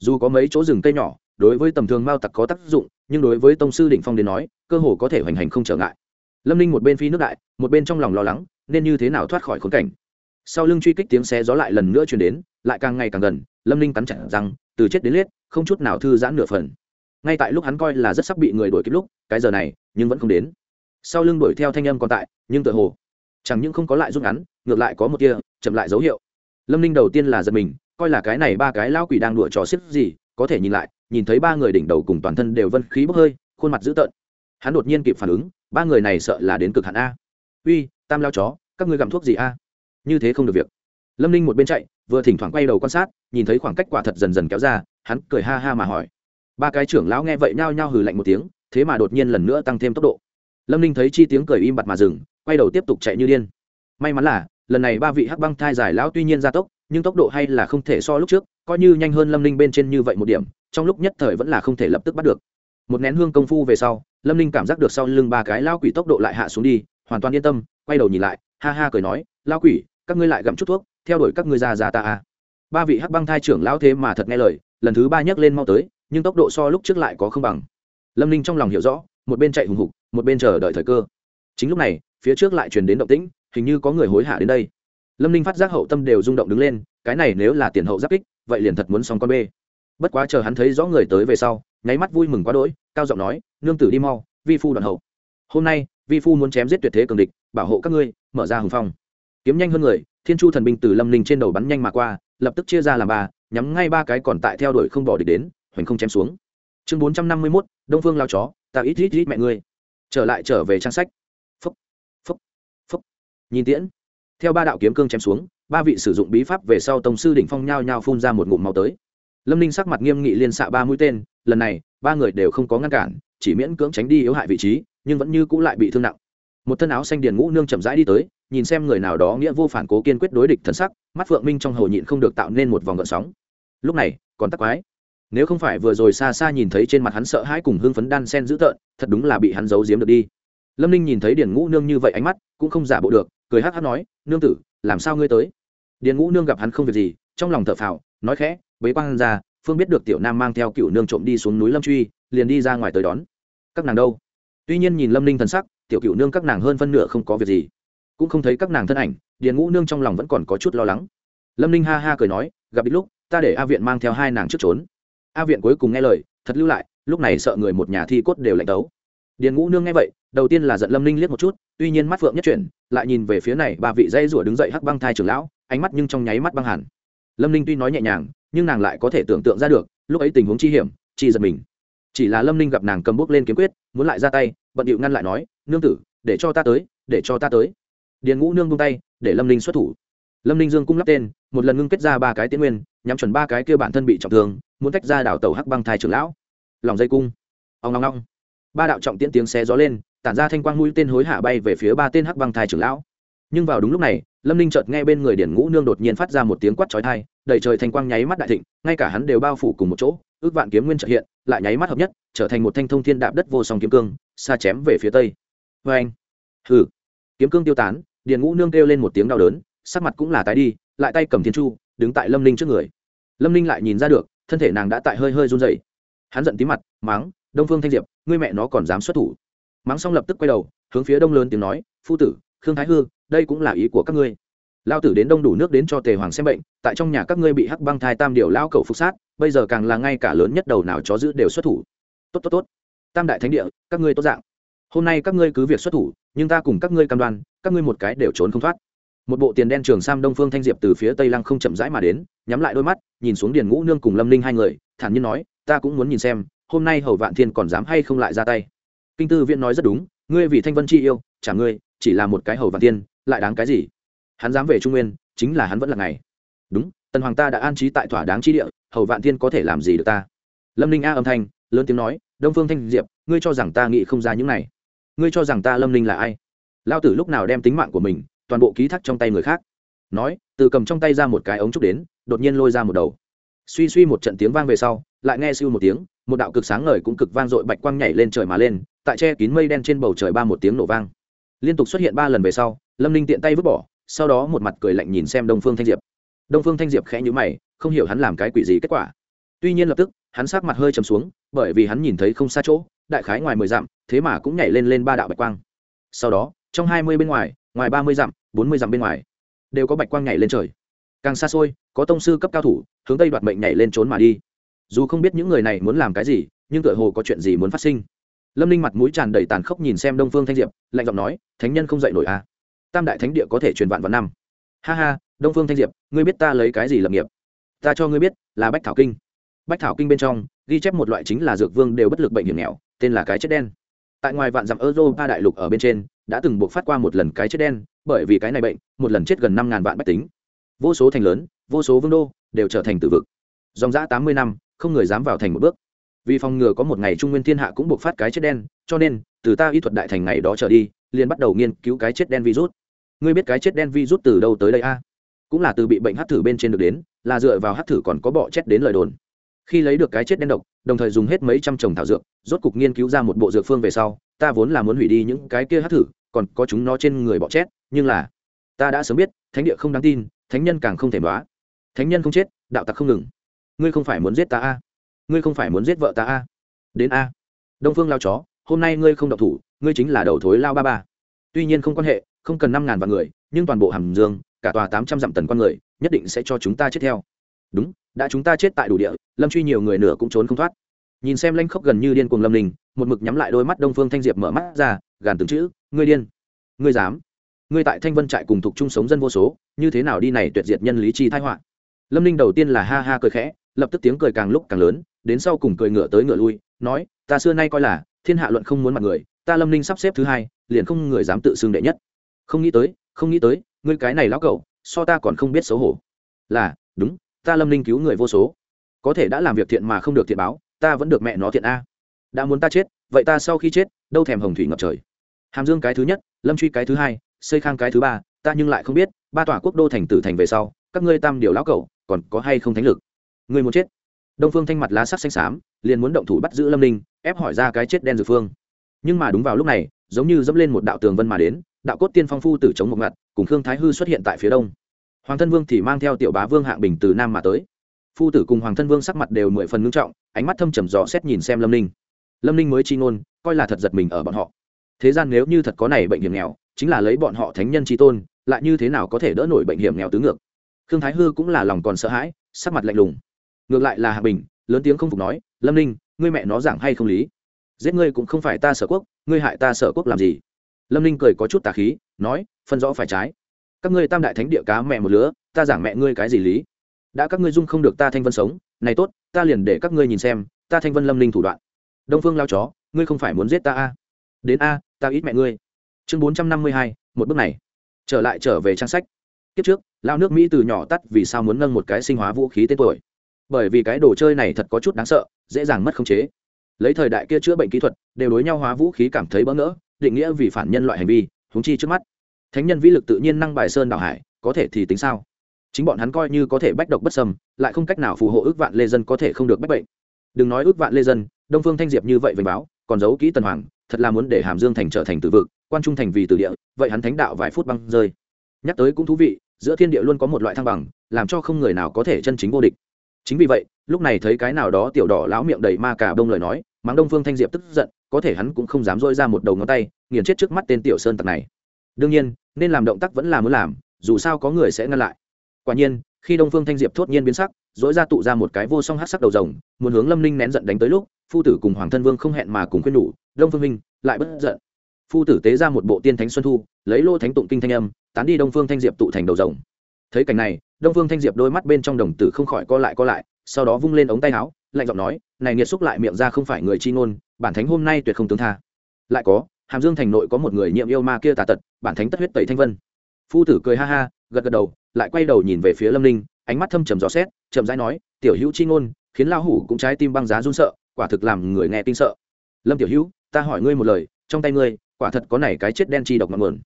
dù có mấy chỗ rừng cây nhỏ, đối với tầm thường mao tặc có tác dụng, nhưng đối với tông sư đỉnh phong đến nói, cơ hồ có thể hoành hành không trở ngại. Lâm ninh một bên phi nước đại, một bên trong lòng lo lắng, nên như thế nào thoát khỏi khốn cảnh. Sau lưng truy kích tiếng xe gió lại lần nữa chuyển đến, lại càng ngày càng gần, lâm ninh cắn chặt rằng từ chết đến liết không chút nào thư giãn nửa phần. Ngay tại lúc hắn coi là rất sắp bị người đuổi kịp lúc, cái giờ này, nhưng vẫn không đến. Sau lưng đuổi theo thanh âm còn tại, nhưng tựa hồ, chẳng những không có lại rút ngắn, ngược lại có một kia chậm lại dấu hiệu. Lâm ninh đầu tiên là giật mình coi là cái này ba cái lao quỷ đang đùa trò xiết gì, có thể nhìn lại, nhìn thấy ba người đỉnh đầu cùng toàn thân đều vân khí bốc hơi, khuôn mặt dữ tợn. Hắn đột nhiên kịp phản ứng, ba người này sợ là đến cực hạn a. Uy, tam lao chó, các ngươi gặm thuốc gì a? Như thế không được việc. Lâm ninh một bên chạy, vừa thỉnh thoảng quay đầu quan sát, nhìn thấy khoảng cách quả thật dần dần kéo ra, hắn cười ha ha mà hỏi. Ba cái trưởng lão nghe vậy nhao nhao hừ lạnh một tiếng, thế mà đột nhiên lần nữa tăng thêm tốc độ. Lâm ninh thấy chi tiếng cười im bặt mà dừng, quay đầu tiếp tục chạy như điên. May mắn là, lần này ba vị hắc băng thai giải lão tuy nhiên gia tốc nhưng tốc độ hay là không thể so lúc trước, coi như nhanh hơn lâm ninh bên trên như vậy một điểm, trong lúc nhất thời vẫn là không thể lập tức bắt được. Một nén hương công phu về sau, lâm ninh cảm giác được sau lưng ba cái lao quỷ tốc độ lại hạ xuống đi, hoàn toàn yên tâm, quay đầu nhìn lại, ha ha cười nói, lao quỷ, các ngươi lại gặm chút thuốc, theo đuổi các ngươi ra ra ta a ba vị hắc băng thai trưởng lão thế mà thật nghe lời, lần thứ ba nhấc lên mau tới, nhưng tốc độ so lúc trước lại có không bằng. Lâm ninh trong lòng hiểu rõ, một bên chạy hùng hục, một bên chờ đợi thời cơ. Chính lúc này, phía trước lại truyền đến động tĩnh, hình như có người hối hả đến đây lâm ninh phát giác hậu tâm đều rung động đứng lên, cái này nếu là tiền hậu giáp kích, vậy liền thật muốn xong con bê. Bất quá chờ hắn thấy rõ người tới về sau, nháy mắt vui mừng quá đỗi, cao giọng nói, nương tử đi mau, vi phu đoàn hậu. Hôm nay, vi phu muốn chém giết tuyệt thế cường địch, bảo hộ các ngươi, mở ra hồng phong. Kiếm nhanh hơn người, thiên chu thần binh từ lâm ninh trên đầu bắn nhanh mà qua, lập tức chia ra làm ba, nhắm ngay ba cái còn tại theo đuổi không bỏ địch đến, hoành không chém xuống. Chương bốn trăm năm mươi mốt, đông phương lao chó, ta ít ít ít mẹ ngươi. Trở lại trở về trang sách. Phúc phúc phúc. Nhìn tiễn theo ba đạo kiếm cương chém xuống, ba vị sử dụng bí pháp về sau tông sư đỉnh phong nhao nhao phun ra một ngụm máu tới. Lâm ninh sắc mặt nghiêm nghị liên xạ ba mũi tên, lần này, ba người đều không có ngăn cản, chỉ miễn cưỡng tránh đi yếu hại vị trí, nhưng vẫn như cũ lại bị thương nặng. Một thân áo xanh điền ngũ nương chậm rãi đi tới, nhìn xem người nào đó nghĩa vô phản cố kiên quyết đối địch thần sắc, mắt phượng minh trong hầu nhịn không được tạo nên một vòng gợn sóng. Lúc này, còn tắc quái. Nếu không phải vừa rồi xa xa nhìn thấy trên mặt hắn sợ hãi cùng hưng phấn đan sen dữ tợn, thật đúng là bị hắn giấu giếm được đi lâm ninh nhìn thấy điền ngũ nương như vậy ánh mắt, cũng không giả bộ được, cười hắc hắc nói, nương tử, làm sao ngươi tới? Điền ngũ nương gặp hắn không việc gì, trong lòng thở phào, nói khẽ, bế quan ra, phương biết được tiểu nam mang theo cựu nương trộm đi xuống núi lâm truy, liền đi ra ngoài tới đón. Các nàng đâu? Tuy nhiên nhìn lâm ninh thần sắc, tiểu cựu nương các nàng hơn phân nửa không có việc gì. Cũng không thấy các nàng thân ảnh, điền ngũ nương trong lòng vẫn còn có chút lo lắng. Lâm ninh ha ha cười nói, gặp ít lúc, ta để a viện mang theo hai nàng trước trốn. A viện cuối cùng nghe lời, thật lưu lại, lúc này sợ người một nhà thi cốt đều lạnh tấu điền ngũ nương nghe vậy, đầu tiên là giận lâm ninh liếc một chút, tuy nhiên mắt phượng nhất chuyển, lại nhìn về phía này ba vị dây rủa đứng dậy hắc băng thai trưởng lão, ánh mắt nhưng trong nháy mắt băng hẳn. Lâm ninh tuy nói nhẹ nhàng, nhưng nàng lại có thể tưởng tượng ra được, lúc ấy tình huống chi hiểm, chi giật mình. Chỉ là lâm ninh gặp nàng cầm bút lên kiếm quyết, muốn lại ra tay, bận điệu ngăn lại nói, nương tử, để cho ta tới, để cho ta tới. Điền ngũ nương buông tay, để lâm ninh xuất thủ. Lâm ninh dương cung lắp tên, một lần ngưng kết ra ba cái tiến nguyên, nhắm chuẩn ba cái kia bản thân bị trọng thương, muốn tách ra đảo tàu hắc băng thai trưởng lão. Lòng dây cung. Ông long long ba đạo trọng tiễn tiếng xe gió lên, tản ra thanh quang mũi tên hối hạ bay về phía ba tên hắc băng thai trưởng lão. Nhưng vào đúng lúc này, lâm ninh chợt nghe bên người điển ngũ nương đột nhiên phát ra một tiếng quát chói thai đầy trời thanh quang nháy mắt đại thịnh, ngay cả hắn đều bao phủ cùng một chỗ, ước vạn kiếm nguyên trợ hiện, lại nháy mắt hợp nhất, trở thành một thanh thông thiên đạp đất vô song kiếm cương xa chém về phía tây. Vê anh, hừ. Kiếm cương tiêu tán, điền ngũ nương kêu lên một tiếng đau đớn, sắc mặt cũng là tái đi, lại tay cầm thiên chu, đứng tại lâm ninh trước người. Lâm ninh lại nhìn ra được, thân thể nàng đã tại hơi hơi run dày hắn giận tí mặt máng đông phương thanh diệp ngươi mẹ nó còn dám xuất thủ. Mắng xong lập tức quay đầu, hướng phía đông lớn tiếng nói, phu tử, khương thái hư, đây cũng là ý của các ngươi. Lao tử đến đông đủ nước đến cho tề hoàng xem bệnh, tại trong nhà các ngươi bị hắc băng thai tam điều lao cầu phục sát, bây giờ càng là ngay cả lớn nhất đầu nào chó giữ đều xuất thủ. Tốt tốt tốt. Tam đại thánh địa, các ngươi tốt dạng. Hôm nay các ngươi cứ việc xuất thủ, nhưng ta cùng các ngươi cam đoan, các ngươi một cái đều trốn không thoát. Một bộ tiền đen trường sam đông phương thanh diệp từ phía tây lăng không chậm rãi mà đến, nhắm lại đôi mắt, nhìn xuống điền ngũ nương cùng lâm ninh hai người, thản nhiên nói, ta cũng muốn nhìn xem hôm nay hầu vạn thiên còn dám hay không lại ra tay? Kinh tư viễn nói rất đúng, ngươi vì thanh vân chi yêu, chả ngươi, chỉ là một cái hầu vạn thiên, lại đáng cái gì? Hắn dám về trung nguyên, chính là hắn vẫn là ngày. Đúng, tần hoàng ta đã an trí tại thỏa đáng chi địa, hầu vạn thiên có thể làm gì được ta? Lâm ninh a âm thanh, lớn tiếng nói, đông phương thanh diệp, ngươi cho rằng ta nghĩ không ra những này. Ngươi cho rằng ta lâm ninh là ai? Lao tử lúc nào đem tính mạng của mình, toàn bộ ký thác trong tay người khác? Nói, từ cầm trong tay ra một cái ống trúc đến, đột nhiên lôi ra một đầu. Suy suy một trận tiếng vang về sau, lại nghe siêu một tiếng một đạo cực sáng ngời cũng cực vang dội bạch quang nhảy lên trời mà lên, tại che kín mây đen trên bầu trời ba một tiếng nổ vang. Liên tục xuất hiện ba lần về sau, lâm ninh tiện tay vứt bỏ, sau đó một mặt cười lạnh nhìn xem đông phương thanh diệp. Đông phương thanh diệp khẽ nhữ mày, không hiểu hắn làm cái quỷ gì kết quả. Tuy nhiên lập tức, hắn sát mặt hơi chầm xuống, bởi vì hắn nhìn thấy không xa chỗ, đại khái ngoài mười dặm, thế mà cũng nhảy lên lên ba đạo bạch quang. Sau đó, trong hai mươi bên ngoài ngoài ba mươi dặm, bốn mươi dặm bên ngoài, đều có bạch quang nhảy lên trời. Càng xa xôi, có tông sư cấp cao thủ, hướng tây đoạt mệnh nhảy lên trốn mà đi dù không biết những người này muốn làm cái gì, nhưng tựa hồ có chuyện gì muốn phát sinh. Lâm ninh mặt mũi tràn đầy tàn khốc nhìn xem đông phương thanh diệp, lạnh giọng nói, thánh nhân không dạy nổi à? Tam đại thánh địa có thể truyền vạn vạn năm. Ha ha, đông phương thanh diệp, ngươi biết ta lấy cái gì lập nghiệp? Ta cho ngươi biết, là bách thảo kinh. Bách thảo kinh bên trong, ghi chép một loại chính là dược vương đều bất lực bệnh hiểm nghèo, tên là cái chết đen. Tại ngoài vạn dặm ba đại lục ở bên trên, đã từng buộc phát qua một lần cái chết đen, bởi vì cái này bệnh, một lần chết gần năm ngàn vạn bách tính. Vô số thành lớn, vô số vương đô, đều trở thành tử vực. Dòng giã tám mươi năm không người dám vào thành một bước. Vì phòng ngừa có một ngày trung nguyên thiên hạ cũng buộc phát cái chết đen, cho nên, từ ta y thuật đại thành ngày đó trở đi, liền bắt đầu nghiên cứu cái chết đen virus. Ngươi biết cái chết đen virus từ đâu tới đây a? Cũng là từ bị bệnh hát thử bên trên được đến, là dựa vào hát thử còn có bọ chết đến lời đồn. Khi lấy được cái chết đen độc, đồng thời dùng hết mấy trăm trồng thảo dược, rốt cục nghiên cứu ra một bộ dược phương về sau, ta vốn là muốn hủy đi những cái kia hát thử, còn có chúng nó trên người bọ chết, nhưng là, ta đã sớm biết, thánh địa không đáng tin, thánh nhân càng không thể đoá. Thánh nhân không chết, đạo tặc không ngừng ngươi không phải muốn giết ta a? Ngươi không phải muốn giết vợ ta a? Đến a. Đông phương lao chó, hôm nay ngươi không độc thủ, ngươi chính là đầu thối lao ba ba. Tuy nhiên không quan hệ, không cần năm ngàn vạn người, nhưng toàn bộ hàm dương, cả tòa tám trăm dặm tần con người, nhất định sẽ cho chúng ta chết theo. Đúng, đã chúng ta chết tại đủ địa, lâm truy nhiều người nửa cũng trốn không thoát. Nhìn xem lanh khốc gần như điên cuồng lâm đình một mực nhắm lại đôi mắt đông phương thanh diệp mở mắt ra, gàn từng chữ, ngươi điên. Ngươi dám. Ngươi tại thanh vân trại cùng thuộc chung sống dân vô số, như thế nào đi này tuyệt diệt nhân lý chi thái họa? Lâm ninh đầu tiên là ha ha cười khẽ lập tức tiếng cười càng lúc càng lớn, đến sau cùng cười ngựa tới ngựa lui, nói, ta xưa nay coi là, thiên hạ luận không muốn mặt người, ta lâm ninh sắp xếp thứ hai, liền không người dám tự xưng đệ nhất. Không nghĩ tới, không nghĩ tới, ngươi cái này lão cậu so ta còn không biết xấu hổ. Là, đúng, ta lâm ninh cứu người vô số. Có thể đã làm việc thiện mà không được thiện báo, ta vẫn được mẹ nó thiện a. Đã muốn ta chết, vậy ta sau khi chết, đâu thèm hồng thủy ngập trời. Hàm dương cái thứ nhất, lâm truy cái thứ hai, xây khang cái thứ ba, ta nhưng lại không biết, ba tòa quốc đô thành tử thành về sau, các ngươi tam điều lão cậu còn có hay không thánh lực? Ngươi muốn chết. Đông phương thanh mặt lá sắc xanh xám, liền muốn động thủ bắt giữ lâm ninh, ép hỏi ra cái chết đen dược phương. Nhưng mà đúng vào lúc này, giống như dẫm lên một đạo tường vân mà đến, đạo cốt tiên phong phu tử chống một ngặt, cùng khương thái hư xuất hiện tại phía đông. Hoàng thân vương thì mang theo tiểu bá vương hạng bình từ nam mà tới. Phu tử cùng hoàng thân vương sắc mặt đều mười phần ngưng trọng, ánh mắt thâm trầm dò xét nhìn xem lâm ninh. Lâm ninh mới chi ngôn, coi là thật giật mình ở bọn họ. Thế gian nếu như thật có này bệnh hiểm nghèo, chính là lấy bọn họ thánh nhân tri tôn, lại như thế nào có thể đỡ nổi bệnh hiểm nghèo tứ ngược? Khương thái hư cũng là lòng còn sợ hãi, sắc mặt lạnh lùng ngược lại là hạ bình, lớn tiếng không phục nói, lâm ninh, ngươi mẹ nó giảng hay không lý? Giết ngươi cũng không phải ta sở quốc, ngươi hại ta sở quốc làm gì? Lâm ninh cười có chút tà khí, nói, phân rõ phải trái. Các ngươi tam đại thánh địa cá mẹ một lứa, ta giảng mẹ ngươi cái gì lý? Đã các ngươi dung không được ta thanh vân sống, này tốt, ta liền để các ngươi nhìn xem, ta thanh vân lâm ninh thủ đoạn. Đông phương lao chó, ngươi không phải muốn giết ta a? Đến a, ta ít mẹ ngươi. Chương bốn trăm năm mươi hai, một bước này. Trở lại trở về trang sách. Kiếp trước lao nước mỹ từ nhỏ tắt vì sao muốn nâng một cái sinh hóa vũ khí tên tuổi bởi vì cái đồ chơi này thật có chút đáng sợ, dễ dàng mất khống chế. Lấy thời đại kia chữa bệnh kỹ thuật, đều đối nhau hóa vũ khí cảm thấy bỡ ngỡ, định nghĩa vì phản nhân loại hành vi húng chi trước mắt. Thánh nhân vĩ lực tự nhiên năng bài sơn đảo hải, có thể thì tính sao? Chính bọn hắn coi như có thể bách độc bất sâm lại không cách nào phù hộ ước vạn lê dân có thể không được bách bệnh. Đừng nói ước vạn lê dân, đông phương thanh diệp như vậy vênh báo, còn giấu kỹ tần hoàng, thật là muốn để hàm dương thành trở thành từ vực, quan trung thành vì từ địa, vậy hắn thánh đạo vài phút băng rơi. Nhắc tới cũng thú vị, giữa thiên địa luôn có một loại thăng bằng, làm cho không người nào có thể chân chính vô địch chính vì vậy, lúc này thấy cái nào đó tiểu đỏ lão miệng đầy ma cả bông lời nói mắng đông phương thanh diệp tức giận, có thể hắn cũng không dám dôi ra một đầu ngón tay, nghiền chết trước mắt tên tiểu sơn tặc này. Đương nhiên, nên làm động tác vẫn là muốn làm, dù sao có người sẽ ngăn lại. Quả nhiên, khi đông phương thanh diệp thốt nhiên biến sắc dỗi ra tụ ra một cái vô song hát sắc đầu rồng, muốn hướng lâm ninh nén giận đánh tới lúc, phu tử cùng hoàng thân vương không hẹn mà cùng khuyên nhủ, đông phương minh, lại bất giận. Phu tử tế ra một bộ tiên thánh xuân thu, lấy lô thánh tụng kinh thanh âm, tán đi đông phương thanh diệp tụ thành đầu rồng thấy cảnh này, đông phương thanh diệp đôi mắt bên trong đồng tử không khỏi co lại co lại, sau đó vung lên ống tay áo, lạnh giọng nói, này nghiệt xúc lại miệng ra không phải người chi ngôn, bản thánh hôm nay tuyệt không tướng tha. Lại có, hàm dương thành nội có một người nhiệm yêu ma kia tà tật, bản thánh tất huyết tẩy thanh vân. Phu tử cười ha ha, gật gật đầu, lại quay đầu nhìn về phía lâm ninh, ánh mắt thâm trầm gió xét, chậm rãi nói, tiểu hữu chi ngôn, khiến lao hủ cũng trái tim băng giá run sợ, quả thực làm người nghe kinh sợ. Lâm tiểu hữu, ta hỏi ngươi một lời, trong tay ngươi, quả thật có này cái chết đen chi độc ngọn nguồn.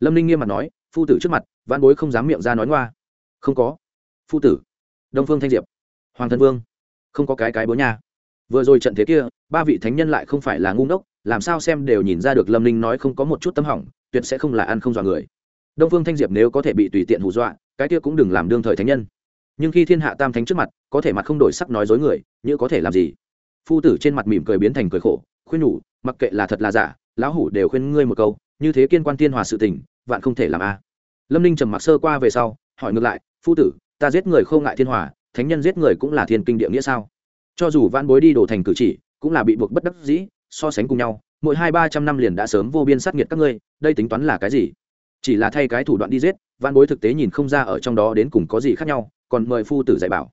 Lâm ninh nghiêm mặt nói, phu tử trước mặt văn bối không dám miệng ra nói ngoa. Không có. Phu tử. Đông phương thanh diệp. Hoàng thân vương. Không có cái cái bố nha. Vừa rồi trận thế kia, ba vị thánh nhân lại không phải là ngu ngốc, làm sao xem đều nhìn ra được lâm ninh nói không có một chút tâm hỏng, tuyệt sẽ không là ăn không dọa người. Đông phương thanh diệp nếu có thể bị tùy tiện hù dọa, cái kia cũng đừng làm đương thời thánh nhân. Nhưng khi thiên hạ tam thánh trước mặt, có thể mặt không đổi sắc nói dối người, như có thể làm gì? Phu tử trên mặt mỉm cười biến thành cười khổ, khuyên nhủ, mặc kệ là thật là giả, lão hủ đều khuyên ngươi một câu, như thế kiên quan thiên hòa sự tình, vạn không thể làm a lâm ninh trầm mặc sơ qua về sau, hỏi ngược lại, phu tử, ta giết người không ngại thiên hòa, thánh nhân giết người cũng là thiên kinh địa nghĩa sao? Cho dù van bối đi đổ thành cử chỉ, cũng là bị buộc bất đắc dĩ, so sánh cùng nhau, mỗi hai ba trăm năm liền đã sớm vô biên sát nghiệt các ngươi, đây tính toán là cái gì? Chỉ là thay cái thủ đoạn đi giết văn bối thực tế nhìn không ra ở trong đó đến cùng có gì khác nhau, còn mời phu tử dạy bảo.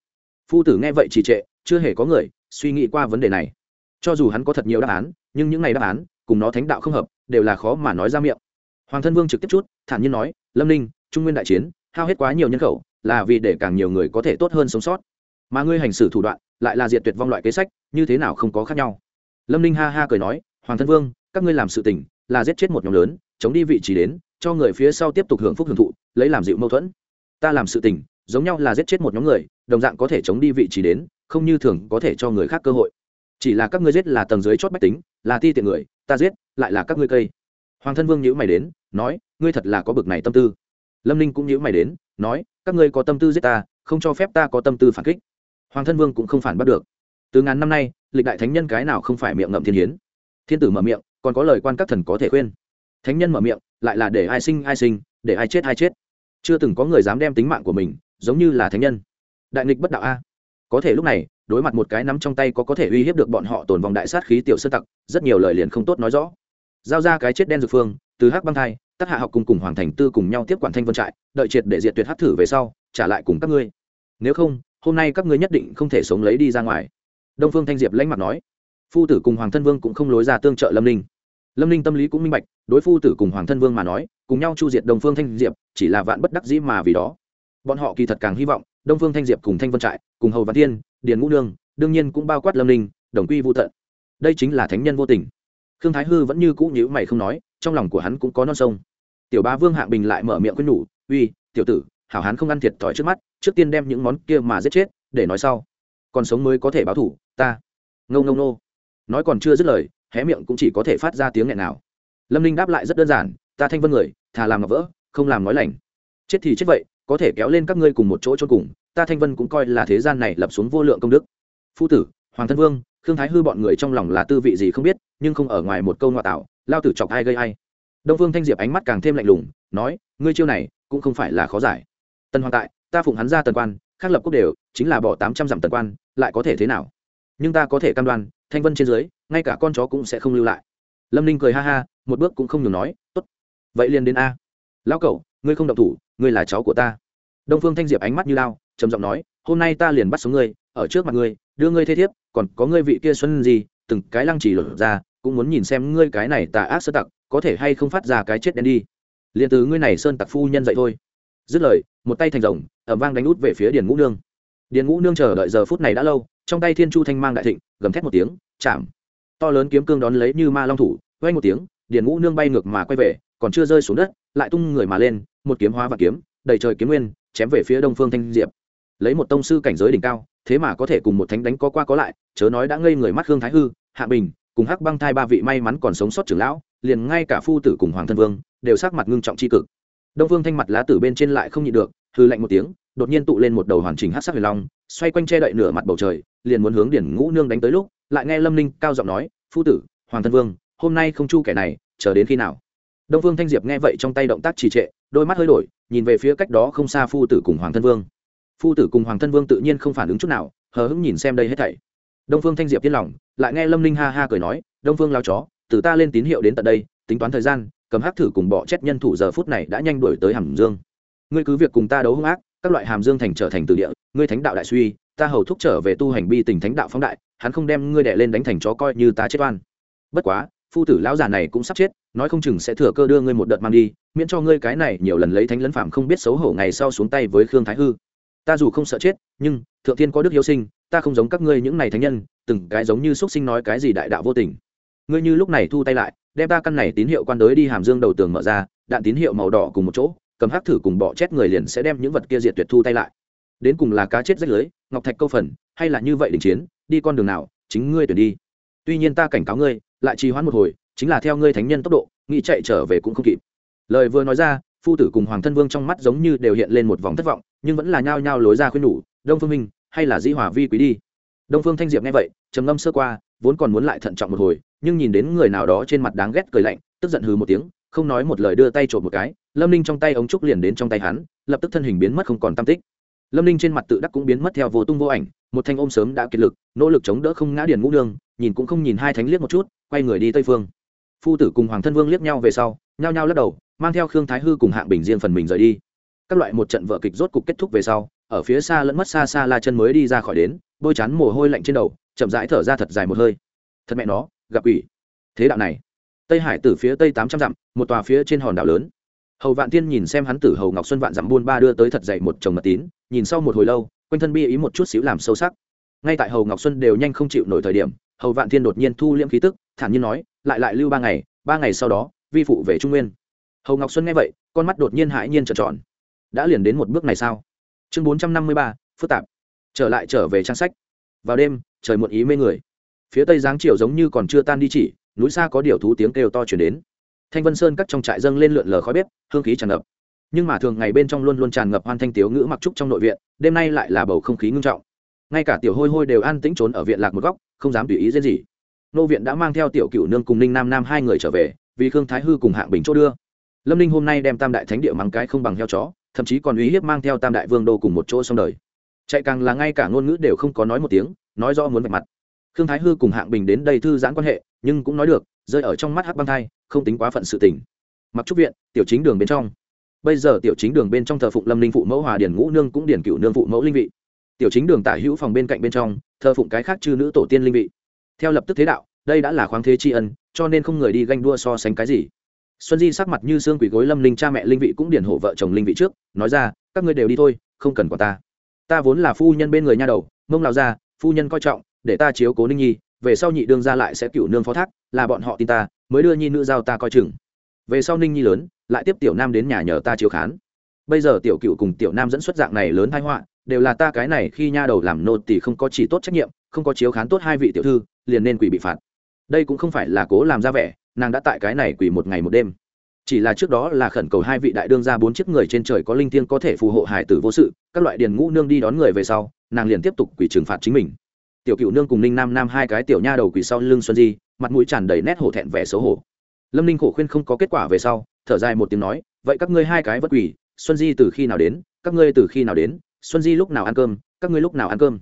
Phu tử nghe vậy trì trệ, chưa hề có người suy nghĩ qua vấn đề này. Cho dù hắn có thật nhiều đáp án, nhưng những ngày đáp án cùng nó thánh đạo không hợp, đều là khó mà nói ra miệng hoàng thân vương trực tiếp chút, thản nhiên nói, lâm ninh, trung nguyên đại chiến, hao hết quá nhiều nhân khẩu, là vì để càng nhiều người có thể tốt hơn sống sót. Mà ngươi hành xử thủ đoạn, lại là diệt tuyệt vong loại kế sách, như thế nào không có khác nhau? Lâm ninh ha ha cười nói, hoàng thân vương, các ngươi làm sự tình, là giết chết một nhóm lớn, chống đi vị trí đến, cho người phía sau tiếp tục hưởng phúc hưởng thụ, lấy làm dịu mâu thuẫn. Ta làm sự tình, giống nhau là giết chết một nhóm người, đồng dạng có thể chống đi vị trí đến, không như thường có thể cho người khác cơ hội. Chỉ là các ngươi giết là tầng dưới chót bách tính, là ti tiện người, ta giết, lại là các ngươi cây hoàng thân vương nhữ mày đến, nói, ngươi thật là có bực này tâm tư. Lâm ninh cũng nhữ mày đến, nói, các ngươi có tâm tư giết ta, không cho phép ta có tâm tư phản kích. Hoàng thân vương cũng không phản bắt được. Từ ngàn năm nay, lịch đại thánh nhân cái nào không phải miệng ngậm thiên hiến? Thiên tử mở miệng, còn có lời quan các thần có thể khuyên. Thánh nhân mở miệng, lại là để ai sinh ai sinh, để ai chết ai chết. Chưa từng có người dám đem tính mạng của mình, giống như là thánh nhân. Đại nghịch bất đạo a. Có thể lúc này, đối mặt một cái nắm trong tay có có thể uy hiếp được bọn họ tồn vòng đại sát khí tiểu sơ tặc, rất nhiều lời liền không tốt nói rõ giao ra cái chết đen dược phương, từ hắc băng thai tác hạ học cùng cùng hoàng thành tư cùng nhau tiếp quản thanh vân trại, đợi triệt để diệt tuyệt hắc thử về sau, trả lại cùng các ngươi. Nếu không, hôm nay các ngươi nhất định không thể sống lấy đi ra ngoài. Đông phương thanh diệp lãnh mặt nói. Phu tử cùng hoàng thân vương cũng không lối ra tương trợ lâm ninh. Lâm ninh tâm lý cũng minh bạch, đối phu tử cùng hoàng thân vương mà nói, cùng nhau chu diệt đông phương thanh diệp, chỉ là vạn bất đắc dĩ mà vì đó. Bọn họ kỳ thật càng hy vọng, đông phương thanh diệp cùng thanh vân trại, cùng hầu văn thiên, điền ngũ nương, đương nhiên cũng bao quát lâm ninh, đồng quy vô tận. Đây chính là thánh nhân vô tình khương thái hư vẫn như cũ nhíu mày không nói, trong lòng của hắn cũng có non sông. Tiểu ba vương hạng bình lại mở miệng khuyên nhủ, uy, tiểu tử, hảo hán không ăn thiệt thòi trước mắt, trước tiên đem những món kia mà giết chết, để nói sau. Còn sống mới có thể báo thủ, ta. Ngâu ngâu nô nói còn chưa dứt lời, hé miệng cũng chỉ có thể phát ra tiếng nghẹn nào. Lâm ninh đáp lại rất đơn giản, ta thanh vân người, thà làm ngọc vỡ, không làm nói lành. Chết thì chết vậy, có thể kéo lên các ngươi cùng một chỗ chôn cùng, ta thanh vân cũng coi là thế gian này lập xuống vô lượng công đức. Phu tử hoàng thân vương, khương thái hư bọn người trong lòng là tư vị gì không biết, nhưng không ở ngoài một câu ngoại tạo, lao tử chọc ai gây ai. Đông phương thanh diệp ánh mắt càng thêm lạnh lùng, nói, ngươi chiêu này, cũng không phải là khó giải. Tần hoàng tại, ta phụng hắn ra tần quan, khác lập quốc đều, chính là bỏ tám trăm dặm tần quan, lại có thể thế nào? Nhưng ta có thể cam đoan, thanh vân trên dưới, ngay cả con chó cũng sẽ không lưu lại. Lâm ninh cười ha ha, một bước cũng không nhường nói, tốt, vậy liền đến a. Lão cậu ngươi không động thủ, ngươi là cháu của ta. Đông phương thanh diệp ánh mắt như lao, trầm giọng nói, hôm nay ta liền bắt sống ngươi ở trước mặt ngươi, đưa ngươi thế thiếp, còn có ngươi vị kia xuân gì từng cái lăng trì lột ra, cũng muốn nhìn xem ngươi cái này tà ác sơ tặc, có thể hay không phát ra cái chết đen đi. Liền từ ngươi này sơn tặc phu nhân dậy thôi. Dứt lời, một tay thành rồng ẩm vang đánh út về phía điền ngũ nương. Điền ngũ nương chờ đợi giờ phút này đã lâu, trong tay thiên chu thanh mang đại thịnh, gầm thét một tiếng, chạm. To lớn kiếm cương đón lấy như ma long thủ quay một tiếng, điền ngũ nương bay ngược mà quay về, còn chưa rơi xuống đất, lại tung người mà lên, một kiếm hóa và kiếm, đầy trời kiếm nguyên, chém về phía đông phương thanh diệp. Lấy một tông sư cảnh giới đỉnh cao thế mà có thể cùng một thánh đánh có qua có lại, chớ nói đã ngây người mắt hương thái hư, hạ bình, cùng hắc băng thai ba vị may mắn còn sống sót trưởng lão, liền ngay cả phu tử cùng hoàng thân vương, đều sắc mặt ngưng trọng tri cực. Đông vương thanh mặt lá tử bên trên lại không nhịn được hư lạnh một tiếng, đột nhiên tụ lên một đầu hoàn chỉnh hát sắc huyền long, xoay quanh che đậy nửa mặt bầu trời, liền muốn hướng điển ngũ nương đánh tới lúc, lại nghe lâm ninh cao giọng nói, phu tử, hoàng thân vương, hôm nay không chu kẻ này, chờ đến khi nào? Đông vương thanh diệp nghe vậy trong tay động tác trì trệ, đôi mắt hơi đổi, nhìn về phía cách đó không xa phu tử cùng hoàng thân vương phu tử cùng hoàng thân vương tự nhiên không phản ứng chút nào, hờ hững nhìn xem đây hết thảy. Đông phương thanh diệp yên lòng, lại nghe lâm ninh ha ha cười nói, đông phương lao chó, từ ta lên tín hiệu đến tận đây, tính toán thời gian, cầm hắc thử cùng bọ chết nhân thủ giờ phút này đã nhanh đuổi tới hàm dương. Ngươi cứ việc cùng ta đấu hung ác, các loại hàm dương thành trở thành từ địa, ngươi thánh đạo đại suy, ta hầu thúc trở về tu hành bi tình thánh đạo phóng đại, hắn không đem ngươi đệ lên đánh thành chó coi như ta chết oan. Bất quá, phu tử lão già này cũng sắp chết, nói không chừng sẽ thừa cơ đưa ngươi một đợt mang đi, miễn cho ngươi cái này nhiều lần lấy thánh lấn phạm không biết xấu hổ ngày sau xuống tay với khương thái hư ta dù không sợ chết, nhưng, thượng thiên có đức hiếu sinh, ta không giống các ngươi những này thánh nhân, từng cái giống như x sinh nói cái gì đại đạo vô tình. Ngươi như lúc này thu tay lại, đem ta căn này tín hiệu quan đới đi hàm dương đầu tường mở ra, đạn tín hiệu màu đỏ cùng một chỗ, cầm hắc thử cùng bọ chết người liền sẽ đem những vật kia diệt tuyệt thu tay lại. Đến cùng là cá chết rách lưới, ngọc thạch câu phần, hay là như vậy đình chiến, đi con đường nào, chính ngươi tuyển đi. Tuy nhiên ta cảnh cáo ngươi, lại trì hoãn một hồi, chính là theo ngươi thánh nhân tốc độ, nghĩ chạy trở về cũng không kịp. Lời vừa nói ra, phu tử cùng hoàng thân vương trong mắt giống như đều hiện lên một vòng thất vọng nhưng vẫn là nhao nhao lối ra khuyên nhủ, đông phương minh, hay là dĩ hòa vi quý đi. Đông phương thanh diệp nghe vậy, trầm ngâm sơ qua, vốn còn muốn lại thận trọng một hồi, nhưng nhìn đến người nào đó trên mặt đáng ghét cười lạnh, tức giận hừ một tiếng, không nói một lời đưa tay trộm một cái, lâm ninh trong tay ống trúc liền đến trong tay hắn, lập tức thân hình biến mất không còn tam tích. Lâm ninh trên mặt tự đắc cũng biến mất theo vô tung vô ảnh, một thanh ôm sớm đã kiệt lực, nỗ lực chống đỡ không ngã điền ngũ đường nhìn cũng không nhìn hai thánh liếc một chút, quay người đi tây phương. Phu tử cùng hoàng thân vương liếc nhau về sau, nhao nhao lắc đầu, mang theo khương thái hư cùng hạng bình riêng phần mình rời đi các loại một trận vợ kịch rốt cục kết thúc về sau, ở phía xa lẫn mất xa xa la chân mới đi ra khỏi đến, bôi chán mồ hôi lạnh trên đầu, chậm rãi thở ra thật dài một hơi. Thật mẹ nó, gặp ủy thế đạo này. Tây hải từ phía tây tám trăm dặm, một tòa phía trên hòn đảo lớn. Hầu vạn tiên nhìn xem hắn tử hầu ngọc xuân vạn dặm buôn ba đưa tới thật dậy một chồng mật tín, nhìn sau một hồi lâu, quanh thân bi ý một chút xíu làm sâu sắc. Ngay tại hầu ngọc xuân đều nhanh không chịu nổi thời điểm, hầu vạn thiên đột nhiên thu liễm khí tức, thản nhiên nói, lại lại lưu ba ngày ba ngày sau đó, vi phụ về trung nguyên. Hầu ngọc xuân nghe vậy, con mắt đột nhiên hãi nhiên trợn tròn đã liền đến một bước này sao? Chương bốn trăm năm mươi ba, phức tạp. Trở lại trở về trang sách. Vào đêm, trời muộn ý mê người. Phía tây giáng chiều giống như còn chưa tan đi chỉ, núi xa có điều thú tiếng kêu to chuyển đến. Thanh vân sơn cắt trong trại dâng lên lượn lờ khói bếp, hương khí tràn ngập. Nhưng mà thường ngày bên trong luôn luôn tràn ngập hoan thanh tiếu ngữ mặc trúc trong nội viện, đêm nay lại là bầu không khí ngưng trọng. Ngay cả tiểu hôi hôi đều an tĩnh trốn ở viện lạc một góc, không dám tùy ý dễ gì. Nô viện đã mang theo tiểu cựu nương cùng ninh nam nam hai người trở về, vì khương thái hư cùng hạng bình chỗ đưa. Lâm ninh hôm nay đem tam đại thánh địa mắng cái không bằng heo chó thậm chí còn uy hiếp mang theo tam đại vương đô cùng một chỗ xong đời. Chạy càng là ngay cả ngôn ngữ đều không có nói một tiếng, nói rõ muốn vạch mặt. Khương thái hư cùng hạng bình đến đây thư giãn quan hệ, nhưng cũng nói được, rơi ở trong mắt hắc băng thai, không tính quá phận sự tình. Mặc trúc viện, tiểu chính đường bên trong. Bây giờ tiểu chính đường bên trong thờ phụng lâm linh phụ mẫu hòa điển ngũ nương cũng điển cựu nương phụ mẫu linh vị. Tiểu chính đường tả hữu phòng bên cạnh bên trong, thờ phụng cái khác chư nữ tổ tiên linh vị. Theo lập tức thế đạo, đây đã là khoáng thế tri ân, cho nên không người đi ganh đua so sánh cái gì xuân di sắc mặt như xương quỷ gối lâm linh cha mẹ linh vị cũng điển hộ vợ chồng linh vị trước, nói ra, các ngươi đều đi thôi, không cần quả ta. Ta vốn là phu nhân bên người nha đầu, mông lào ra phu nhân coi trọng, để ta chiếu cố ninh nhi, về sau nhị đương ra lại sẽ cựu nương phó thác, là bọn họ tin ta, mới đưa nhi nữ giao ta coi chừng. Về sau ninh nhi lớn, lại tiếp tiểu nam đến nhà nhờ ta chiếu khán. Bây giờ tiểu cựu cùng tiểu nam dẫn xuất dạng này lớn thái họa, đều là ta cái này khi nha đầu làm nô thì không có chỉ tốt trách nhiệm, không có chiếu khán tốt hai vị tiểu thư, liền nên quỷ bị phạt. Đây cũng không phải là cố làm ra vẻ nàng đã tại cái này quỷ một ngày một đêm. Chỉ là trước đó là khẩn cầu hai vị đại đương ra bốn chiếc người trên trời có linh thiêng có thể phù hộ hải tử vô sự, các loại điền ngũ nương đi đón người về sau, nàng liền tiếp tục quỷ trừng phạt chính mình. Tiểu cựu nương cùng ninh nam nam hai cái tiểu nha đầu quỷ sau lưng xuân di, mặt mũi tràn đầy nét hổ thẹn vẻ xấu hổ. Lâm ninh khổ khuyên không có kết quả về sau, thở dài một tiếng nói, vậy các ngươi hai cái vất quỷ xuân di từ khi nào đến, các ngươi từ khi nào đến, xuân di lúc nào ăn cơm, các ngươi lúc nào ăn cơm?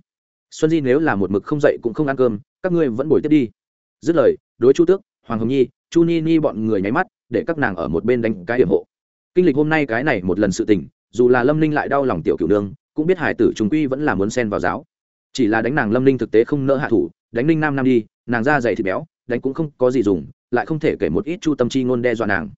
Xuân di nếu là một mực không dậy cũng không ăn cơm, các ngươi vẫn bồi tiếp đi. Dứt lời, đối chu tước, hoàng hồng nhi chu ni ni bọn người nháy mắt, để các nàng ở một bên đánh cái hiểm hộ. Kinh lịch hôm nay cái này một lần sự tình, dù là lâm ninh lại đau lòng tiểu cửu nương, cũng biết hải tử chúng quy vẫn là muốn xen vào giáo. Chỉ là đánh nàng lâm ninh thực tế không nỡ hạ thủ, đánh ninh nam nam đi, nàng ra dày thịt béo, đánh cũng không có gì dùng, lại không thể kể một ít chu tâm chi ngôn đe dọa nàng.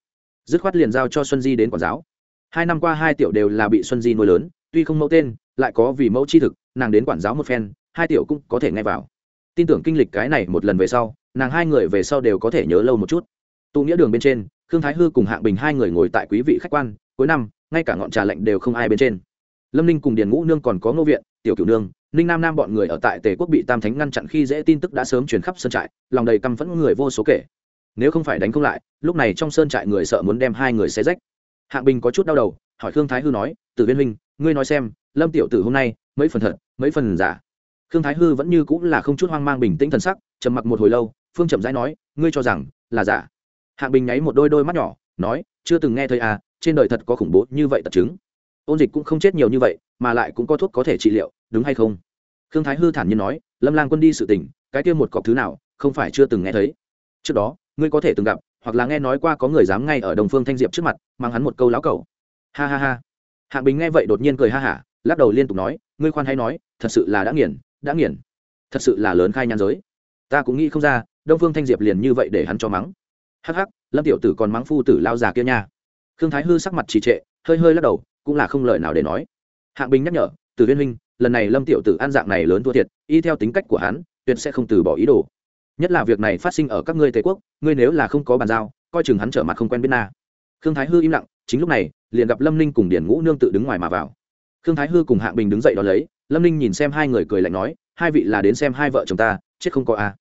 Dứt khoát liền giao cho xuân di đến quản giáo. Hai năm qua hai tiểu đều là bị xuân di nuôi lớn, tuy không mẫu tên, lại có vì mẫu chi thực, nàng đến quản giáo một phen, hai tiểu cũng có thể nghe vào. Tin tưởng kinh lịch cái này một lần về sau nàng hai người về sau đều có thể nhớ lâu một chút. Tụ nghĩa đường bên trên khương thái hư cùng hạng bình hai người ngồi tại quý vị khách quan cuối năm ngay cả ngọn trà lạnh đều không ai bên trên. Lâm ninh cùng điền ngũ nương còn có ngô viện tiểu cửu nương ninh nam nam bọn người ở tại tề quốc bị tam thánh ngăn chặn khi dễ tin tức đã sớm truyền khắp sơn trại lòng đầy căm phẫn người vô số kể. Nếu không phải đánh không lại lúc này trong sơn trại người sợ muốn đem hai người xé rách. Hạng bình có chút đau đầu hỏi khương thái hư nói tử viên Minh, ngươi nói xem lâm tiểu tử hôm nay mấy phần thật mấy phần giả? Khương thái hư vẫn như cũng là không chút hoang mang bình tĩnh thần sắc trầm mặc một hồi lâu phương chậm rãi nói, ngươi cho rằng là giả? Hạng bình nháy một đôi đôi mắt nhỏ, nói, chưa từng nghe thấy à trên đời thật có khủng bố như vậy tật chứng. Ôn dịch cũng không chết nhiều như vậy, mà lại cũng có thuốc có thể trị liệu, đúng hay không? Khương thái hư thản nhiên nói, lâm lang quân đi sự tình, cái kia một cọc thứ nào, không phải chưa từng nghe thấy. Trước đó, ngươi có thể từng gặp, hoặc là nghe nói qua có người dám ngay ở đồng phương thanh diệp trước mặt, mang hắn một câu láo cầu ha ha ha. Hạng bình nghe vậy đột nhiên cười ha hả, lắc đầu liên tục nói, ngươi khoan hay nói, thật sự là đã nghiền đã nghiền. Thật sự là lớn khai nhan giới. Ta cũng nghĩ không ra đông phương thanh diệp liền như vậy để hắn cho mắng. Hắc hắc, lâm tiểu tử còn mắng phu tử lao già kia nha. Khương thái hư sắc mặt trì trệ, hơi hơi lắc đầu, cũng là không lời nào để nói. Hạng bình nhắc nhở, từ viên huynh, lần này lâm tiểu tử ăn dạng này lớn thua thiệt, y theo tính cách của hắn, tuyệt sẽ không từ bỏ ý đồ. Nhất là việc này phát sinh ở các ngươi tề quốc, ngươi nếu là không có bàn giao, coi chừng hắn trở mặt không quen biết na. Khương thái hư im lặng, chính lúc này, liền gặp lâm ninh cùng điển ngũ nương tự đứng ngoài mà vào. Khương thái hư cùng hạng bình đứng dậy đ ó lấy, lâm ninh nhìn xem hai người cười lạnh nói, hai vị là đến xem hai vợ chồng ta, chết không có a. à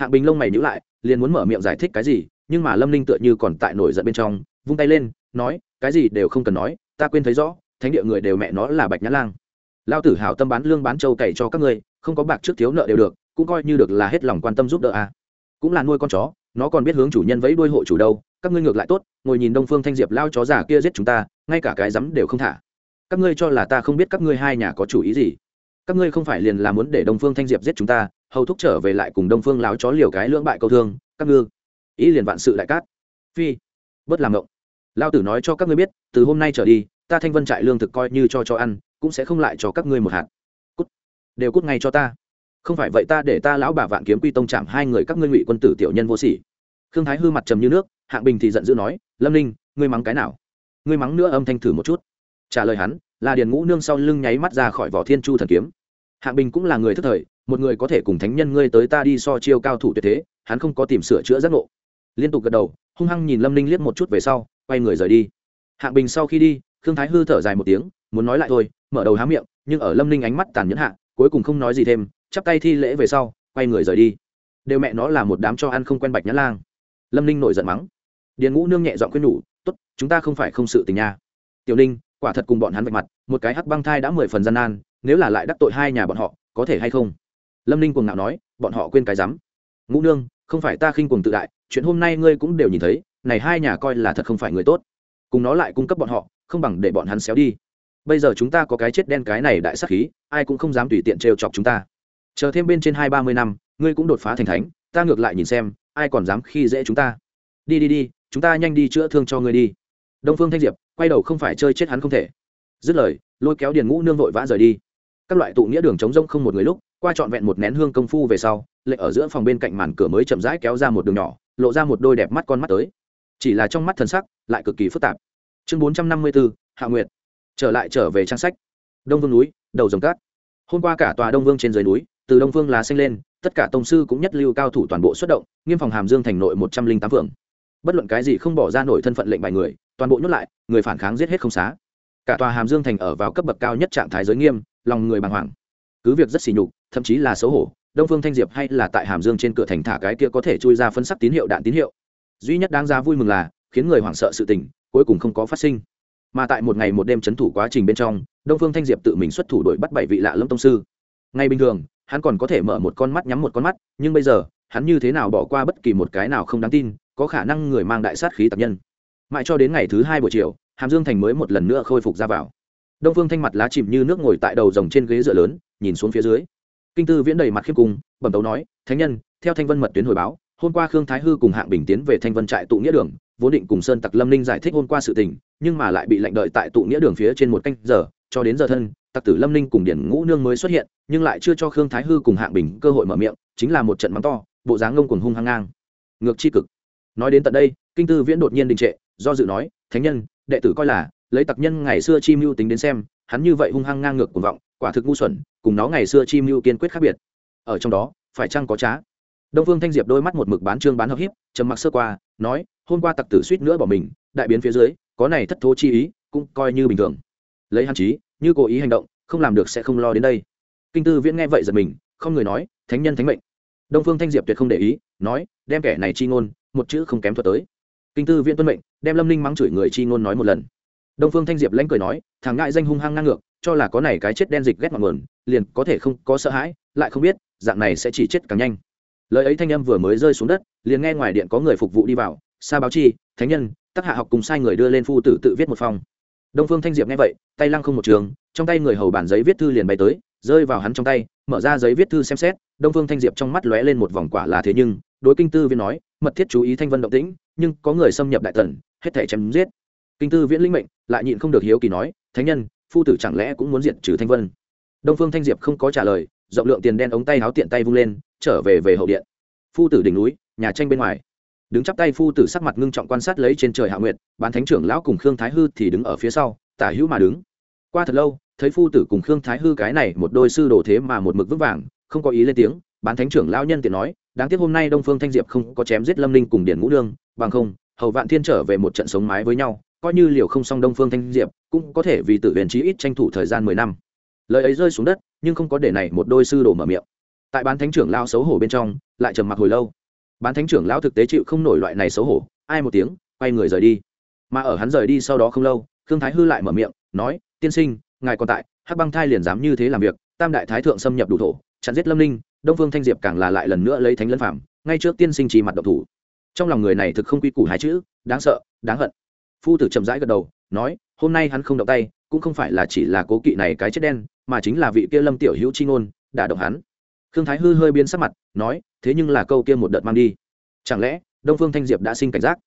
hạng bình lông mày nhữ lại, liền muốn mở miệng giải thích cái gì, nhưng mà lâm ninh tựa như còn tại nổi giận bên trong, vung tay lên, nói, cái gì đều không cần nói, ta quên thấy rõ, thánh địa người đều mẹ nó là bạch nhã lang. Lao tử hảo tâm bán lương bán trâu cày cho các ngươi, không có bạc trước thiếu nợ đều được, cũng coi như được là hết lòng quan tâm giúp đỡ a. Cũng là nuôi con chó, nó còn biết hướng chủ nhân vẫy đuôi hộ chủ đâu, các ngươi ngược lại tốt, ngồi nhìn đông phương thanh diệp lao chó già kia giết chúng ta, ngay cả cái rắm đều không thả. Các ngươi cho là ta không biết các ngươi hai nhà có chủ ý gì. Các ngươi không phải liền là muốn để đông phương thanh diệp giết chúng ta hầu thúc trở về lại cùng đông phương láo chó liều cái lưỡng bại câu thương, các ngư. Ý liền vạn sự đại cát. Phi, bớt làm động lao tử nói cho các ngươi biết, từ hôm nay trở đi, ta thanh vân trại lương thực coi như cho cho ăn, cũng sẽ không lại cho các ngươi một hạt. Cút. Đều cút ngay cho ta. Không phải vậy ta để ta lão bà vạn kiếm quy tông chạm hai người các ngươi ngụy quân tử tiểu nhân vô sỉ. Khương thái hư mặt trầm như nước, hạng bình thì giận dữ nói, lâm ninh, ngươi mắng cái nào? Ngươi mắng nữa âm thanh thử một chút. Trả lời hắn, là điền ngũ nương sau lưng nháy mắt ra khỏi vỏ thiên chu thần kiếm. Hạng bình cũng là người thức thời một người có thể cùng thánh nhân ngươi tới ta đi so chiêu cao thủ tuyệt thế, hắn không có tìm sửa chữa giác ngộ. Liên tục gật đầu, hung hăng nhìn lâm ninh liếc một chút về sau, quay người rời đi. Hạng bình sau khi đi, khương thái hư thở dài một tiếng, muốn nói lại thôi, mở đầu há miệng, nhưng ở lâm ninh ánh mắt tàn nhẫn hạ, cuối cùng không nói gì thêm, chắp tay thi lễ về sau, quay người rời đi. Đều mẹ nó là một đám cho ăn không quen bạch nhã lang. Lâm ninh nổi giận mắng. Điền ngũ nương nhẹ dọn quyết nhủ t ố t chúng ta không phải không sự tình nha. Tiểu ninh, quả thật cùng bọn hắn vạch mặt, một cái hắc băng thai đã mười phần gian nan, nếu là lại đắc tội hai nhà bọn họ, có thể hay không? Lâm ninh cuồng ngạo nói, bọn họ quên cái rắm. Ngũ nương, không phải ta khinh cuồng tự đại, chuyện hôm nay ngươi cũng đều nhìn thấy, này hai nhà coi là thật không phải người tốt. Cùng nó lại cung cấp bọn họ, không bằng để bọn hắn xéo đi. Bây giờ chúng ta có cái chết đen cái này đại sắc khí, ai cũng không dám tùy tiện trêu chọc chúng ta. Chờ thêm bên trên hai ba mươi năm, ngươi cũng đột phá thành thánh, ta ngược lại nhìn xem, ai còn dám khi dễ chúng ta. Đi đi đi, chúng ta nhanh đi chữa thương cho ngươi đi. Đông phương thanh diệp quay đầu không phải chơi chết hắn không thể. Dứt lời, lôi kéo điền ngũ nương vội vã rời đi. Các loại tụ nghĩa đường chống rông không một người lúc qua trọn vẹn một nén hương công phu về sau, lệ ở giữa phòng bên cạnh màn cửa mới chậm rãi kéo ra một đường nhỏ, lộ ra một đôi đẹp mắt con mắt tới. Chỉ là trong mắt thần sắc lại cực kỳ phức tạp. Chương bốn trăm năm mươi bốn, hạ nguyệt. Trở lại trở về trang sách. Đông vương núi, đầu dòng cát. Hôm qua cả tòa đông vương trên dưới núi, từ đông vương lá xanh lên, tất cả tông sư cũng nhất lưu cao thủ toàn bộ xuất động, nghiêm phòng hàm dương thành nội một trăm linh tám phường. Bất luận cái gì không bỏ ra nổi thân phận lệnh bài người, toàn bộ nhốt lại, người phản kháng giết hết không xá. Cả tòa hàm dương thành ở vào cấp bậc cao nhất trạng thái giới nghiêm, lòng người bàng hoàng cứ việc rất xỉ nhục, thậm chí là xấu hổ, đông phương thanh diệp hay là tại hàm dương trên cửa thành thả cái kia có thể chui ra phân sắc tín hiệu đạn tín hiệu. Duy nhất đáng ra vui mừng là, khiến người hoảng sợ sự tình, cuối cùng không có phát sinh. Mà tại một ngày một đêm chấn thủ quá trình bên trong, đông phương thanh diệp tự mình xuất thủ đội bắt bảy vị lạ lâm tông sư. Ngay bình thường, hắn còn có thể mở một con mắt nhắm một con mắt, nhưng bây giờ, hắn như thế nào bỏ qua bất kỳ một cái nào không đáng tin, có khả năng người mang đại sát khí tập nhân. Mãi cho đến ngày thứ hai buổi chiều, hàm dương thành mới một lần nữa khôi phục ra vào đông phương thanh mặt lá chìm như nước ngồi tại đầu rồng trên ghế dựa lớn, nhìn xuống phía dưới. Kinh tư viễn đầy mặt khiếp cung, bẩm tấu nói, thánh nhân, theo thanh vân mật tuyến hồi báo, hôm qua khương thái hư cùng hạng bình tiến về thanh vân trại tụ nghĩa đường, vốn định cùng sơn tặc lâm ninh giải thích hôm qua sự tình, nhưng mà lại bị lệnh đợi tại tụ nghĩa đường phía trên một canh giờ, cho đến giờ thân, tặc tử lâm ninh cùng điển ngũ nương mới xuất hiện, nhưng lại chưa cho khương thái hư cùng hạng bình cơ hội mở miệng, chính là một trận mắng to, bộ dáng ngông cuồng hung hăng ngang. Ngược chi cực. Nói đến tận đây, kinh tư viễn đột nhiên đình trệ, do dự nói, thánh nhân, đệ tử coi là lấy tặc nhân ngày xưa chi mưu tính đến xem, hắn như vậy hung hăng ngang ngược cuồng vọng, quả thực ngu xuẩn, cùng nó ngày xưa chi mưu kiên quyết khác biệt. Ở trong đó, phải chăng có trá? Đông vương thanh diệp đôi mắt một mực bán trương bán hợp hiếp, trầm mặc sơ qua, nói, hôm qua tặc tử suýt nữa bỏ mình, đại biến phía dưới, có này thất thố chi ý, cũng coi như bình thường. Lấy hắn chí như cố ý hành động, không làm được sẽ không lo đến đây. Kinh tư viễn nghe vậy giật mình, không người nói, thánh nhân thánh mệnh. Đông phương thanh diệp tuyệt không để ý, nói, đem kẻ này chi ngôn, một chữ không kém thuật tới. Kinh tư viễn tuân mệnh, đem lâm ninh mắng chửi người chi ngôn nói một lần đông phương thanh diệp lãnh cười nói, thằng ngại danh hung hăng ngang ngược, cho là có này cái chết đen dịch ghét ngọn nguồn, liền có thể không, có sợ hãi, lại không biết, dạng này sẽ chỉ chết càng nhanh. Lời ấy thanh âm vừa mới rơi xuống đất, liền nghe ngoài điện có người phục vụ đi vào xa báo chi, thánh nhân tác hạ học cùng sai người đưa lên phu tử tự viết một phòng đông phương thanh diệp nghe vậy, tay lăng không một trường, trong tay người hầu bản giấy viết thư liền bay tới, rơi vào hắn trong tay, mở ra giấy viết thư xem xét, đông phương thanh diệp trong mắt lóe lên một vòng quả là thế nhưng, đối kinh tư viên nói, mật thiết chú ý thanh vân động tĩnh, nhưng có người xâm nhập đại tần, hết thể chém giết kinh tư viễn linh mệnh, lại nhịn không được hiếu kỳ nói, thánh nhân, phu tử chẳng lẽ cũng muốn diệt trừ thanh vân? Đông phương thanh diệp không có trả lời, rộng lượng tiền đen ống tay háo tiện tay vung lên, trở về về hậu điện. Phu tử đỉnh núi, nhà tranh bên ngoài. Đứng chắp tay phu tử sắc mặt ngưng trọng quan sát lấy trên trời hạ nguyệt, bán thánh trưởng lão cùng khương thái hư thì đứng ở phía sau, tả hữu mà đứng. Qua thật lâu, thấy phu tử cùng khương thái hư cái này một đôi sư đồ thế mà một mực vững vàng, không có ý lên tiếng, bán thánh trưởng lão nhân tiện nói, đáng tiếc hôm nay đông phương thanh diệp không có chém giết lâm ninh cùng điển ngũ đương bằng không, hầu vạn thiên trở về một trận sống mái với nhau coi như liều không xong đông phương thanh diệp, cũng có thể vì tự huyền trí ít tranh thủ thời gian mười năm. Lời ấy rơi xuống đất, nhưng không có để này một đôi sư đồ mở miệng. Tại bán thánh trưởng lao xấu hổ bên trong, lại trầm mặc hồi lâu. Bán thánh trưởng lao thực tế chịu không nổi loại này xấu hổ, ai một tiếng, quay người rời đi. Mà ở hắn rời đi sau đó không lâu, khương thái hư lại mở miệng, nói, tiên sinh, ngài còn tại, hắc băng thai liền dám như thế làm việc, tam đại thái thượng xâm nhập đủ thổ, chặn giết lâm ninh, đông phương thanh diệp càng là lại lần nữa lấy thánh lân phạm ngay trước tiên sinh trì mặt độc thủ. Trong lòng người này thực không quy củ hai chữ, đáng sợ, đáng hận phu tử chậm rãi gật đầu, nói, hôm nay hắn không động tay, cũng không phải là chỉ là cố kỵ này cái chết đen, mà chính là vị kia lâm tiểu hữu chi ngôn, đã động hắn. Khương thái hư hơi biến sắc mặt, nói, thế nhưng là câu kia một đợt mang đi. Chẳng lẽ đông phương thanh diệp đã sinh cảnh giác?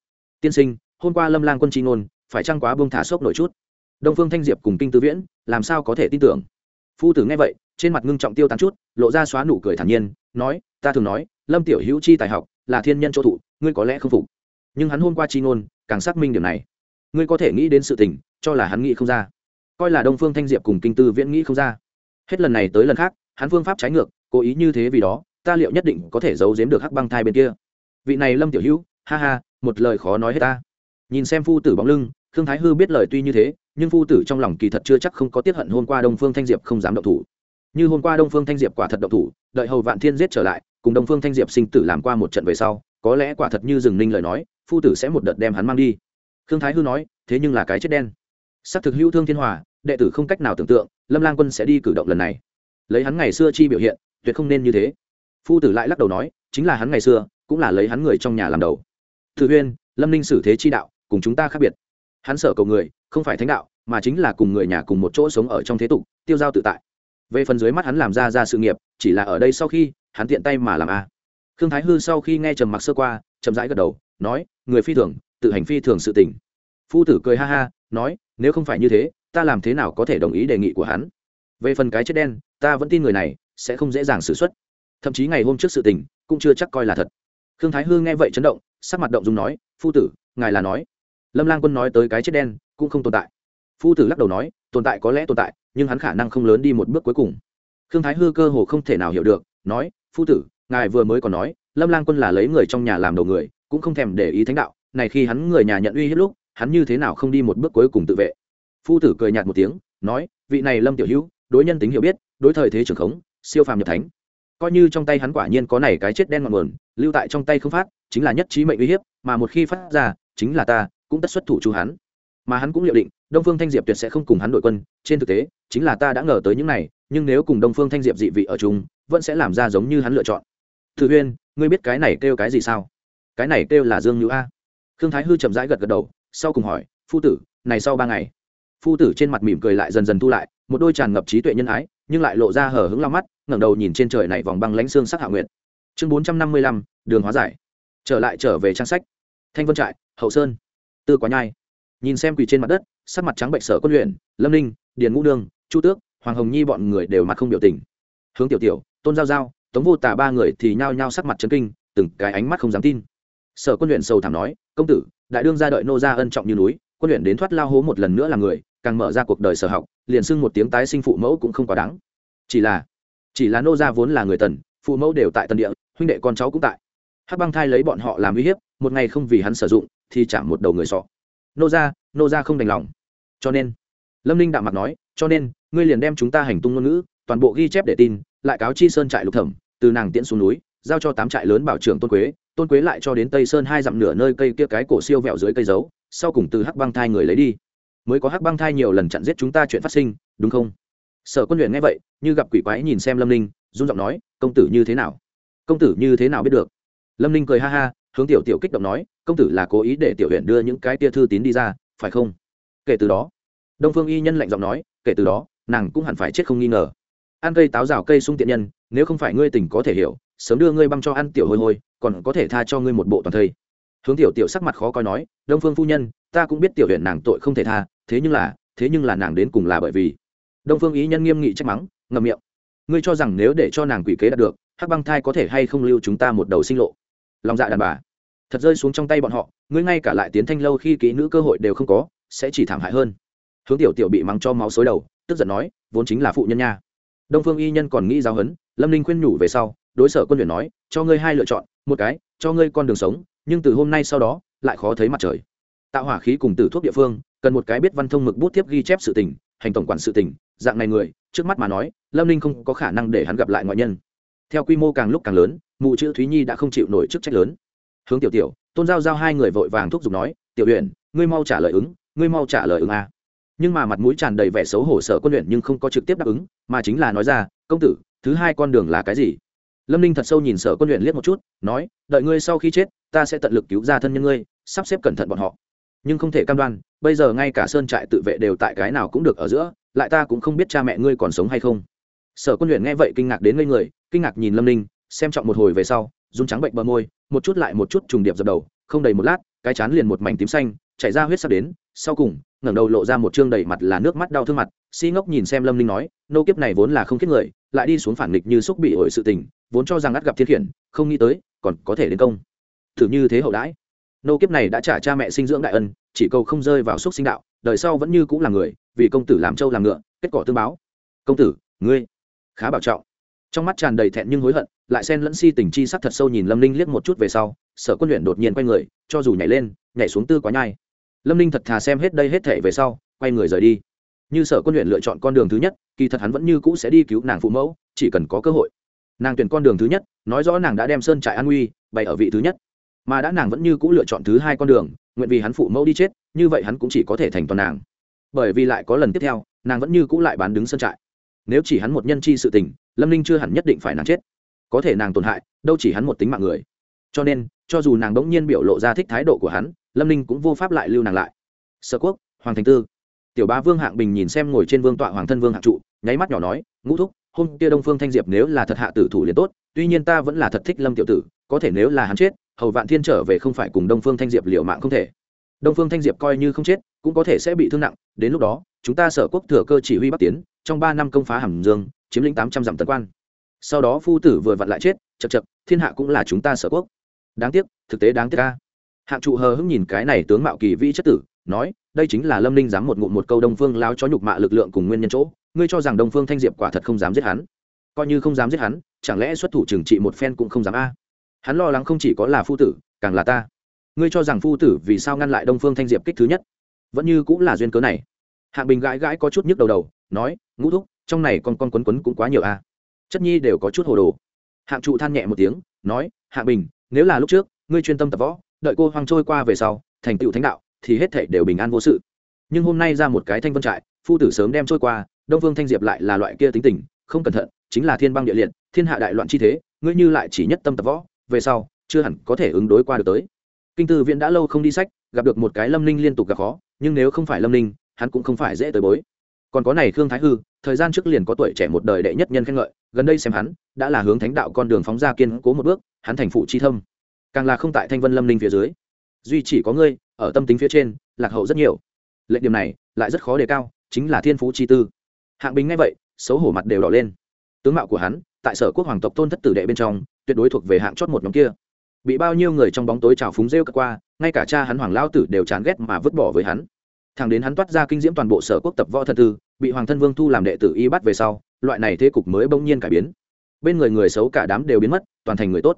Tiên sinh, hôm qua lâm lang quân tri ngôn, phải trăng quá bông thả sốc nổi chút? Đông phương thanh diệp cùng kinh tư viễn, làm sao có thể tin tưởng? Phu tử nghe vậy, trên mặt ngưng trọng tiêu tán chút, lộ ra xóa nụ cười thản nhiên, nói, ta thường nói, lâm tiểu hữu chi tài học là thiên nhân chỗ thụ, ngươi có lẽ không phục. Nhưng hắn hôm qua chi ngôn, càng xác minh điểm này ngươi có thể nghĩ đến sự tình, cho là hắn nghĩ không ra. Coi là đông phương thanh diệp cùng kinh tư viễn nghĩ không ra. Hết lần này tới lần khác, hắn phương pháp trái ngược, cố ý như thế vì đó, ta liệu nhất định có thể giấu giếm được hắc băng thai bên kia. Vị này lâm tiểu hữu, ha ha, một lời khó nói hết ta. Nhìn xem phu tử bóng lưng, khương thái hư biết lời tuy như thế, nhưng phu tử trong lòng kỳ thật chưa chắc không có tiết hận hôm qua đông phương thanh diệp không dám động thủ. Như hôm qua đông phương thanh diệp quả thật động thủ, đợi hầu vạn thiên giết trở lại, cùng đông phương thanh diệp sinh tử làm qua một trận về sau, có lẽ quả thật như rừng ninh lời nói, phu tử sẽ một đợt đem hắn mang đi khương thái hư nói, thế nhưng là cái chết đen. S ắ c thực hữu thương thiên hòa, đệ tử không cách nào tưởng tượng, lâm lang quân sẽ đi cử động lần này. Lấy hắn ngày xưa chi biểu hiện, tuyệt không nên như thế. Phu tử lại lắc đầu nói, chính là hắn ngày xưa, cũng là lấy hắn người trong nhà làm đầu. Thử huyên lâm ninh xử thế chi đạo, cùng chúng ta khác biệt. Hắn sở cầu người, không phải thánh đạo, mà chính là cùng người nhà cùng một chỗ sống ở trong thế tục, tiêu giao tự tại. Về phần dưới mắt hắn làm ra ra sự nghiệp, chỉ là ở đây sau khi, hắn tiện tay mà làm a. Khương thái hư sau khi nghe trầm mặc sơ qua, chậm rãi gật đầu, nói, người phi thường tự hành phi thường sự tình. Phu tử cười ha ha, nói, nếu không phải như thế, ta làm thế nào có thể đồng ý đề nghị của hắn? Về phần cái chết đen, ta vẫn tin người này sẽ không dễ dàng xử x u ấ t thậm chí ngày hôm trước sự tình cũng chưa chắc coi là thật. Khương thái hư nghe vậy chấn động, sắc mặt động dùng nói, phu tử, ngài là nói. Lâm lang quân nói tới cái chết đen cũng không tồn tại. Phu tử lắc đầu nói, tồn tại có lẽ tồn tại, nhưng hắn khả năng không lớn đi một bước cuối cùng. Khương thái hư cơ hồ không thể nào hiểu được, nói, phu tử, ngài vừa mới còn nói, lâm lang quân là lấy người trong nhà làm đầu người, cũng không thèm để ý thánh đạo này khi hắn người nhà nhận uy hiếp lúc, hắn như thế nào không đi một bước cuối cùng tự vệ? Phu tử cười nhạt một tiếng, nói, vị này lâm tiểu hữu, đối nhân tính hiểu biết, đối thời thế trưởng khống, siêu phàm nhập thánh. Coi như trong tay hắn quả nhiên có này cái chết đen ngọn nguồn, lưu tại trong tay không phát, chính là nhất trí mệnh uy hiếp, mà một khi phát ra, chính là ta, cũng tất xuất thủ chu hắn. Mà hắn cũng liệu định, đông phương thanh diệp tuyệt sẽ không cùng hắn đội quân, trên thực tế, chính là ta đã ngờ tới những này, nhưng nếu cùng đông phương thanh diệp dị vị ở chung, vẫn sẽ làm ra giống như hắn lựa chọn. Thử huyên ngươi biết cái này kêu cái gì sao? Cái này kêu là dương nhữ a khương thái hư chậm rãi gật gật đầu, sau cùng hỏi, phu tử, này sau ba ngày? Phu tử trên mặt mỉm cười lại dần dần thu lại, một đôi tràn ngập trí tuệ nhân ái, nhưng lại lộ ra hở hứng lau mắt, ngẩng đầu nhìn trên trời này vòng băng lánh xương sắc hạ nguyệt. Chương bốn trăm năm mươi lăm, đường hóa giải. Trở lại trở về trang sách. Thanh vân trại, hậu sơn. Tư quá nhai. Nhìn xem quỳ trên mặt đất, sắc mặt trắng bệnh sở quân luyện, lâm ninh, điền ngũ nương, chu tước, hoàng hồng nhi bọn người đều mặt không biểu tình. Hướng tiểu tiểu, tôn giao giao, tống vô tả ba người thì nhao nhao sắc mặt chấn kinh, từng cái ánh mắt không dám tin. Sở quân luyện sầu thảm nói công tử, đại đương ra đợi nô ra ân trọng như núi, quân luyện đến thoát lao hố một lần nữa là người, càng mở ra cuộc đời sở học, liền xưng một tiếng tái sinh phụ mẫu cũng không quá đáng. Chỉ là chỉ là nô gia vốn là người tần, phụ mẫu đều tại tần địa, huynh đệ con cháu cũng tại. Hắc băng thai lấy bọn họ làm uy hiếp, một ngày không vì hắn sử dụng, thì chạm một đầu người sọ. Nô gia nô gia không đành lòng. Cho nên, lâm ninh đạm mặt nói, cho nên, ngươi liền đem chúng ta hành tung ngôn ngữ, toàn bộ ghi chép để tin, lại cáo chi sơn trại lục thẩm, từ nàng tiễn xuống núi, giao cho tám trại lớn bảo trưởng tôn quế tôn quế lại cho đến tây sơn hai dặm nửa nơi cây kia cái cổ siêu vẹo dưới cây dấu, sau cùng từ hắc băng thai người lấy đi. Mới có hắc băng thai nhiều lần chặn giết chúng ta chuyện phát sinh, đúng không? Sở quân luyện nghe vậy, như gặp quỷ quái nhìn xem lâm ninh, run giọng nói, công tử như thế nào? Công tử như thế nào biết được? Lâm ninh cười ha ha, hướng tiểu tiểu kích động nói, công tử là cố ý để tiểu huyện đưa những cái tia thư tín đi ra, phải không? Kể từ đó, đông phương y nhân lạnh giọng nói, kể từ đó, nàng cũng hẳn phải chết không nghi ngờ. Ăn cây táo rào cây sung tiện nhân nếu không phải ngươi tỉnh có thể hiểu, sớm đưa ngươi băng cho ăn tiểu hôi hôi, còn có thể tha cho ngươi một bộ toàn thây. Hướng tiểu tiểu sắc mặt khó coi nói, đông phương phu nhân, ta cũng biết tiểu huyện nàng tội không thể tha, thế nhưng là, thế nhưng là nàng đến cùng là bởi vì. Đông phương ý nhân nghiêm nghị trách mắng, ngậm miệng, ngươi cho rằng nếu để cho nàng quỷ kế đạt được, hắc băng thai có thể hay không lưu chúng ta một đầu sinh lộ? Lòng dạ đàn bà, thật rơi xuống trong tay bọn họ, ngươi ngay cả lại tiến thanh lâu khi kỹ nữ cơ hội đều không có, sẽ chỉ thảm hại hơn. Hướng tiểu tiểu bị mắng cho máu xối đầu, tức giận nói, vốn chính là phụ nhân nha. Đông phương y nhân còn nghĩ giáo hấn lâm ninh khuyên nhủ về sau, đối sở quân luyện nói, cho ngươi hai lựa chọn, một cái, cho ngươi con đường sống, nhưng từ hôm nay sau đó, lại khó thấy mặt trời. Tạo hỏa khí cùng tử thuốc địa phương, cần một cái biết văn thông mực bút tiếp ghi chép sự tình, hành tổng quản sự tình, dạng này người, trước mắt mà nói, lâm ninh không có khả năng để hắn gặp lại ngoại nhân. Theo quy mô càng lúc càng lớn, mụ chữ thúy nhi đã không chịu nổi chức trách lớn. Hướng tiểu tiểu, tôn giao giao hai người vội vàng thúc giục nói, tiểu huyện ngươi mau trả lời ứng, ngươi mau trả lời ứng a. Nhưng mà mặt mũi tràn đầy vẻ xấu hổ sợ quân luyện nhưng không có trực tiếp đáp ứng, mà chính là nói ra, công tử thứ hai con đường là cái gì? Lâm ninh thật sâu nhìn sở quân luyện liếc một chút, nói, đợi ngươi sau khi chết, ta sẽ tận lực cứu ra thân nhân ngươi, sắp xếp cẩn thận bọn họ. Nhưng không thể cam đoan, bây giờ ngay cả sơn trại tự vệ đều tại cái nào cũng được ở giữa, lại ta cũng không biết cha mẹ ngươi còn sống hay không. Sở quân luyện nghe vậy kinh ngạc đến ngây người, kinh ngạc nhìn lâm ninh, xem trọng một hồi về sau, run trắng bệnh bờ môi, một chút lại một chút trùng điệp dập đầu, không đầy một lát, cái chán liền một mảnh tím xanh, chảy ra huyết sắp đến, sau cùng ngẩng đầu lộ ra một trương đầy mặt là nước mắt đau thương mặt, si ngốc nhìn xem lâm ninh nói, nô kiếp này vốn là không kiếp người, lại đi xuống phản nghịch như xúc bị ổi sự tình, vốn cho rằng ắt gặp thiên khiển, không nghĩ tới, còn có thể đến công. Thử như thế hậu đãi. Nô kiếp này đã trả cha mẹ sinh dưỡng đại ân, chỉ cầu không rơi vào xúc sinh đạo, đời sau vẫn như cũng là người, vì công tử làm trâu làm ngựa, kết quả tương báo. Công tử, ngươi khá bảo trọng. Trong mắt tràn đầy thẹn nhưng hối hận, lại xen lẫn si tình chi sắc thật sâu nhìn lâm ninh liếc một chút về sau, sở quân luyện đột nhiên quay người, cho dù nhảy lên, nhảy xuống tư quá nhai lâm ninh thật thà xem hết đây hết thể về sau, quay người rời đi. Như sở quân luyện lựa chọn con đường thứ nhất, kỳ thật hắn vẫn như cũ sẽ đi cứu nàng phụ mẫu, chỉ cần có cơ hội. Nàng tuyển con đường thứ nhất, nói rõ nàng đã đem sơn trại an nguy, bày ở vị thứ nhất. Mà đã nàng vẫn như cũ lựa chọn thứ hai con đường, nguyện vì hắn phụ mẫu đi chết, như vậy hắn cũng chỉ có thể thành toàn nàng. Bởi vì lại có lần tiếp theo, nàng vẫn như cũ lại bán đứng sơn trại. Nếu chỉ hắn một nhân chi sự tình, lâm ninh chưa hẳn nhất định phải nàng chết. Có thể nàng tổn hại, đâu chỉ hắn một tính mạng người. Cho nên cho dù nàng bỗng nhiên biểu lộ ra thích thái độ của hắn, lâm ninh cũng vô pháp lại lưu nàng lại. Sở quốc, hoàng thành tư. Tiểu bá vương hạng bình nhìn xem ngồi trên vương tọa hoàng thân vương hạng trụ, nháy mắt nhỏ nói, ngũ thúc, hôm kia đông phương thanh diệp nếu là thật hạ tử thủ liền tốt, tuy nhiên ta vẫn là thật thích lâm tiểu tử, có thể nếu là hắn chết, hầu vạn thiên trở về không phải cùng đông phương thanh diệp liệu mạng không thể. Đông phương thanh diệp coi như không chết, cũng có thể sẽ bị thương nặng, đến lúc đó, chúng ta sở quốc thừa cơ chỉ huy bắc tiến, trong ba năm công phá hàm dương, chiếm lĩnh tám trăm dặm tấn quan. Sau đó phu tử vừa vặn lại chết chật chật thiên hạ cũng là chúng ta sở quốc đáng tiếc, thực tế đáng tiếc ca hạng trụ hờ hững nhìn cái này tướng mạo kỳ vĩ chất tử, nói, đây chính là lâm ninh dám một ngụm một câu đông phương lao cho nhục mạ lực lượng cùng nguyên nhân chỗ, ngươi cho rằng đông phương thanh diệp quả thật không dám giết hắn? Coi như không dám giết hắn, chẳng lẽ xuất thủ trừng trị một phen cũng không dám a? Hắn lo lắng không chỉ có là phu tử, càng là ta. Ngươi cho rằng phu tử vì sao ngăn lại đông phương thanh diệp kích thứ nhất? Vẫn như cũng là duyên cớ này. Hạng bình gãi gãi có chút nhức đầu đầu, nói, ngũ thúc, trong này con con quấn quấn cũng quá nhiều a. Chất nhi đều có chút hồ đồ. Hạng trụ than nhẹ một tiếng, nói, hạng bình nếu là lúc trước, ngươi chuyên tâm tập võ, đợi cô hoang trôi qua về sau, thành tựu thánh đạo, thì hết thể đều bình an vô sự. Nhưng hôm nay ra một cái thanh vân trại, phu tử sớm đem trôi qua, đông vương thanh diệp lại là loại kia tính tình, không cẩn thận, chính là thiên băng địa liệt, thiên hạ đại loạn chi thế, ngươi như lại chỉ nhất tâm tập võ, về sau, chưa hẳn có thể ứng đối qua được tới. Kinh tư viện đã lâu không đi sách, gặp được một cái lâm ninh liên tục gặp khó, nhưng nếu không phải lâm ninh, hắn cũng không phải dễ tới bối. Còn có này khương thái hư thời gian trước liền có tuổi trẻ một đời đệ nhất nhân khen ngợi, gần đây xem hắn, đã là hướng thánh đạo con đường phóng ra kiên cố một bước, hắn thành phụ chi thâm. Càng là không tại thanh vân lâm ninh phía dưới. Duy chỉ có ngươi, ở tâm tính phía trên, lạc hậu rất nhiều. Lệnh điểm này, lại rất khó đề cao, chính là thiên phú chi tư. Hạng bình ngay vậy, xấu hổ mặt đều đỏ lên. Tướng mạo của hắn, tại sở quốc hoàng tộc tôn thất tử đệ bên trong, tuyệt đối thuộc về hạng chót một nhóm kia. Bị bao nhiêu người trong bóng tối trào phúng rêu cất qua, ngay cả cha hắn hoàng lao tử đều chán ghét mà vứt bỏ với hắn. Thằng đến hắn toát ra kinh diễm toàn bộ sở quốc tập võ thần tư bị hoàng thân vương thu làm đệ tử y bắt về sau, loại này thế cục mới bỗng nhiên cải biến. Bên người người xấu cả đám đều biến mất, toàn thành người tốt.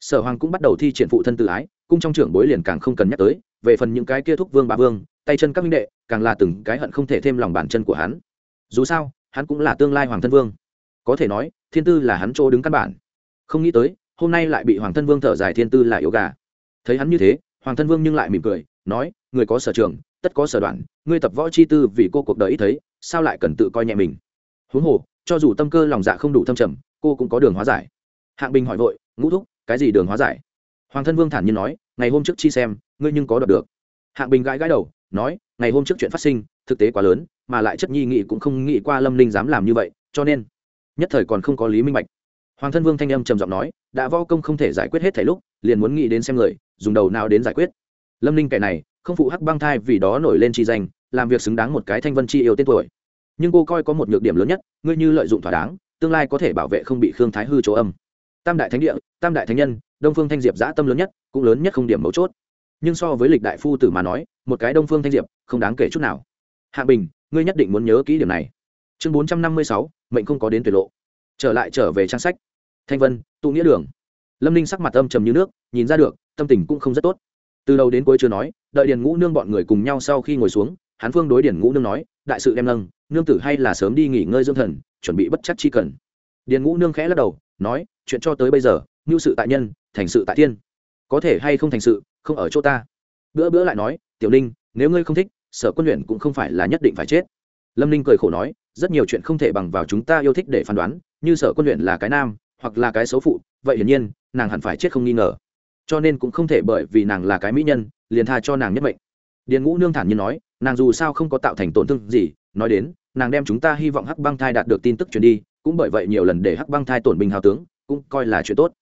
Sở hoàng cũng bắt đầu thi triển phụ thân tự ái, cung trong trưởng bối liền càng không cần nhắc tới, về phần những cái kia thúc vương bà vương, tay chân các minh đệ, càng là từng cái hận không thể thêm lòng bàn chân của hắn. Dù sao, hắn cũng là tương lai hoàng thân vương. Có thể nói, thiên tư là hắn chỗ đứng căn bản. Không nghĩ tới, hôm nay lại bị hoàng thân vương thở dài thiên tư là yếu gà. Thấy hắn như thế, hoàng thân vương nhưng lại mỉm cười, nói, người có sở trường, tất có sở đoạn, ngươi tập võ chi tư vì cô cuộc đời ít thấy sao lại cần tự coi nhẹ mình? Huống hồ, cho dù tâm cơ lòng dạ không đủ thâm trầm, cô cũng có đường hóa giải. Hạng bình hỏi vội, ngũ thúc, cái gì đường hóa giải? Hoàng thân vương thản nhiên nói, ngày hôm trước chi xem, ngươi nhưng có đọc được. Hạng bình gãi gãi đầu, nói, ngày hôm trước chuyện phát sinh, thực tế quá lớn, mà lại chất nhi nghị cũng không nghĩ qua lâm ninh dám làm như vậy, cho nên nhất thời còn không có lý minh bạch. Hoàng thân vương thanh âm trầm giọng nói, đã vo công không thể giải quyết hết thảy lúc, liền muốn nghĩ đến xem người, dùng đầu nào đến giải quyết. Lâm ninh kẻ này, không phụ hắc băng thai vì đó nổi lên chi danh làm việc xứng đáng một cái thanh vân chi yêu tên tuổi. Nhưng cô coi có một nhược điểm lớn nhất, ngươi như lợi dụng thỏa đáng, tương lai có thể bảo vệ không bị khương thái hư chỗ âm. Tam đại thánh địa, tam đại thánh nhân, đông phương thanh diệp giã tâm lớn nhất, cũng lớn nhất không điểm mấu chốt. Nhưng so với lịch đại phu tử mà nói, một cái đông phương thanh diệp, không đáng kể chút nào. Hạ bình, ngươi nhất định muốn nhớ kỹ điểm này. Chương bốn trăm năm mươi sáu, mệnh không có đến tuyệt lộ. Trở lại trở về trang sách. Thanh vân, tụ nghĩa đường. Lâm ninh sắc mặt âm trầm như nước, nhìn ra được, tâm tình cũng không rất tốt. Từ đầu đến cuối chưa nói, đợi điền ngũ nương bọn người cùng nhau sau khi ngồi xuống hắn phương đối điển ngũ nương nói, đại sự đem nâng, nương tử hay là sớm đi nghỉ ngơi dưỡng thần, chuẩn bị bất chắc chi cần. Điền ngũ nương khẽ lắc đầu, nói, chuyện cho tới bây giờ ngưu sự tại nhân, thành sự tại thiên, có thể hay không thành sự, không ở chỗ ta. Bữa bữa lại nói, tiểu ninh, nếu ngươi không thích, sở quân luyện cũng không phải là nhất định phải chết. Lâm ninh cười khổ nói, rất nhiều chuyện không thể bằng vào chúng ta yêu thích để phán đoán, như sở quân luyện là cái nam, hoặc là cái xấu phụ, vậy hiển nhiên, nàng hẳn phải chết không nghi ngờ. Cho nên cũng không thể bởi vì nàng là cái mỹ nhân, liền tha cho nàng nhất mệnh. Điền ngũ nương thản nhiên nói nàng dù sao không có tạo thành tổn thương gì, nói đến, nàng đem chúng ta hy vọng hắc băng thai đạt được tin tức truyền đi, cũng bởi vậy nhiều lần để hắc băng thai tổn bình hào tướng, cũng coi là chuyện tốt.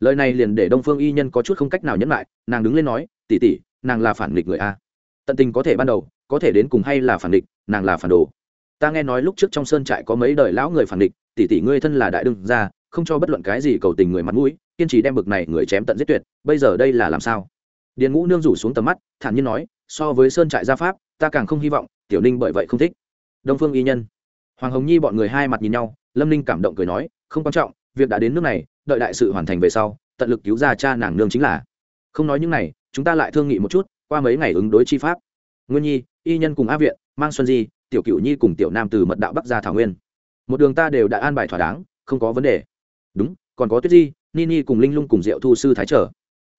Lời này liền để đông phương y nhân có chút không cách nào nhẫn lại, nàng đứng lên nói tỉ tỉ nàng là phản nghịch người a. Tận tình có thể ban đầu, có thể đến cùng hay là phản địch nàng là phản đồ. Ta nghe nói lúc trước trong sơn trại có mấy đời lão người phản địch tỷ tỷ, ngươi thân là đại đương gia, không cho bất luận cái gì cầu tình người mặt mũi, kiên trì đem bực này người chém tận giết tuyệt, bây giờ đây là làm sao? Điền ngũ nương rủ xuống tầm mắt, thản nhiên nói, so với sơn trại gia pháp ta càng không hy vọng tiểu ninh bởi vậy không thích. Đông phương y nhân. Hoàng hồng nhi bọn người hai mặt nhìn nhau, lâm ninh cảm động cười nói, không quan trọng, việc đã đến nước này, đợi đại sự hoàn thành về sau, tận lực cứu ra cha nàng nương chính là. Không nói những này, chúng ta lại thương nghị một chút, qua mấy ngày ứng đối chi pháp. Nguyên nhi, y nhân cùng a viện, mang xuân di, tiểu cựu nhi cùng tiểu nam từ mật đạo bắc ra thảo nguyên. Một đường ta đều đã an bài thỏa đáng, không có vấn đề. Đúng, còn có tuyết di, ni ni cùng linh lung cùng diệu thu sư thái trở.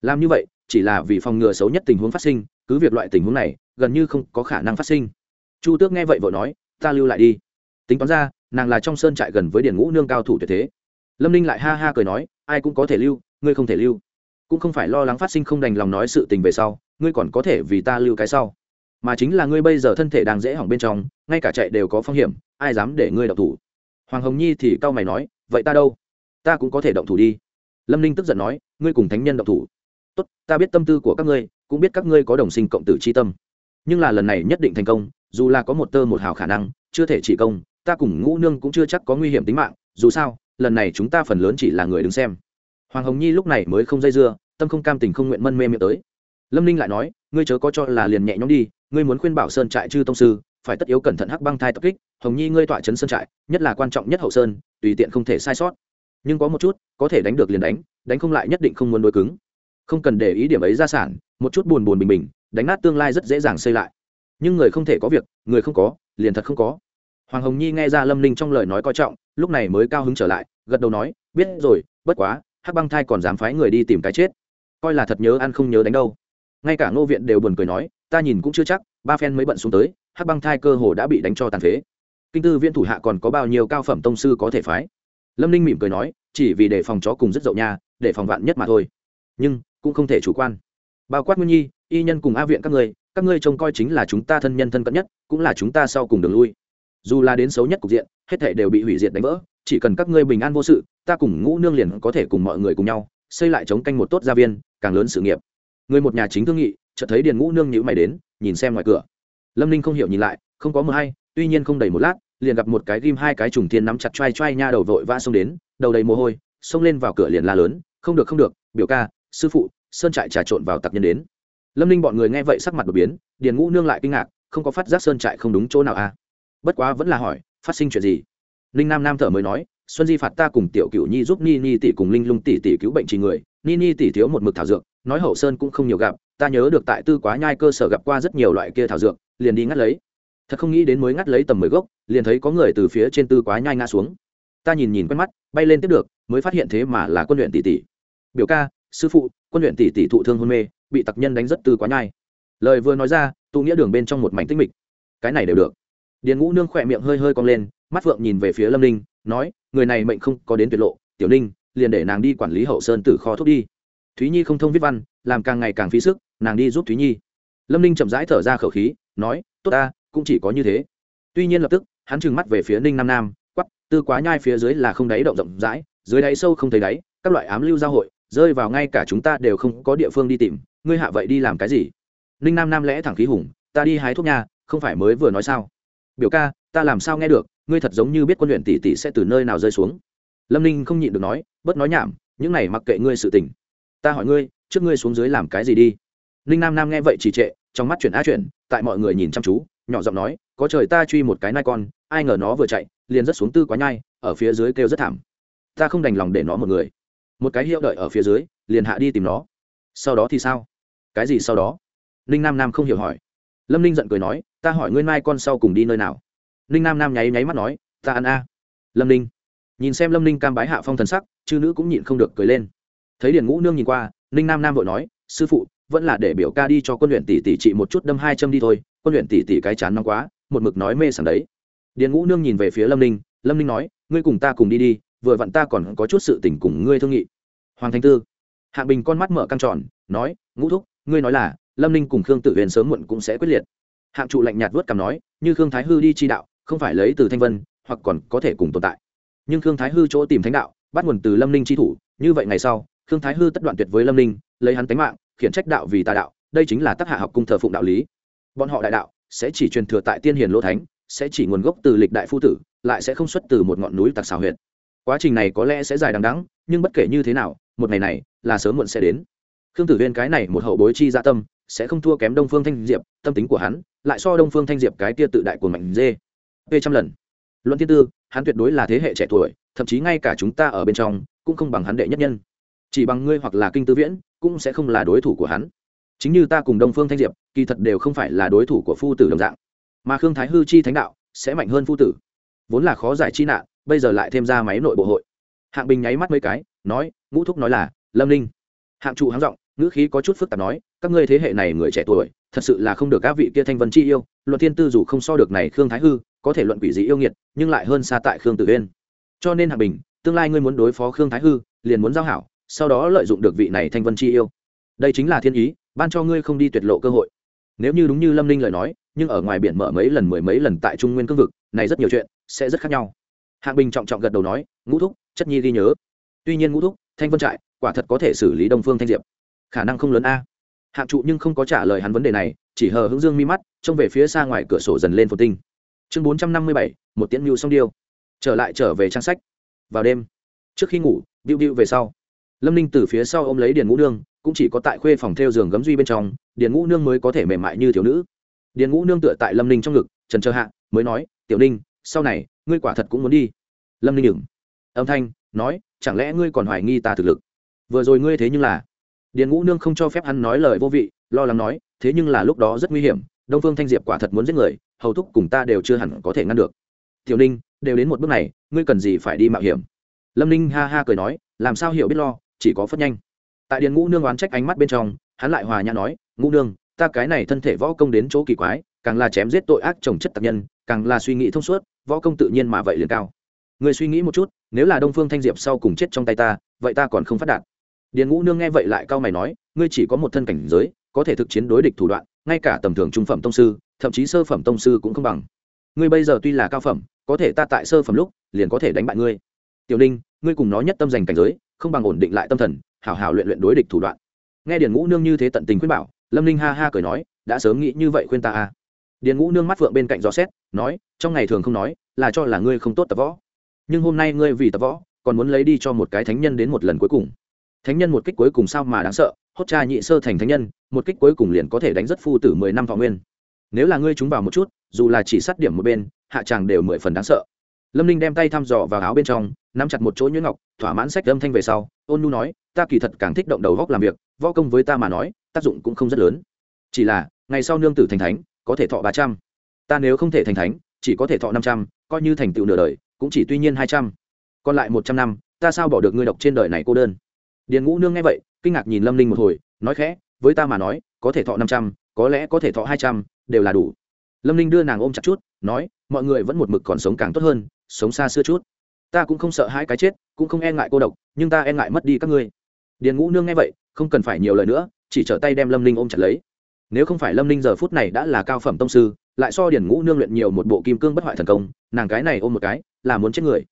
Làm như vậy, chỉ là vì phòng ngừa xấu nhất tình huống phát sinh, cứ việc loại tình huống này gần như không có khả năng phát sinh. Chu tước nghe vậy vội nói, ta lưu lại đi. Tính toán ra, nàng là trong sơn trại gần với điển ngũ nương cao thủ tuyệt thế. Lâm ninh lại ha ha cười nói, ai cũng có thể lưu, ngươi không thể lưu. Cũng không phải lo lắng phát sinh không đành lòng nói sự tình về sau, ngươi còn có thể vì ta lưu cái sau. Mà chính là ngươi bây giờ thân thể đang dễ hỏng bên trong, ngay cả chạy đều có phong hiểm, ai dám để ngươi động thủ? Hoàng hồng nhi thì cau mày nói, vậy ta đâu? Ta cũng có thể động thủ đi. Lâm ninh tức giận nói, ngươi cùng thánh nhân động thủ. Tốt, ta biết tâm tư của các ngươi, cũng biết các ngươi có đồng sinh cộng tử c h i tâm nhưng là lần này nhất định thành công, dù là có một tơ một hào khả năng, chưa thể chỉ công, ta cùng ngũ nương cũng chưa chắc có nguy hiểm tính mạng, dù sao, lần này chúng ta phần lớn chỉ là người đứng xem. Hoàng hồng nhi lúc này mới không dây dưa, tâm không cam tình không nguyện mân mê miệng tới. Lâm ninh lại nói, ngươi chớ có cho là liền nhẹ nhõm đi, ngươi muốn khuyên bảo sơn trại chư tông sư, phải tất yếu cẩn thận hắc băng thai tập kích, hồng nhi ngươi tọa chấn sơn trại, nhất là quan trọng nhất hậu sơn, tùy tiện không thể sai sót. Nhưng có một chút, có thể đánh được liền đánh đánh không lại nhất định không muốn đối cứng. Không cần để ý điểm ấy ra sản, một chút buồn buồn bình bình đánh nát tương lai rất dễ dàng xây lại. Nhưng người không thể có việc người không có liền thật không có. Hoàng hồng nhi nghe ra lâm ninh trong lời nói coi trọng lúc này mới cao hứng trở lại gật đầu nói biết rồi bất quá hắc băng thai còn dám phái người đi tìm cái chết. Coi là thật nhớ ăn không nhớ đánh đâu. Ngay cả ngô viện đều buồn cười nói ta nhìn cũng chưa chắc ba phen mới bận xuống tới hắc băng thai cơ hồ đã bị đánh cho tàn phế. Kinh tư viên thủ hạ còn có bao nhiêu cao phẩm tông sư có thể phái? Lâm ninh mỉm cười nói chỉ vì để phòng chó cùng rất dậu nhà, để phòng vạn nhất mà thôi. Nhưng cũng không thể chủ quan. Bao quát nguyên nhi y nhân cùng a viện các ngươi các ngươi trông coi chính là chúng ta thân nhân thân cận nhất, cũng là chúng ta sau cùng đường lui. Dù là đến xấu nhất cục diện, hết thể đều bị hủy diệt đánh vỡ, chỉ cần các ngươi bình an vô sự, ta cùng ngũ nương liền có thể cùng mọi người cùng nhau, xây lại chống canh một tốt gia viên, càng lớn sự nghiệp. Người một nhà chính thương nghị, chợt thấy điền ngũ nương nhữ mày đến, nhìn xem ngoài cửa. Lâm ninh không hiểu nhìn lại, không có mờ hay, tuy nhiên không đầy một lát, liền gặp một cái ghim hai cái trùng thiên nắm chặt choai choai nha đầu vội vã xông đến, đầu đầy mồ hôi, xông lên vào cửa liền la lớn, không được không được, biểu ca, sư phụ, sơn trại trà trộn vào tặc nhân đến lâm ninh bọn người nghe vậy sắc mặt đột biến, điền ngũ nương lại kinh ngạc, không có phát giác sơn trại không đúng chỗ nào à? Bất quá vẫn là hỏi, phát sinh chuyện gì? Ninh nam nam thở mới nói, xuân di phạt ta cùng tiểu cựu nhi giúp ni ni tỷ cùng linh lung tỷ tỷ cứu bệnh trì người, ni ni tỷ thiếu một mực thảo dược, nói hậu sơn cũng không nhiều gặp, ta nhớ được tại tư quá nhai cơ sở gặp qua rất nhiều loại kia thảo dược, liền đi ngắt lấy. Thật không nghĩ đến mới ngắt lấy tầm mười gốc, liền thấy có người từ phía trên tư quá nhai ngã xuống. Ta nhìn nhìn quen mắt, bay lên tiếp được, mới phát hiện thế mà là quân luyện tỷ tỷ. Biểu ca, sư phụ, quân luyện tỷ tỷ thụ thương hôn mê bị tặc nhân đánh rất tư quá nhai. Lời vừa nói ra, tụ nghĩa đường bên trong một mảnh tích mịch. Cái này đều được. Điền ngũ nương khỏe miệng hơi hơi cong lên, mắt phượng nhìn về phía lâm ninh, nói, người này mệnh không có đến tuyệt lộ, tiểu ninh, liền để nàng đi quản lý hậu sơn tử kho thuốc đi. Thúy nhi không thông viết văn, làm càng ngày càng phí sức, nàng đi giúp thúy nhi. Lâm ninh chậm rãi thở ra khẩu khí, nói, tốt ta, cũng chỉ có như thế. Tuy nhiên lập tức, hắn trừng mắt về phía ninh nam nam quắp tư quá nhai phía dưới là không đáy động rộng rãi, dưới đáy sâu không thấy đáy, các loại ám lưu giao hội, rơi vào ngay cả chúng ta đều không có địa phương đi tìm ngươi hạ vậy đi làm cái gì? Ninh nam nam lẽ thẳng khí hùng, ta đi hái thuốc nha, không phải mới vừa nói sao? Biểu ca, ta làm sao nghe được, ngươi thật giống như biết quân luyện tỷ tỷ sẽ từ nơi nào rơi xuống. Lâm ninh không nhịn được nói, bớt nói nhảm, những này mặc kệ ngươi sự tình. Ta hỏi ngươi, trước ngươi xuống dưới làm cái gì đi? Ninh nam nam nghe vậy chỉ trệ, trong mắt chuyển á chuyển, tại mọi người nhìn chăm chú, nhỏ giọng nói, có trời ta truy một cái nai con, ai ngờ nó vừa chạy, liền rất xuống tư quá nhai, ở phía dưới kêu rất thảm. Ta không đành lòng để nó một người. Một cái hiệu đợi ở phía dưới, liền hạ đi tìm nó. Sau đó thì sao? Cái gì sau đó? Ninh nam nam không hiểu hỏi. Lâm ninh giận cười nói, ta hỏi ngươi mai con sau cùng đi nơi nào? Ninh nam nam nháy nháy mắt nói, ta ăn a. Lâm ninh nhìn xem lâm ninh cam bái hạ phong thần sắc, chư nữ cũng nhịn không được cười lên. Thấy điền ngũ nương nhìn qua, ninh nam nam vội nói, sư phụ, vẫn là để biểu ca đi cho quân luyện tỷ tỷ trị một chút đâm hai châm đi thôi, quân luyện tỷ tỷ cái chán nóng quá, một mực nói mê sảng đấy. Điền ngũ nương nhìn về phía lâm ninh lâm ninh nói, ngươi cùng ta cùng đi đi, vừa vặn ta còn có chút sự tình cùng ngươi thương nghị. Hoàng thanh tư, hạng bình con mắt mở căng tròn, nói, ngũ thúc ngươi nói là, lâm ninh cùng khương tự huyền sớm muộn cũng sẽ quyết liệt. Hạng trụ lạnh nhạt vớt cằm nói, như khương thái hư đi chi đạo, không phải lấy từ thanh vân, hoặc còn có thể cùng tồn tại. Nhưng khương thái hư chỗ tìm thánh đạo, bắt nguồn từ lâm ninh chi thủ, như vậy ngày sau, khương thái hư tất đoạn tuyệt với lâm ninh, lấy hắn tánh mạng, khiển trách đạo vì tà đạo, đây chính là tác hạ học cung thờ phụng đạo lý. Bọn họ đại đạo sẽ chỉ truyền thừa tại tiên hiền lỗ thánh, sẽ chỉ nguồn gốc từ lịch đại phu tử, lại sẽ không xuất từ một ngọn núi tặc xào huyệt. Quá trình này có lẽ sẽ dài đằng đắng nhưng bất kể như thế nào, một ngày này là sớm muộn sẽ đến khương tử huyên cái này một hậu bối chi dạ tâm, sẽ không thua kém đông phương thanh diệp, tâm tính của hắn lại so đông phương thanh diệp cái tia tự đại của mạnh dê. P trăm lần. Luận thiên tư, hắn tuyệt đối là thế hệ trẻ tuổi, thậm chí ngay cả chúng ta ở bên trong cũng không bằng hắn đệ nhất nhân. Chỉ bằng ngươi hoặc là kinh tư viễn cũng sẽ không là đối thủ của hắn. Chính như ta cùng đông phương thanh diệp, kỳ thật đều không phải là đối thủ của phu tử đồng dạng. Mà khương thái hư chi thánh đạo sẽ mạnh hơn phu tử. Vốn là khó giải chi nạn, bây giờ lại thêm ra máy nội bộ hội. Hạng bình nháy mắt mấy cái, nói, ngũ thúc nói là, lâm ninh. Hạng trụ háng giọng ngữ khí có chút phức tạp nói, các ngươi thế hệ này người trẻ tuổi, thật sự là không được các vị kia thanh vân chi yêu, luận thiên tư dù không so được này khương thái hư, có thể luận quỷ dị yêu nghiệt, nhưng lại hơn xa tại khương tử uyên. Cho nên hạ bình, tương lai ngươi muốn đối phó khương thái hư, liền muốn giao hảo, sau đó lợi dụng được vị này thanh vân chi yêu. Đây chính là thiên ý, ban cho ngươi không đi tuyệt lộ cơ hội. Nếu như đúng như lâm ninh lời nói, nhưng ở ngoài biển mở mấy lần mười mấy lần tại trung nguyên cương vực, này rất nhiều chuyện sẽ rất khác nhau. Hạng bình trọng trọng gật đầu nói, ngũ thúc, chất nhi ghi nhớ. Tuy nhiên ngũ thúc, thanh vân trại, quả thật có thể xử lý đông phương thanh diệp khả năng không lớn a. Hạng trụ nhưng không có trả lời hắn vấn đề này chỉ hờ hướng dương mi mắt trông về phía xa ngoài cửa sổ dần lên phồn tinh. Chương bốn trăm năm mươi bảy một tiễn mưu song điêu. Trở lại trở về trang sách. Vào đêm trước khi ngủ điệu điệu về sau. Lâm ninh từ phía sau ô m lấy điền ngũ nương cũng chỉ có tại khuê phòng theo giường gấm duy bên trong điền ngũ nương mới có thể mềm mại như thiếu nữ. Điền ngũ nương tựa tại lâm ninh trong ngực trần trơ hạ mới nói tiểu ninh sau này ngươi quả thật cũng muốn đi. Lâm ninh ngừng, âm thanh nói chẳng lẽ ngươi còn hoài nghi ta thực lực? Vừa rồi ngươi thế nhưng là điền ngũ nương không cho phép hắn nói lời vô vị, lo lắng nói, thế nhưng là lúc đó rất nguy hiểm, đông phương thanh diệp quả thật muốn giết người, hầu thúc cùng ta đều chưa hẳn có thể ngăn được. Tiểu ninh, đều đến một bước này, ngươi cần gì phải đi mạo hiểm? Lâm ninh ha ha cười nói, làm sao hiểu biết lo, chỉ có phất nhanh. Tại điền ngũ nương oán trách ánh mắt bên trong, hắn lại hòa nhã nói, ngũ nương, ta cái này thân thể võ công đến chỗ kỳ quái, càng là chém giết tội ác trồng chất tập nhân, càng là suy nghĩ thông suốt, võ công tự nhiên mà vậy liền cao. Người suy nghĩ một chút, nếu là đông phương thanh diệp sau cùng chết trong tay ta, vậy ta còn không phát đạt điền ngũ nương nghe vậy lại cao mày nói, ngươi chỉ có một thân cảnh giới, có thể thực chiến đối địch thủ đoạn, ngay cả tầm thường trung phẩm tông sư, thậm chí sơ phẩm tông sư cũng không bằng. Ngươi bây giờ tuy là cao phẩm, có thể ta tại sơ phẩm lúc, liền có thể đánh bại ngươi. Tiểu ninh, ngươi cùng nó nhất tâm giành cảnh giới, không bằng ổn định lại tâm thần, hảo hảo luyện luyện đối địch thủ đoạn. Nghe điền ngũ nương như thế tận tình khuyên bảo, lâm ninh ha ha cười nói, đã sớm nghĩ như vậy khuyên ta à? Điền ngũ nương mắt phượng bên cạnh gió xét nói, trong ngày thường không nói, là cho là ngươi không tốt tập võ. Nhưng hôm nay ngươi vì tập võ, còn muốn lấy đi cho một cái thánh nhân đến một lần cuối cùng thánh nhân một kích cuối cùng sao mà đáng sợ, hốt cha nhị sơ thành thánh nhân, một kích cuối cùng liền có thể đánh rất phu tử mười năm thọ nguyên. Nếu là ngươi trúng vào một chút, dù là chỉ sát điểm một bên, hạ tràng đều mười phần đáng sợ. Lâm ninh đem tay thăm dò vào áo bên trong, nắm chặt một chỗ nhuyễn ngọc, thỏa mãn sách âm thanh về sau, ôn nu nói, ta kỳ thật càng thích động đầu góc làm việc, võ công với ta mà nói, tác dụng cũng không rất lớn. Chỉ là, ngày sau nương tử thành thánh, có thể thọ ba trăm. Ta nếu không thể thành thánh, chỉ có thể thọ năm trăm, coi như thành tựu nửa đời, cũng chỉ tuy nhiên hai trăm. Còn lại một trăm năm, ta sao bỏ được ngươi độc trên đời này cô đơn? Điền ngũ nương nghe vậy, kinh ngạc nhìn lâm ninh một hồi, nói khẽ, với ta mà nói, có thể thọ năm trăm, có lẽ có thể thọ hai trăm, đều là đủ. Lâm ninh đưa nàng ôm chặt chút, nói, mọi người vẫn một mực còn sống càng tốt hơn, sống xa xưa chút. Ta cũng không sợ hai cái chết, cũng không e ngại cô độc, nhưng ta e ngại mất đi các ngươi. Điền ngũ nương nghe vậy, không cần phải nhiều lời nữa, chỉ trở tay đem lâm ninh ôm chặt lấy. Nếu không phải lâm ninh giờ phút này đã là cao phẩm tông sư, lại so điền ngũ nương luyện nhiều một bộ kim cương bất hoại thần công, nàng cái này ôm một cái, là muốn chết người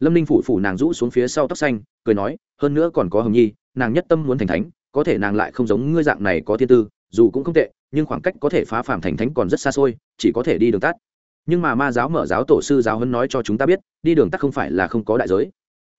lâm ninh phủ phủ nàng rũ xuống phía sau tóc xanh, cười nói, hơn nữa còn có hồng nhi, nàng nhất tâm muốn thành thánh, có thể nàng lại không giống ngươi dạng này có thiên tư, dù cũng không tệ, nhưng khoảng cách có thể phá phàm thành thánh còn rất xa xôi, chỉ có thể đi đường tắt. Nhưng mà ma giáo mở giáo tổ sư giáo hân nói cho chúng ta biết, đi đường tắt không phải là không có đại giới.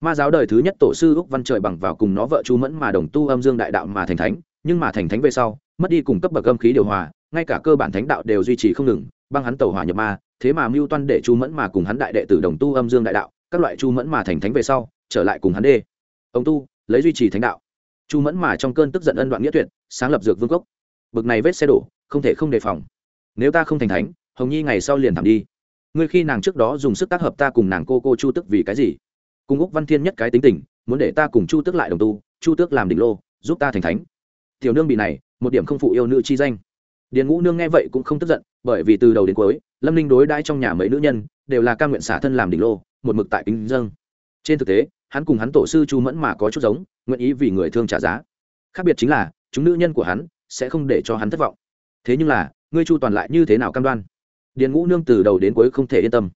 Ma giáo đời thứ nhất tổ sư úc văn trời bằng vào cùng nó vợ chu mẫn mà đồng tu âm dương đại đạo mà thành thánh, nhưng mà thành thánh về sau, mất đi cùng cấp bậc âm khí điều hòa, ngay cả cơ bản thánh đạo đều duy trì không ngừng, băng hắn tẩu hỏa nhập ma, thế mà mưu toan để chu mẫn mà cùng hắn đại đệ tử đồng tu âm dương đại đạo các loại chu mẫn mà thành thánh về sau, trở lại cùng hắn đê. Ông tu, lấy duy trì thánh đạo. Chu mẫn mà trong cơn tức giận ân đoạn nghĩa tuyệt, sáng lập dược vương cốc. Bực này vết xe đổ, không thể không đề phòng. Nếu ta không thành thánh, hồng nhi ngày sau liền thảm đi. Ngươi khi nàng trước đó dùng sức tác hợp ta cùng nàng cô cô chu tức vì cái gì? Cùng úc văn thiên nhất cái tính tình, muốn để ta cùng chu tức lại đồng tu, chu tước làm đỉnh lô, giúp ta thành thánh. Tiểu nương bị này, một điểm không phụ yêu nữ chi danh. Điền ngũ nương nghe vậy cũng không tức giận, bởi vì từ đầu đến cuối, lâm ninh đối đãi trong nhà mấy nữ nhân, đều là ca nguyện xả thân làm đỉnh lô một mực tại kính dâng. Trên thực tế, hắn cùng hắn tổ sư chu mẫn mà có chút giống, nguyện ý vì người thương trả giá. Khác biệt chính là, chúng nữ nhân của hắn sẽ không để cho hắn thất vọng. Thế nhưng là, ngươi chu toàn lại như thế nào cam đoan? Điền ngũ nương từ đầu đến cuối không thể yên tâm.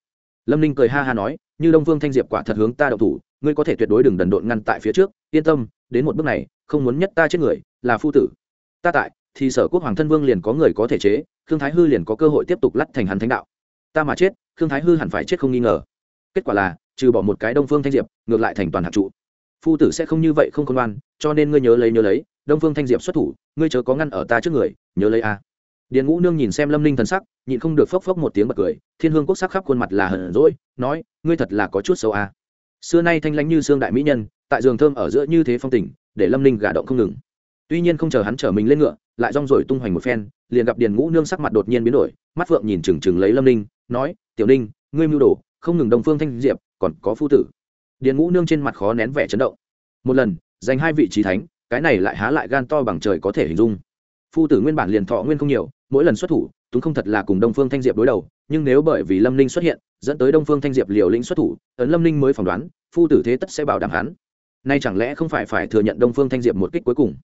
Lâm ninh cười ha ha nói, như đông vương thanh diệp quả thật hướng ta đậu thủ, ngươi có thể tuyệt đối đừng đần độn ngăn tại phía trước, yên tâm, đến một bước này, không muốn nhất ta chết người, là phu tử. Ta tại, thì sở quốc hoàng thân vương liền có người có thể chế, khương thái hư liền có cơ hội tiếp tục lắt thành hắn thánh đạo. Ta mà chết, khương thái hư hẳn phải chết không nghi ngờ kết quả là, trừ bỏ một cái đông phương thanh diệp, ngược lại thành toàn hạt trụ. Phu tử sẽ không như vậy không khôn ngoan, cho nên ngươi nhớ lấy nhớ lấy, đông phương thanh diệp xuất thủ, ngươi chớ có ngăn ở ta trước người, nhớ lấy a. Điền ngũ nương nhìn xem lâm ninh thần sắc, nhịn không được phốc phốc một tiếng bật cười, thiên hương quốc sắc khắp khuôn mặt là hờn rỗi nói, ngươi thật là có chút xấu a. Xưa nay thanh lãnh như xương đại mỹ nhân, tại giường thơm ở giữa như thế phong tình, để lâm ninh gả động không ngừng. Tuy nhiên không chờ hắn chở mình lên ngựa, lại rong rồi tung hoành một phen, liền gặp điền ngũ nương sắc mặt đột nhiên biến đổi, mắt phượng nhìn chừng chừng lấy lâm ninh, nói, tiểu ninh, ngươi mưu đồ không ngừng đồng phương thanh diệp, còn có phu tử. Điền ngũ nương trên mặt khó nén vẻ chấn động. Một lần, giành hai vị trí thánh, cái này lại há lại gan to bằng trời có thể hình dung. Phu tử nguyên bản liền thọ nguyên không nhiều, mỗi lần xuất thủ túng không thật là cùng đông phương thanh diệp đối đầu, nhưng nếu bởi vì lâm ninh xuất hiện, dẫn tới đông phương thanh diệp liều lĩnh xuất thủ, ấn lâm ninh mới phỏng đoán, phu tử thế tất sẽ bảo đảm hắn. Nay chẳng lẽ không phải phải thừa nhận đông phương thanh diệp một kích cuối cùng?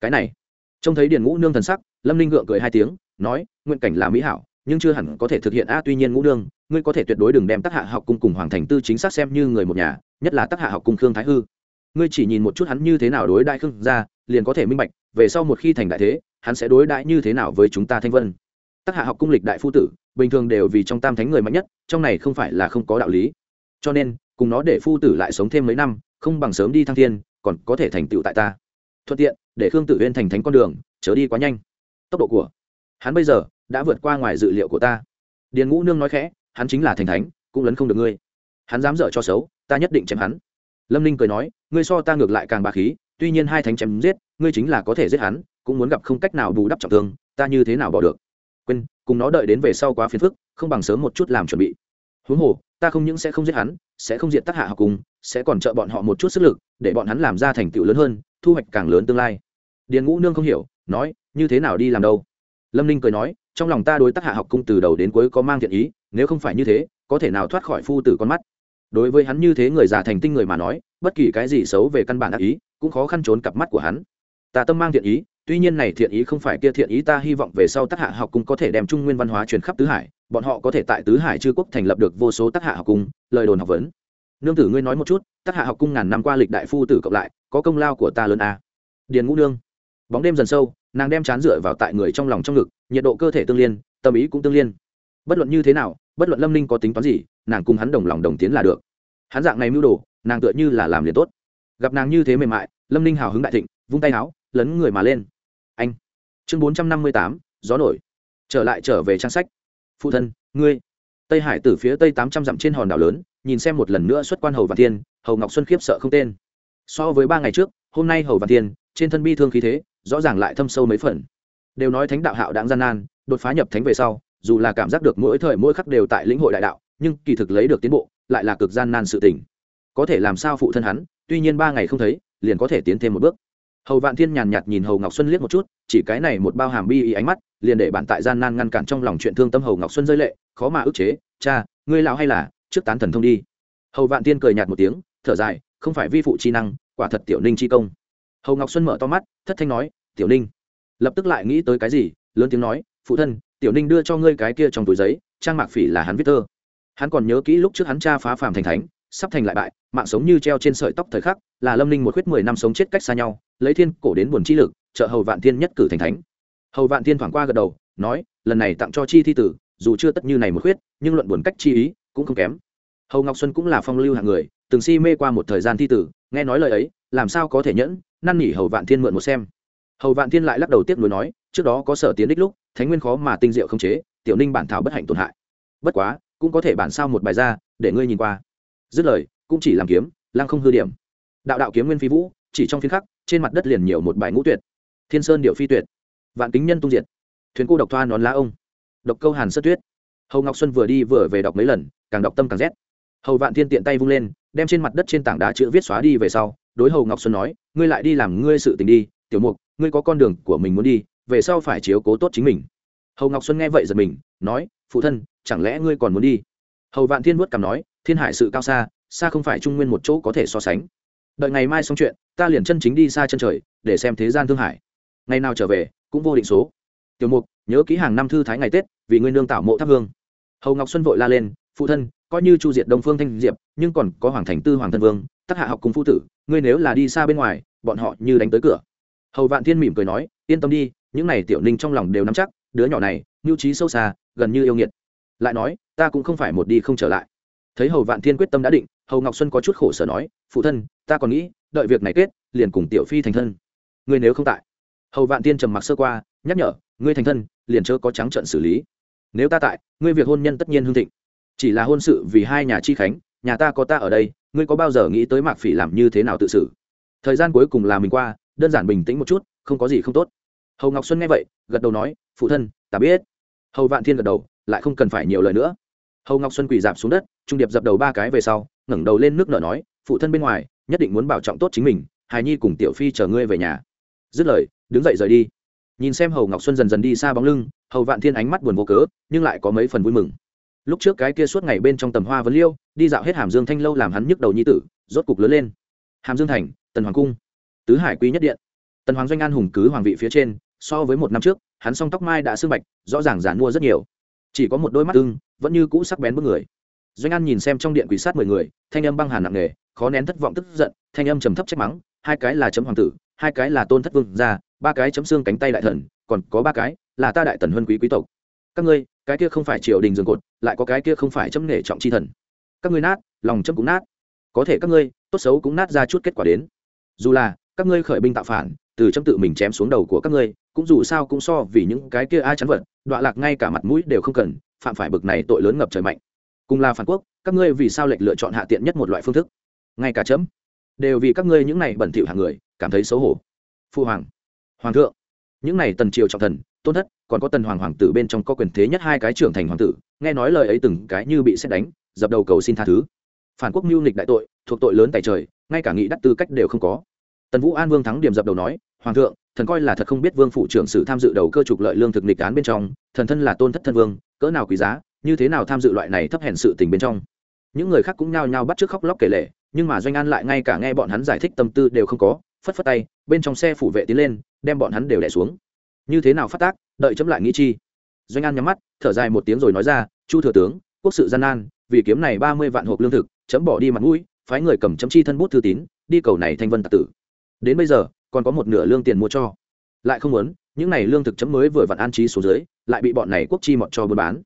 Cái này, trông thấy điền ngũ nương thần sắc, lâm ninh gượng cười hai tiếng, nói, nguyện cảnh là mỹ hảo nhưng chưa hẳn có thể thực hiện. A, tuy nhiên ngũ đương, ngươi có thể tuyệt đối đừng đem tác hạ học cung cùng hoàng thành tư chính xác xem như người một nhà, nhất là tác hạ học cung khương thái hư. Ngươi chỉ nhìn một chút hắn như thế nào đối đại khương gia, liền có thể minh bạch, về sau một khi thành đại thế, hắn sẽ đối đãi như thế nào với chúng ta thanh vân. Tác hạ học cung lịch đại phu tử, bình thường đều vì trong tam thánh người mạnh nhất, trong này không phải là không có đạo lý. Cho nên, cùng nó để phu tử lại sống thêm mấy năm, không bằng sớm đi thăng thiên, còn có thể thành tựu tại ta. Thuận tiện, để khương tử huyên thành thánh con đường, chớ đi quá nhanh. Tốc độ của hắn bây giờ đã vượt qua ngoài dự liệu của ta. Điền ngũ nương nói khẽ, hắn chính là thành thánh, cũng lấn không được ngươi. Hắn dám dở cho xấu, ta nhất định chém hắn. Lâm ninh cười nói, ngươi so ta ngược lại càng bà khí, tuy nhiên hai thánh chém giết, ngươi chính là có thể giết hắn, cũng muốn gặp không cách nào bù đắp trọng thương, ta như thế nào bỏ được? Quên, cùng nó đợi đến về sau quá phiền phức, không bằng sớm một chút làm chuẩn bị. Huống hồ, ta không những sẽ không giết hắn, sẽ không diện tác hạ học cùng, sẽ còn trợ bọn họ một chút sức lực, để bọn hắn làm ra thành tựu lớn hơn, thu hoạch càng lớn tương lai. Điền ngũ nương không hiểu, nói, như thế nào đi làm đâu? Lâm ninh cười nói trong lòng ta đối tác hạ học cung từ đầu đến cuối có mang thiện ý, nếu không phải như thế, có thể nào thoát khỏi phu tử con mắt? Đối với hắn như thế người già thành tinh người mà nói, bất kỳ cái gì xấu về căn bản ác ý, cũng khó khăn trốn cặp mắt của hắn. Ta tâm mang thiện ý, tuy nhiên này thiện ý không phải kia thiện ý ta hy vọng về sau tác hạ học cung có thể đem trung nguyên văn hóa truyền khắp tứ hải, bọn họ có thể tại tứ hải chư quốc thành lập được vô số tác hạ học cung, lời đồn học vấn. Nương tử ngươi nói một chút, tác hạ học cung ngàn năm qua lịch đại phu tử cộng lại, có công lao của ta lớn a điền ngũ nương. Bóng đêm dần sâu nàng đem chán dựa vào tại người trong lòng trong ngực, nhiệt độ cơ thể tương liên, tâm ý cũng tương liên. Bất luận như thế nào, bất luận lâm ninh có tính toán gì, nàng cùng hắn đồng lòng đồng tiến là được. Hắn dạng này mưu đồ, nàng tựa như là làm liền tốt. Gặp nàng như thế mềm mại, lâm ninh hào hứng đại thịnh, vung tay áo, lấn người mà lên. Anh. Chương bốn trăm năm mươi tám, gió nổi. Trở lại trở về trang sách. Phụ thân, ngươi. Tây hải từ phía tây tám trăm dặm trên hòn đảo lớn, nhìn xem một lần nữa xuất quan hầu và thiên, hầu ngọc xuân khiếp sợ không tên. So với ba ngày trước, hôm nay hầu và thiên, trên thân bi thương khí thế rõ ràng lại thâm sâu mấy phần. Đều nói thánh đạo hạo đáng gian nan, đột phá nhập thánh về sau, dù là cảm giác được mỗi thời mỗi khắc đều tại lĩnh hội đại đạo, nhưng kỳ thực lấy được tiến bộ, lại là cực gian nan sự tình. Có thể làm sao phụ thân hắn, tuy nhiên ba ngày không thấy, liền có thể tiến thêm một bước. Hầu vạn thiên nhàn nhạt nhìn hầu ngọc xuân liếc một chút, chỉ cái này một bao hàm bi ý ánh mắt, liền để bạn tại gian nan ngăn cản trong lòng chuyện thương tâm hầu ngọc xuân rơi lệ, khó mà ức chế, cha, ngươi lão hay là, trước tán thần thông đi. Hầu vạn thiên cười nhạt một tiếng, thở dài, không phải vi phụ chi năng, quả thật tiểu ninh chi công hầu ngọc xuân mở to mắt thất thanh nói tiểu ninh lập tức lại nghĩ tới cái gì lớn tiếng nói phụ thân tiểu ninh đưa cho ngươi cái kia trong túi giấy trang mạc phỉ là hắn viết thơ hắn còn nhớ kỹ lúc trước hắn cha phá phàm thành thánh sắp thành lại bại mạng sống như treo trên sợi tóc thời khắc là lâm ninh một khuyết mười năm sống chết cách xa nhau lấy thiên cổ đến buồn chi lực trợ hầu vạn thiên nhất cử thành thánh hầu vạn thiên thoảng qua gật đầu nói lần này tặng cho chi thi tử dù chưa tất như này một khuyết nhưng luận buồn cách chi ý cũng không kém hầu ngọc xuân cũng là phong lưu hạng người từng si mê qua một thời gian thi tử nghe nói lời ấy làm sao có thể nhẫn năn nỉ hầu vạn thiên mượn một xem. Hầu vạn thiên lại lắc đầu tiếp nối nói, trước đó có sở tiến đích lúc, thánh nguyên khó mà tinh diệu không chế, tiểu ninh bản thảo bất hạnh tổn hại. Bất quá, cũng có thể bản sao một bài ra, để ngươi nhìn qua. Dứt lời, cũng chỉ làm kiếm, lăng không hư điểm. Đạo đạo kiếm nguyên phi vũ, chỉ trong phiên khắc, trên mặt đất liền nhiều một bài ngũ tuyệt. Thiên sơn điệu phi tuyệt. Vạn kính nhân tung diệt. Thuyền cô độc thoa nón lá ông. Độc câu hàn sất tuyết. Hầu ngọc xuân vừa đi vừa về đọc mấy lần, càng đọc tâm càng rét. Hầu vạn thiên tiện tay vung lên, đem trên mặt đất trên tảng đá chữ viết xóa đi về sau đối hầu ngọc xuân nói, ngươi lại đi làm ngươi sự tình đi, tiểu mục, ngươi có con đường của mình muốn đi, về sau phải chiếu cố tốt chính mình. Hầu ngọc xuân nghe vậy giật mình, nói, phụ thân, chẳng lẽ ngươi còn muốn đi? Hầu vạn thiên vuốt cằm nói, thiên hải sự cao xa xa không phải trung nguyên một chỗ có thể so sánh. Đợi ngày mai xong chuyện, ta liền chân chính đi xa chân trời, để xem thế gian thương hải ngày nào trở về, cũng vô định số. Tiểu mục, nhớ ký hàng năm thư thái ngày tết, vì ngươi nương tạo mộ thắp hương. Hầu ngọc xuân vội la lên, phụ thân coi như chu diệt đông phương thanh diệp, nhưng còn có hoàng thành tư hoàng thân vương, tắc hạ học cùng phu tử, ngươi nếu là đi xa bên ngoài, bọn họ như đánh tới cửa. Hầu vạn thiên mỉm cười nói, yên tâm đi, những này tiểu ninh trong lòng đều nắm chắc, đứa nhỏ này, mưu trí sâu xa, gần như yêu nghiệt. Lại nói, ta cũng không phải một đi không trở lại. Thấy hầu vạn thiên quyết tâm đã định, hầu ngọc xuân có chút khổ sở nói, phụ thân, ta còn nghĩ, đợi việc này kết, liền cùng tiểu phi thành thân. Ngươi nếu không tại. Hầu vạn thiên trầm mặc sơ qua, nhắc nhở, ngươi thành thân, liền chớ có trắng trận xử lý. Nếu ta tại, ngươi việc hôn nhân tất nhiên hương thịnh chỉ là hôn sự vì hai nhà chi khánh, nhà ta có ta ở đây, ngươi có bao giờ nghĩ tới mạc phỉ làm như thế nào tự xử? Thời gian cuối cùng là mình qua, đơn giản bình tĩnh một chút, không có gì không tốt. Hầu ngọc xuân nghe vậy, gật đầu nói, phụ thân, ta biết. Hầu vạn thiên gật đầu, lại không cần phải nhiều lời nữa. Hầu ngọc xuân quỳ dạp xuống đất, trung điệp dập đầu ba cái về sau, ngẩng đầu lên nước nở nói, phụ thân bên ngoài, nhất định muốn bảo trọng tốt chính mình, hài nhi cùng tiểu phi chờ ngươi về nhà. Dứt lời, đứng dậy rời đi. Nhìn xem hầu ngọc xuân dần dần đi xa bóng lưng, hầu vạn thiên ánh mắt buồn vô cớ, nhưng lại có mấy phần vui mừng lúc trước cái kia suốt ngày bên trong tầm hoa vấn liêu đi dạo hết hàm dương thanh lâu làm hắn nhức đầu nhi tử rốt cục lớn lên. Hàm dương thành tần hoàng cung. Tứ hải quý nhất điện. Tần hoàng doanh an hùng cứ hoàng vị phía trên so với một năm trước hắn song tóc mai đã sưng bạch rõ ràng giàn mua rất nhiều. Chỉ có một đôi mắt ưng vẫn như cũ sắc bén bước người. Doanh an nhìn xem trong điện quỷ sát mười người thanh âm băng hàn nặng nề khó nén thất vọng tức giận thanh âm trầm thấp trách mắng hai cái là chấm hoàng tử hai cái là tôn thất vương gia, ba cái chấm xương cánh tay đại thần còn có ba cái là ta đại tần huân quý quý tộc. Các ngươi cái kia không phải triều đình dường cột, lại có cái kia không phải chấm nể trọng chi thần. Các ngươi nát, lòng chấm cũng nát. Có thể các ngươi, tốt xấu cũng nát ra chút kết quả đến. Dù là, các ngươi khởi binh tạo phản, từ chấm tự mình chém xuống đầu của các ngươi, cũng dù sao cũng so vì những cái kia ai chắn vật, đọa lạc ngay cả mặt mũi đều không cần, phạm phải bực này tội lớn ngập trời mạnh. Cùng là phản quốc, các ngươi vì sao lệch lựa chọn hạ tiện nhất một loại phương thức? Ngay cả chấm, đều vì các ngươi những này bẩn thỉu hàng người, cảm thấy xấu hổ. Phu hoàng hoàng thượng, những này tần triều trọng thần tôn thất, còn có tần hoàng hoàng tử bên trong có quyền thế nhất hai cái trưởng thành hoàng tử, nghe nói lời ấy từng cái như bị xét đánh, dập đầu cầu xin tha thứ. Phản quốc mưu nghịch đại tội, thuộc tội lớn tại trời, ngay cả nghị đắc tư cách đều không có. Tần vũ an vương thắng điểm dập đầu nói, hoàng thượng, thần coi là thật không biết vương phụ trưởng sử tham dự đầu cơ trục lợi lương thực nghịch án bên trong, thần thân là tôn thất thân vương, cỡ nào quý giá, như thế nào tham dự loại này thấp hèn sự tình bên trong? Những người khác cũng nhao nhao bắt trước khóc lóc kể lệ nhưng mà doanh an lại ngay cả nghe bọn hắn giải thích tâm tư đều không có, phất phất tay, bên trong xe phủ vệ tiến lên, đem bọn hắn đều đẻ xuống như thế nào phát tác, đợi chấm lại nghĩ chi. Doanh an nhắm mắt, thở dài một tiếng rồi nói ra, chu thừa tướng, quốc sự gian nan, vì kiếm này ba mươi vạn hộp lương thực, chấm bỏ đi mặt mũi, phái người cầm chấm chi thân bút thư tín, đi cầu này thanh vân tạc tử. Đến bây giờ, còn có một nửa lương tiền mua cho. Lại không muốn, những này lương thực chấm mới vừa vặn an trí số dưới, lại bị bọn này quốc chi mọt cho buôn bán.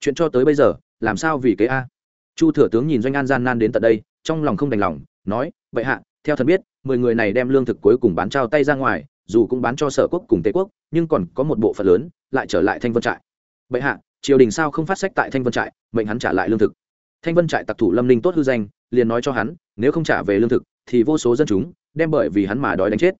Chuyện cho tới bây giờ, làm sao vì kế a? Chu thừa tướng nhìn doanh an gian nan đến tận đây, trong lòng không đành lòng, nói, vậy hạ, theo thần biết, mười người này đem lương thực cuối cùng bán trao tay ra ngoài dù cũng bán cho sở quốc cùng tề quốc, nhưng còn có một bộ phận lớn lại trở lại thanh vân trại. Bệ hạ, triều đình sao không phát sách tại thanh vân trại, mệnh hắn trả lại lương thực. Thanh vân trại tặc thủ lâm ninh tốt hư danh, liền nói cho hắn, nếu không trả về lương thực, thì vô số dân chúng đem bởi vì hắn mà đói đánh chết.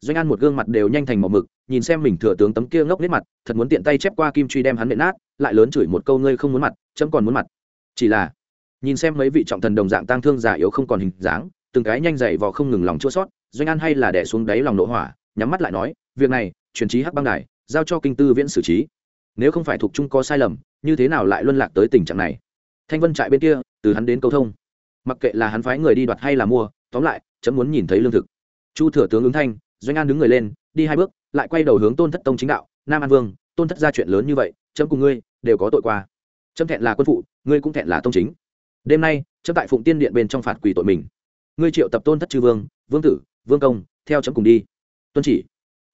Doanh an một gương mặt đều nhanh thành màu mực, nhìn xem mình thừa tướng tấm kia ngốc nết mặt, thật muốn tiện tay chép qua kim truy đem hắn nện nát, lại lớn chửi một câu ngươi không muốn mặt, chấm còn muốn mặt. Chỉ là, nhìn xem mấy vị trọng thần đồng dạng tang thương già yếu không còn hình dáng, từng cái nhanh dày vò không ngừng lòng chua sót, doanh an hay là đẻ xuống đáy lòng nộ hỏa nhắm mắt lại nói, việc này truyền trí hắc băng đài, giao cho kinh tư viễn xử trí. Nếu không phải thuộc trung có sai lầm, như thế nào lại luân lạc tới tình trạng này? Thanh vân trại bên kia, từ hắn đến câu thông. Mặc kệ là hắn phái người đi đoạt hay là mua, tóm lại, chấm muốn nhìn thấy lương thực. Chu thừa tướng ứng thanh, doanh an đứng người lên, đi hai bước, lại quay đầu hướng tôn thất tông chính đạo, nam an vương, tôn thất ra chuyện lớn như vậy, chấm cùng ngươi đều có tội qua. Chấm thẹn là quân phụ, ngươi cũng thẹn là tông chính. Đêm nay, chấm tại phụng tiên điện bên trong phạt quỳ tội mình. Ngươi triệu tập tôn thất chư vương vương tử, vương công, theo chấm cùng đi tuân chỉ.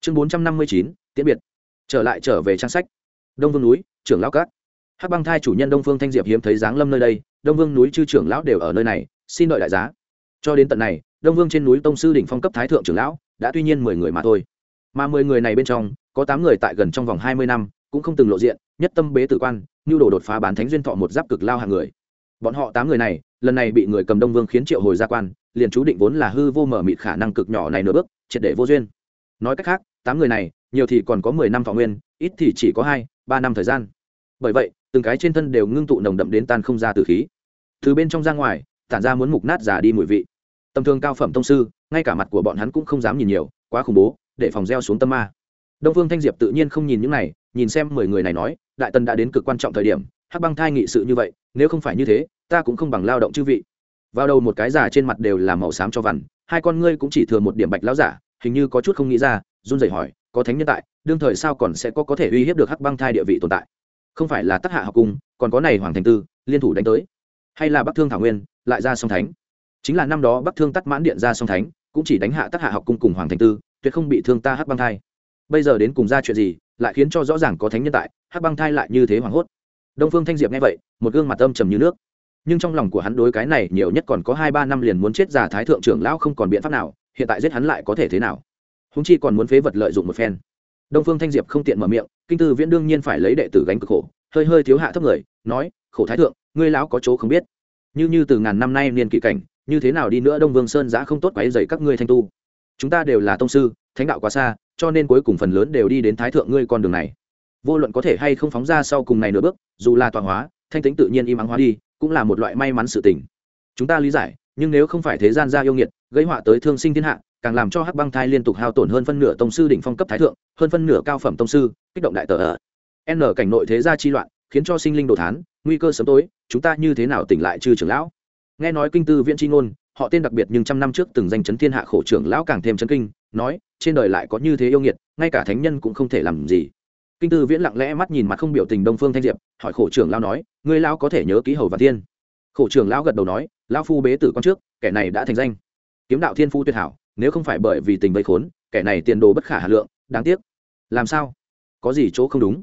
Chương bốn trăm năm mươi chín, tiễn biệt. Trở lại trở về trang sách. Đông vương núi, trưởng lão cát hắc băng thai chủ nhân đông phương thanh diệp hiếm thấy giáng lâm nơi đây, đông vương núi chư trưởng lão đều ở nơi này, xin đợi đại giá. Cho đến tận này, đông vương trên núi tông sư đỉnh phong cấp thái thượng trưởng lão, đã tuy nhiên mười người mà thôi. Mà mười người này bên trong, có tám người tại gần trong vòng hai mươi năm, cũng không từng lộ diện, nhất tâm bế tử quan nhu đồ đột phá bán thánh duyên thọ một giáp cực lao hàng người. Bọn họ tám người này, lần này bị người cầm đông vương khiến triệu hồi gia quan, liền chú định vốn là hư vô mở mịt khả năng cực nhỏ này nửa bước, triệt để vô duyên nói cách khác, tám người này, nhiều thì còn có mười năm thọ nguyên, ít thì chỉ có hai, ba năm thời gian. Bởi vậy, từng cái trên thân đều ngưng tụ nồng đậm đến tan không ra từ khí. Từ bên trong ra ngoài, tản ra muốn mục nát giả đi mùi vị. Tầm thường cao phẩm tông sư, ngay cả mặt của bọn hắn cũng không dám nhìn nhiều, quá khủng bố, để phòng gieo xuống tâm ma. Đông phương thanh diệp tự nhiên không nhìn những này, nhìn xem mười người này nói, đại tần đã đến cực quan trọng thời điểm, hắc băng thai nghị sự như vậy, nếu không phải như thế, ta cũng không bằng lao động chư vị. Vào đầu một cái giả trên mặt đều là màu xám cho vằn, hai con ngươi cũng chỉ thừa một điểm bạch lão giả hình như có chút không nghĩ ra, run rẩy hỏi, có thánh nhân tại, đương thời sao còn sẽ có có thể uy hiếp được hắc băng thai địa vị tồn tại? Không phải là tác hạ học cung, còn có này hoàng thành tư, liên thủ đánh tới. Hay là bắc thương thảo nguyên, lại ra song thánh? Chính là năm đó bắc thương tắt mãn điện ra song thánh, cũng chỉ đánh hạ tác hạ học cung cùng hoàng thành tư, tuyệt không bị thương ta hắc băng thai. Bây giờ đến cùng ra chuyện gì, lại khiến cho rõ ràng có thánh nhân tại, hắc băng thai lại như thế hoảng hốt. Đông phương thanh diệp nghe vậy, một gương mặt âm trầm như nước. Nhưng trong lòng của hắn đối cái này nhiều nhất còn có hai ba năm liền muốn chết già thái thượng trưởng lão không còn biện pháp nào hiện tại giết hắn lại có thể thế nào? Húng chi còn muốn phế vật lợi dụng một phen. Đông phương thanh diệp không tiện mở miệng, kinh tư viễn đương nhiên phải lấy đệ tử gánh cực khổ, hơi hơi thiếu hạ thấp người, nói, khổ thái thượng, ngươi lão có chỗ không biết. Như như từ ngàn năm nay niên kỵ cảnh, như thế nào đi nữa đông vương sơn giã không tốt quáy dày các ngươi thanh tu? Chúng ta đều là tông sư, thánh đạo quá xa, cho nên cuối cùng phần lớn đều đi đến thái thượng ngươi con đường này. Vô luận có thể hay không phóng ra sau cùng này nửa bước, dù là toàn hóa, thanh tính tự nhiên im ắng hóa đi, cũng là một loại may mắn sự tình. Chúng ta lý giải nhưng nếu không phải thế gian gia yêu nghiệt, gây họa tới thương sinh thiên hạ, càng làm cho hắc băng thai liên tục hao tổn hơn phân nửa tông sư đỉnh phong cấp thái thượng, hơn phân nửa cao phẩm tông sư, kích động đại tờ ở n cảnh nội thế gia chi loạn, khiến cho sinh linh đồ thán, nguy cơ sớm tối, chúng ta như thế nào tỉnh lại chư trưởng lão? Nghe nói kinh tư viễn tri ngôn, họ tên đặc biệt nhưng trăm năm trước từng danh chấn thiên hạ khổ trưởng lão càng thêm chấn kinh, nói, trên đời lại có như thế yêu nghiệt, ngay cả thánh nhân cũng không thể làm gì. Kinh tư viễn lặng lẽ mắt nhìn mặt không biểu tình đông phương thanh diệp, hỏi khổ trưởng lão nói người lão có thể nhớ ký hầu và tiên khổ trưởng lão gật đầu nói lão phu bế tử con trước, kẻ này đã thành danh. Kiếm đạo thiên phu tuyệt hảo, nếu không phải bởi vì tình vây khốn, kẻ này tiền đồ bất khả hà lượng, đáng tiếc. Làm sao? Có gì chỗ không đúng?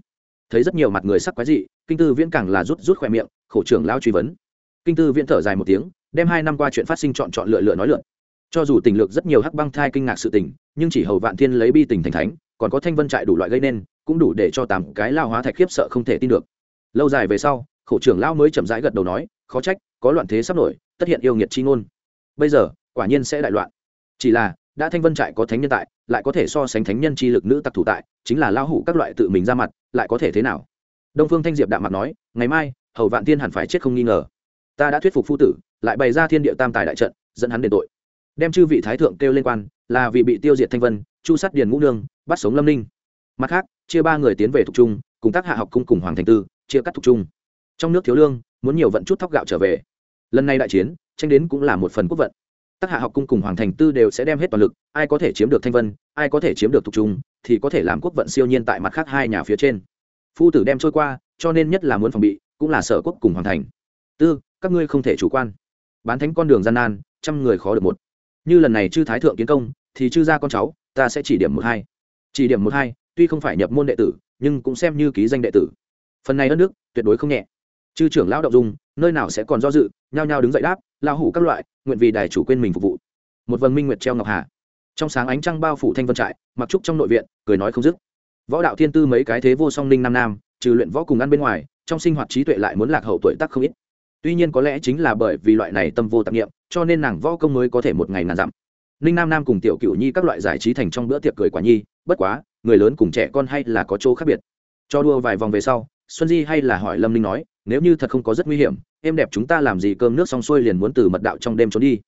Thấy rất nhiều mặt người sắc quái dị, kinh tư viễn càng là rút rút khoe miệng, khổ trưởng lão truy vấn. Kinh tư viễn thở dài một tiếng, đem hai năm qua chuyện phát sinh chọn chọn lựa lựa nói lượn. Cho dù tình lược rất nhiều hắc băng thai kinh ngạc sự tình, nhưng chỉ hầu vạn thiên lấy bi tình thành thánh, còn có thanh vân trại đủ loại gây nên, cũng đủ để cho tám cái lao hóa thạch khiếp sợ không thể tin được. Lâu dài về sau, khổ trưởng lão mới chậm rãi gật đầu nói khó trách, có loạn thế sắp nổi, tất hiện yêu nghiệt chi ngôn. Bây giờ, quả nhiên sẽ đại loạn. Chỉ là, đã thanh vân trại có thánh nhân tại, lại có thể so sánh thánh nhân chi lực nữ tặc thủ tại, chính là lao hủ các loại tự mình ra mặt, lại có thể thế nào? Đông phương thanh diệp đạm mặt nói, ngày mai, hầu vạn thiên hẳn phải chết không nghi ngờ. Ta đã thuyết phục phu tử, lại bày ra thiên địa tam tài đại trận, dẫn hắn đền tội. Đem chư vị thái thượng kêu lên quan, là vì bị tiêu diệt thanh vân, chu sát điền ngũ nương, bắt sống lâm ninh. Mặt khác, chia ba người tiến về thục trung, cùng tác hạ học cung cùng hoàng thành tư, chia cắt thục trung. Trong nước thiếu lương muốn nhiều vận chút thóc gạo trở về. Lần này đại chiến, tranh đến cũng là một phần quốc vận. Tác hạ học cung cùng hoàng thành tư đều sẽ đem hết toàn lực, ai có thể chiếm được thanh vân, ai có thể chiếm được thục trung, thì có thể làm quốc vận siêu nhiên tại mặt khác hai nhà phía trên. Phu tử đem trôi qua, cho nên nhất là muốn phòng bị, cũng là sở quốc cùng hoàng thành. Tư, các ngươi không thể chủ quan. Bán thánh con đường gian nan, trăm người khó được một. Như lần này chư thái thượng kiến công, thì chư ra con cháu, ta sẽ chỉ điểm một hai. Chỉ điểm một hai, tuy không phải nhập môn đệ tử, nhưng cũng xem như ký danh đệ tử. Phần này đất nước, tuyệt đối không nhẹ chư trưởng lão động dung, nơi nào sẽ còn do dự, nhao nhao đứng dậy đáp lao hủ các loại, nguyện vì đài chủ quên mình phục vụ. Một vần minh nguyệt treo ngọc hà. Trong sáng ánh trăng bao phủ thanh vân trại, mặc trúc trong nội viện, cười nói không dứt. Võ đạo thiên tư mấy cái thế vô song ninh nam nam, trừ luyện võ cùng ăn bên ngoài, trong sinh hoạt trí tuệ lại muốn lạc hậu tuổi tác không ít. Tuy nhiên có lẽ chính là bởi vì loại này tâm vô tạp nghiệm cho nên nàng võ công mới có thể một ngày ngàn dặm. Ninh nam nam cùng tiểu cựu nhi các loại giải trí thành trong bữa tiệc cười quả nhi, bất quá, người lớn cùng trẻ con hay là có chỗ khác biệt. Cho đua vài vòng về sau, xuân di hay là hỏi lâm ninh nói nếu như thật không có rất nguy hiểm, em đẹp chúng ta làm gì cơm nước xong xuôi liền muốn từ mật đạo trong đêm trốn đi.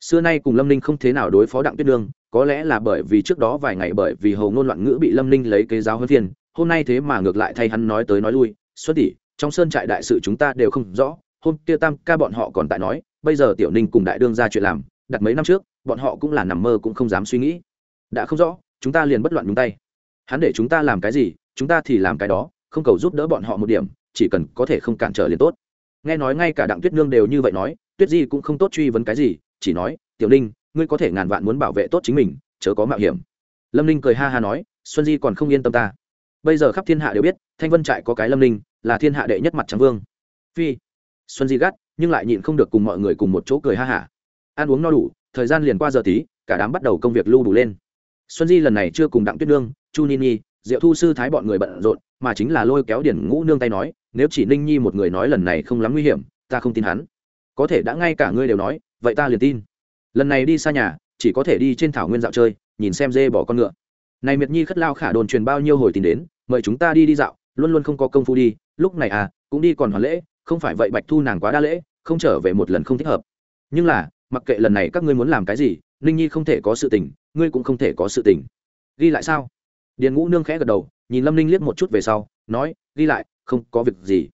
Xưa nay cùng lâm ninh không thế nào đối phó đặng tuyết nương, có lẽ là bởi vì trước đó vài ngày bởi vì hầu ngôn loạn ngữ bị lâm ninh lấy kế giáo hơn phiền, hôm nay thế mà ngược lại thay hắn nói tới nói lui. Xuất tỷ, trong sơn trại đại sự chúng ta đều không rõ, hôm kia tam ca bọn họ còn tại nói, bây giờ tiểu ninh cùng đại đương ra chuyện làm, đặt mấy năm trước, bọn họ cũng là nằm mơ cũng không dám suy nghĩ. Đã không rõ, chúng ta liền bất loạn nhúng tay. Hắn để chúng ta làm cái gì, chúng ta thì làm cái đó, không cầu giúp đỡ bọn họ một điểm chỉ cần có thể không cản trở liền tốt. Nghe nói ngay cả đặng tuyết nương đều như vậy nói, tuyết di cũng không tốt truy vấn cái gì, chỉ nói, tiểu ninh, ngươi có thể ngàn vạn muốn bảo vệ tốt chính mình, chớ có mạo hiểm. Lâm ninh cười ha ha nói, xuân di còn không yên tâm ta. Bây giờ khắp thiên hạ đều biết, thanh vân trại có cái lâm ninh, là thiên hạ đệ nhất mặt trắng vương. Phi. Xuân di gắt, nhưng lại nhịn không được cùng mọi người cùng một chỗ cười ha hả. Ăn uống no đủ, thời gian liền qua giờ tí, cả đám bắt đầu công việc lưu đủ lên. Xuân di lần này chưa cùng đặng tuyết nương, chu nini diệu thu sư thái bọn người bận rộn, mà chính là lôi kéo điển ngũ nương tay nói nếu chỉ ninh nhi một người nói lần này không lắm nguy hiểm, ta không tin hắn. Có thể đã ngay cả ngươi đều nói, vậy ta liền tin. Lần này đi xa nhà, chỉ có thể đi trên thảo nguyên dạo chơi, nhìn xem dê bỏ con ngựa. Này miệt nhi khất lao khả đồn truyền bao nhiêu hồi tin đến, mời chúng ta đi đi dạo, luôn luôn không có công phu đi, lúc này à cũng đi còn hoàn lễ, không phải vậy bạch thu nàng quá đa lễ, không trở về một lần không thích hợp. Nhưng là, mặc kệ lần này các ngươi muốn làm cái gì, ninh nhi không thể có sự tình, ngươi cũng không thể có sự tình. Ghi lại sao? Điền ngũ nương khẽ gật đầu, nhìn lâm ninh liếc một chút về sau, nói, ghi lại không có việc gì.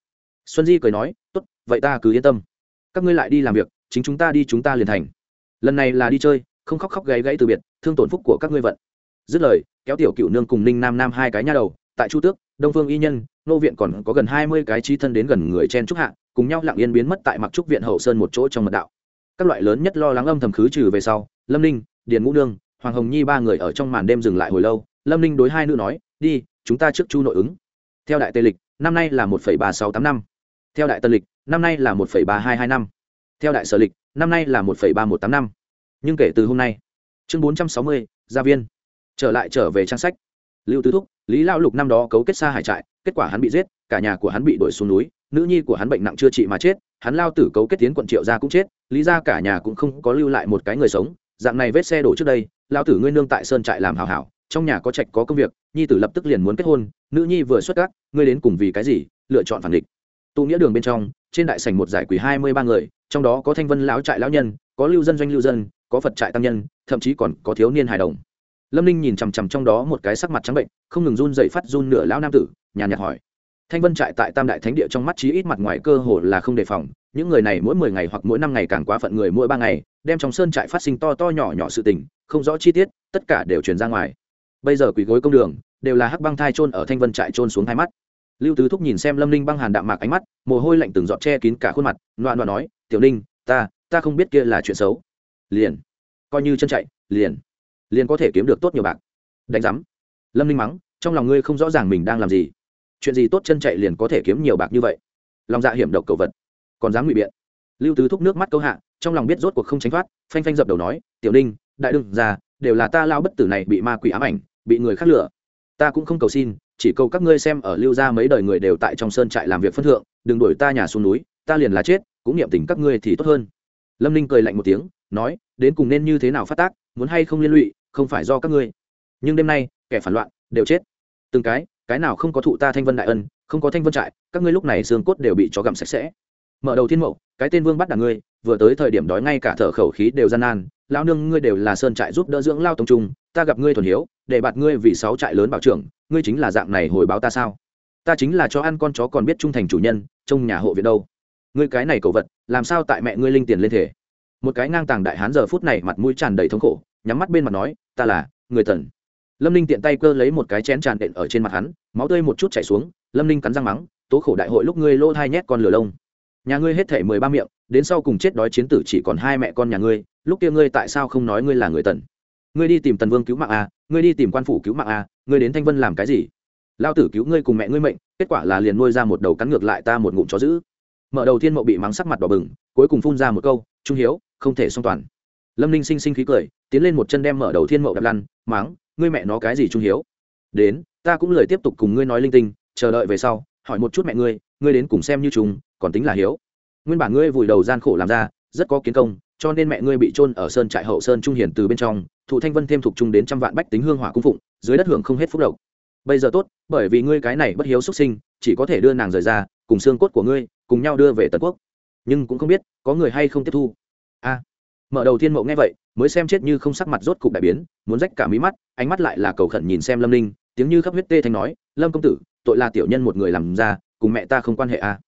Xuân di cười nói, tốt, vậy ta cứ yên tâm. Các ngươi lại đi làm việc, chính chúng ta đi, chúng ta liền thành. Lần này là đi chơi, không khóc khóc gáy gãy từ biệt, thương tổn phúc của các ngươi vận. Dứt lời, kéo tiểu cựu nương cùng ninh nam nam hai cái nha đầu, tại chu tước, đông phương y nhân, nô viện còn có gần hai mươi cái trí thân đến gần người chen trúc hạ, cùng nhau lặng yên biến mất tại mặc trúc viện hậu sơn một chỗ trong mật đạo. Các loại lớn nhất lo lắng âm thầm khứ trừ về sau, lâm ninh, điền ngũ nương, hoàng hồng nhi ba người ở trong màn đêm dừng lại hồi lâu. Lâm ninh đối hai nữ nói, đi, chúng ta trước chu nội ứng. Theo đại tây lịch năm nay là một ba sáu tám năm. Theo đại tân lịch, năm nay là một ba hai hai năm. Theo đại sở lịch, năm nay là một ba một tám năm. Nhưng kể từ hôm nay, chương bốn trăm sáu mươi, gia viên. Trở lại trở về trang sách. Lưu tứ thúc, lý lao lục năm đó cấu kết xa hải trại, kết quả hắn bị giết, cả nhà của hắn bị đuổi xuống núi, nữ nhi của hắn bệnh nặng chưa trị mà chết, hắn lao tử cấu kết tiến quận triệu gia cũng chết, lý ra cả nhà cũng không có lưu lại một cái người sống. Dạng này vết xe đổ trước đây, lao tử ngươi nương tại sơn trại làm hào hảo trong nhà có trạch có công việc, nhi tử lập tức liền muốn kết hôn, nữ nhi vừa xuất các ngươi đến cùng vì cái gì, lựa chọn phản địch. Tụ nghĩa đường bên trong, trên đại sảnh một giải quỷ hai mươi ba người, trong đó có thanh vân lão trại lão nhân, có lưu dân doanh lưu dân, có phật trại tăng nhân, thậm chí còn có thiếu niên hài đồng. Lâm ninh nhìn chằm chằm trong đó một cái sắc mặt trắng bệnh, không ngừng run dậy phát run nửa lão nam tử nhà nhạt hỏi. Thanh vân trại tại tam đại thánh địa trong mắt chí ít mặt ngoài cơ hồ là không đề phòng, những người này mỗi mười ngày hoặc mỗi năm ngày càng quá phận người mỗi ba ngày, đem trong sơn trại phát sinh to to nhỏ nhỏ sự tình, không rõ chi tiết, tất cả đều truyền ra ngoài bây giờ quỷ gối công đường, đều là hắc băng thai trôn ở thanh vân trại trôn xuống hai mắt. Lưu tứ thúc nhìn xem lâm ninh băng hàn đạm mạc ánh mắt, mồ hôi lạnh từng giọt che kín cả khuôn mặt, loạn loạn nói, tiểu ninh, ta ta không biết kia là chuyện xấu. Liền. Coi như chân chạy, liền. Liền có thể kiếm được tốt nhiều bạc. Đánh giám. Lâm ninh mắng, trong lòng ngươi không rõ ràng mình đang làm gì. Chuyện gì tốt chân chạy liền có thể kiếm nhiều bạc như vậy. Lòng dạ hiểm độc cầu vật. Còn dám ngụy biện. Lưu tứ thúc nước mắt câu hạ, trong lòng biết rốt cuộc không tránh thoát, phanh phanh dập đầu nói, tiểu ninh, đại đương già, đều là ta lao bất tử này bị ma quỷ ám ảnh bị người khác lừa. Ta cũng không cầu xin, chỉ cầu các ngươi xem ở lưu gia mấy đời người đều tại trong sơn trại làm việc phân thượng, đừng đuổi ta nhà xuống núi, ta liền là chết, cũng niệm tình các ngươi thì tốt hơn. Lâm ninh cười lạnh một tiếng, nói, đến cùng nên như thế nào phát tác, muốn hay không liên lụy, không phải do các ngươi. Nhưng đêm nay, kẻ phản loạn, đều chết. Từng cái cái nào không có thụ ta thanh vân đại ân, không có thanh vân trại, các ngươi lúc này xương cốt đều bị chó gặm sạch sẽ. Mở đầu thiên mộ cái tên vương bắt đảng ngươi, vừa tới thời điểm đói ngay cả thở khẩu khí đều gian nan lao nương ngươi đều là sơn trại giúp đỡ dưỡng lao tông trung, ta gặp ngươi thuần hiếu, để bạt ngươi vì sáu trại lớn bảo trưởng, ngươi chính là dạng này hồi báo ta sao? Ta chính là cho ăn con chó còn biết trung thành chủ nhân trong nhà hộ viện đâu. Ngươi cái này cầu vật, làm sao tại mẹ ngươi linh tiền lên thể? Một cái ngang tàng đại hán giờ phút này mặt mũi tràn đầy thống khổ, nhắm mắt bên mặt nói, ta là, người thần. lâm ninh tiện tay cơ lấy một cái chén tràn đện ở trên mặt hắn, máu tươi một chút chảy xuống, lâm ninh cắn răng mắng, tố khổ đại hội lúc ngươi lô thai nhét con lửa lông nhà ngươi hết thể mười ba miệng, đến sau cùng chết đói chiến tử chỉ còn hai mẹ con nhà ngươi, lúc kia ngươi tại sao không nói ngươi là người tần? Ngươi đi tìm tần vương cứu mạng a ngươi đi tìm quan phủ cứu mạng a ngươi đến thanh vân làm cái gì? Lao tử cứu ngươi cùng mẹ ngươi mệnh, kết quả là liền nuôi ra một đầu cắn ngược lại ta một ngụm chó giữ mở đầu thiên mậu bị mắng sắc mặt đỏ bừng, cuối cùng phun ra một câu, trung hiếu, không thể song toàn. Lâm ninh sinh sinh khí cười, tiến lên một chân đem mở đầu thiên mậu đập lăn, mắng, ngươi mẹ nó cái gì trung hiếu? Đến, ta cũng lời tiếp tục cùng ngươi nói linh tinh, chờ đợi về sau, hỏi một chút mẹ ngươi ngươi đến cùng xem như chúng còn tính là hiếu. Nguyên bản ngươi vùi đầu gian khổ làm ra, rất có kiến công, cho nên mẹ ngươi bị trôn ở sơn trại hậu sơn trung hiển từ bên trong, thụ thanh vân thêm thuộc trung đến trăm vạn bách tính hương hỏa cung phụng, dưới đất hưởng không hết phúc độc bây giờ tốt, bởi vì ngươi cái này bất hiếu xuất sinh, chỉ có thể đưa nàng rời ra, cùng xương cốt của ngươi, cùng nhau đưa về tần quốc. Nhưng cũng không biết, có người hay không tiếp thu. A. Mở đầu thiên mộ nghe vậy, mới xem chết như không sắc mặt rốt cục đại biến, muốn rách cả mí mắt, ánh mắt lại là cầu khẩn nhìn xem lâm linh tiếng như khắp huyết tê thanh nói, lâm công tử, tội là tiểu nhân một người làm ra, cùng mẹ ta không quan hệ a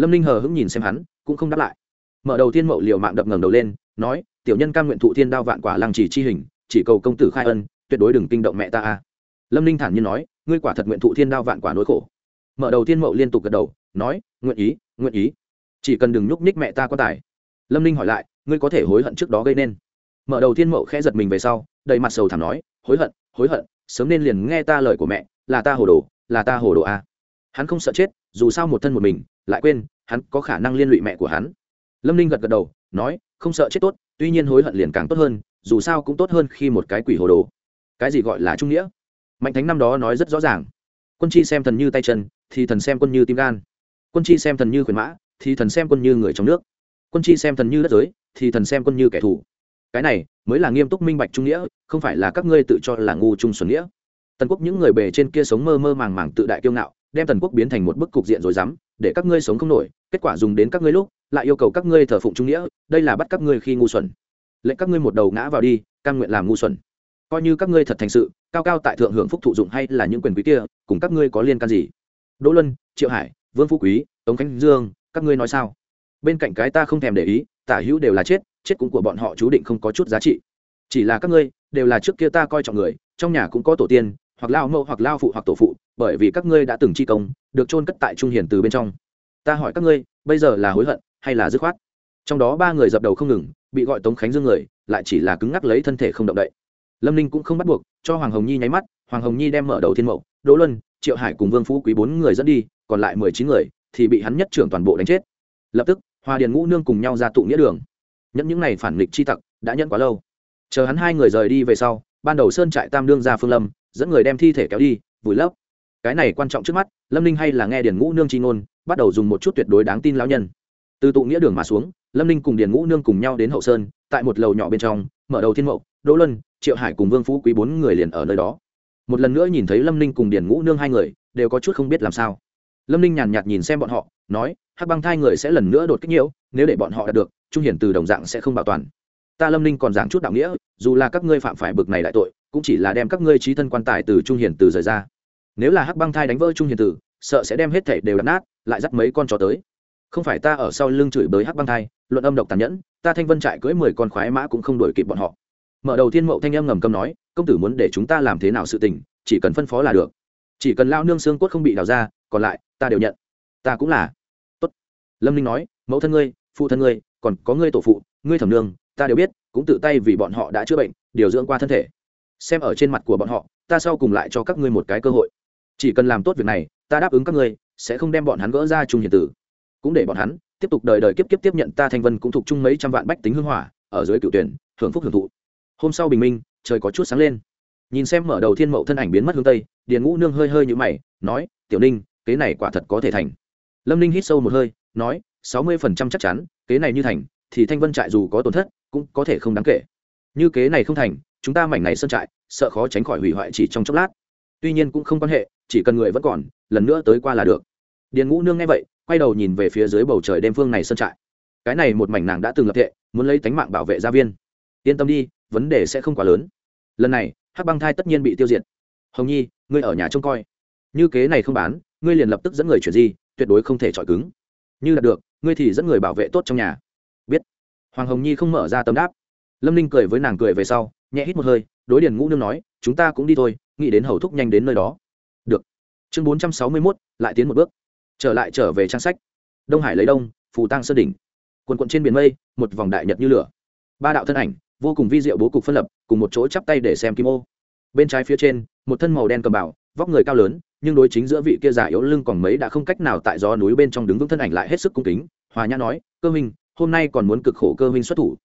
lâm linh hờ hững nhìn xem hắn, cũng không đáp lại. Mở đầu thiên mậu liều mạng đập ngẩng đầu lên, nói, tiểu nhân cam nguyện thụ thiên đao vạn quả lăng chỉ chi hình, chỉ cầu công tử khai ân, tuyệt đối đừng kinh động mẹ ta a. Lâm linh thản nhiên nói, ngươi quả thật nguyện thụ thiên đao vạn quả nỗi khổ. Mở đầu thiên mậu liên tục gật đầu, nói, nguyện ý nguyện ý. Chỉ cần đừng nhúc nhích mẹ ta có tài. Lâm ninh hỏi lại, ngươi có thể hối hận trước đó gây nên? Mở đầu thiên mậu khẽ giật mình về sau, đầy mặt sầu thảm nói, hối hận hối hận, sớm nên liền nghe ta lời của mẹ, là ta hồ đồ, là ta hồ đồ a. Hắn không sợ chết, dù sao một thân một mình lại quên, hắn có khả năng liên lụy mẹ của hắn. Lâm ninh gật gật đầu, nói, không sợ chết tốt, tuy nhiên hối hận liền càng tốt hơn, dù sao cũng tốt hơn khi một cái quỷ hồ đồ. Cái gì gọi là trung nghĩa? Mạnh thánh năm đó nói rất rõ ràng. Quân chi xem thần như tay chân, thì thần xem quân như tim gan. Quân chi xem thần như khuyến mã, thì thần xem quân như người trong nước. Quân chi xem thần như đất giới, thì thần xem quân như kẻ thù. Cái này mới là nghiêm túc minh bạch trung nghĩa, không phải là các ngươi tự cho là ngu trung xuân nghĩa. Tần quốc những người bề trên kia sống mơ mơ màng màng tự đại kiêu ngạo, đem tần quốc biến thành một bức cục diện rồi dám để các ngươi sống không nổi, kết quả dùng đến các ngươi lúc, lại yêu cầu các ngươi thờ phụng trung nghĩa, đây là bắt các ngươi khi ngu xuẩn. Lệnh các ngươi một đầu ngã vào đi căn nguyện làm ngu xuẩn. Coi như các ngươi thật thành sự, cao cao tại thượng hưởng phúc thụ dụng hay là những quyền quý kia, cùng các ngươi có liên can gì? Đỗ luân, triệu hải, vương phú quý, tống khánh dương, các ngươi nói sao? Bên cạnh cái ta không thèm để ý, tả hữu đều là chết chết cũng của bọn họ chú định không có chút giá trị. Chỉ là các ngươi, đều là trước kia ta coi trọng người, trong nhà cũng có tổ tiên hoặc lao mẫu hoặc lao phụ hoặc tổ phụ, bởi vì các ngươi đã từng chi công, được chôn cất tại trung hiển từ bên trong. Ta hỏi các ngươi, bây giờ là hối hận hay là dứt khoát? Trong đó ba người dập đầu không ngừng, bị gọi tống khánh dương người, lại chỉ là cứng ngắc lấy thân thể không động đậy. Lâm ninh cũng không bắt buộc, cho hoàng hồng nhi nháy mắt, hoàng hồng nhi đem mở đầu thiên mậu, đỗ luân, triệu hải cùng vương phú quý bốn người dẫn đi, còn lại mười chín người thì bị hắn nhất trưởng toàn bộ đánh chết. Lập tức hòa điền ngũ nương cùng nhau ra tụ nghĩa đường. Nhẫn những này phản nghịch chi tặc đã nhận quá lâu. Chờ hắn hai người rời đi về sau, ban đầu sơn trại tam đương ra phương lâm dẫn người đem thi thể kéo đi, vùi lấp. Cái này quan trọng trước mắt, lâm ninh hay là nghe điền ngũ nương chi ngôn, bắt đầu dùng một chút tuyệt đối đáng tin lão nhân. Từ tụ nghĩa đường mà xuống, lâm ninh cùng điền ngũ nương cùng nhau đến hậu sơn, tại một lầu nhỏ bên trong, mở đầu thiên mậu, đỗ luân, triệu hải cùng vương phú quý bốn người liền ở nơi đó. Một lần nữa nhìn thấy lâm ninh cùng điền ngũ nương hai người, đều có chút không biết làm sao. Lâm ninh nhàn nhạt nhìn xem bọn họ, nói, hắc băng thai người sẽ lần nữa đột kích nhiễu nếu để bọn họ đạt được, trung hiển từ đồng dạng sẽ không bảo toàn. Ta lâm ninh còn giảng chút đạo nghĩa, dù là các ngươi phạm phải bực này đại tội cũng chỉ là đem các ngươi trí thân quan tài từ trung Hiền từ rời ra. Nếu là hắc băng thai đánh vỡ trung Hiền từ sợ sẽ đem hết thảy đều đập nát, lại dắt mấy con chó tới. Không phải ta ở sau lưng chửi bới hắc băng thai, luận âm độc tàn nhẫn, ta thanh vân trại cưỡi mười con khoái mã cũng không đuổi kịp bọn họ. Mở đầu thiên mậu thanh Em ngầm cầm nói, công tử muốn để chúng ta làm thế nào sự tình, chỉ cần phân phó là được. Chỉ cần lao nương xương cốt không bị đào ra, còn lại, ta đều nhận. Ta cũng là. Tốt. lâm ninh nói, mẫu thân ngươi, phụ thân ngươi, còn có ngươi tổ phụ, ngươi thẩm nương, ta đều biết, cũng tự tay vì bọn họ đã chữa bệnh, điều dưỡng qua thân thể xem ở trên mặt của bọn họ, ta sau cùng lại cho các ngươi một cái cơ hội. Chỉ cần làm tốt việc này, ta đáp ứng các ngươi, sẽ không đem bọn hắn gỡ ra chung hiền tử. Cũng để bọn hắn tiếp tục đời đời kiếp kiếp tiếp nhận ta thanh vân cũng thuộc chung mấy trăm vạn bách tính hưng hỏa, ở dưới cựu tuyển hưởng phúc hưởng thụ. Hôm sau bình minh, trời có chút sáng lên. Nhìn xem mở đầu thiên mậu thân ảnh biến mất hướng tây, điền ngũ nương hơi hơi như mày, nói, tiểu ninh, kế này quả thật có thể thành. Lâm ninh hít sâu một hơi, nói, sáu mươi phần trăm chắc chắn, kế này như thành, thì thanh vân trại dù có tổn thất, cũng có thể không đáng kể. Như kế này không thành chúng ta mảnh này sơn trại, sợ khó tránh khỏi hủy hoại chỉ trong chốc lát. Tuy nhiên cũng không quan hệ, chỉ cần người vẫn còn, lần nữa tới qua là được. Điền ngũ nương nghe vậy, quay đầu nhìn về phía dưới bầu trời đêm phương này sơn trại. Cái này một mảnh nàng đã từng lập thệ, muốn lấy tánh mạng bảo vệ gia viên. Yên tâm đi, vấn đề sẽ không quá lớn. Lần này, hắc băng thai tất nhiên bị tiêu diệt. Hồng nhi, ngươi ở nhà trông coi. Như kế này không bán, ngươi liền lập tức dẫn người chuyển di, tuyệt đối không thể chọi cứng. Như là được, ngươi thì dẫn người bảo vệ tốt trong nhà. Biết. Hoàng hồng nhi không mở ra tấm đáp. Lâm ninh cười với nàng cười về sau nhẹ hít một hơi, đối điền ngũ nương nói, chúng ta cũng đi thôi, nghĩ đến hầu thúc nhanh đến nơi đó. Được. Chương bốn trăm sáu mươi mốt, lại tiến một bước. Trở lại trở về trang sách. Đông hải lấy đông, phù tăng sơn đỉnh. Quần quận trên biển mây, một vòng đại nhật như lửa. Ba đạo thân ảnh, vô cùng vi diệu bố cục phân lập, cùng một chỗ chắp tay để xem kim ô. Bên trái phía trên, một thân màu đen cầm bảo vóc người cao lớn, nhưng đối chính giữa vị kia giả yếu lưng còn mấy đã không cách nào tại gió núi bên trong đứng vững thân ảnh lại hết sức cung kính. Hòa nhã nói, cơ minh hôm nay còn muốn cực khổ cơ minh xuất thủ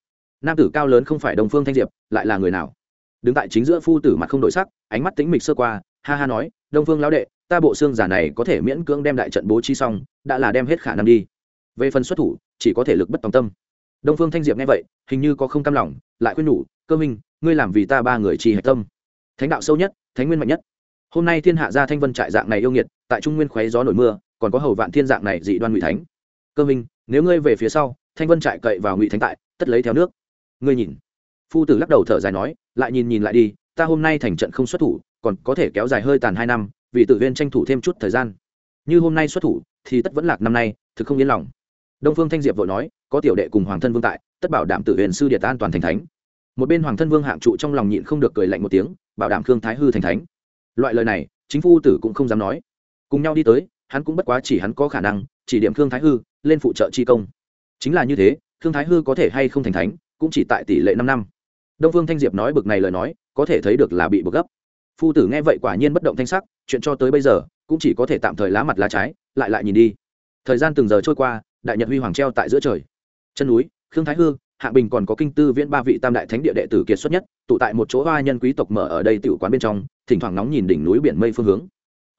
nam tử cao lớn không phải đồng phương thanh diệp lại là người nào đứng tại chính giữa phu tử mặt không đổi sắc ánh mắt tính mịch sơ qua ha ha nói đông phương lão đệ ta bộ xương giả này có thể miễn cưỡng đem đại trận bố trí xong đã là đem hết khả năng đi về phần xuất thủ chỉ có thể lực bất tòng tâm đông phương thanh diệp nghe vậy hình như có không cam lòng lại khuyên nhủ cơ minh ngươi làm vì ta ba người trì hạch tâm thánh đạo sâu nhất thánh nguyên mạnh nhất hôm nay thiên hạ gia thanh vân trại dạng này yêu nghiệt tại trung nguyên khoáy gió nổi mưa còn có hầu vạn thiên dạng này dị đoan ngụy thánh cơ minh nếu ngươi về phía sau thanh vân trại cậy vào ngụy thánh tại tất lấy theo nước ngươi nhìn. Phu tử lắc đầu thở dài nói, lại nhìn nhìn lại đi, ta hôm nay thành trận không xuất thủ, còn có thể kéo dài hơi tàn hai năm, vì tự viên tranh thủ thêm chút thời gian. Như hôm nay xuất thủ, thì tất vẫn lạc năm nay, thực không yên lòng. Đông phương thanh diệp vội nói, có tiểu đệ cùng hoàng thân vương tại, tất bảo đảm tự huyền sư địa an toàn thành thánh. Một bên hoàng thân vương hạng trụ trong lòng nhịn không được cười lạnh một tiếng, bảo đảm khương thái hư thành thánh. Loại lời này, chính phu tử cũng không dám nói. Cùng nhau đi tới, hắn cũng bất quá chỉ hắn có khả năng, chỉ điểm khương thái hư, lên phụ trợ chi công. Chính là như thế, khương thái hư có thể hay không thành thánh? Cũng chỉ tại tỷ lệ năm năm. Đông phương thanh diệp nói bực này lời nói, có thể thấy được là bị bực gấp. Phu tử nghe vậy quả nhiên bất động thanh sắc, chuyện cho tới bây giờ, cũng chỉ có thể tạm thời lá mặt lá trái, lại lại nhìn đi. Thời gian từng giờ trôi qua, đại nhật huy hoàng treo tại giữa trời. Chân núi, khương thái hư hạ bình còn có kinh tư viễn ba vị tam đại thánh địa đệ tử kiệt xuất nhất, tụ tại một chỗ hoa nhân quý tộc mở ở đây tiểu quán bên trong, thỉnh thoảng nóng nhìn đỉnh núi biển mây phương hướng.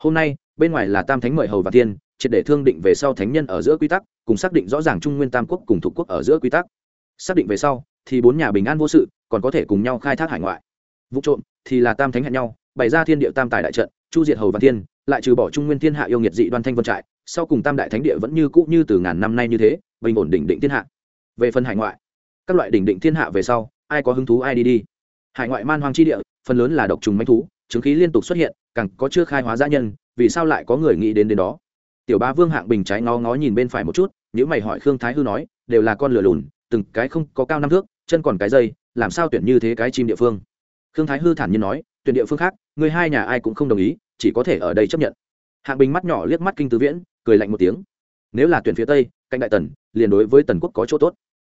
Hôm nay, bên ngoài là tam thánh mời hầu và tiên triệt để thương định về sau thánh nhân ở giữa quy tắc, cùng xác định rõ ràng trung nguyên tam quốc cùng thuộc quốc ở giữa quy tắc. Xác định về sau thì bốn nhà bình an vô sự còn có thể cùng nhau khai thác hải ngoại. Vụ trộm thì là tam thánh hẹn nhau bày ra thiên địa tam tài đại trận chu diệt hầu và thiên, lại trừ bỏ trung nguyên thiên hạ yêu nghiệt dị đoan thanh vân trại sau cùng tam đại thánh địa vẫn như cũ như từ ngàn năm nay như thế bình ổn đỉnh định thiên hạ. Về phần hải ngoại các loại đỉnh định thiên hạ về sau ai có hứng thú ai đi đi. Hải ngoại man hoang chi địa phần lớn là độc trùng manh thú chứng khí liên tục xuất hiện càng có chưa khai hóa gia nhân vì sao lại có người nghĩ đến đến đó? Tiểu ba vương hạng bình trái ngó ngó nhìn bên phải một chút nếu mày hỏi khương thái hư nói đều là con lửa lùn từng cái không có cao năm thước chân còn cái dây, làm sao tuyển như thế cái chim địa phương? Khương thái hư thản nhiên nói, tuyển địa phương khác, người hai nhà ai cũng không đồng ý, chỉ có thể ở đây chấp nhận. Hạng bình mắt nhỏ liếc mắt kinh tứ viễn, cười lạnh một tiếng. Nếu là tuyển phía tây, cạnh đại tần, liền đối với tần quốc có chỗ tốt.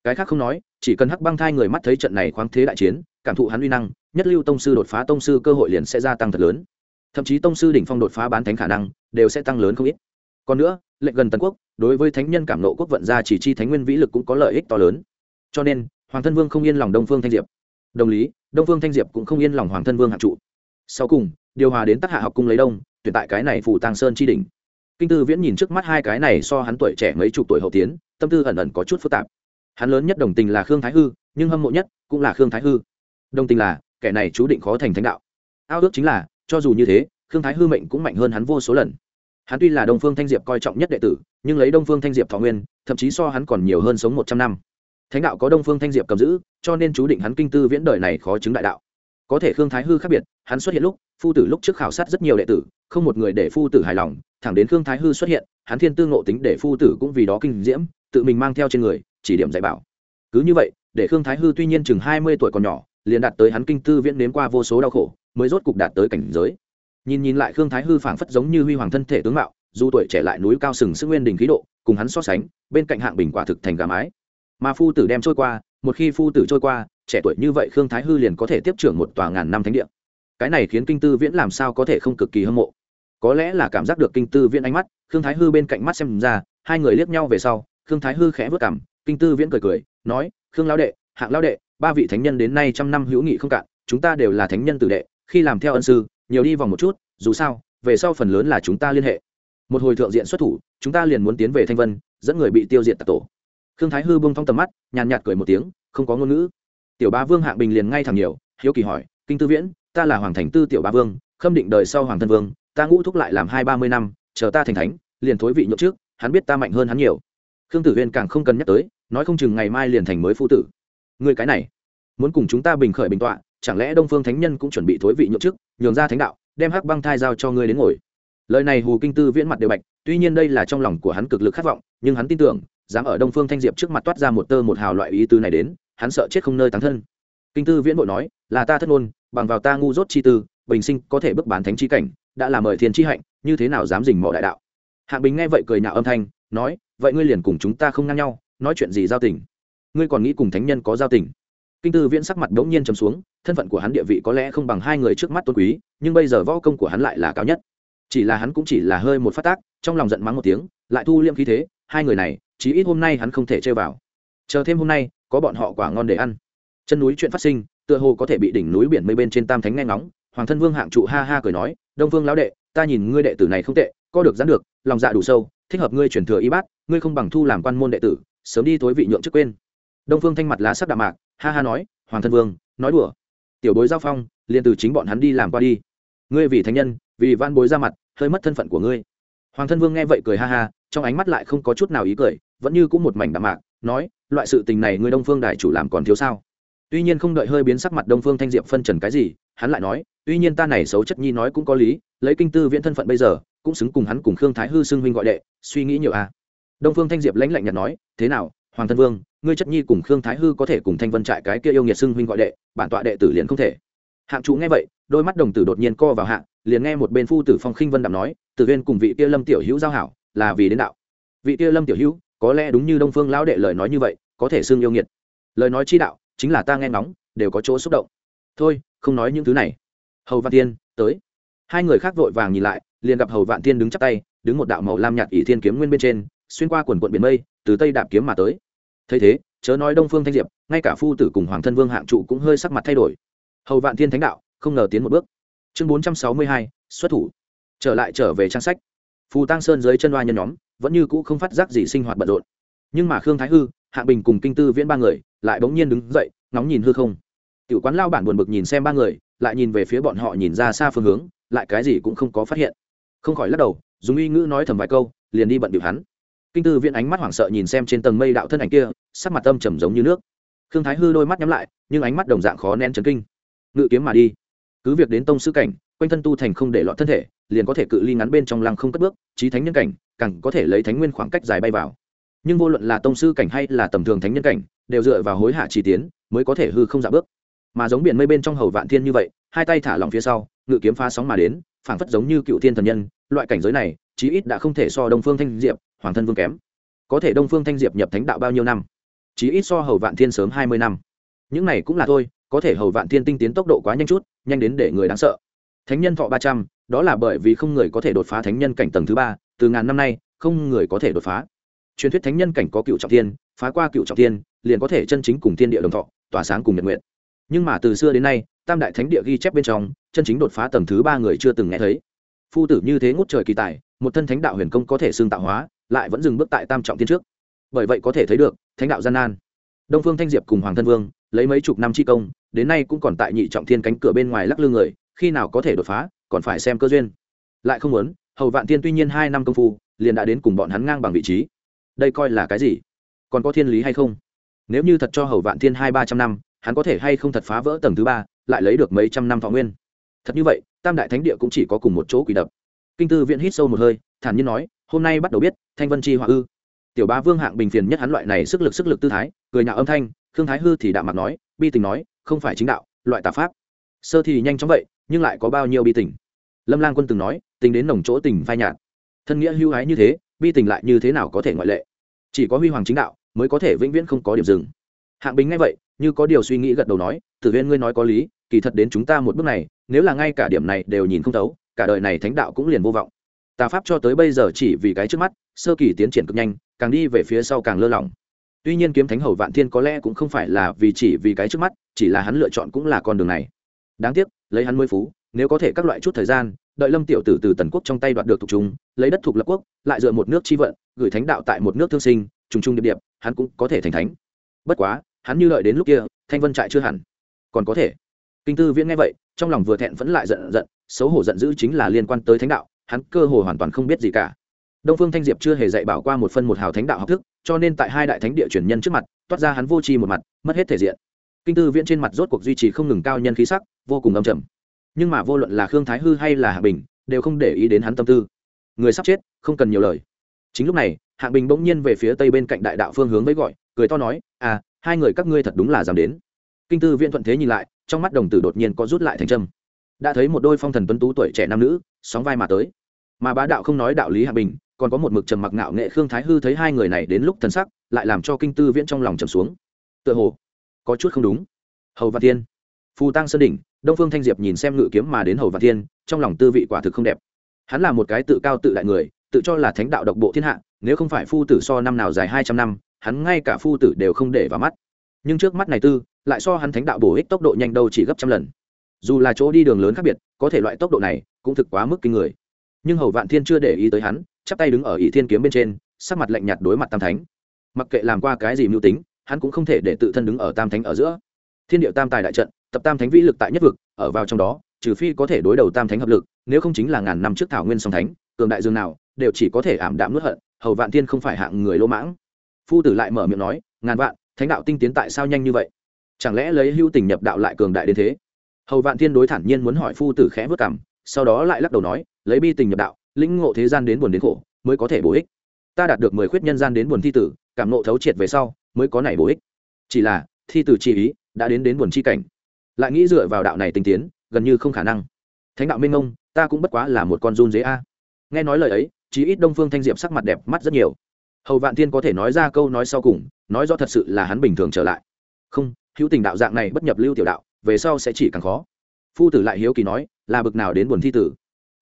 Cái khác không nói, chỉ cần hắc băng thai người mắt thấy trận này khoáng thế đại chiến, cảm thụ hắn uy năng, nhất lưu tông sư đột phá tông sư cơ hội liền sẽ gia tăng thật lớn. Thậm chí tông sư đỉnh phong đột phá bán thánh khả năng, đều sẽ tăng lớn không ít. Còn nữa, lệnh gần tần quốc, đối với thánh nhân cảm nộ quốc vận gia chỉ chi thánh nguyên vĩ lực cũng có lợi ích to lớn. Cho nên hoàng thân vương không yên lòng đông phương thanh diệp. Đồng lý, đông phương thanh diệp cũng không yên lòng hoàng thân vương hạng trụ. Sau cùng, điều hòa đến tác hạ học cung lấy đông, tuyển tại cái này phủ tàng sơn chi đỉnh. Kinh tư viễn nhìn trước mắt hai cái này so hắn tuổi trẻ mấy chục tuổi hậu tiến, tâm tư ẩn ẩn có chút phức tạp. Hắn lớn nhất đồng tình là khương thái hư, nhưng hâm mộ nhất cũng là khương thái hư. Đồng tình là, kẻ này chú định khó thành thánh đạo. Ao ước chính là, cho dù như thế, khương thái hư mệnh cũng mạnh hơn hắn vô số lần. Hắn tuy là đông phương thanh diệp coi trọng nhất đệ tử, nhưng lấy đông phương thanh diệp thọ nguyên, thậm chí so hắn còn nhiều hơn sống một trăm năm thánh đạo có đông phương thanh diệp cầm giữ, cho nên chú định hắn kinh tư viễn đời này khó chứng đại đạo. Có thể khương thái hư khác biệt, hắn xuất hiện lúc, phu tử lúc trước khảo sát rất nhiều đệ tử, không một người để phu tử hài lòng, thẳng đến khương thái hư xuất hiện, hắn thiên tư ngộ tính để phu tử cũng vì đó kinh diễm, tự mình mang theo trên người, chỉ điểm dạy bảo. Cứ như vậy, để khương thái hư tuy nhiên chừng hai mươi tuổi còn nhỏ, liền đạt tới hắn kinh tư viễn nếm qua vô số đau khổ, mới rốt cục đạt tới cảnh giới. Nhìn nhìn lại khương thái hư phảng phất giống như huy hoàng thân thể tướng mạo, dù tuổi trẻ lại núi cao sừng sức nguyên đình khí độ, cùng hắn so sánh, bên cạnh hạng bình quả thực thành gà mái mà phu tử đem trôi qua, một khi phu tử trôi qua, trẻ tuổi như vậy khương thái hư liền có thể tiếp trưởng một tòa ngàn năm thánh địa. Cái này khiến kinh tư viễn làm sao có thể không cực kỳ hâm mộ? Có lẽ là cảm giác được kinh tư viễn ánh mắt, khương thái hư bên cạnh mắt xem ra, hai người liếc nhau về sau, khương thái hư khẽ vất cảm kinh tư viễn cười cười, nói, khương lao đệ, hạng lao đệ, ba vị thánh nhân đến nay trăm năm hữu nghị không cạn, chúng ta đều là thánh nhân tử đệ, khi làm theo ân sư, nhiều đi vòng một chút, dù sao, về sau phần lớn là chúng ta liên hệ. Một hồi thượng diện xuất thủ, chúng ta liền muốn tiến về thanh vân, dẫn người bị tiêu diệt tạc tổ khương thái hư bông thong tầm mắt, nhàn nhạt cười một tiếng, không có ngôn ngữ. Tiểu ba vương hạng bình liền ngay thẳng nhiều, hiếu kỳ hỏi, kinh tư viễn, ta là hoàng thành tư tiểu ba vương, khâm định đời sau hoàng thân vương, ta ngũ thúc lại làm hai ba mươi năm, chờ ta thành thánh, liền thối vị nhậu trước hắn biết ta mạnh hơn hắn nhiều. Khương tử huyên càng không cần nhắc tới, nói không chừng ngày mai liền thành mới phu tử. Người cái này, muốn cùng chúng ta bình khởi bình tọa, chẳng lẽ đông phương thánh nhân cũng chuẩn bị thối vị nhậu trước nhường ra thánh đạo, đem hắc băng thai giao cho ngươi đến ngồi? Lời này hù kinh tư viễn mặt đều bạch, tuy nhiên đây là trong lòng của hắn cực lực khát vọng, nhưng hắn tin tưởng dám ở đông phương thanh diệp trước mặt toát ra một tơ một hào loại ý tứ này đến, hắn sợ chết không nơi tán thân. Kinh tư viễn bội nói, là ta thất ngôn, bằng vào ta ngu dốt chi tư, bình sinh có thể bước bán thánh chi cảnh, đã là mời thiên chi hạnh, như thế nào dám dình mỏ đại đạo? Hạng bình nghe vậy cười nhạo âm thanh, nói, vậy ngươi liền cùng chúng ta không ngang nhau, nói chuyện gì giao tình? Ngươi còn nghĩ cùng thánh nhân có giao tình? Kinh tư viễn sắc mặt đ ố n g nhiên trầm xuống, thân phận của hắn địa vị có lẽ không bằng hai người trước mắt tôn quý, nhưng bây giờ võ công của hắn lại là cao nhất. Chỉ là hắn cũng chỉ là hơi một phát tác, trong lòng giận mắng một tiếng, lại thu liêm khí thế, hai người này chí ít hôm nay hắn không thể chơi vào. Chờ thêm hôm nay, có bọn họ quả ngon để ăn. Chân núi chuyện phát sinh, tựa hồ có thể bị đỉnh núi biển mây bên trên tam thánh nghe ngóng, hoàng thân vương hạng trụ ha ha cười nói, đông vương lão đệ, ta nhìn ngươi đệ tử này không tệ co được dán được, lòng dạ đủ sâu, thích hợp ngươi chuyển thừa y bát, ngươi không bằng thu làm quan môn đệ tử, sớm đi tối vị nhượng chức quên. Đông phương thanh mặt lá sắc đạm mạc, ha ha nói, hoàng thân vương, nói đùa. Tiểu bối giao phong, liền từ chính bọn hắn đi làm qua đi. Ngươi vì thánh nhân, vì van bối ra mặt, hơi mất thân phận của ngươi. Hoàng thân vương nghe vậy cười ha ha, trong ánh mắt lại không có chút nào ý cười vẫn như cũng một mảnh đạm mạc, nói, loại sự tình này người đông phương đại chủ làm còn thiếu sao? Tuy nhiên không đợi hơi biến sắc mặt đông phương thanh diệp phân trần cái gì, hắn lại nói, tuy nhiên ta này xấu chất nhi nói cũng có lý, lấy kinh tư viễn thân phận bây giờ, cũng xứng cùng hắn cùng khương thái hư xưng huynh gọi đệ, suy nghĩ nhiều à. đông phương thanh diệp lãnh lạnh nhạt nói, thế nào, hoàng thân vương, ngươi chất nhi cùng khương thái hư có thể cùng thanh vân trại cái kia yêu nghiệt xưng huynh gọi đệ, bản tọa đệ tử liền không thể. Hạng chủ nghe vậy, đôi mắt đồng tử đột nhiên co vào hạng liền nghe một bên phu tử phong khinh vân đạm nói, tử viên cùng vị kia lâm tiểu hữu giao hảo, là vì đến đạo. Vị kia lâm tiểu hữu có lẽ đúng như đông phương lão đệ lời nói như vậy, có thể xưng yêu nghiệt. Lời nói chi đạo, chính là ta nghe nóng đều có chỗ xúc động. Thôi, không nói những thứ này. Hầu văn tiên tới. Hai người khác vội vàng nhìn lại, liền gặp hầu vạn tiên đứng chắp tay, đứng một đạo màu lam nhạt ỷ thiên kiếm nguyên bên trên, xuyên qua quần quận biển mây, từ tây đạp kiếm mà tới. Thấy thế, chớ nói đông phương thanh diệp, ngay cả phu tử cùng hoàng thân vương hạng trụ cũng hơi sắc mặt thay đổi. Hầu vạn thiên thánh đạo, không ngờ tiến một bước. Chương bốn trăm sáu mươi hai, xuất thủ. Trở lại trở về trang sách. Phù tăng sơn dưới chân đoa nhân nhóm vẫn như cũ không phát giác gì sinh hoạt bận rộn. Nhưng mà khương thái hư, hạng bình cùng kinh tư viễn ba người lại bỗng nhiên đứng dậy, ngóng nhìn hư không. Tiểu quán lao bản buồn bực nhìn xem ba người, lại nhìn về phía bọn họ nhìn ra xa phương hướng, lại cái gì cũng không có phát hiện. Không khỏi lắc đầu, dùng uy ngữ nói thầm vài câu, liền đi bận điệu hắn. Kinh tư viễn ánh mắt hoảng sợ nhìn xem trên tầng mây đạo thân ảnh kia, sắc mặt tâm trầm giống như nước. Khương thái hư đôi mắt nhắm lại, nhưng ánh mắt đồng dạng khó nén chấn kinh. Ngự kiếm mà đi. Cứ việc đến tông sư cảnh, quanh thân tu thành không để lọt thân thể, liền có thể cự ly ngắn bên trong lăng không cất bước trí thánh nhân cảnh càng có thể lấy thánh nguyên khoảng cách dài bay vào. Nhưng vô luận là tông sư cảnh hay là tầm thường thánh nhân cảnh, đều dựa vào hối hạ chỉ tiến, mới có thể hư không dạ bước. Mà giống biển mây bên trong hầu vạn thiên như vậy, hai tay thả lỏng phía sau, ngự kiếm phá sóng mà đến, phảng phất giống như cựu thiên thần nhân, loại cảnh giới này, chí ít đã không thể so đông phương thanh diệp, hoàng thân vương kém. Có thể đông phương thanh diệp nhập thánh đạo bao nhiêu năm? Chí ít so hầu vạn thiên sớm hai mươi năm. Những này cũng là thôi, có thể hầu vạn thiên tinh tiến tốc độ quá nhanh chút, nhanh đến để người đáng sợ. Thánh nhân thọ ba trăm, đó là bởi vì không người có thể đột phá thánh nhân cảnh tầng thứ ba từ ngàn năm nay, không người có thể đột phá. Truyền thuyết thánh nhân cảnh có cựu trọng thiên, phá qua cựu trọng thiên, liền có thể chân chính cùng thiên địa đồng thọ, tỏa sáng cùng nhật nguyện. Nhưng mà từ xưa đến nay, tam đại thánh địa ghi chép bên trong, chân chính đột phá tầng thứ ba người chưa từng nghe thấy. Phu tử như thế ngút trời kỳ tài, một thân thánh đạo huyền công có thể xương tạo hóa, lại vẫn dừng bước tại tam trọng thiên trước. Bởi vậy có thể thấy được, thánh đạo gian nan. Đông phương thanh diệp cùng hoàng thân vương, lấy mấy chục năm chi công, đến nay cũng còn tại nhị trọng thiên cánh cửa bên ngoài lắc lư người, khi nào có thể đột phá, còn phải xem cơ duyên. Lại không muốn hầu vạn thiên tuy nhiên hai năm công phu, liền đã đến cùng bọn hắn ngang bằng vị trí. Đây coi là cái gì? Còn có thiên lý hay không? Nếu như thật cho hầu vạn thiên hai ba trăm năm, hắn có thể hay không thật phá vỡ tầng thứ ba, lại lấy được mấy trăm năm thọ nguyên? Thật như vậy, tam đại thánh địa cũng chỉ có cùng một chỗ quỷ đập. Kinh tư viện hít sâu một hơi, thản nhiên nói, hôm nay bắt đầu biết, thanh vân chi họa ư. Tiểu ba vương hạng bình phiền nhất hắn loại này sức lực sức lực tư thái, cười nhạo âm thanh, khương thái hư thì đạm mặt nói, bi tình nói, không phải chính đạo, loại tà pháp. Sơ thì nhanh chóng vậy, nhưng lại có bao nhiêu bi tình? Lâm lang quân từng nói tình đến nồng chỗ tình phai nhạt. Thân nghĩa hưu hái như thế, bi tình lại như thế nào có thể ngoại lệ? Chỉ có huy hoàng chính đạo mới có thể vĩnh viễn không có điểm dừng. Hạng bình ngay vậy, như có điều suy nghĩ gật đầu nói, tử viên ngươi nói có lý, kỳ thật đến chúng ta một bước này, nếu là ngay cả điểm này đều nhìn không thấu, cả đời này thánh đạo cũng liền vô vọng. Tà pháp cho tới bây giờ chỉ vì cái trước mắt, sơ kỳ tiến triển cực nhanh, càng đi về phía sau càng lơ lỏng. Tuy nhiên kiếm thánh hầu vạn thiên có lẽ cũng không phải là vì chỉ vì cái trước mắt, chỉ là hắn lựa chọn cũng là con đường này. Đáng tiếc, lấy hắn mươi phú, nếu có thể các loại chút thời gian đợi lâm tiểu tử từ tần quốc trong tay đoạt được thuộc chúng, lấy đất thuộc lập quốc, lại dựa một nước chi vận, gửi thánh đạo tại một nước thương sinh, trùng trung điệp điệp, hắn cũng có thể thành thánh. Bất quá, hắn như đợi đến lúc kia, thanh vân trại chưa hẳn. Còn có thể. Kinh tư viễn nghe vậy, trong lòng vừa thẹn vẫn lại giận giận, xấu hổ giận dữ chính là liên quan tới thánh đạo, hắn cơ hồ hoàn toàn không biết gì cả. Đông phương thanh diệp chưa hề dạy bảo qua một phân một hào thánh đạo học thức, cho nên tại hai đại thánh địa truyền nhân trước mặt, toát ra hắn vô tri một mặt, mất hết thể diện. Kinh tư viễn trên mặt rốt cuộc duy trì không ngừng cao nhân khí sắc, vô cùng âm trầm nhưng mà vô luận là khương thái hư hay là hạ bình, đều không để ý đến hắn tâm tư. Người sắp chết, không cần nhiều lời. Chính lúc này hạ bình bỗng nhiên về phía tây bên cạnh đại đạo phương hướng với gọi, cười to nói à hai người các ngươi thật đúng là dám đến. Kinh tư viện thuận thế nhìn lại, trong mắt đồng tử đột nhiên có rút lại thành trâm. Đã thấy một đôi phong thần tuấn tú tuổi trẻ nam nữ, sóng vai mà tới. Mà bá đạo không nói đạo lý hạ bình, còn có một mực trầm mặc ngạo nghệ khương thái hư thấy hai người này đến lúc thần sắc, lại làm cho kinh tư viễn trong lòng trầm xuống. Tựa hồ, có chút không đúng. Hầu văn thiên, phù tăng sơn đỉnh đông phương thanh diệp nhìn xem ngự kiếm mà đến hầu vạn thiên, trong lòng tư vị quả thực không đẹp. Hắn là một cái tự cao tự đại người, tự cho là thánh đạo độc bộ thiên hạ, nếu không phải phu tử so năm nào dài hai trăm năm, hắn ngay cả phu tử đều không để vào mắt. Nhưng trước mắt này tư, lại so hắn thánh đạo bổ ích tốc độ nhanh đâu chỉ gấp trăm lần. Dù là chỗ đi đường lớn khác biệt, có thể loại tốc độ này cũng thực quá mức kinh người. Nhưng hầu vạn thiên chưa để ý tới hắn, chắp tay đứng ở ỷ thiên kiếm bên trên, sắc mặt lạnh nhạt đối mặt tam thánh. Mặc kệ làm qua cái gì mưu tính, hắn cũng không thể để tự thân đứng ở tam thánh ở giữa. Thiên điệu tam tài đại trận tập tam thánh vĩ lực tại nhất vực, ở vào trong đó, trừ phi có thể đối đầu tam thánh hợp lực, nếu không chính là ngàn năm trước thảo nguyên song thánh, cường đại dương nào, đều chỉ có thể ảm đạm nuốt hận, hầu vạn thiên không phải hạng người lỗ mãng. Phu tử lại mở miệng nói, ngàn vạn, thánh đạo tinh tiến tại sao nhanh như vậy? Chẳng lẽ lấy hưu tình nhập đạo lại cường đại đến thế? Hầu vạn thiên đối thản nhiên muốn hỏi phu tử khẽ vất cảm sau đó lại lắc đầu nói, lấy bi tình nhập đạo, lĩnh ngộ thế gian đến buồn đến khổ, mới có thể bổ ích. Ta đạt được mười khuyết nhân gian đến buồn thi tử, cảm nộ thấu triệt về sau, mới có này bổ ích. Chỉ là, thi tử chi ý, đã đến đến buồn chi cảnh lại nghĩ dựa vào đạo này tinh tiến, gần như không khả năng. Thánh đạo minh ông, ta cũng bất quá là một con run dế a. Nghe nói lời ấy, chí ít đông phương thanh diệp sắc mặt đẹp mắt rất nhiều. Hầu vạn thiên có thể nói ra câu nói sau cùng, nói rõ thật sự là hắn bình thường trở lại. Không, hữu tình đạo dạng này bất nhập lưu tiểu đạo, về sau sẽ chỉ càng khó. Phu tử lại hiếu kỳ nói, là bực nào đến buồn thi tử.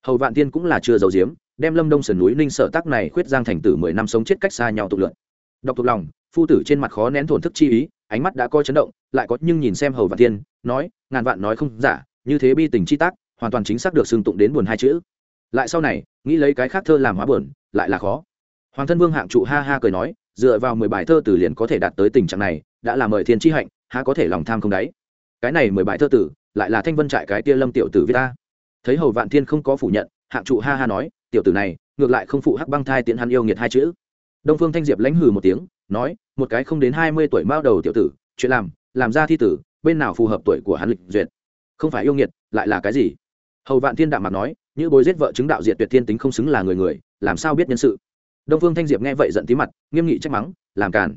Hầu vạn tiên cũng là chưa giấu diếm đem lâm đông sườn núi ninh sở tác này khuyết giang thành tử mười năm sống chết cách xa nhau tụ lượn. Đọc thuộc lòng, phu tử trên mặt khó nén thổn thức chi ý ánh mắt đã coi chấn động lại có nhưng nhìn xem hầu vạn thiên, nói ngàn vạn nói không giả như thế bi tình chi tác hoàn toàn chính xác được xưng tụng đến buồn hai chữ. Lại sau này nghĩ lấy cái khác thơ làm hóa buồn lại là khó. Hoàng thân vương hạng trụ ha ha cười nói dựa vào mười bài thơ từ liền có thể đạt tới tình trạng này đã là mời thiên tri hạnh há có thể lòng tham không đáy? Cái này mười bài thơ tử lại là thanh vân trại cái tia lâm tiểu tử viết ta. Thấy hầu vạn thiên không có phủ nhận hạng trụ ha ha nói tiểu tử này ngược lại không phụ hắc băng thai tiện hắn yêu nghiệt hai chữ. Đông phương thanh diệp lãnh hừ một tiếng nói, một cái không đến hai mươi tuổi mao đầu tiểu tử, chuyện làm làm ra thi tử, bên nào phù hợp tuổi của hắn lịch duyệt? Không phải yêu nghiệt, lại là cái gì? Hầu vạn thiên đạm mặt nói, như bối giết vợ chứng đạo diệt tuyệt thiên tính không xứng là người người, làm sao biết nhân sự? Đông phương thanh diệp nghe vậy giận tí mặt, nghiêm nghị trách mắng, làm càn.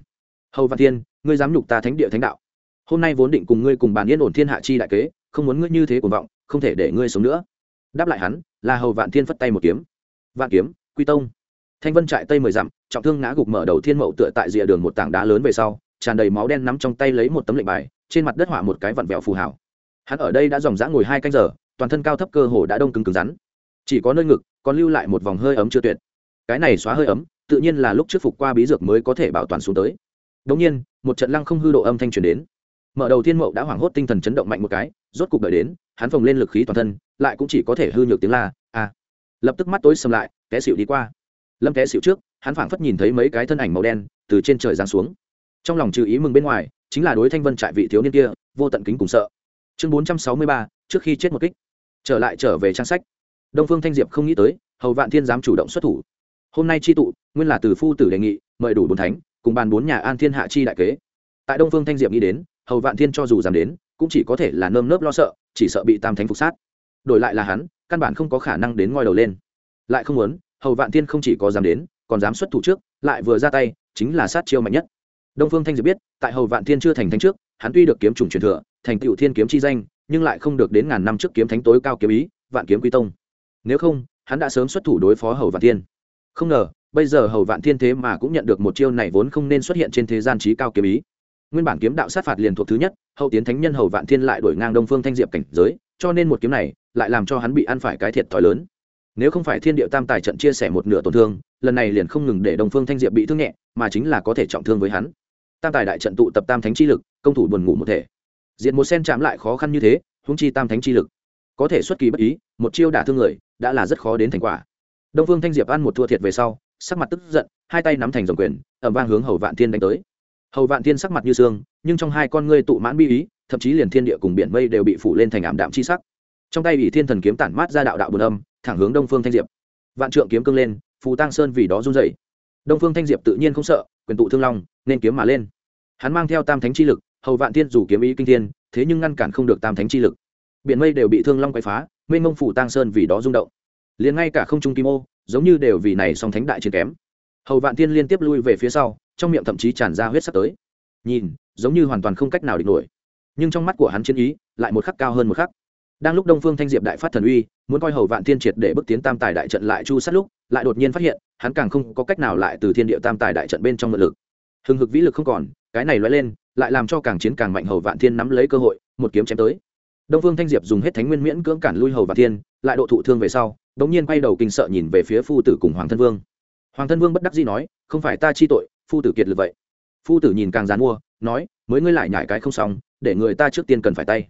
Hầu vạn thiên, ngươi dám nhục ta thánh địa thánh đạo. Hôm nay vốn định cùng ngươi cùng bàn yên ổn thiên hạ chi đại kế, không muốn ngươi như thế cuồng vọng, không thể để ngươi sống nữa. Đáp lại hắn, là hầu vạn thiên phất tay một kiếm. Vạn kiếm, quy tông thanh vân trại tây mười dặm, trọng thương ngã gục mở đầu thiên mậu tựa tại rìa đường một tảng đá lớn về sau, tràn đầy máu đen nắm trong tay lấy một tấm lệnh bài, trên mặt đất họa một cái vặn vẹo phù hảo. Hắn ở đây đã dòng dã ngồi hai canh giờ, toàn thân cao thấp cơ hồ đã đông cứng cứng rắn. Chỉ có nơi ngực, còn lưu lại một vòng hơi ấm chưa tuyệt. Cái này xóa hơi ấm, tự nhiên là lúc trước phục qua bí dược mới có thể bảo toàn xuống tới. Đống nhiên, một trận lăng không hư độ âm thanh truyền đến. Mở đầu thiên mậu đã hoảng hốt tinh thần chấn động mạnh một cái, rốt cục đợi đến, hắn phồng lên lực khí toàn thân, lại cũng chỉ có thể hư nhược tiếng la, a! Lập tức mắt tối sầm lại, té xịu đi qua lâm té xịu trước, hắn phảng phất nhìn thấy mấy cái thân ảnh màu đen từ trên trời giáng xuống. Trong lòng trừ ý mừng bên ngoài, chính là đối thanh vân trại vị thiếu niên kia, vô tận kính cùng sợ. Chương bốn trăm sáu mươi ba, trước khi chết một kích. Trở lại trở về trang sách. Đông phương thanh diệp không nghĩ tới, hầu vạn thiên dám chủ động xuất thủ. Hôm nay chi tụ, nguyên là từ phu tử đề nghị, mời đủ bốn thánh, cùng bàn bốn nhà an thiên hạ chi đại kế. Tại đông phương thanh diệp nghĩ đến, hầu vạn thiên cho dù dám đến, cũng chỉ có thể là nơm nớp lo sợ, chỉ sợ bị tam thánh phục sát. Đổi lại là hắn, căn bản không có khả năng đến ngoi đầu lên. Lại không muốn hầu vạn thiên không chỉ có dám đến, còn dám xuất thủ trước, lại vừa ra tay, chính là sát chiêu mạnh nhất. Đông phương thanh diệp biết, tại hầu vạn thiên chưa thành thánh trước, hắn tuy được kiếm trùng truyền thừa, thành tựu thiên kiếm chi danh, nhưng lại không được đến ngàn năm trước kiếm thánh tối cao kiếm ý, vạn kiếm quy tông. Nếu không, hắn đã sớm xuất thủ đối phó hầu vạn thiên. Không ngờ, bây giờ hầu vạn thiên thế mà cũng nhận được một chiêu này vốn không nên xuất hiện trên thế gian trí cao kiếm ý. Nguyên bản kiếm đạo sát phạt liền thuộc thứ nhất, hậu tiến thánh nhân hầu vạn thiên lại đổi ngang đông phương thanh diệp cảnh giới, cho nên một kiếm này lại làm cho hắn bị ăn phải cái thiệt thòi lớn nếu không phải thiên địa tam tài trận chia sẻ một nửa tổn thương, lần này liền không ngừng để đông phương thanh diệp bị thương nhẹ, mà chính là có thể trọng thương với hắn. Tam tài đại trận tụ tập tam thánh chi lực, công thủ buồn ngủ một thể. Diện một sen chạm lại khó khăn như thế húng chi tam thánh chi lực. Có thể xuất kỳ bất ý, một chiêu đả thương người, đã là rất khó đến thành quả. Đông phương thanh diệp ăn một thua thiệt về sau, sắc mặt tức giận, hai tay nắm thành dòng quyền ẩm vang hướng hầu vạn thiên đánh tới. Hầu vạn thiên sắc mặt như xương, nhưng trong hai con ngươi tụ mãn bi ý, thậm chí liền thiên địa cùng biển mây đều bị phủ lên thành ảm đạm chi sắc trong tay ỷ thiên thần kiếm tản mát ra đạo đạo bùn âm, thẳng hướng đông phương thanh diệp. Vạn trượng kiếm cương lên, phù tăng sơn vì đó run dậy đông phương thanh diệp tự nhiên không sợ, quyền tụ thương long, nên kiếm mà lên. Hắn mang theo tam thánh chi lực, hầu vạn thiên dù kiếm ý kinh thiên, thế nhưng ngăn cản không được tam thánh chi lực. Biển mây đều bị thương long quay phá, mênh mông phủ tăng sơn vì đó rung động. Liền ngay cả không trung kim ô, giống như đều vì này song thánh đại chiến kém. Hầu vạn thiên liên tiếp lui về phía sau, trong miệng thậm chí tràn ra huyết sắp tới. Nhìn, giống như hoàn toàn không cách nào địch nổi. Nhưng trong mắt của hắn chiến ý lại một khắc cao hơn một khắc đang lúc đông phương thanh diệp đại phát thần uy, muốn coi hầu vạn thiên triệt để bước tiến tam tài đại trận lại chu sát lúc, lại đột nhiên phát hiện, hắn càng không có cách nào lại từ thiên địa tam tài đại trận bên trong mượn lực. Hừng hực vĩ lực không còn, cái này loay lên, lại làm cho càng chiến càng mạnh hầu vạn thiên nắm lấy cơ hội, một kiếm chém tới. Đông phương thanh diệp dùng hết thánh nguyên miễn cưỡng cản lui hầu vạn thiên, lại độ thụ thương về sau đ ỗ n g nhiên quay đầu kinh sợ nhìn về phía phu tử cùng hoàng thân vương. Hoàng thân vương bất đắc dĩ nói, không phải ta chi tội, phu tử kiệt lực vậy. Phu tử nhìn càng dán mua, nói, mới ngươi lại nhải cái không xong, để người ta trước tiên cần phải tay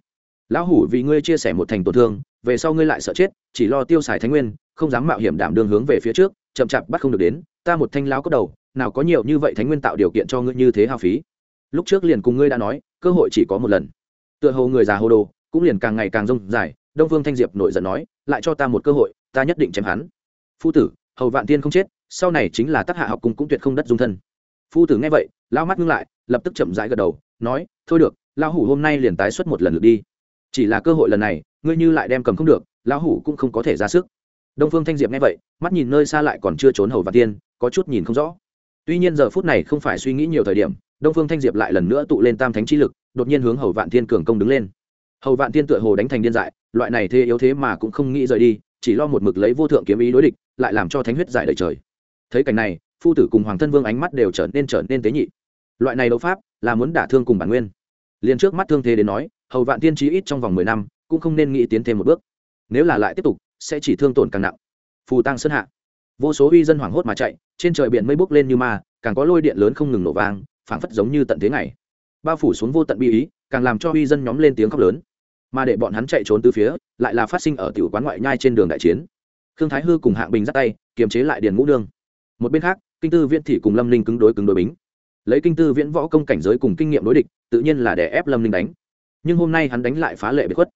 lão hủ vì ngươi chia sẻ một thành tổn thương, về sau ngươi lại sợ chết, chỉ lo tiêu xài thánh nguyên, không dám mạo hiểm đảm đường hướng về phía trước, chậm chạp bắt không được đến, ta một thanh lão cốc đầu, nào có nhiều như vậy thánh nguyên tạo điều kiện cho ngươi như thế hao phí. Lúc trước liền cùng ngươi đã nói, cơ hội chỉ có một lần. Tựa hồ người già hồ đồ, cũng liền càng ngày càng rông dài, đông vương thanh diệp nổi giận nói, lại cho ta một cơ hội, ta nhất định chém hắn. Phu tử, hầu vạn tiên không chết, sau này chính là tác hạ học cung cũng tuyệt không đất dung thân. Phu tử nghe vậy lao mắt ngưng lại, lập tức chậm rãi gật đầu, nói, thôi được, lão hủ hôm nay liền tái xuất một lần lượt đi chỉ là cơ hội lần này, ngươi như lại đem cầm không được, lão hủ cũng không có thể ra sức. Đông phương thanh diệp nghe vậy, mắt nhìn nơi xa lại còn chưa trốn hầu vạn tiên, có chút nhìn không rõ. Tuy nhiên giờ phút này không phải suy nghĩ nhiều thời điểm, đông phương thanh diệp lại lần nữa tụ lên tam thánh Chi lực, đột nhiên hướng hầu vạn thiên cường công đứng lên. Hầu vạn thiên tựa hồ đánh thành điên dại, loại này thế yếu thế mà cũng không nghĩ rời đi, chỉ lo một mực lấy vô thượng kiếm ý đối địch, lại làm cho thánh huyết giải đầy trời. Thấy cảnh này, phu tử cùng hoàng thân vương ánh mắt đều trở nên trở nên tế nhị. Loại này đấu pháp là muốn đả thương cùng bản nguyên. Liền trước mắt thương thế đến nói hầu vạn tiên trí ít trong vòng mười năm, cũng không nên nghĩ tiến thêm một bước. Nếu là lại tiếp tục, sẽ chỉ thương tổn càng nặng. Phù tăng sơn hạ. Vô số uy dân hoảng hốt mà chạy, trên trời biển mây bốc lên như ma, càng có lôi điện lớn không ngừng nổ vang, phảng phất giống như tận thế ngày. bao phủ xuống vô tận bi ý, càng làm cho uy dân nhóm lên tiếng khóc lớn. Mà để bọn hắn chạy trốn từ phía, lại là phát sinh ở tiểu quán ngoại nhai trên đường đại chiến. Khương thái hư cùng hạng bình dắt tay, kiềm chế lại điền ngũ nương. Một bên khác, kinh tư viễn thị cùng lâm Linh cứng đối cứng đối bính. Lấy kinh tư viễn võ công cảnh giới cùng kinh nghiệm đối địch, tự nhiên là để ép lâm Linh đánh nhưng hôm nay hắn đánh lại phá lệ bị khuất.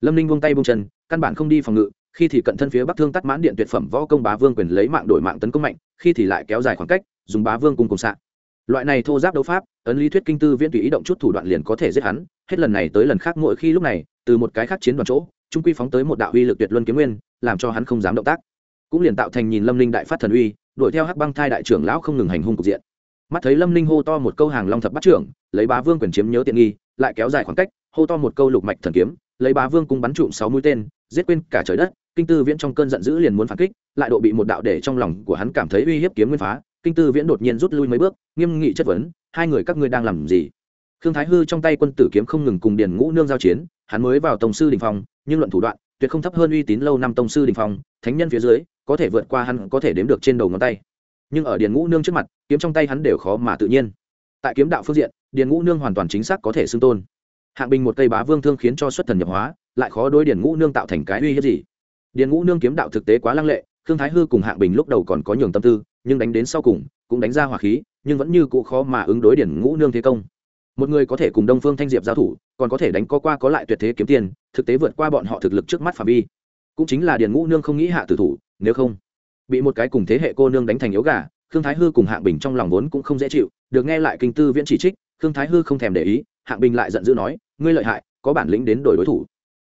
Lâm ninh buông tay buông chân, căn bản không đi phòng ngự, khi thì cận thân phía bắc thương tắt mãn điện tuyệt phẩm võ công bá vương quyền lấy mạng đổi mạng tấn công mạnh, khi thì lại kéo dài khoảng cách, dùng bá vương cùng cùng xạ. Loại này thô giáp đấu pháp, ấn lý thuyết kinh tư viễn tùy ý động chút thủ đoạn liền có thể giết hắn, hết lần này tới lần khác mỗi khi lúc này, từ một cái khác chiến đoàn chỗ, trung quy phóng tới một đạo uy lực tuyệt luân kiếm nguyên, làm cho hắn không dám động tác. Cũng liền tạo thành nhìn lâm linh đại phát thần uy, đuổi theo hắc băng thai đại trưởng lão không ngừng hành hung cục diện. Mắt thấy lâm linh hô to một câu hàng long thập bắt trưởng, lấy bá vương quyền chiếm nhớ tiện nghi, lại kéo dài khoảng cách hô to một câu lục mạch thần kiếm, lấy bá vương cung bắn trụm sáu mũi tên, giết quên cả trời đất, kinh tư viễn trong cơn giận dữ liền muốn phản kích, lại độ bị một đạo để trong lòng của hắn cảm thấy uy hiếp kiếm nguyên phá, kinh tư viễn đột nhiên rút lui mấy bước, nghiêm nghị chất vấn, hai người các ngươi đang làm gì? Khương thái hư trong tay quân tử kiếm không ngừng cùng điền ngũ nương giao chiến, hắn mới vào tổng sư đình phong, nhưng luận thủ đoạn, tuyệt không thấp hơn uy tín lâu năm tổng sư đình phong, thánh nhân phía dưới, có thể vượt qua hắn, có thể đếm được trên đầu ngón tay. Nhưng ở điền ngũ nương trước mặt, kiếm trong tay hắn đều khó mà tự nhiên. Tại kiếm đạo phương diện, điền ngũ nương hoàn toàn chính xác có thể xưng tôn hạng bình một cây bá vương thương khiến cho xuất thần nhập hóa, lại khó đối điển ngũ nương tạo thành cái uy hiếp gì. Điển ngũ nương kiếm đạo thực tế quá lăng lệ, khương thái hư cùng hạng bình lúc đầu còn có nhường tâm tư, nhưng đánh đến sau cùng, cũng đánh ra hỏa khí, nhưng vẫn như cụ khó mà ứng đối điển ngũ nương thế công. Một người có thể cùng đông phương thanh diệp giao thủ, còn có thể đánh có qua có lại tuyệt thế kiếm tiền, thực tế vượt qua bọn họ thực lực trước mắt phạm vi. Cũng chính là điền ngũ nương không nghĩ hạ tử thủ, nếu không, bị một cái cùng thế hệ cô nương đánh thành yếu gà, khương thái hư cùng hạng bình trong lòng vốn cũng không dễ chịu, được nghe lại kinh tư viễn chỉ trích, khương thái hư không thèm để ý hạng bình lại giận dữ nói, ngươi lợi hại, có bản lĩnh đến đổi đối thủ.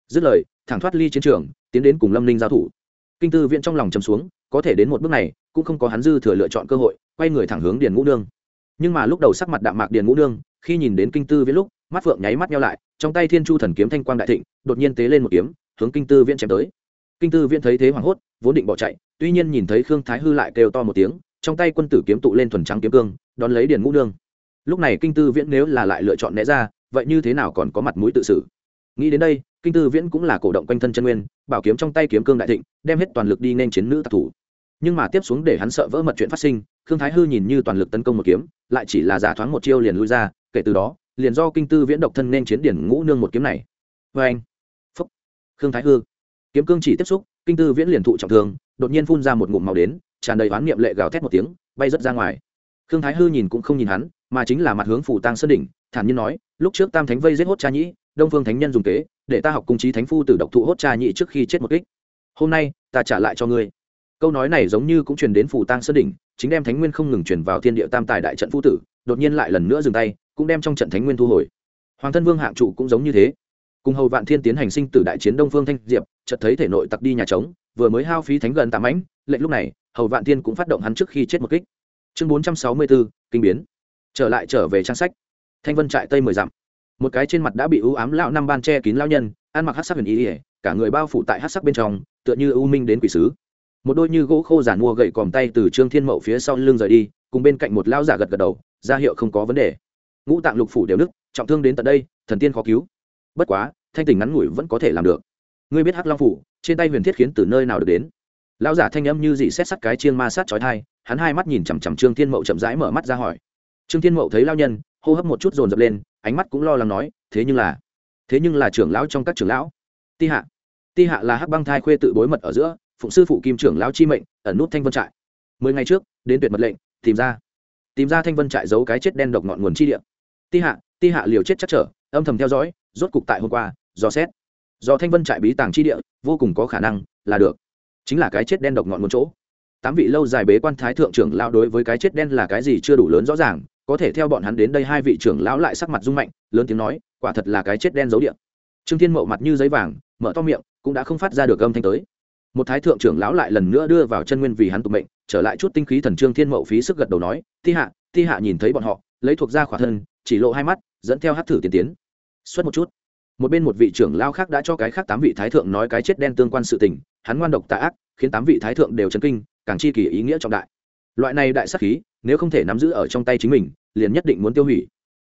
Dứt lời, thẳng thoát ly chiến trường, tiến đến cùng lâm ninh giao thủ. Kinh tư viễn trong lòng chầm xuống, có thể đến một bước này, cũng không có hắn dư thừa lựa chọn cơ hội, quay người thẳng hướng điền ngũ nương. Nhưng mà lúc đầu sắc mặt đạm mạc điền ngũ nương, khi nhìn đến kinh tư viễn lúc, mắt phượng nháy mắt nhau lại, trong tay thiên chu thần kiếm thanh quang đại thịnh, đột nhiên tế lên một kiếm, hướng kinh tư viễn chém tới. Kinh tư viễn thấy thế hoảng hốt, vốn định bỏ chạy, tuy nhiên nhìn thấy khương thái hư lại kêu to một tiếng, trong tay quân tử kiếm tụ lên thuần trắng kiếm cương, đón lấy điền ngũ nương lúc này kinh tư viễn nếu là lại lựa chọn né ra, vậy như thế nào còn có mặt mũi tự xử? Nghĩ đến đây, kinh tư viễn cũng là cổ động quanh thân chân nguyên, bảo kiếm trong tay kiếm cương đại thịnh, đem hết toàn lực đi nên chiến nữ tạc thủ. Nhưng mà tiếp xuống để hắn sợ vỡ mật chuyện phát sinh, khương thái hư nhìn như toàn lực tấn công một kiếm, lại chỉ là giả thoáng một chiêu liền lui ra, kể từ đó, liền do kinh tư viễn độc thân nên chiến điển ngũ nương một kiếm này. Vê anh, phúc, khương thái hư. Kiếm cương chỉ tiếp xúc, kinh tư viễn liền thụ trọng thương, đột nhiên phun ra một ngụm màu đến, tràn đầy oán niệm lệ gào thét một tiếng, bay rớt ra ngoài. Khương thái hư nhìn cũng không nhìn hắn mà chính là mặt hướng phủ tăng sơn đỉnh, thản nhiên nói, lúc trước tam thánh vây giết hốt cha nhĩ, đông phương thánh nhân dùng kế, để ta học cung trí thánh phu tử độc thụ hốt cha nhĩ trước khi chết một kích. Hôm nay, ta trả lại cho ngươi. Câu nói này giống như cũng truyền đến phủ tăng sơn đỉnh, chính đem thánh nguyên không ngừng truyền vào thiên địa tam tài đại trận phu tử, đột nhiên lại lần nữa dừng tay, cũng đem trong trận thánh nguyên thu hồi. Hoàng thân vương hạng trụ cũng giống như thế. Cùng hầu vạn thiên tiến hành sinh tử đại chiến đông phương thanh diệp, chợt thấy thể nội tặc đi nhà trống, vừa mới hao phí thánh gần tám ánh, lệnh lúc này, hầu vạn thiên cũng phát động hắn trước khi chết một kích. Chương bốn trăm sáu mươi bốn, kinh biến trở lại trở về trang sách. Thanh vân trại tây mười dặm. Một cái trên mặt đã bị ưu ám lão năm ban che kín lão nhân, ăn mặc hát sắc huyền ý ỉa cả người bao phủ tại hát sắc bên trong, tựa như ưu minh đến quỷ sứ. Một đôi như gỗ khô giả mua gậy còm tay từ trương thiên mậu phía sau lưng rời đi, cùng bên cạnh một lão giả gật gật đầu, ra hiệu không có vấn đề. Ngũ tạng lục phủ đều nứt, trọng thương đến tận đây, thần tiên khó cứu. Bất quá, thanh tình ngắn ngủi vẫn có thể làm được. Ngươi biết hắc long phủ, trên tay huyền thiết khiến từ nơi nào được đến? Lão giả thanh âm như dị xét sắt cái chiên ma sát chói thai hắn hai mắt nhìn chằm chằm trương thiên mậu chậm rãi mở mắt ra hỏi trương thiên mậu thấy lao nhân, hô hấp một chút dồn dập lên, ánh mắt cũng lo lắng nói, thế nhưng là, thế nhưng là trưởng lão trong các trưởng lão. Ti hạ ti hạ là hắc băng thai khuê tự bối mật ở giữa, phụng sư phụ kim trưởng lão chi mệnh, ẩn nút thanh vân trại. Mười ngày trước, đến tuyệt mật lệnh, tìm ra tìm ra thanh vân trại giấu cái chết đen độc ngọn nguồn chi địa. Ti hạ ti hạ liều chết chắc trở, âm thầm theo dõi, rốt cục tại hôm qua do xét. Do thanh vân trại bí tàng chi địa, vô cùng có khả năng là được, chính là cái chết đen độc ngọn nguồn chỗ. Tám vị lâu dài bế quan thái thượng trưởng lão đối với cái chết đen là cái gì chưa đủ lớn rõ ràng có thể theo bọn hắn đến đây hai vị trưởng lão lại sắc mặt rung mạnh, lớn tiếng nói, quả thật là cái chết đen dấu điện trương thiên mậu mặt như giấy vàng, mở to miệng, cũng đã không phát ra được âm thanh tới. Một thái thượng trưởng lão lại lần nữa đưa vào chân nguyên vì hắn tụng mệnh, trở lại chút tinh khí thần trương thiên mậu phí sức gật đầu nói thi hạ thi hạ nhìn thấy bọn họ, lấy thuộc ra khỏa thân, chỉ lộ hai mắt, dẫn theo hát thử tiến tiến. Xuất một chút. Một bên một vị trưởng lao khác đã cho cái khác tám vị thái thượng nói cái chết đen tương quan sự tình, hắn ngoan độc tà ác, khiến tám vị thái thượng đều chấn kinh, càng chi kỳ ý nghĩa trọng đại. Loại này đại sắc khí, nếu không thể nắm giữ ở trong tay chính mình liền nhất định muốn tiêu hủy.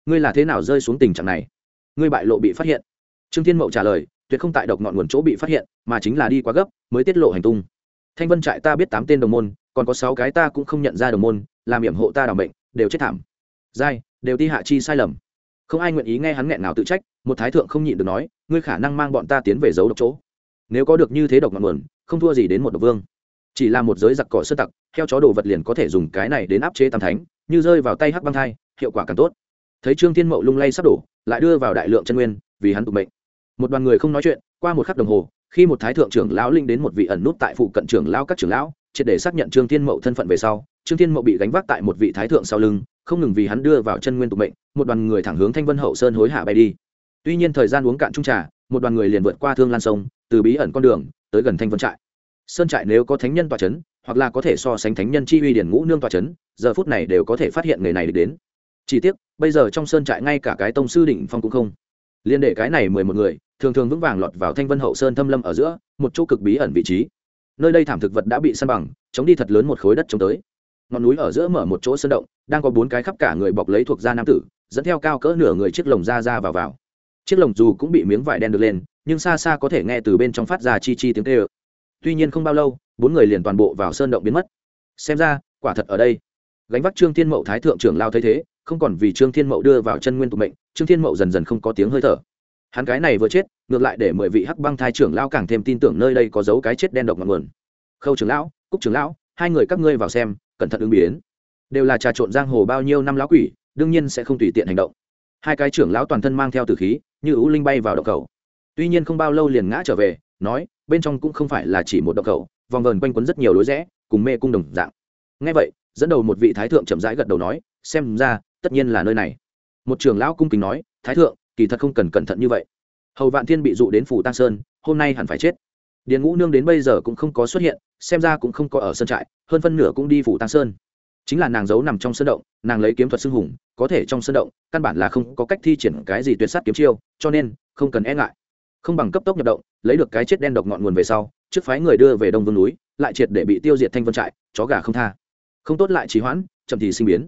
Ngươi là thế nào rơi xuống tình trạng này? Ngươi bại lộ bị phát hiện. Trương thiên mậu trả lời, tuyệt không tại độc ngọn nguồn chỗ bị phát hiện, mà chính là đi quá gấp, mới tiết lộ hành tung. Thanh vân trại ta biết tám tên đồng môn, còn có sáu cái ta cũng không nhận ra đồng môn, làm hiểm hộ ta đảm bệnh đều chết thảm. Giai, đều ti hạ chi sai lầm. Không ai nguyện ý nghe hắn nghẹn nào tự trách, một thái thượng không nhịn được nói, ngươi khả năng mang bọn ta tiến về giấu độc chỗ. Nếu có được như thế độc ngọn nguồn, không thua gì đến một độc vương. Chỉ là một giới giặc cỏ sơ tặc theo chó đồ vật liền có thể dùng cái này đến áp chế tam thánh như rơi vào tay hắc băng thai, hiệu quả càng tốt. Thấy trương thiên mậu lung lay sắp đổ, lại đưa vào đại lượng chân nguyên, vì hắn tụ mệnh. Một đoàn người không nói chuyện, qua một khắc đồng hồ, khi một thái thượng trưởng lão linh đến một vị ẩn nút tại phụ cận trưởng lão các trưởng lão, triệt để xác nhận trương thiên mậu thân phận về sau, trương thiên mậu bị gánh vác tại một vị thái thượng sau lưng, không ngừng vì hắn đưa vào chân nguyên tụ mệnh, một đoàn người thẳng hướng thanh vân hậu sơn hối hạ bay đi. Tuy nhiên thời gian uống cạn trung trà, một đoàn người liền vượt qua thương lan sông, từ bí ẩn con đường, tới gần thanh vân trại. Sơn trại nếu có thánh nhân tòa c h ấ n hoặc là có thể so sánh thánh nhân chi uy điển ngũ nương tòa c h ấ n giờ phút này đều có thể phát hiện người này đến. Chỉ tiếc, bây giờ trong sơn trại ngay cả cái tông sư đỉnh phong cũng không. Liên đệ cái này mười một người, thường thường vững vàng lọt vào thanh vân hậu sơn thâm lâm ở giữa, một chỗ cực bí ẩn vị trí. Nơi đây thảm thực vật đã bị săn bằng, chống đi thật lớn một khối đất chống tới. Ngọn núi ở giữa mở một chỗ sơn động, đang có bốn cái khắp cả người bọc lấy thuộc da nam tử, dẫn theo cao cỡ nửa người chiếc lồng ra ra vào vào. Chiếc lồng dù cũng bị miếng vải đen được lên, nhưng xa xa có thể nghe từ bên trong phát ra chi chi tiếng kêu. Tuy nhiên không bao lâu bốn người liền toàn bộ vào sơn động biến mất. Xem ra, quả thật ở đây. Gánh vác trương thiên mậu thái thượng trưởng lao thấy thế, không còn vì trương thiên mậu đưa vào chân nguyên tụ mệnh, trương thiên mậu dần dần không có tiếng hơi thở. Hắn cái này vừa chết, ngược lại để mười vị hắc băng thai trưởng lao càng thêm tin tưởng nơi đây có dấu cái chết đen độc ngọn nguồn. Khâu trưởng lão, cúc trưởng lão, hai người các ngươi vào xem, cẩn thận ứng biến. Đều là trà trộn giang hồ bao nhiêu năm lão quỷ, đương nhiên sẽ không tùy tiện hành động. Hai cái trưởng lão toàn thân mang theo tử khí, như ưu linh bay vào động cầu. Tuy nhiên không bao lâu liền ngã trở về, nói bên trong cũng không phải là chỉ một động cầu vòng vờn quanh quấn rất nhiều lối rẽ, cùng mê cung đồng dạng. Ngay vậy, dẫn đầu một vị thái thượng chậm rãi gật đầu nói, xem ra, tất nhiên là nơi này. Một trưởng lão cung kính nói, thái thượng, kỳ thật không cần cẩn thận như vậy. Hầu vạn thiên bị dụ đến phủ tăng sơn, hôm nay hẳn phải chết. Điền ngũ nương đến bây giờ cũng không có xuất hiện, xem ra cũng không có ở sân trại, hơn phân nửa cũng đi phủ tăng sơn. Chính là nàng giấu nằm trong sân động, nàng lấy kiếm thuật xưng hùng, có thể trong sân động, căn bản là không có cách thi triển cái gì tuyệt sát kiếm chiêu, cho nên không cần e ngại không bằng cấp tốc nhập động, lấy được cái chết đen độc ngọn nguồn về sau, trước phái người đưa về đông vương núi, lại triệt để bị tiêu diệt thanh vân trại, chó gà không tha. Không tốt lại trì hoãn, chậm thì sinh biến.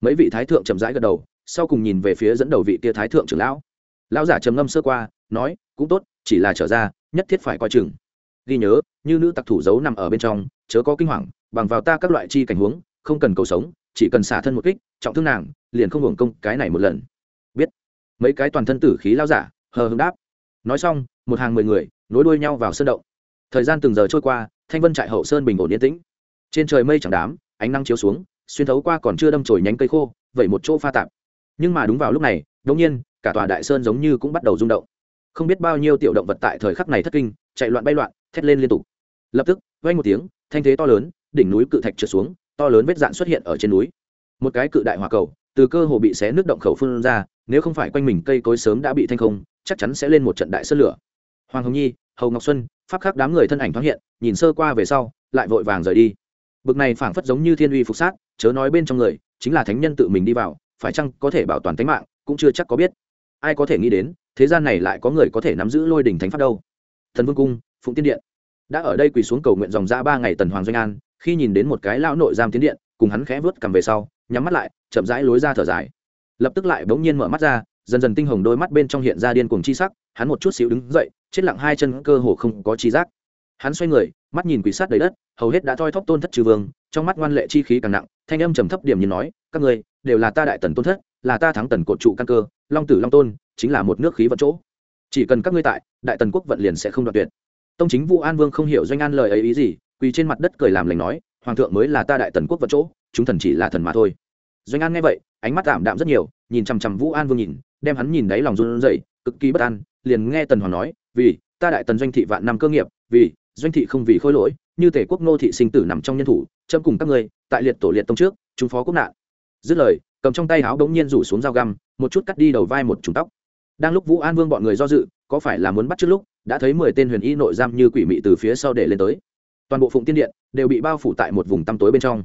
Mấy vị thái thượng chậm rãi gật đầu, sau cùng nhìn về phía dẫn đầu vị tia thái thượng trưởng lão. Lão giả trầm ngâm sơ qua, nói, cũng tốt, chỉ là trở ra, nhất thiết phải coi chừng. Ghi nhớ, như nữ tặc thủ giấu nằm ở bên trong, chớ có kinh hoàng, bằng vào ta các loại chi cảnh huống, không cần cầu sống, chỉ cần xả thân một kích, trọng thương nàng, liền không hưởng công cái này một lần. Biết. Mấy cái toàn thân tử khí lao giả, hờ hưng đáp nói xong, một hàng mười người nối đuôi nhau vào sơn động. Thời gian từng giờ trôi qua, thanh vân trại hậu sơn bình ổn yên tĩnh. Trên trời mây chẳng đám, ánh nắng chiếu xuống, xuyên thấu qua còn chưa đâm trồi nhánh cây khô vậy một chỗ pha tạp. Nhưng mà đúng vào lúc này đông nhiên, cả tòa đại sơn giống như cũng bắt đầu rung động. Không biết bao nhiêu tiểu động vật tại thời khắc này thất kinh, chạy loạn bay loạn, thét lên liên tục. Lập tức, vang một tiếng, thanh thế to lớn, đỉnh núi cự thạch trượt xuống, to lớn vết dạn xuất hiện ở trên núi. Một cái cự đại hỏa cầu từ cơ hồ bị xé nước động khẩu phun ra, nếu không phải quanh mình cây cối sớm đã bị thanh không, chắc chắn sẽ lên một trận đại sơn lửa. Hoàng hồng nhi, hầu ngọc xuân, pháp khắc đám người thân ảnh thoáng hiện, nhìn sơ qua về sau, lại vội vàng rời đi. Bực này phảng phất giống như thiên uy phục sát, chớ nói bên trong người, chính là thánh nhân tự mình đi vào, phải chăng có thể bảo toàn tính mạng, cũng chưa chắc có biết. Ai có thể nghĩ đến, thế gian này lại có người có thể nắm giữ lôi đỉnh thánh pháp đâu. Thần vương cung, phụng tiên điện. Đã ở đây quỳ xuống cầu nguyện dòng ra ba ngày tần hoàng doanh an, khi nhìn đến một cái lão nội giam tiến điện cùng hắn khẽ vớt cầm về sau, nhắm mắt lại, chậm rãi lối ra thở dài. Lập tức lại bỗng nhiên mở mắt ra, dần dần tinh hồng đôi mắt bên trong hiện ra điên cuồng chi sắc, hắn một chút xíu đứng dậy, chết lặng hai chân cơ hồ không có chi giác. Hắn xoay người, mắt nhìn quỷ sát đầy đất, hầu hết đã thoi thóp tôn thất trừ vương, trong mắt ngoan lệ chi khí càng nặng, thanh âm trầm thấp điểm như nói, các ngươi, đều là ta đại tần tôn thất, là ta thắng tần cột trụ căn cơ, long tử long tôn, chính là một nước khí vận chỗ. Chỉ cần các ngươi tại, đại tần quốc vận liền sẽ không đoạt tuyệt. Tông chính vũ an vương không hiểu doanh an lời ấy ý gì, quỳ trên mặt đất cười làm lành nói hoàng thượng mới là ta đại tần quốc vật chỗ, chúng thần chỉ là thần mà thôi. Doanh an nghe vậy, ánh mắt tạm đạm rất nhiều, nhìn chằm chằm vũ an vương nhìn, đem hắn nhìn đáy lòng run rẩy, cực kỳ bất an, liền nghe tần hoàng nói, vì, ta đại tần doanh thị vạn năm cơ nghiệp, vì, doanh thị không vì khôi lỗi, như tể quốc nô thị sinh tử nằm trong nhân thủ, châm cùng các ngươi, tại liệt tổ liệt tông trước, chúng phó quốc nạn. Dứt lời, cầm trong tay áo bỗng nhiên rủ xuống dao găm, một chút cắt đi đầu vai một trùng tóc. Đang lúc vũ an vương bọn người do dự, có phải là muốn bắt trước lúc, đã thấy mười tên huyền y nội giam như quỷ mị từ phía sau để lên tới toàn bộ phụng tiên điện đều bị bao phủ tại một vùng tăm tối bên trong.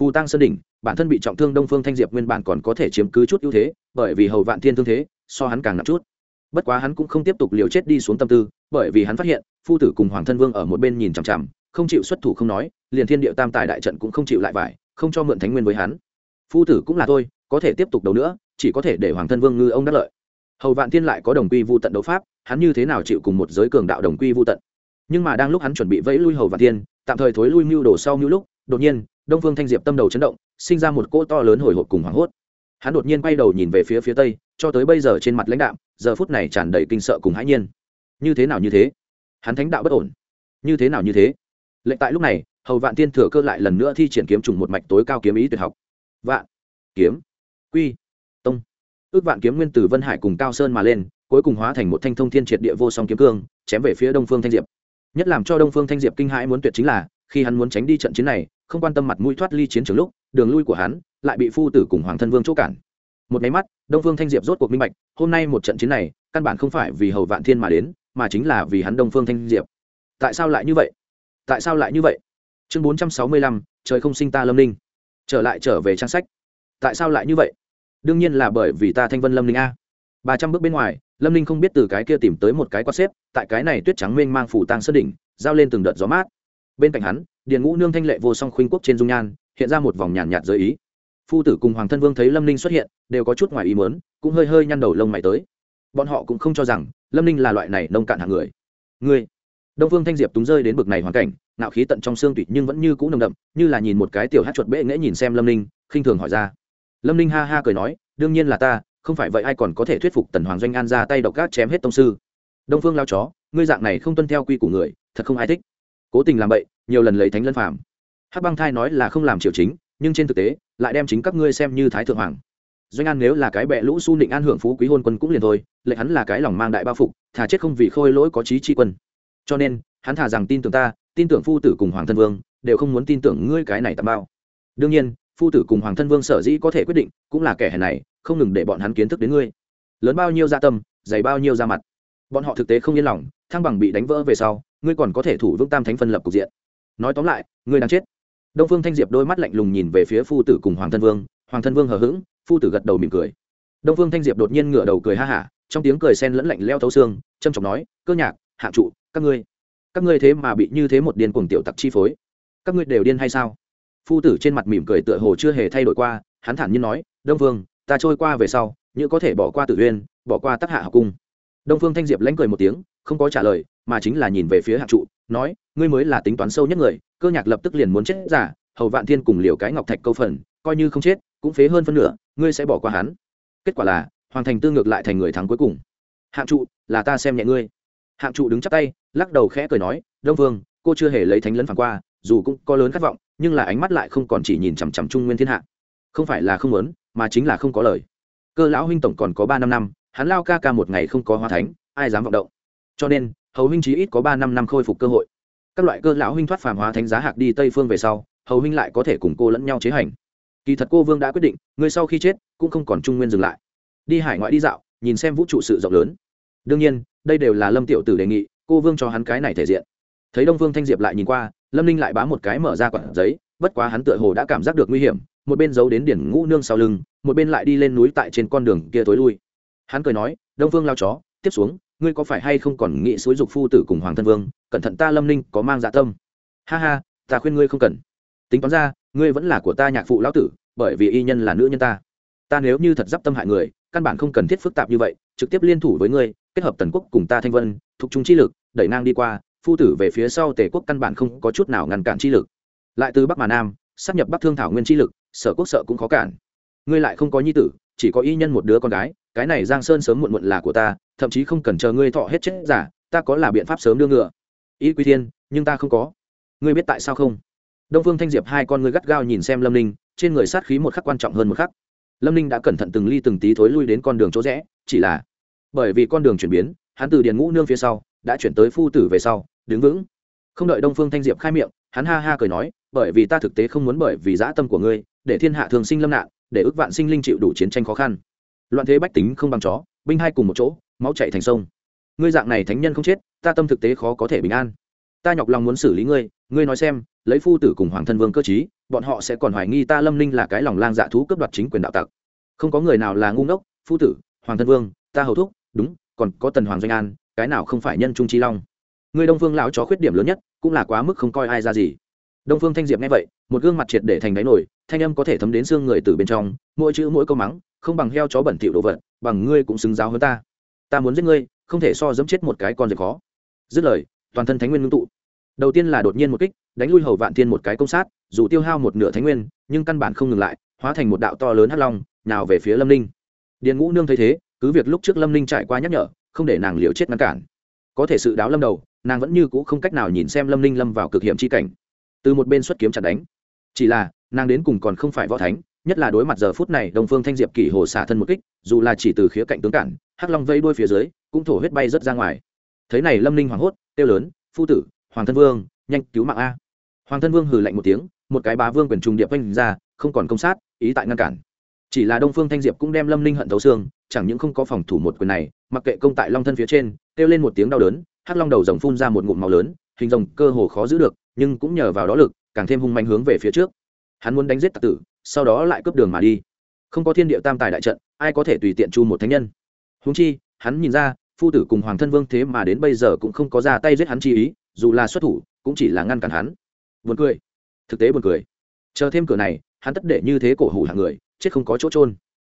Phù tăng sơn đỉnh, bản thân bị trọng thương đông phương thanh diệp nguyên bản còn có thể chiếm cứ chút ưu thế, bởi vì hầu vạn thiên thương thế, so hắn càng nặng chút. Bất quá hắn cũng không tiếp tục liều chết đi xuống tâm tư, bởi vì hắn phát hiện, phu tử cùng hoàng thân vương ở một bên nhìn chằm chằm, không chịu xuất thủ không nói, liền thiên địa tam tài đại trận cũng không chịu lại vải, không cho mượn thánh nguyên với hắn. Phu tử cũng là thôi, có thể tiếp tục đấu nữa, chỉ có thể để hoàng thân vương ngư ông đắc lợi. Hầu vạn thiên lại có đồng quy vô tận đấu pháp, hắn như thế nào chịu cùng một giới cường đạo đồng quy vô tận? Nhưng mà đang lúc hắn chuẩn bị vẫy lui hầu vạn thiên, tạm thời thối lui mưu đồ sau mưu lúc, đột nhiên, đông phương thanh diệp tâm đầu chấn động, sinh ra một cỗ to lớn hồi hộp cùng hoảng hốt. Hắn đột nhiên quay đầu nhìn về phía phía tây, cho tới bây giờ trên mặt lãnh đạo giờ phút này tràn đầy kinh sợ cùng hãi nhiên. Như thế nào như thế? Hắn thánh đạo bất ổn. Như thế nào như thế? Lệnh tại lúc này, hầu vạn tiên thừa cơ lại lần nữa thi triển kiếm trùng một mạch tối cao kiếm ý tuyệt học. Vạn kiếm, quy, tông. Ước vạn kiếm nguyên từ vân hải cùng cao sơn mà lên, cuối cùng hóa thành một thanh thông thiên triệt địa vô song kiếm cương, chém về phía đông phương thanh diệp nhất làm cho đông phương thanh diệp kinh hãi muốn tuyệt chính là, khi hắn muốn tránh đi trận chiến này, không quan tâm mặt mũi thoát ly chiến trường lúc, đường lui của hắn lại bị phu tử cùng hoàng thân vương chỗ cản. Một máy mắt, đông phương thanh diệp rốt cuộc minh bạch, hôm nay một trận chiến này, căn bản không phải vì hầu vạn thiên mà đến, mà chính là vì hắn đông phương thanh diệp. Tại sao lại như vậy? Tại sao lại như vậy? Chương bốn trăm sáu mươi lăm, trời không sinh ta lâm ninh. Trở lại trở về trang sách. Tại sao lại như vậy? Đương nhiên là bởi vì ta thanh vân lâm ninh a ba trăm bước bên ngoài, lâm ninh không biết từ cái kia tìm tới một cái quát xếp, tại cái này tuyết trắng mênh mang phủ tang sơn đỉnh, giao lên từng đợt gió mát. Bên cạnh hắn, điền ngũ nương thanh lệ vô song khuynh quốc trên dung nhan, hiện ra một vòng nhàn nhạt giới ý. Phu tử cùng hoàng thân vương thấy lâm ninh xuất hiện, đều có chút ngoài ý mớn cũng hơi hơi nhăn đầu lông mày tới. Bọn họ cũng không cho rằng, lâm ninh là loại này nông cạn hạng người. Người đông phương thanh diệp túng rơi đến bực này hoàn cảnh nạo khí tận trong xương tụy nhưng vẫn như cũ nồng đậm, như là nhìn một cái tiểu hát chuột bệ nghễ nhìn xem lâm ninh, khinh thường hỏi ra. Lâm ninh ha ha cười nói, đương nhiên là ta không phải vậy ai còn có thể thuyết phục tần hoàng doanh an ra tay độc gác chém hết tông sư. Đông phương lao chó, ngươi dạng này không tuân theo quy của người, thật không ai thích. Cố tình làm bậy, nhiều lần lấy thánh lân phàm. Hắc băng thai nói là không làm triều chính, nhưng trên thực tế, lại đem chính các ngươi xem như thái thượng hoàng. Doanh an nếu là cái bệ lũ su nịnh an hưởng phú quý hôn quân cũng liền thôi, lệ hắn là cái lòng mang đại bao phục, thà chết không vì khôi lỗi có trí tri quân. Cho nên, hắn thà rằng tin tưởng ta, tin tưởng phu tử cùng hoàng thân vương, đều không muốn tin tưởng ngươi cái này tạm bao. Đương nhiên phu tử cùng hoàng thân vương sở dĩ có thể quyết định, cũng là kẻ hèn này, không ngừng để bọn hắn kiến thức đến ngươi. Lớn bao nhiêu gia tâm, dày bao nhiêu ra mặt. Bọn họ thực tế không yên lòng, thăng bằng bị đánh vỡ về sau, ngươi còn có thể thủ vững tam thánh phân lập cục diện. Nói tóm lại, ngươi đang chết. Đông phương thanh diệp đôi mắt lạnh lùng nhìn về phía phu tử cùng hoàng thân vương, hoàng thân vương hờ hững, phu tử gật đầu mỉm cười. Đông phương thanh diệp đột nhiên ngửa đầu cười ha hả, trong tiếng cười sen lẫn lạnh leo thấu xương trâm trọng nói, cơ nhạc, hạ trụ, các ngươi các ngươi thế mà bị như thế một điên cuồng tiểu tặc chi phối. Các ngươi đều điên hay sao? Phu tử trên mặt mỉm cười tựa hồ chưa hề thay đổi qua, hắn thản nhiên nói, đông phương, ta trôi qua về sau như có thể bỏ qua tử uyên, bỏ qua tác hạ học cung. Đông phương thanh diệp lãnh cười một tiếng, không có trả lời, mà chính là nhìn về phía hạ trụ, nói, ngươi mới là tính toán sâu nhất người, cơ nhạc lập tức liền muốn chết giả, hầu vạn thiên cùng liều cái ngọc thạch câu phần, coi như không chết, cũng phế hơn phân nửa, ngươi sẽ bỏ qua hắn. Kết quả là, hoàng thành tư ngược lại thành người thắng cuối cùng. Hạng trụ, là ta xem nhẹ ngươi. Hạng trụ đứng chắp tay, lắc đầu khẽ cười nói, đông vương cô chưa hề lấy thánh lấn phản qua dù cũng có lớn khát vọng, nhưng là ánh mắt lại không còn chỉ nhìn chằm chằm trung nguyên thiên hạ. Không phải là không muốn, mà chính là không có lời. Cơ lão huynh tổng còn có ba năm năm, hắn lao ca ca một ngày không có hoa thánh, ai dám vọng động? Cho nên, hầu huynh chí ít có ba năm năm khôi phục cơ hội. Các loại cơ lão huynh thoát phàm hóa thánh giá hạc đi tây phương về sau, hầu huynh lại có thể cùng cô lẫn nhau chế hành. Kỳ thật cô vương đã quyết định, người sau khi chết, cũng không còn trung nguyên dừng lại. Đi hải ngoại đi dạo, nhìn xem vũ trụ sự rộng lớn. Đương nhiên, đây đều là lâm tiểu tử đề nghị, cô vương cho hắn cái này thể diện. Thấy đông vương thanh diệp lại nhìn qua lâm ninh lại bám một cái mở ra quặn giấy, bất quá hắn tựa hồ đã cảm giác được nguy hiểm, một bên giấu đến điển ngũ nương sau lưng, một bên lại đi lên núi tại trên con đường kia tối lui. Hắn cười nói, đông vương lao chó, tiếp xuống, ngươi có phải hay không còn nghĩ xúi dục phu tử cùng hoàng thân vương, cẩn thận ta lâm ninh có mang dạ tâm. Ha ha, ta khuyên ngươi không cần. Tính toán ra, ngươi vẫn là của ta nhạc phụ lão tử, bởi vì y nhân là nữ nhân ta. Ta nếu như thật d i p tâm hại người, căn bản không cần thiết phức tạp như vậy, trực tiếp liên thủ với ngươi, kết hợp tần quốc cùng ta thanh vân, thuộc trung chi lực, đẩy ngang đi qua phu tử về phía sau tề quốc căn bản không có chút nào ngăn cản chi lực. Lại từ bắc mà nam, sắp nhập bắc thương thảo nguyên chi lực, sở quốc sợ cũng khó cản. Ngươi lại không có nhi tử, chỉ có y nhân một đứa con gái, cái này giang sơn sớm muộn muộn là của ta, thậm chí không cần chờ ngươi thọ hết chết giả, ta có là biện pháp sớm đưa ngựa. Y quy thiên, nhưng ta không có. Ngươi biết tại sao không? Đông phương thanh diệp hai con ngươi gắt gao nhìn xem lâm ninh, trên người sát khí một khắc quan trọng hơn một khắc. Lâm ninh đã cẩn thận từng ly từng tí thối lui đến con đường chỗ rẽ, chỉ là bởi vì con đường chuyển biến, hắn từ điền ngũ nương phía sau, đã chuyển tới phu tử về sau đứng vững. Không đợi đông phương thanh diệp khai miệng, hắn ha ha cười nói, bởi vì ta thực tế không muốn bởi vì dã tâm của ngươi, để thiên hạ thường sinh lâm nạn, để ước vạn sinh linh chịu đủ chiến tranh khó khăn. Loạn thế bách tính không bằng chó, binh hai cùng một chỗ, máu chạy thành sông. Ngươi dạng này thánh nhân không chết, ta tâm thực tế khó có thể bình an. Ta nhọc lòng muốn xử lý ngươi ngươi nói xem, lấy phu tử cùng hoàng thân vương cơ chí bọn họ sẽ còn hoài nghi ta lâm Linh là cái lòng lang dạ thú cướp đoạt chính quyền đạo tặc. Không có người nào là ngu ngốc, phu tử, hoàng thân vương, ta hầu thúc, đúng, còn có tần hoàng doanh an, cái nào không phải nhân trung trí long? Người đông phương lão chó khuyết điểm lớn nhất cũng là quá mức không coi ai ra gì. Đông phương thanh diệp nghe vậy, một gương mặt triệt để thành đáy nổi, thanh âm có thể thấm đến xương người từ bên trong, mỗi chữ mỗi câu mắng, không bằng heo chó bẩn thỉu đồ vật, bằng ngươi cũng xứng giáo hơn ta. Ta muốn giết ngươi, không thể so dẫm chết một cái con dẹp khó. Dứt lời, toàn thân thánh nguyên ngưng tụ. Đầu tiên là đột nhiên một kích, đánh lui hầu vạn thiên một cái công sát, dù tiêu hao một nửa thánh nguyên, nhưng căn bản không ngừng lại, hóa thành một đạo to lớn hắc long, nào về phía lâm ninh. Điền ngũ nương thấy thế, cứ việc lúc trước lâm ninh trải qua nhắc nhở, không để nàng liều chết ngăn cản. Có thể sự đáo lâm đầu nàng vẫn như c ũ không cách nào nhìn xem lâm ninh lâm vào cực hiểm c h i cảnh từ một bên xuất kiếm chặt đánh chỉ là nàng đến cùng còn không phải võ thánh nhất là đối mặt giờ phút này đồng phương thanh diệp kỷ hồ xả thân một kích dù là chỉ từ khía cạnh tướng cản hắc long vây đuôi phía dưới cũng thổ huyết bay rớt ra ngoài thế này lâm ninh hoảng hốt tiêu lớn phu tử hoàng thân vương nhanh cứu mạng a hoàng thân vương hừ lạnh một tiếng một cái bá vương quyền trùng điệp oanh ra không còn công sát ý tại ngăn cản chỉ là đông phương thanh diệp cũng đem lâm ninh hận thấu xương chẳng những không có phòng thủ một quyền này mặc kệ công tại long thân phía trên kêu lên một tiếng đau đớn hắc long đầu rồng phun ra một ngụm màu lớn, hình rồng cơ hồ khó giữ được, nhưng cũng nhờ vào đó lực, càng thêm hung manh hướng về phía trước. Hắn muốn đánh giết tặc tử, sau đó lại cướp đường mà đi. Không có thiên địa tam tài đại trận, ai có thể tùy tiện chu một thánh nhân? Húng chi, hắn nhìn ra, phu tử cùng hoàng thân vương thế mà đến bây giờ cũng không có ra tay giết hắn chi ý, dù là xuất thủ, cũng chỉ là ngăn cản hắn. Buồn cười. Thực tế buồn cười. Chờ thêm cửa này, hắn tất để như thế cổ hủ hạng người, chết không có chỗ trôn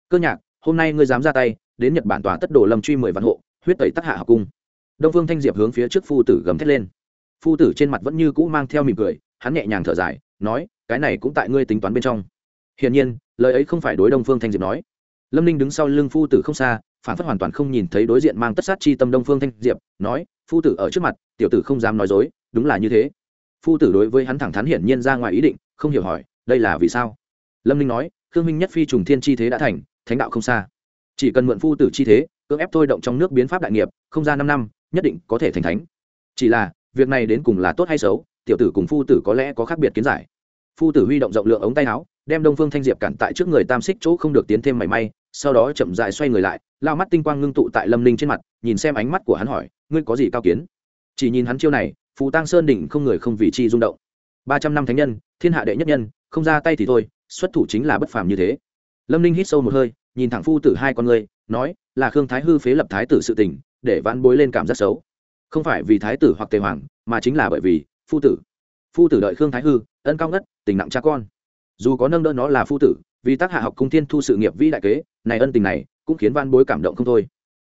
cơ nhạc, hôm nay ngươi dám ra tay, đến nhật bản tòa tất đồ lâm truy mười vạn hộ, huyết tẩy tắc hạ học cung đông phương thanh diệp hướng phía trước phu tử gầm thét lên. Phu tử trên mặt vẫn như cũ mang theo mỉm cười, hắn nhẹ nhàng thở dài, nói, cái này cũng tại ngươi tính toán bên trong. Hiển nhiên, lời ấy không phải đối đông phương thanh diệp nói. Lâm ninh đứng sau lưng phu tử không xa, phản phất hoàn toàn không nhìn thấy đối diện mang tất sát chi tâm đông phương thanh diệp, nói, phu tử ở trước mặt, tiểu tử không dám nói dối, đúng là như thế. Phu tử đối với hắn thẳng thắn hiển nhiên ra ngoài ý định, không hiểu hỏi, đây là vì sao? Lâm ninh nói, khương minh nhất phi trùng thiên chi thế đã thành, thánh đạo không xa. Chỉ cần mượn phu tử chi thế, cưỡng ép thôi động trong nước biến pháp đại nghiệp, không ra năm năm nhất định có thể thành thánh. Chỉ là, việc này đến cùng là tốt hay xấu, tiểu tử cùng phu tử có lẽ có khác biệt kiến giải. Phu tử huy động rộng lượng ống tay áo, đem đông phương thanh diệp cản tại trước người tam xích chỗ không được tiến thêm mảy may, sau đó chậm dại xoay người lại, lao mắt tinh quang ngưng tụ tại lâm ninh trên mặt, nhìn xem ánh mắt của hắn hỏi, ngươi có gì cao kiến? Chỉ nhìn hắn chiêu này, phù tăng sơn đỉnh không người không vì chi rung động. Ba trăm năm thánh nhân, thiên hạ đệ nhất nhân, không ra tay thì thôi, xuất thủ chính là bất phàm như thế. Lâm ninh hít sâu một hơi, nhìn thẳng phu tử hai con ngươi nói, là khương thái hư phế lập thái tử sự tình để vãn bối lên cảm giác xấu. Không phải vì thái tử hoặc tề hoàng, mà chính là bởi vì phu tử. Phu tử đợi khương thái hư, ân cao ngất, tình nặng cha con. Dù có nâng đỡ nó là phu tử, vì tác hạ học cung thiên thu sự nghiệp vĩ đại kế, này ân tình này cũng khiến văn bối cảm động không thôi.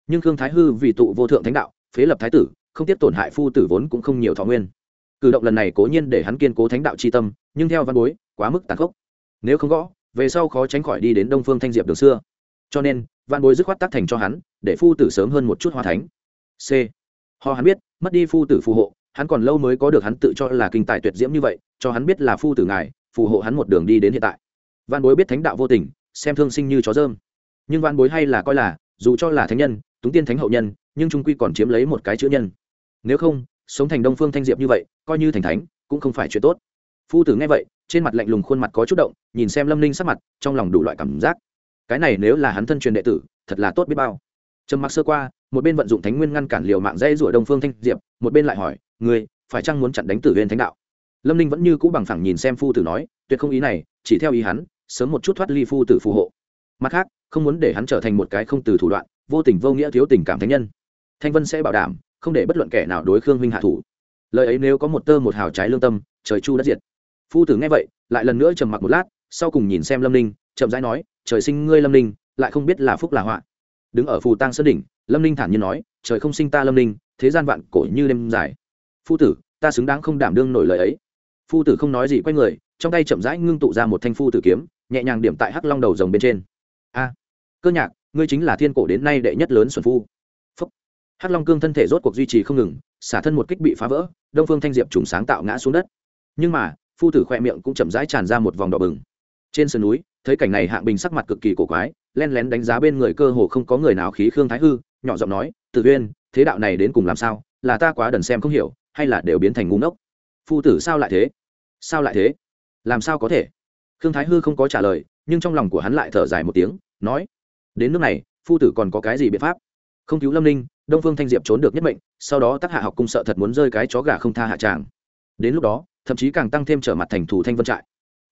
Nhưng khương thái hư vì tụ vô thượng thánh đạo, phế lập thái tử, không tiếp tổn hại phu tử vốn cũng không nhiều thọ nguyên. Cử động lần này cố nhiên để hắn kiên cố thánh đạo c h i tâm, nhưng theo văn bối, quá mức tàn khốc. Nếu không gõ, về sau khó tránh khỏi đi đến đông phương thanh diệp đường xưa. Cho nên văn bối dứt khoát tác thành cho hắn, để phu tử sớm hơn một chút hoa thánh. C. Ho hắn biết, mất đi phu tử phù hộ, hắn còn lâu mới có được hắn tự cho là kinh tài tuyệt diễm như vậy, cho hắn biết là phu tử ngài, phù hộ hắn một đường đi đến hiện tại. Văn bối biết thánh đạo vô tình, xem thương sinh như chó dơm. Nhưng văn bối hay là coi là, dù cho là thánh nhân, túng tiên thánh hậu nhân, nhưng trung quy còn chiếm lấy một cái chữ nhân. Nếu không, sống thành đông phương thanh diệp như vậy, coi như thành thánh, cũng không phải chuyện tốt. Phu tử nghe vậy, trên mặt lạnh lùng khuôn mặt có chút động, nhìn xem lâm ninh sắc mặt, trong lòng đủ loại cảm giác cái này nếu là hắn thân truyền đệ tử, thật là tốt biết bao. Trầm mặc sơ qua, một bên vận dụng thánh nguyên ngăn cản liều mạng dây rủa đông phương thanh diệp, một bên lại hỏi người phải chăng muốn chặn đánh tử viên thánh đạo? Lâm ninh vẫn như cũ bằng phẳng nhìn xem phu tử nói, tuyệt không ý này, chỉ theo ý hắn, sớm một chút thoát ly phu tử phù hộ. Mặt khác, không muốn để hắn trở thành một cái không từ thủ đoạn, vô tình vô nghĩa thiếu tình cảm thánh nhân. Thanh vân sẽ bảo đảm, không để bất luận kẻ nào đối khương huynh hạ thủ. Lời ấy nếu có một tơ một hào trái lương tâm, trời chu đất diệt. Phu tử nghe vậy, lại lần nữa trầm mặc một lát, sau cùng nhìn xem lâm ninh, chậm rãi nói trời sinh ngươi lâm ninh, lại không biết là phúc là họa. Đứng ở phù tăng sơn đỉnh, lâm ninh thản nhiên nói, trời không sinh ta lâm ninh, thế gian vạn cổ như đêm dài. Phu tử, ta xứng đáng không đảm đương nổi lời ấy. Phu tử không nói gì quay người, trong tay chậm rãi ngưng tụ ra một thanh phu tử kiếm, nhẹ nhàng điểm tại hắc long đầu rồng bên trên. A, cơ nhạc, ngươi chính là thiên cổ đến nay đệ nhất lớn xuân phu. Phúc. hắc long cương thân thể rốt cuộc duy trì không ngừng, xả thân một kích bị phá vỡ, đông phương thanh diệp trùng sáng tạo ngã xuống đất. Nhưng mà, phu tử khoe miệng cũng chậm rãi tràn ra một vòng đỏ bừng. Trên sườn núi thấy cảnh này hạng bình sắc mặt cực kỳ cổ quái, len lén đánh giá bên người cơ hồ không có người nào khí khương thái hư, nhỏ giọng nói, tử uyên, thế đạo này đến cùng làm sao? Là ta quá đần xem không hiểu, hay là đều biến thành ngu ngốc? Phu tử sao lại thế? Sao lại thế? Làm sao có thể? Khương thái hư không có trả lời, nhưng trong lòng của hắn lại thở dài một tiếng, nói, đến nước này, phu tử còn có cái gì biện pháp? Không cứu lâm ninh, đông phương thanh diệp trốn được nhất mệnh, sau đó tác hạ học cung sợ thật muốn rơi cái chó gà không tha hạ tràng. Đến lúc đó, thậm chí càng tăng thêm trở mặt thành thủ thanh vân trại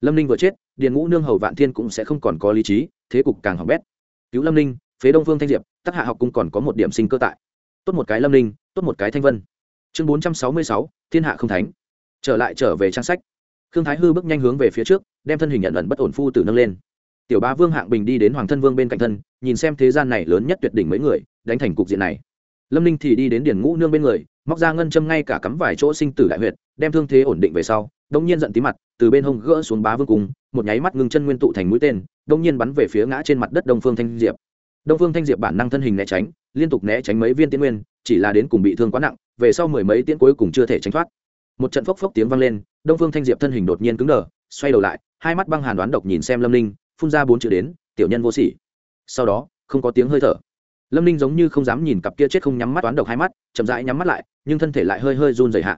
lâm ninh vừa chết, điền ngũ nương hầu vạn thiên cũng sẽ không còn có lý trí, thế cục càng hỏng bét. Cứu lâm ninh, phế đông phương thanh diệp, Tắc hạ học cung còn có một điểm sinh cơ tại. Tốt một cái lâm ninh, tốt một cái thanh vân. Chương bốn trăm sáu mươi sáu, thiên hạ không thánh. Trở lại trở về trang sách. Khương thái hư bước nhanh hướng về phía trước, đem thân hình nhận ẩn bất ổn phu tử nâng lên. Tiểu Ba vương hạng bình đi đến hoàng thân vương bên cạnh thân, nhìn xem thế gian này lớn nhất tuyệt đỉnh mấy người, đánh thành cục diện này. Lâm ninh thì đi đến điển ngũ nương bên người móc ra ngân châm ngay cả cắm vài chỗ sinh tử đại huyệt đem thương thế ổn định về sau đông nhiên giận tí mặt từ bên hông gỡ xuống bá vương cung một nháy mắt ngưng chân nguyên tụ thành mũi tên đông nhiên bắn về phía ngã trên mặt đất đông phương thanh diệp. Đông phương thanh diệp bản năng thân hình né tránh liên tục né tránh mấy viên tiên nguyên chỉ là đến cùng bị thương quá nặng về sau mười mấy tiễn cuối cùng chưa thể tránh thoát. Một trận phốc phốc tiếng vang lên đông phương thanh diệp thân hình đột nhiên cứng đờ xoay đầu lại hai mắt băng hàn đoán độc nhìn xem lâm linh, phun ra bốn chữ đến tiểu nhân vô sỉ. Sau đó không có tiếng hơi thở lâm ninh giống như không dám nhìn cặp kia chết không nhắm mắt toán độc hai mắt, chậm rãi nhắm mắt lại, nhưng thân thể lại hơi hơi run dày hạ.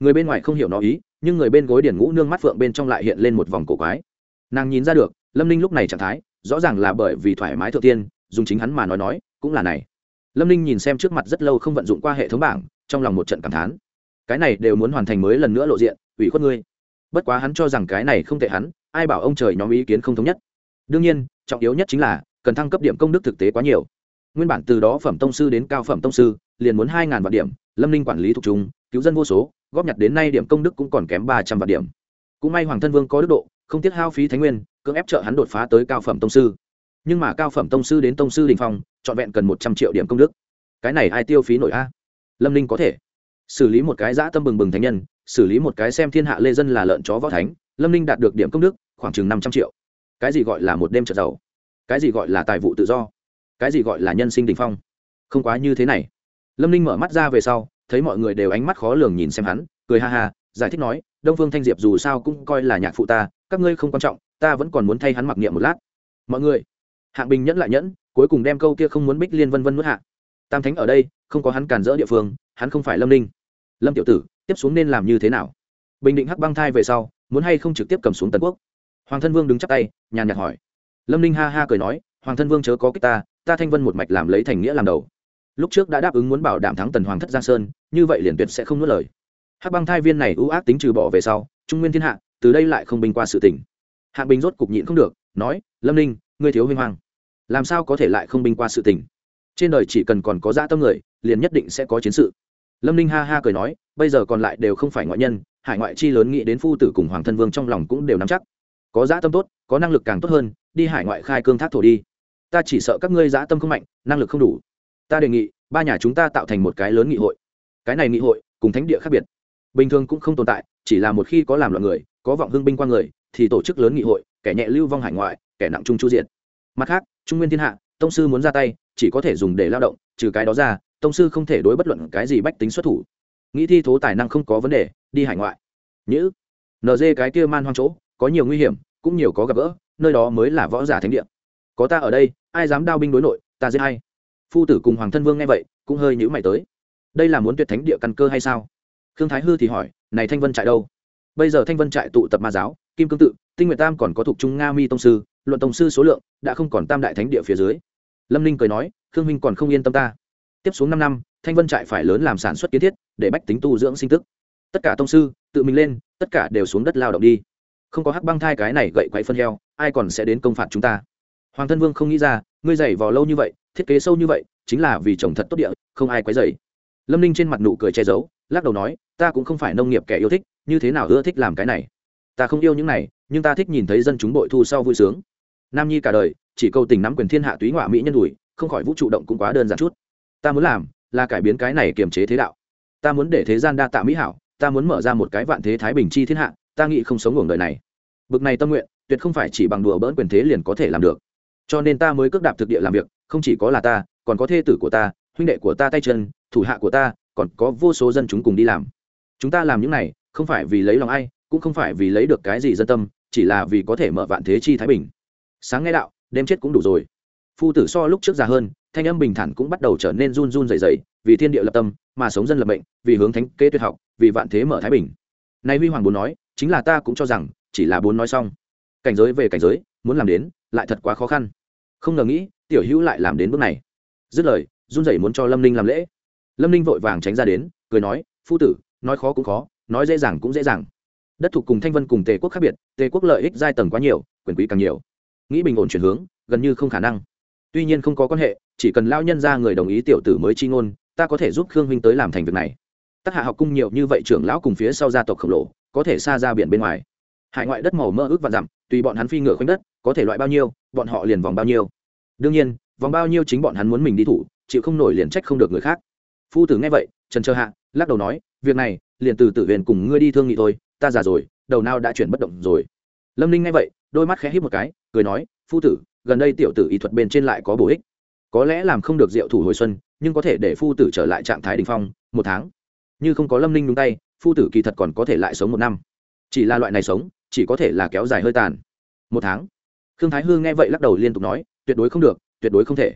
Người bên ngoài không hiểu nó ý, nhưng người bên gối điển ngũ nương mắt phượng bên trong lại hiện lên một vòng cổ quái. Nàng nhìn ra được, lâm ninh lúc này trạng thái, rõ ràng là bởi vì thoải mái thượng tiên, dùng chính hắn mà nói nói, cũng là này. Lâm ninh nhìn xem trước mặt rất lâu không vận dụng qua hệ thống bảng, trong lòng một trận cảm thán. Cái này đều muốn hoàn thành mới lần nữa lộ diện, ủy khuất ngươi. Bất quá hắn cho rằng cái này không tệ hắn, ai bảo ông trời nhóm ý kiến không thống nhất. Đương nhiên, trọng yếu nhất chính là, cần thăng cấp điểm công đức thực tế quá nhiều nguyên bản từ đó phẩm tông sư đến cao phẩm tông sư, liền muốn hai ngàn vạn điểm, lâm ninh quản lý thuộc chúng cứu dân vô số, góp nhặt đến nay điểm công đức cũng còn kém ba trăm vạn điểm. Cũng may hoàng thân vương có đức độ, không tiếc hao phí thánh nguyên, cưỡng ép trợ hắn đột phá tới cao phẩm tông sư. Nhưng mà cao phẩm tông sư đến tông sư đình phong, trọn vẹn cần một trăm triệu điểm công đức. Cái này ai tiêu phí nổi a? Lâm ninh có thể. Xử lý một cái dã tâm bừng bừng thánh nhân, xử lý một cái xem thiên hạ lê dân là lợn chó võ thánh, lâm ninh đạt được điểm công đức khoảng chừng năm trăm triệu. Cái gì gọi là một đêm trợ giàu? Cái gì gọi là tài vụ tự do? Cái gì gọi là nhân sinh đình phong? Không quá như thế này. Lâm ninh mở mắt ra về sau, thấy mọi người đều ánh mắt khó lường nhìn xem hắn, cười ha ha, giải thích nói, đông phương thanh diệp dù sao cũng coi là nhạc phụ ta, các ngươi không quan trọng, ta vẫn còn muốn thay hắn mặc niệm một lát. Mọi người, hạng bình nhẫn lại nhẫn, cuối cùng đem câu kia không muốn bích liên vân vân nuốt hạ. Tam thánh ở đây, không có hắn cản rỡ địa phương, hắn không phải lâm ninh. Lâm tiểu tử, tiếp xuống nên làm như thế nào? Bình định hắc băng thai về sau, muốn hay không trực tiếp cầm xuống tần quốc. Hoàng thân vương đứng chắp tay, nhàn nhạt hỏi. Lâm ninh ha ha cười nói, hoàng thân vương chớ có kích ta ta thanh vân một mạch làm lấy thành nghĩa làm đầu. Lúc trước đã đáp ứng muốn bảo đảm thắng tần hoàng thất giang sơn, như vậy liền tuyệt sẽ không nuốt lời. Hắc băng thai viên này ưu ác tính trừ bỏ về sau, trung nguyên thiên hạ, từ đây lại không bình qua sự tình. Hạ bình rốt cục nhịn không được, nói, lâm ninh, ngươi thiếu huy hoàng làm sao có thể lại không bình qua sự tình? Trên đời chỉ cần còn có dã tâm người, liền nhất định sẽ có chiến sự. Lâm ninh ha ha cười nói, bây giờ còn lại đều không phải ngoại nhân, hải ngoại chi lớn nghĩ đến phu tử cùng hoàng thân vương trong lòng cũng đều nắm chắc. Có dã tâm tốt, có năng lực càng tốt hơn, đi hải ngoại khai cương thác thổ đi ta chỉ sợ các ngươi dã tâm không mạnh, năng lực không đủ. Ta đề nghị, ba nhà chúng ta tạo thành một cái lớn nghị hội. Cái này nghị hội, cùng thánh địa khác biệt. Bình thường cũng không tồn tại, chỉ là một khi có làm loạn người, có vọng hưng binh qua người, thì tổ chức lớn nghị hội, kẻ nhẹ lưu vong hải ngoại, kẻ nặng trung chu diện mặt khác, trung nguyên thiên hạ, tông sư muốn ra tay, chỉ có thể dùng để lao động, trừ cái đó ra, tông sư không thể đối bất luận cái gì bách tính xuất thủ. Nghĩ thi thố tài năng không có vấn đề, đi hải ngoại. Nhữ. Nd cái kia man hoang chỗ, có nhiều nguy hiểm, cũng nhiều có gặp gỡ, nơi đó mới là võ giả thánh địa có ta ở đây, ai dám đao binh đối nội, ta giết hay phu tử cùng hoàng thân vương nghe vậy, cũng hơi nhữ mày tới. Đây là muốn tuyệt thánh địa căn cơ hay sao? Khương thái hư thì hỏi, này thanh vân trại đâu? Bây giờ thanh vân trại tụ tập ma giáo, kim cương tự, tinh nguyện tam còn có thuộc trung nga mi tông sư, luận tông sư số lượng đã không còn tam đại thánh địa phía dưới. Lâm ninh cười nói, khương minh còn không yên tâm ta. Tiếp xuống năm năm, thanh vân trại phải lớn làm sản xuất kiến thiết, để bách tính tu dưỡng sinh tức. Tất cả tông sư, tự mình lên, tất cả đều xuống đất lao động đi. Không có hắc băng thai cái này gậy quậy phân heo, ai còn sẽ đến công phạt chúng ta? Hoàng thân vương không nghĩ ra, ngươi dày vò lâu như vậy, thiết kế sâu như vậy, chính là vì trồng thật tốt địa, không ai quấy dày lâm ninh trên mặt nụ cười che giấu, lắc đầu nói, ta cũng không phải nông nghiệp kẻ yêu thích, như thế nào ưa thích làm cái này? Ta không yêu những này, nhưng ta thích nhìn thấy dân chúng bội thu sau vui sướng. Nam nhi cả đời, chỉ câu tình nắm quyền thiên hạ túy ngoại mỹ nhân đùi, không khỏi vũ trụ động cũng quá đơn giản chút. Ta muốn làm, là cải biến cái này kiềm chế thế đạo. Ta muốn để thế gian đa tạ mỹ hảo, ta muốn mở ra một cái vạn thế thái bình chi thiên hạ, ta nghĩ không sống ngủ đời này. Bực này tâm nguyện, tuyệt không phải chỉ bằng đùa bỡn quyền thế liền có thể làm được cho nên ta mới cước đạp thực địa làm việc, không chỉ có là ta, còn có thê tử của ta, huynh đệ của ta tay chân, thủ hạ của ta, còn có vô số dân chúng cùng đi làm. Chúng ta làm những này, không phải vì lấy lòng ai, cũng không phải vì lấy được cái gì dân tâm, chỉ là vì có thể mở vạn thế chi thái bình. Sáng nghe đạo, đêm chết cũng đủ rồi. Phu tử so lúc trước già hơn, thanh âm bình thản cũng bắt đầu trở nên run run dày dày vì thiên địa lập tâm, mà sống dân lập mệnh, vì hướng thánh kế tuyệt học, vì vạn thế mở thái bình. Nay huy hoàng bốn nói, chính là ta cũng cho rằng, chỉ là bốn nói xong. Cảnh giới về cảnh giới muốn làm đến, lại thật quá khó khăn. Không ngờ nghĩ, tiểu hữu lại làm đến bước này. Dứt lời, run rẩy muốn cho lâm ninh làm lễ. Lâm ninh vội vàng tránh ra đến, cười nói, phu tử, nói khó cũng khó, nói dễ dàng cũng dễ dàng. Đất thuộc cùng thanh vân cùng tề quốc khác biệt, tề quốc lợi ích giai tầng quá nhiều, quyền quý càng nhiều. Nghĩ bình ổn chuyển hướng, gần như không khả năng. Tuy nhiên không có quan hệ, chỉ cần lao nhân ra người đồng ý tiểu tử mới chi ngôn, ta có thể giúp khương huynh tới làm thành việc này. Tác hạ học cung nhiều như vậy trưởng lão cùng phía sau gia tộc khổng lồ, có thể xa ra biển bên ngoài hải ngoại đất màu mơ ước và dặm, tùy bọn hắn phi ngựa khoanh đất, có thể loại bao nhiêu, bọn họ liền vòng bao nhiêu. Đương nhiên, vòng bao nhiêu chính bọn hắn muốn mình đi thủ, chịu không nổi liền trách không được người khác. Phu tử nghe vậy, trần trơ hạ, lắc đầu nói, việc này, liền từ tử huyền cùng ngươi đi thương nghị thôi, ta già rồi, đầu nào đã chuyển bất động rồi. Lâm ninh nghe vậy, đôi mắt khẽ hít một cái, cười nói, phu tử, gần đây tiểu tử y thuật bên trên lại có bổ ích. Có lẽ làm không được diệu thủ hồi xuân, nhưng có thể để phu tử trở lại trạng thái đình phong, một tháng. Như không có lâm ninh đúng tay, phu tử kỳ thật còn có thể lại sống một năm. Chỉ là loại này sống chỉ có thể là kéo dài hơi tàn. Một tháng. Khương thái hương nghe vậy lắc đầu liên tục nói, tuyệt đối không được, tuyệt đối không thể.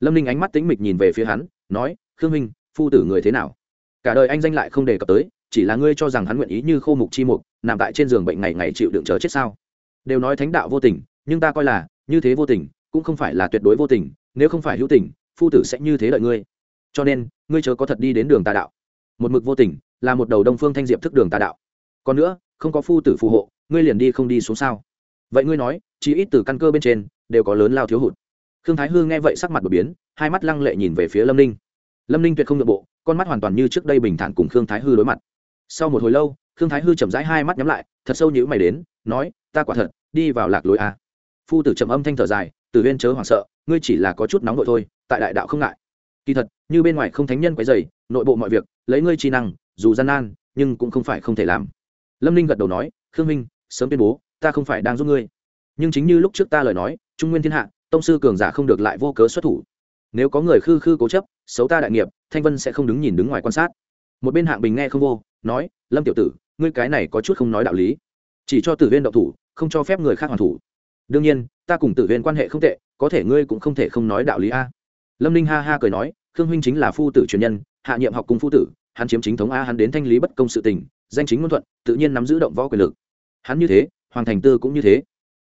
Lâm ninh ánh mắt tính mịch nhìn về phía hắn, nói, khương minh phu tử người thế nào? Cả đời anh danh lại không đề cập tới, chỉ là ngươi cho rằng hắn nguyện ý như khô mục chi mục, nằm tại trên giường bệnh ngày ngày chịu đựng chờ chết sao? Đều nói thánh đạo vô tình, nhưng ta coi là, như thế vô tình, cũng không phải là tuyệt đối vô tình, nếu không phải hữu tình, phu tử sẽ như thế đợi ngươi. Cho nên, ngươi chớ có thật đi đến đường tà đạo. Một mực vô tình, là một đầu đông phương thanh diệp thức đường tà đạo. Còn nữa, không có phu tử phù hộ ngươi liền đi không đi xuống sao? Vậy ngươi nói chỉ ít từ căn cơ bên trên, đều có lớn lao thiếu hụt. Khương thái hư nghe vậy sắc mặt đột biến, hai mắt lăng lệ nhìn về phía lâm ninh. Lâm ninh tuyệt không nội bộ, con mắt hoàn toàn như trước đây bình thản cùng khương thái hư đối mặt. Sau một hồi lâu, khương thái hư chậm rãi hai mắt nhắm lại, thật sâu nhữ mày đến, nói, ta quả thật, đi vào lạc lối a. Phu tử trầm âm thanh thở dài từ huyên chớ hoảng sợ, ngươi chỉ là có chút nóng nội thôi, tại đại đạo không ngại. Kỳ thật, như bên ngoài không thánh nhân quấy dày nội bộ mọi việc, lấy ngươi chi năng, dù gian nan, nhưng cũng không phải không thể làm. Lâm ninh gật đầu nói, khương minh sớm tuyên bố, ta không phải đang giúp ngươi. Nhưng chính như lúc trước ta lời nói, trung nguyên thiên hạ, tông sư cường giả không được lại vô cớ xuất thủ. Nếu có người khư khư cố chấp, xấu ta đại nghiệp, thanh vân sẽ không đứng nhìn đứng ngoài quan sát. Một bên hạng bình nghe không vô, nói, lâm tiểu tử, ngươi cái này có chút không nói đạo lý. Chỉ cho tử viên đậu thủ, không cho phép người khác hoàn thủ. Đương nhiên, ta cùng tử viên quan hệ không tệ, có thể ngươi cũng không thể không nói đạo lý a. Lâm ninh ha ha cười nói, khương huynh chính là phu tử truyền nhân, hạ nhiệm học cùng phu tử, hắn chiếm chính thống a, hắn đến thanh lý bất công sự tình, danh chính ngôn thuận, tự nhiên nắm giữ động võ quyền lực hắn như thế, hoàng thành tư cũng như thế.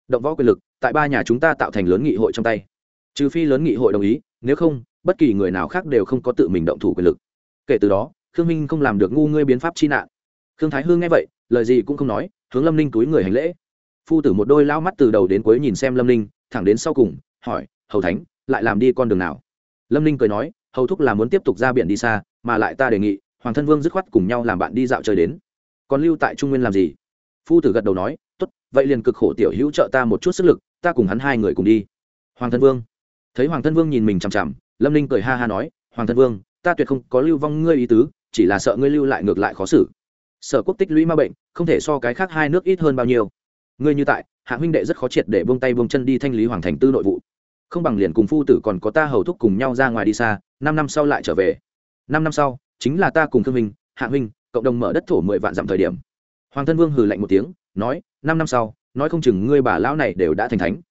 Động võ quyền lực, tại ba nhà chúng ta tạo thành lớn nghị hội trong tay. Trừ phi lớn nghị hội đồng ý, nếu không, bất kỳ người nào khác đều không có tự mình động thủ quyền lực. Kể từ đó, khương minh không làm được ngu ngươi biến pháp chi nạn. Khương thái hương nghe vậy, lời gì cũng không nói, hướng lâm ninh túi người hành lễ. Phu tử một đôi lao mắt từ đầu đến cuối nhìn xem lâm ninh, thẳng đến sau cùng, hỏi, hầu thánh, lại làm đi con đường nào? Lâm ninh cười nói, hầu thúc là muốn tiếp tục ra biển đi xa, mà lại ta đề nghị, hoàng thân vương dứt khoát cùng nhau làm bạn đi dạo chơi đến. Còn lưu tại trung nguyên làm gì? Phu tử gật đầu nói, tốt, vậy liền cực khổ tiểu hữu trợ ta một chút sức lực, ta cùng hắn hai người cùng đi. Hoàng thân vương. Thấy hoàng thân vương nhìn mình chằm chằm, lâm ninh cười ha ha nói, hoàng thân vương, ta tuyệt không có lưu vong ngươi ý tứ, chỉ là sợ ngươi lưu lại ngược lại khó xử. Sở quốc tích lũy ma bệnh, không thể so cái khác hai nước ít hơn bao nhiêu. Ngươi như tại, hạ huynh đệ rất khó triệt để buông tay buông chân đi thanh lý hoàng thành tư nội vụ. Không bằng liền cùng phu tử còn có ta hầu thúc cùng nhau ra ngoài đi xa, năm năm sau lại trở về. Năm năm sau, chính là ta cùng thương minh, hạ huynh, cộng đồng mở đất thổ mười vạn dặm thời điểm hoàng thân vương hừ lạnh một tiếng, nói, năm năm sau, nói không chừng ngươi bà lão này đều đã thành thánh.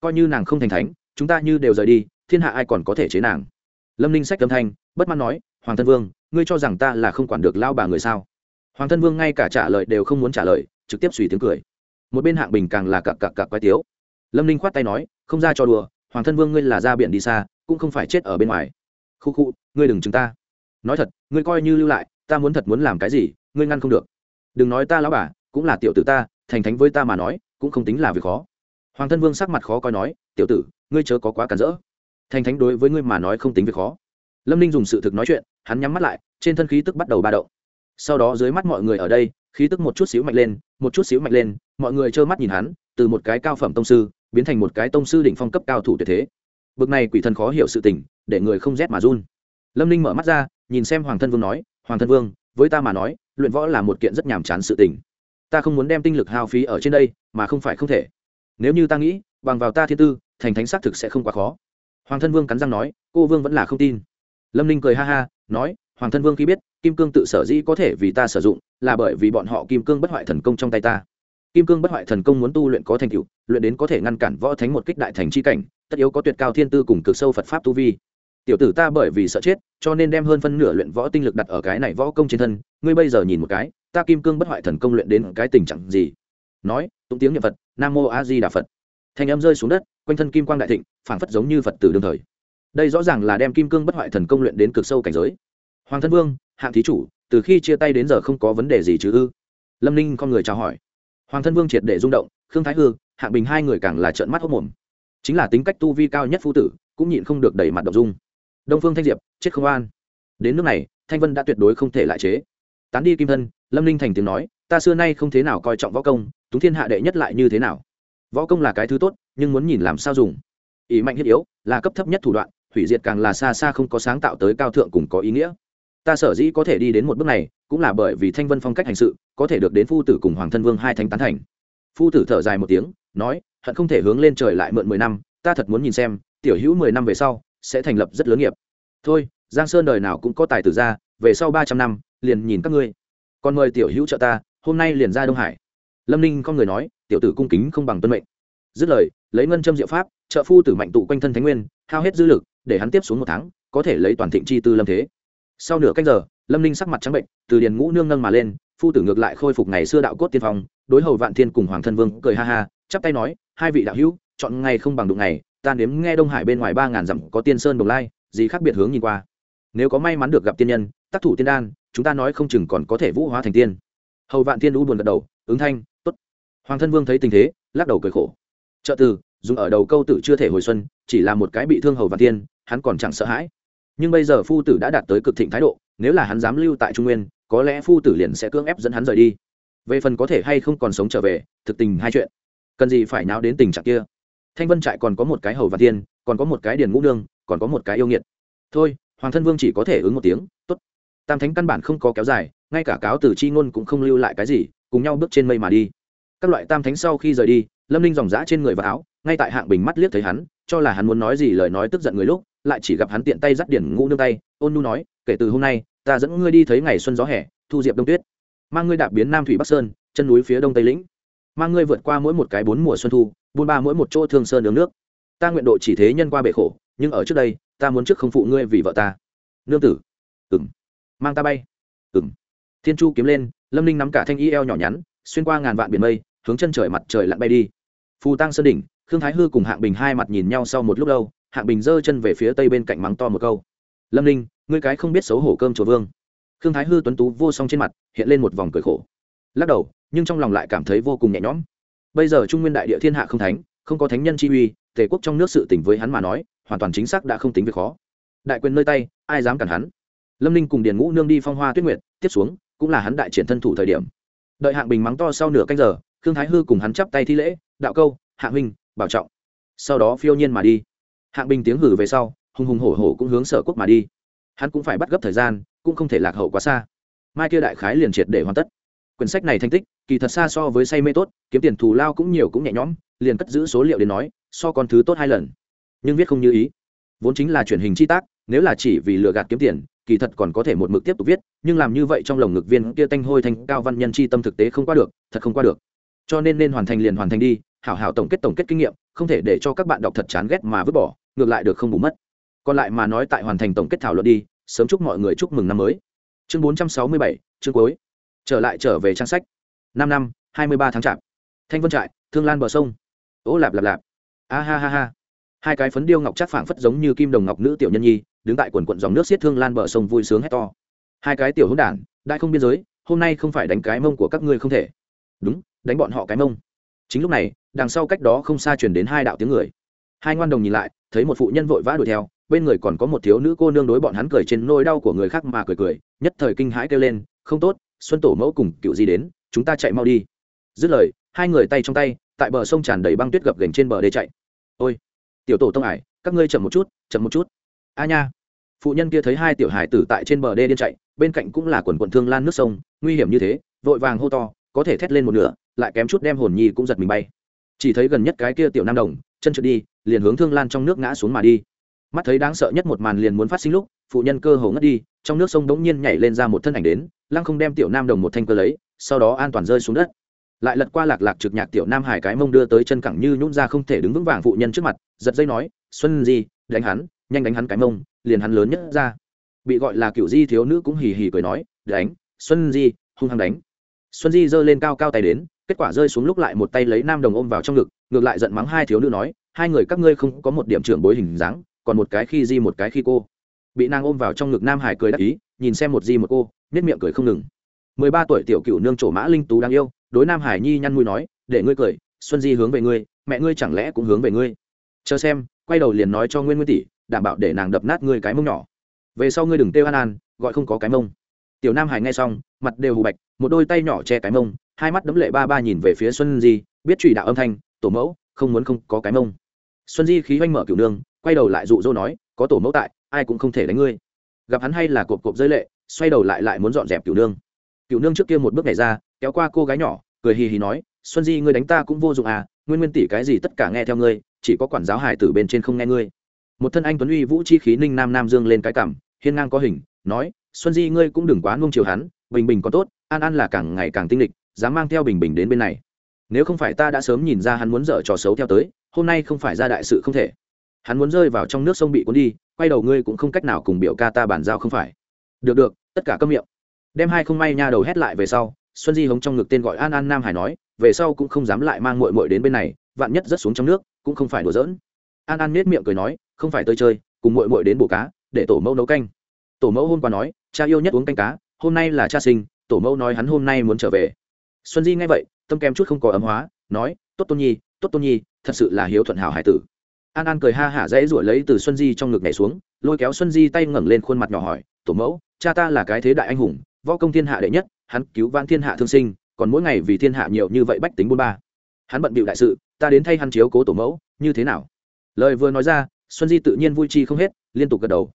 Coi như nàng không thành thánh, chúng ta như đều rời đi, thiên hạ ai còn có thể chế nàng? Lâm ninh sách âm thanh, bất mãn nói, hoàng thân vương, ngươi cho rằng ta là không quản được lao bà người sao? Hoàng thân vương ngay cả trả lời đều không muốn trả lời, trực tiếp suy tiếng cười. Một bên hạng bình càng là cặp cặp cặp quái tiếu. Lâm ninh khoát tay nói, không ra cho đùa, hoàng thân vương ngươi là ra biển đi xa, cũng không phải chết ở bên ngoài. Khu khu, ngươi đừng chúng ta. Nói thật, ngươi coi như lưu lại, ta muốn thật muốn làm cái gì, ngươi ngăn không được đừng nói ta lão bà, cũng là tiểu tử ta, thành thánh với ta mà nói, cũng không tính là việc khó. Hoàng thân vương sắc mặt khó coi nói, tiểu tử, ngươi chớ có quá cản rỡ. Thành thánh đối với ngươi mà nói không tính việc khó. Lâm ninh dùng sự thực nói chuyện, hắn nhắm mắt lại, trên thân khí tức bắt đầu ba động. Sau đó dưới mắt mọi người ở đây, khí tức một chút xíu mạnh lên, một chút xíu mạnh lên, mọi người trơ mắt nhìn hắn, từ một cái cao phẩm tông sư, biến thành một cái tông sư đỉnh phong cấp cao thủ tuyệt thế. Bực này quỷ thần khó hiểu sự tình, để người không rét mà run. Lâm ninh mở mắt ra, nhìn xem hoàng thân vương nói, hoàng thân vương với ta mà nói, luyện võ là một kiện rất nhàm chán sự tình. Ta không muốn đem tinh lực hao phí ở trên đây, mà không phải không thể. Nếu như ta nghĩ, bằng vào ta thiên tư, thành thánh xác thực sẽ không quá khó. Hoàng thân vương cắn răng nói, cô vương vẫn là không tin. Lâm ninh cười ha ha, nói, hoàng thân vương khi biết, kim cương tự sở dĩ có thể vì ta sử dụng, là bởi vì bọn họ kim cương bất hoại thần công trong tay ta. Kim cương bất hoại thần công muốn tu luyện có thành tựu, luyện đến có thể ngăn cản võ thánh một kích đại thành c h i cảnh, tất yếu có tuyệt cao thiên tư cùng cực sâu phật pháp tu vi tiểu tử ta bởi vì sợ chết, cho nên đem hơn phân nửa luyện võ tinh lực đặt ở cái này võ công trên thân, ngươi bây giờ nhìn một cái, ta kim cương bất hoại thần công luyện đến cái tình trạng gì? Nói, tụng tiếng nhật phật, nam mô a di đà phật. Thành âm rơi xuống đất, quanh thân kim quang đại thịnh, phảng phất giống như phật tử đương thời. Đây rõ ràng là đem kim cương bất hoại thần công luyện đến cực sâu cảnh giới. Hoàng thân vương, hạng thí chủ, từ khi chia tay đến giờ không có vấn đề gì chứ ư? Lâm ninh con người chào hỏi. Hoàng thân vương triệt để rung động, khương thái hư, hạng bình hai người càng là trợn mắt hốc mồm. Chính là tính cách tu vi cao nhất phu tử, cũng nhịn không được đẩy mặt đ dung đông phương thanh diệp, chết không an. Đến nước này, thanh vân đã tuyệt đối không thể lại chế. Tán đi kim thân, lâm ninh thành tiếng nói, ta xưa nay không thế nào coi trọng võ công, túng thiên hạ đệ nhất lại như thế nào? Võ công là cái thứ tốt, nhưng muốn nhìn làm sao dùng. Ý mạnh thiết yếu, là cấp thấp nhất thủ đoạn, hủy diệt càng là xa xa không có sáng tạo tới cao thượng cùng có ý nghĩa. Ta sở dĩ có thể đi đến một bước này, cũng là bởi vì thanh vân phong cách hành sự, có thể được đến phu tử cùng hoàng thân vương hai thánh tán thành. Phu tử thở dài một tiếng, nói, hận không thể hướng lên trời lại mượn mười năm, ta thật muốn nhìn xem, tiểu hữu mười năm về sau sẽ thành lập rất lớn nghiệp. Thôi, giang sơn đời nào cũng có tài tử ra về sau ba trăm năm, liền nhìn các ngươi. Còn mời tiểu hữu trợ ta, hôm nay liền ra đông hải. Lâm ninh con người nói, tiểu tử cung kính không bằng tuân mệnh. Dứt lời, lấy ngân châm diệu pháp, trợ phu tử mạnh tụ quanh thân thánh nguyên, hao hết dư lực, để hắn tiếp xuống một tháng, có thể lấy toàn thịnh chi tư lâm thế. Sau nửa cách giờ, lâm ninh sắc mặt trắng bệnh, từ điền ngũ nương nâng mà lên, phu tử ngược lại khôi phục ngày xưa đạo cốt tiên phong, đối hầu vạn thiên cùng hoàng thân vương cười ha ha, chắp tay nói, hai vị đạo hữu, chọn ngày không bằng đụng ngày ta nếm nghe đông hải bên ngoài ba ngàn dặm có tiên sơn đồng lai, gì khác biệt hướng nhìn qua. Nếu có may mắn được gặp tiên nhân, tác thủ tiên đan, chúng ta nói không chừng còn có thể vũ hóa thành tiên. Hầu vạn tiên u buồn gật đầu, ứng thanh t ố t hoàng thân vương thấy tình thế, lắc đầu cười khổ. Trợ từ, dùng ở đầu câu tử chưa thể hồi xuân, chỉ là một cái bị thương hầu vạn tiên hắn còn chẳng sợ hãi. Nhưng bây giờ phu tử đã đạt tới cực thịnh thái độ, nếu là hắn dám lưu tại trung nguyên, có lẽ phu tử liền sẽ cưỡng ép dẫn hắn rời đi. Về phần có thể hay không còn sống trở về, thực tình hai chuyện. Cần gì phải náo đến tình trạng kia? Thanh vân trại còn có một cái hầu và Thiên, còn có một cái điền ngũ nương còn có một cái yêu nghiệt. Thôi hoàng thân vương chỉ có thể ứng một tiếng tốt. Tam thánh căn bản không có kéo dài ngay cả cáo từ chi ngôn cũng không lưu lại cái gì cùng nhau bước trên mây mà đi. Các loại tam thánh sau khi rời đi lâm ninh dòng dã trên người và áo ngay tại hạng bình mắt liếc thấy hắn cho là hắn muốn nói gì lời nói tức giận người lúc lại chỉ gặp hắn tiện tay dắt điển ngũ nương tay ôn nu nói kể từ hôm nay ta dẫn ngươi đi thấy ngày xuân gió hè thu diệp đông tuyết. Mang ngươi đạp biến nam thủy bắc sơn chân núi phía đông tây lĩnh. Mang ngươi vượt qua mỗi một cái bốn mùa xuân thu buôn ba mỗi một chỗ thương sơn nướng nước. Ta nguyện độ chỉ thế nhân qua bể khổ, nhưng ở trước đây, ta muốn trước không phụ ngươi vì vợ ta. Nương tử. Ừng mang ta bay. Ừng thiên chu kiếm lên, lâm ninh nắm cả thanh y eo nhỏ nhắn, xuyên qua ngàn vạn biển mây, hướng chân trời mặt trời lặn bay đi. Phù tăng sơn đỉnh, khương thái hư cùng hạng bình hai mặt nhìn nhau sau một lúc lâu, hạng bình giơ chân về phía tây bên cạnh mắng to một câu. Lâm ninh, ngươi cái không biết xấu hổ cơm chùa vương. Khương thái hư tuấn tú vô song trên mặt, hiện lên một vòng cười khổ. Lắc đầu, nhưng trong lòng lại cảm thấy vô cùng nhẹ nhõm bây giờ trung nguyên đại địa thiên hạ không thánh, không có thánh nhân chi uy, tề quốc trong nước sự tỉnh với hắn mà nói, hoàn toàn chính xác đã không tính việc khó. Đại quyền nơi tay, ai dám cản hắn? Lâm ninh cùng điền ngũ nương đi phong hoa tuyết nguyệt, tiếp xuống, cũng là hắn đại triển thân thủ thời điểm. Đợi hạng bình mắng to sau nửa canh giờ, khương thái hư cùng hắn chắp tay thi lễ, đạo câu hạng huynh, bảo trọng. Sau đó phiêu nhiên mà đi. Hạng bình tiếng hử về sau, hùng hùng hổ hổ cũng hướng sở quốc mà đi. Hắn cũng phải bắt gấp thời gian, cũng không thể lạc hậu quá xa. Mai kia đại khái liền triệt để hoàn tất quyển sách này thành tích, kỳ thật xa so với say mê tốt, kiếm tiền thù lao cũng nhiều cũng nhẹ nhõm, liền cất giữ số liệu đến nói, so con thứ tốt hai lần. Nhưng viết không như ý. Vốn chính là truyền hình chi tác, nếu là chỉ vì lừa gạt kiếm tiền, kỳ thật còn có thể một mực tiếp tục viết, nhưng làm như vậy trong lồng ngực viên kia tanh hôi thành cao văn nhân chi tâm thực tế không qua được, thật không qua được. Cho nên nên hoàn thành liền hoàn thành đi, hảo hảo tổng kết tổng kết kinh nghiệm, không thể để cho các bạn đọc thật chán ghét mà vứt bỏ, ngược lại được không bù mất. Còn lại mà nói tại hoàn thành tổng kết thảo luận đi, sớm chúc mọi người chúc mừng năm mới. Chương bốn trăm sáu mươi bảy, chương cuối trở lại trở về trang sách. Năm năm, hai mươi ba tháng chạp. Thanh vân trại, thương lan bờ sông. Ố lạp lạp lạp. A ha ha ha. Hai cái phấn điêu ngọc chắc phảng phất giống như kim đồng ngọc nữ tiểu nhân nhi, đứng tại quần quận dòng nước xiết thương lan bờ sông vui sướng hét to. Hai cái tiểu hỗn đản, đại không biên giới, hôm nay không phải đánh cái mông của các ngươi không thể. Đúng, đánh bọn họ cái mông. Chính lúc này, đằng sau cách đó không xa truyền đến hai đạo tiếng người. Hai ngoan đồng nhìn lại, thấy một phụ nhân vội vã đuổi theo, bên người còn có một thiếu nữ cô nương đối bọn hắn cười trên nỗi đau của người khác mà cười cười, nhất thời kinh hãi kêu lên, không tốt xuân tổ mẫu cùng cựu Di đến, chúng ta chạy mau đi. Dứt lời, hai người tay trong tay, tại bờ sông tràn đầy băng tuyết gập gành trên bờ đê chạy. Ôi, tiểu tổ tông ải các ngươi chậm một chút, chậm một chút. A nha. Phụ nhân kia thấy hai tiểu hải tử tại trên bờ đê điên chạy, bên cạnh cũng là quần quần thương lan nước sông, nguy hiểm như thế, vội vàng hô to, có thể thét lên một nửa, lại kém chút đem hồn nhi cũng giật mình bay. Chỉ thấy gần nhất cái kia tiểu nam đồng, chân trượt đi, liền hướng thương lan trong nước ngã xuống mà đi mắt thấy đáng sợ nhất một màn liền muốn phát sinh lúc, phụ nhân cơ hồ ngất đi, trong nước sông đống nhiên nhảy lên ra một thân ảnh đến, lăng không đem tiểu nam đồng một thanh cơ lấy, sau đó an toàn rơi xuống đất. Lại lật qua lạc lạc trực nhạc tiểu nam hải cái mông đưa tới chân cẳng như nhún ra không thể đứng vững vàng phụ nhân trước mặt, giật dây nói, xuân di, đánh hắn, nhanh đánh hắn cái mông, liền hắn lớn nhất ra. Bị gọi là cựu di thiếu nữ cũng hì hì cười nói, đánh, xuân di, hung hăng đánh. Xuân di giơ lên cao cao tay đến, kết quả rơi xuống lúc lại một tay lấy nam đồng ôm vào trong ngực, ngược lại giận mắng hai thiếu nữ nói, hai người các ngươi không có một điểm trưởng bối hình dáng còn một cái khi di một cái khi cô. Bị nàng ôm vào trong ngực nam hải cười đắc ý, nhìn xem một di một cô nết miệng cười không ngừng. Mười ba tuổi tiểu cựu nương trổ mã linh tú đáng yêu, đối nam hải nhi nhăn mùi nói, để ngươi cười, xuân di hướng về ngươi, mẹ ngươi chẳng lẽ cũng hướng về ngươi? Chờ xem, quay đầu liền nói cho nguyên nguyên tỷ, đảm bảo để nàng đập nát ngươi cái mông nhỏ. Về sau ngươi đừng têu an an, gọi không có cái mông. Tiểu nam hải nghe xong, mặt đều hù bạch, một đôi tay nhỏ che cái mông, hai mắt đấm lệ ba ba nhìn về phía xuân di, biết trùy đạo âm thanh, tổ mẫu, không muốn không có cái mông. Xuân di khí oanh mở cửu nương quay đầu lại dụ dỗ nói, có tổ mẫu tại, ai cũng không thể đánh ngươi. Gặp hắn hay là cộp cộp rơi lệ, xoay đầu lại lại muốn dọn dẹp cửu nương. Cửu nương trước kia một bước nhảy ra, kéo qua cô gái nhỏ, cười hì hì nói, xuân di, ngươi đánh ta cũng vô dụng à nguyên nguyên tỷ cái gì tất cả nghe theo ngươi, chỉ có quản giáo hải tử bên trên không nghe ngươi. Một thân anh tuấn uy vũ chi khí ninh nam nam dương lên cái cảm, hiên ngang có hình, nói, xuân di, ngươi cũng đừng quá nung chiều hắn, bình bình có tốt, an an là càng ngày càng tinh lịch dám mang theo bình bình đến bên này. Nếu không phải ta đã sớm nhìn ra hắn muốn dở trò xấu theo tới, hôm nay không phải ra đại sự không thể hắn muốn rơi vào trong nước sông bị cuốn đi, quay đầu ngươi cũng không cách nào cùng biểu ca ta bàn giao không phải. Được được, tất cả câm miệng. Đem hai không may nha đầu hét lại về sau, xuân di hống trong ngực tên gọi an an nam hải nói, về sau cũng không dám lại mang mội mội đến bên này, vạn nhất rớt xuống trong nước, cũng không phải đùa giỡn. An an nết miệng cười nói, không phải tới chơi, cùng mội mội đến bổ cá, để tổ mẫu nấu canh. Tổ mẫu hôm qua nói, cha yêu nhất uống canh cá, hôm nay là cha sinh, tổ mẫu nói hắn hôm nay muốn trở về. Xuân di nghe vậy, tâm kem chút không có ấm hóa, nói, tốt tôn nhi, tốt tôn nhi, thật sự là hiếu thuận hảo hải tử an an cười ha hả dãy ruổi lấy từ xuân di trong ngực nhảy xuống, lôi kéo xuân di tay ngẩng lên khuôn mặt nhỏ hỏi, tổ mẫu, cha ta là cái thế đại anh hùng, võ công thiên hạ đệ nhất, hắn cứu vãn thiên hạ thương sinh, còn mỗi ngày vì thiên hạ nhiều như vậy bách tính bôn ba. Hắn bận bịu đại sự, ta đến thay hắn chiếu cố tổ mẫu, như thế nào? Lời vừa nói ra, xuân di tự nhiên vui chi không hết, liên tục gật đầu.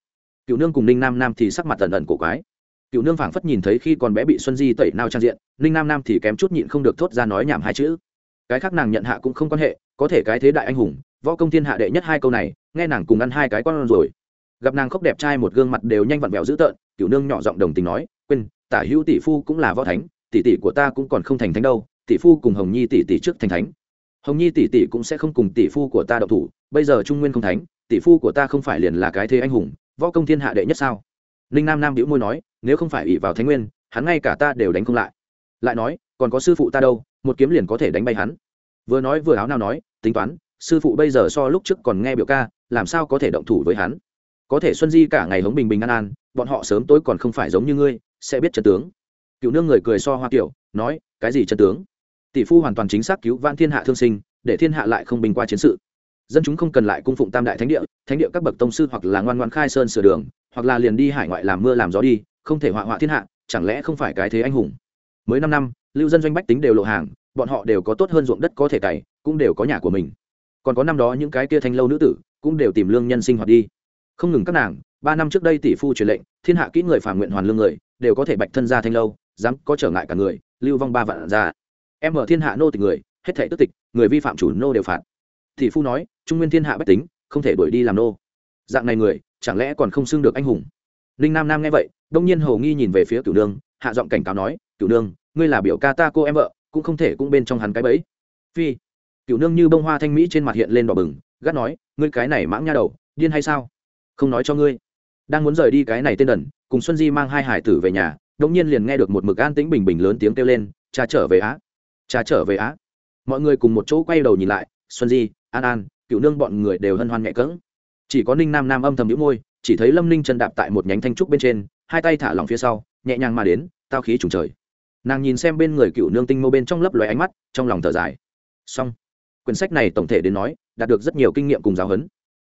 Cựu nương cùng ninh nam nam thì sắc mặt tần ẩn cổ quái. Cựu nương phảng phất nhìn thấy khi còn bé bị xuân di tẩy nao trang diện, ninh nam nam thì kém chút nhịn không được thốt ra nói nhảm hai chữ. Cái khác nàng nhận hạ cũng không quan hệ, có thể cái thế đại anh hùng võ công thiên hạ đệ nhất hai câu này, nghe nàng cùng ăn hai cái con rồi. Gặp nàng khóc đẹp trai một gương mặt đều nhanh vặn vẹo dữ tợn cựu nương nhỏ giọng đồng tình nói, quên, tả hữu tỷ phu cũng là võ thánh, tỷ tỷ của ta cũng còn không thành thánh đâu, tỷ phu cùng hồng nhi tỷ tỷ trước thành thánh. Hồng nhi tỷ tỷ cũng sẽ không cùng tỷ phu của ta đậu thủ, bây giờ trung nguyên không thánh, tỷ phu của ta không phải liền là cái thế anh hùng, võ công thiên hạ đệ nhất sao? Ninh nam nam đĩu môi nói, nếu không phải ỷ vào thánh nguyên, hắn ngay cả ta đều đánh không lại. Lại nói, còn có sư phụ ta đâu, một kiếm liền có thể đánh bay hắn. Vừa nói vừa áo nào nói, tính toán sư phụ bây giờ so lúc trước còn nghe biểu ca, làm sao có thể động thủ với hắn? Có thể xuân di cả ngày hống bình bình an an, bọn họ sớm tối còn không phải giống như ngươi, sẽ biết chân tướng. Cựu nương người cười so hoa kiểu, nói, cái gì chân tướng? Tỷ phu hoàn toàn chính xác cứu vãn thiên hạ thương sinh, để thiên hạ lại không bình qua chiến sự. Dân chúng không cần lại cung phụng tam đại thánh địa thánh địa các bậc tông sư hoặc là ngoan ngoan khai sơn sửa đường, hoặc là liền đi hải ngoại làm mưa làm gió đi, không thể họa họa thiên hạ, chẳng lẽ không phải cái thế anh hùng? Mới năm năm, lưu dân doanh bách tính đều lộ hàng, bọn họ đều có tốt hơn ruộng đất có thể cày, cũng đều có nhà của mình còn có năm đó những cái kia thanh lâu nữ tử cũng đều tìm lương nhân sinh hoạt đi. Không ngừng các nàng, ba năm trước đây tỷ phu truyền lệnh, thiên hạ kỹ người phản nguyện hoàn lương người, đều có thể bạch thân ra thanh lâu, dám có trở ngại cả người, lưu vong ba vạn ra. Em ở thiên hạ nô tịch người, hết thể tức tịch, người vi phạm chủ nô đều phạt. Tỷ phu nói, trung nguyên thiên hạ bách tính, không thể đuổi đi làm nô. Dạng này người, chẳng lẽ còn không xưng được anh hùng? Ninh nam nam nghe vậy, đông nhiên hầu nghi nhìn về phía cửu nương, hạ giọng cảnh cáo nói, cửu nương, ngươi là biểu ca ta cô em vợ, cũng không thể cũng bên trong hắn cái bẫy. Phi cửu nương như bông hoa thanh mỹ trên mặt hiện lên đỏ bừng, gắt nói, ngươi cái này mãng nha đầu, điên hay sao? Không nói cho ngươi. Đang muốn rời đi cái này tên đần, cùng xuân di mang hai hải tử về nhà đông nhiên liền nghe được một mực an tĩnh bình bình lớn tiếng kêu lên, cha trở về á! Cha trở về á! Mọi người cùng một chỗ quay đầu nhìn lại, xuân di, an an cựu nương bọn người đều hân hoan nhẹ cỡng chỉ có ninh nam nam âm thầm nhũ môi, chỉ thấy lâm ninh chân đạp tại một nhánh thanh trúc bên trên, hai tay thả lỏng phía sau, nhẹ nhàng mà đến, tao khí trùng trời. Nàng nhìn xem bên người cựu nương tinh mâu bên trong lấp loài ánh mắt, trong lòng thở dài. Xong quyển sách này tổng thể đến nói, đạt được rất nhiều kinh nghiệm cùng giáo huấn.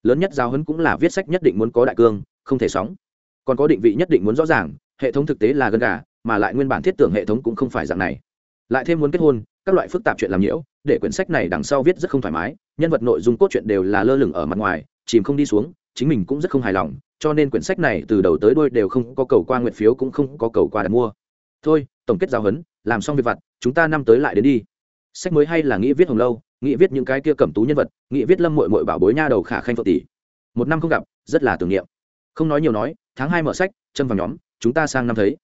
Lớn nhất giáo huấn cũng là viết sách nhất định muốn có đại cương, không thể sóng. Còn có định vị nhất định muốn rõ ràng, hệ thống thực tế là gần gà, mà lại nguyên bản thiết tưởng hệ thống cũng không phải dạng này. Lại thêm muốn kết hôn, các loại phức tạp chuyện làm nhiễu, để quyển sách này đằng sau viết rất không thoải mái, nhân vật nội dung cốt truyện đều là lơ lửng ở mặt ngoài, chìm không đi xuống, chính mình cũng rất không hài lòng, cho nên quyển sách này từ đầu tới đuôi đều không có cầu qua nguyện phiếu cũng không có cầu qua đặt mua. Thôi, tổng kết giáo huấn, làm xong việc vặt, chúng ta năm tới lại đến đi. Sách mới hay là nghĩ viết hồng lâu nghĩ viết những cái kia cẩm tú nhân vật, nghĩ viết lâm mội mội bảo bối nha đầu khả khanh phật tỷ. Một năm không gặp, rất là tưởng niệm. Không nói nhiều nói, tháng hai mở sách, châm vào nhóm, chúng ta sang năm thấy.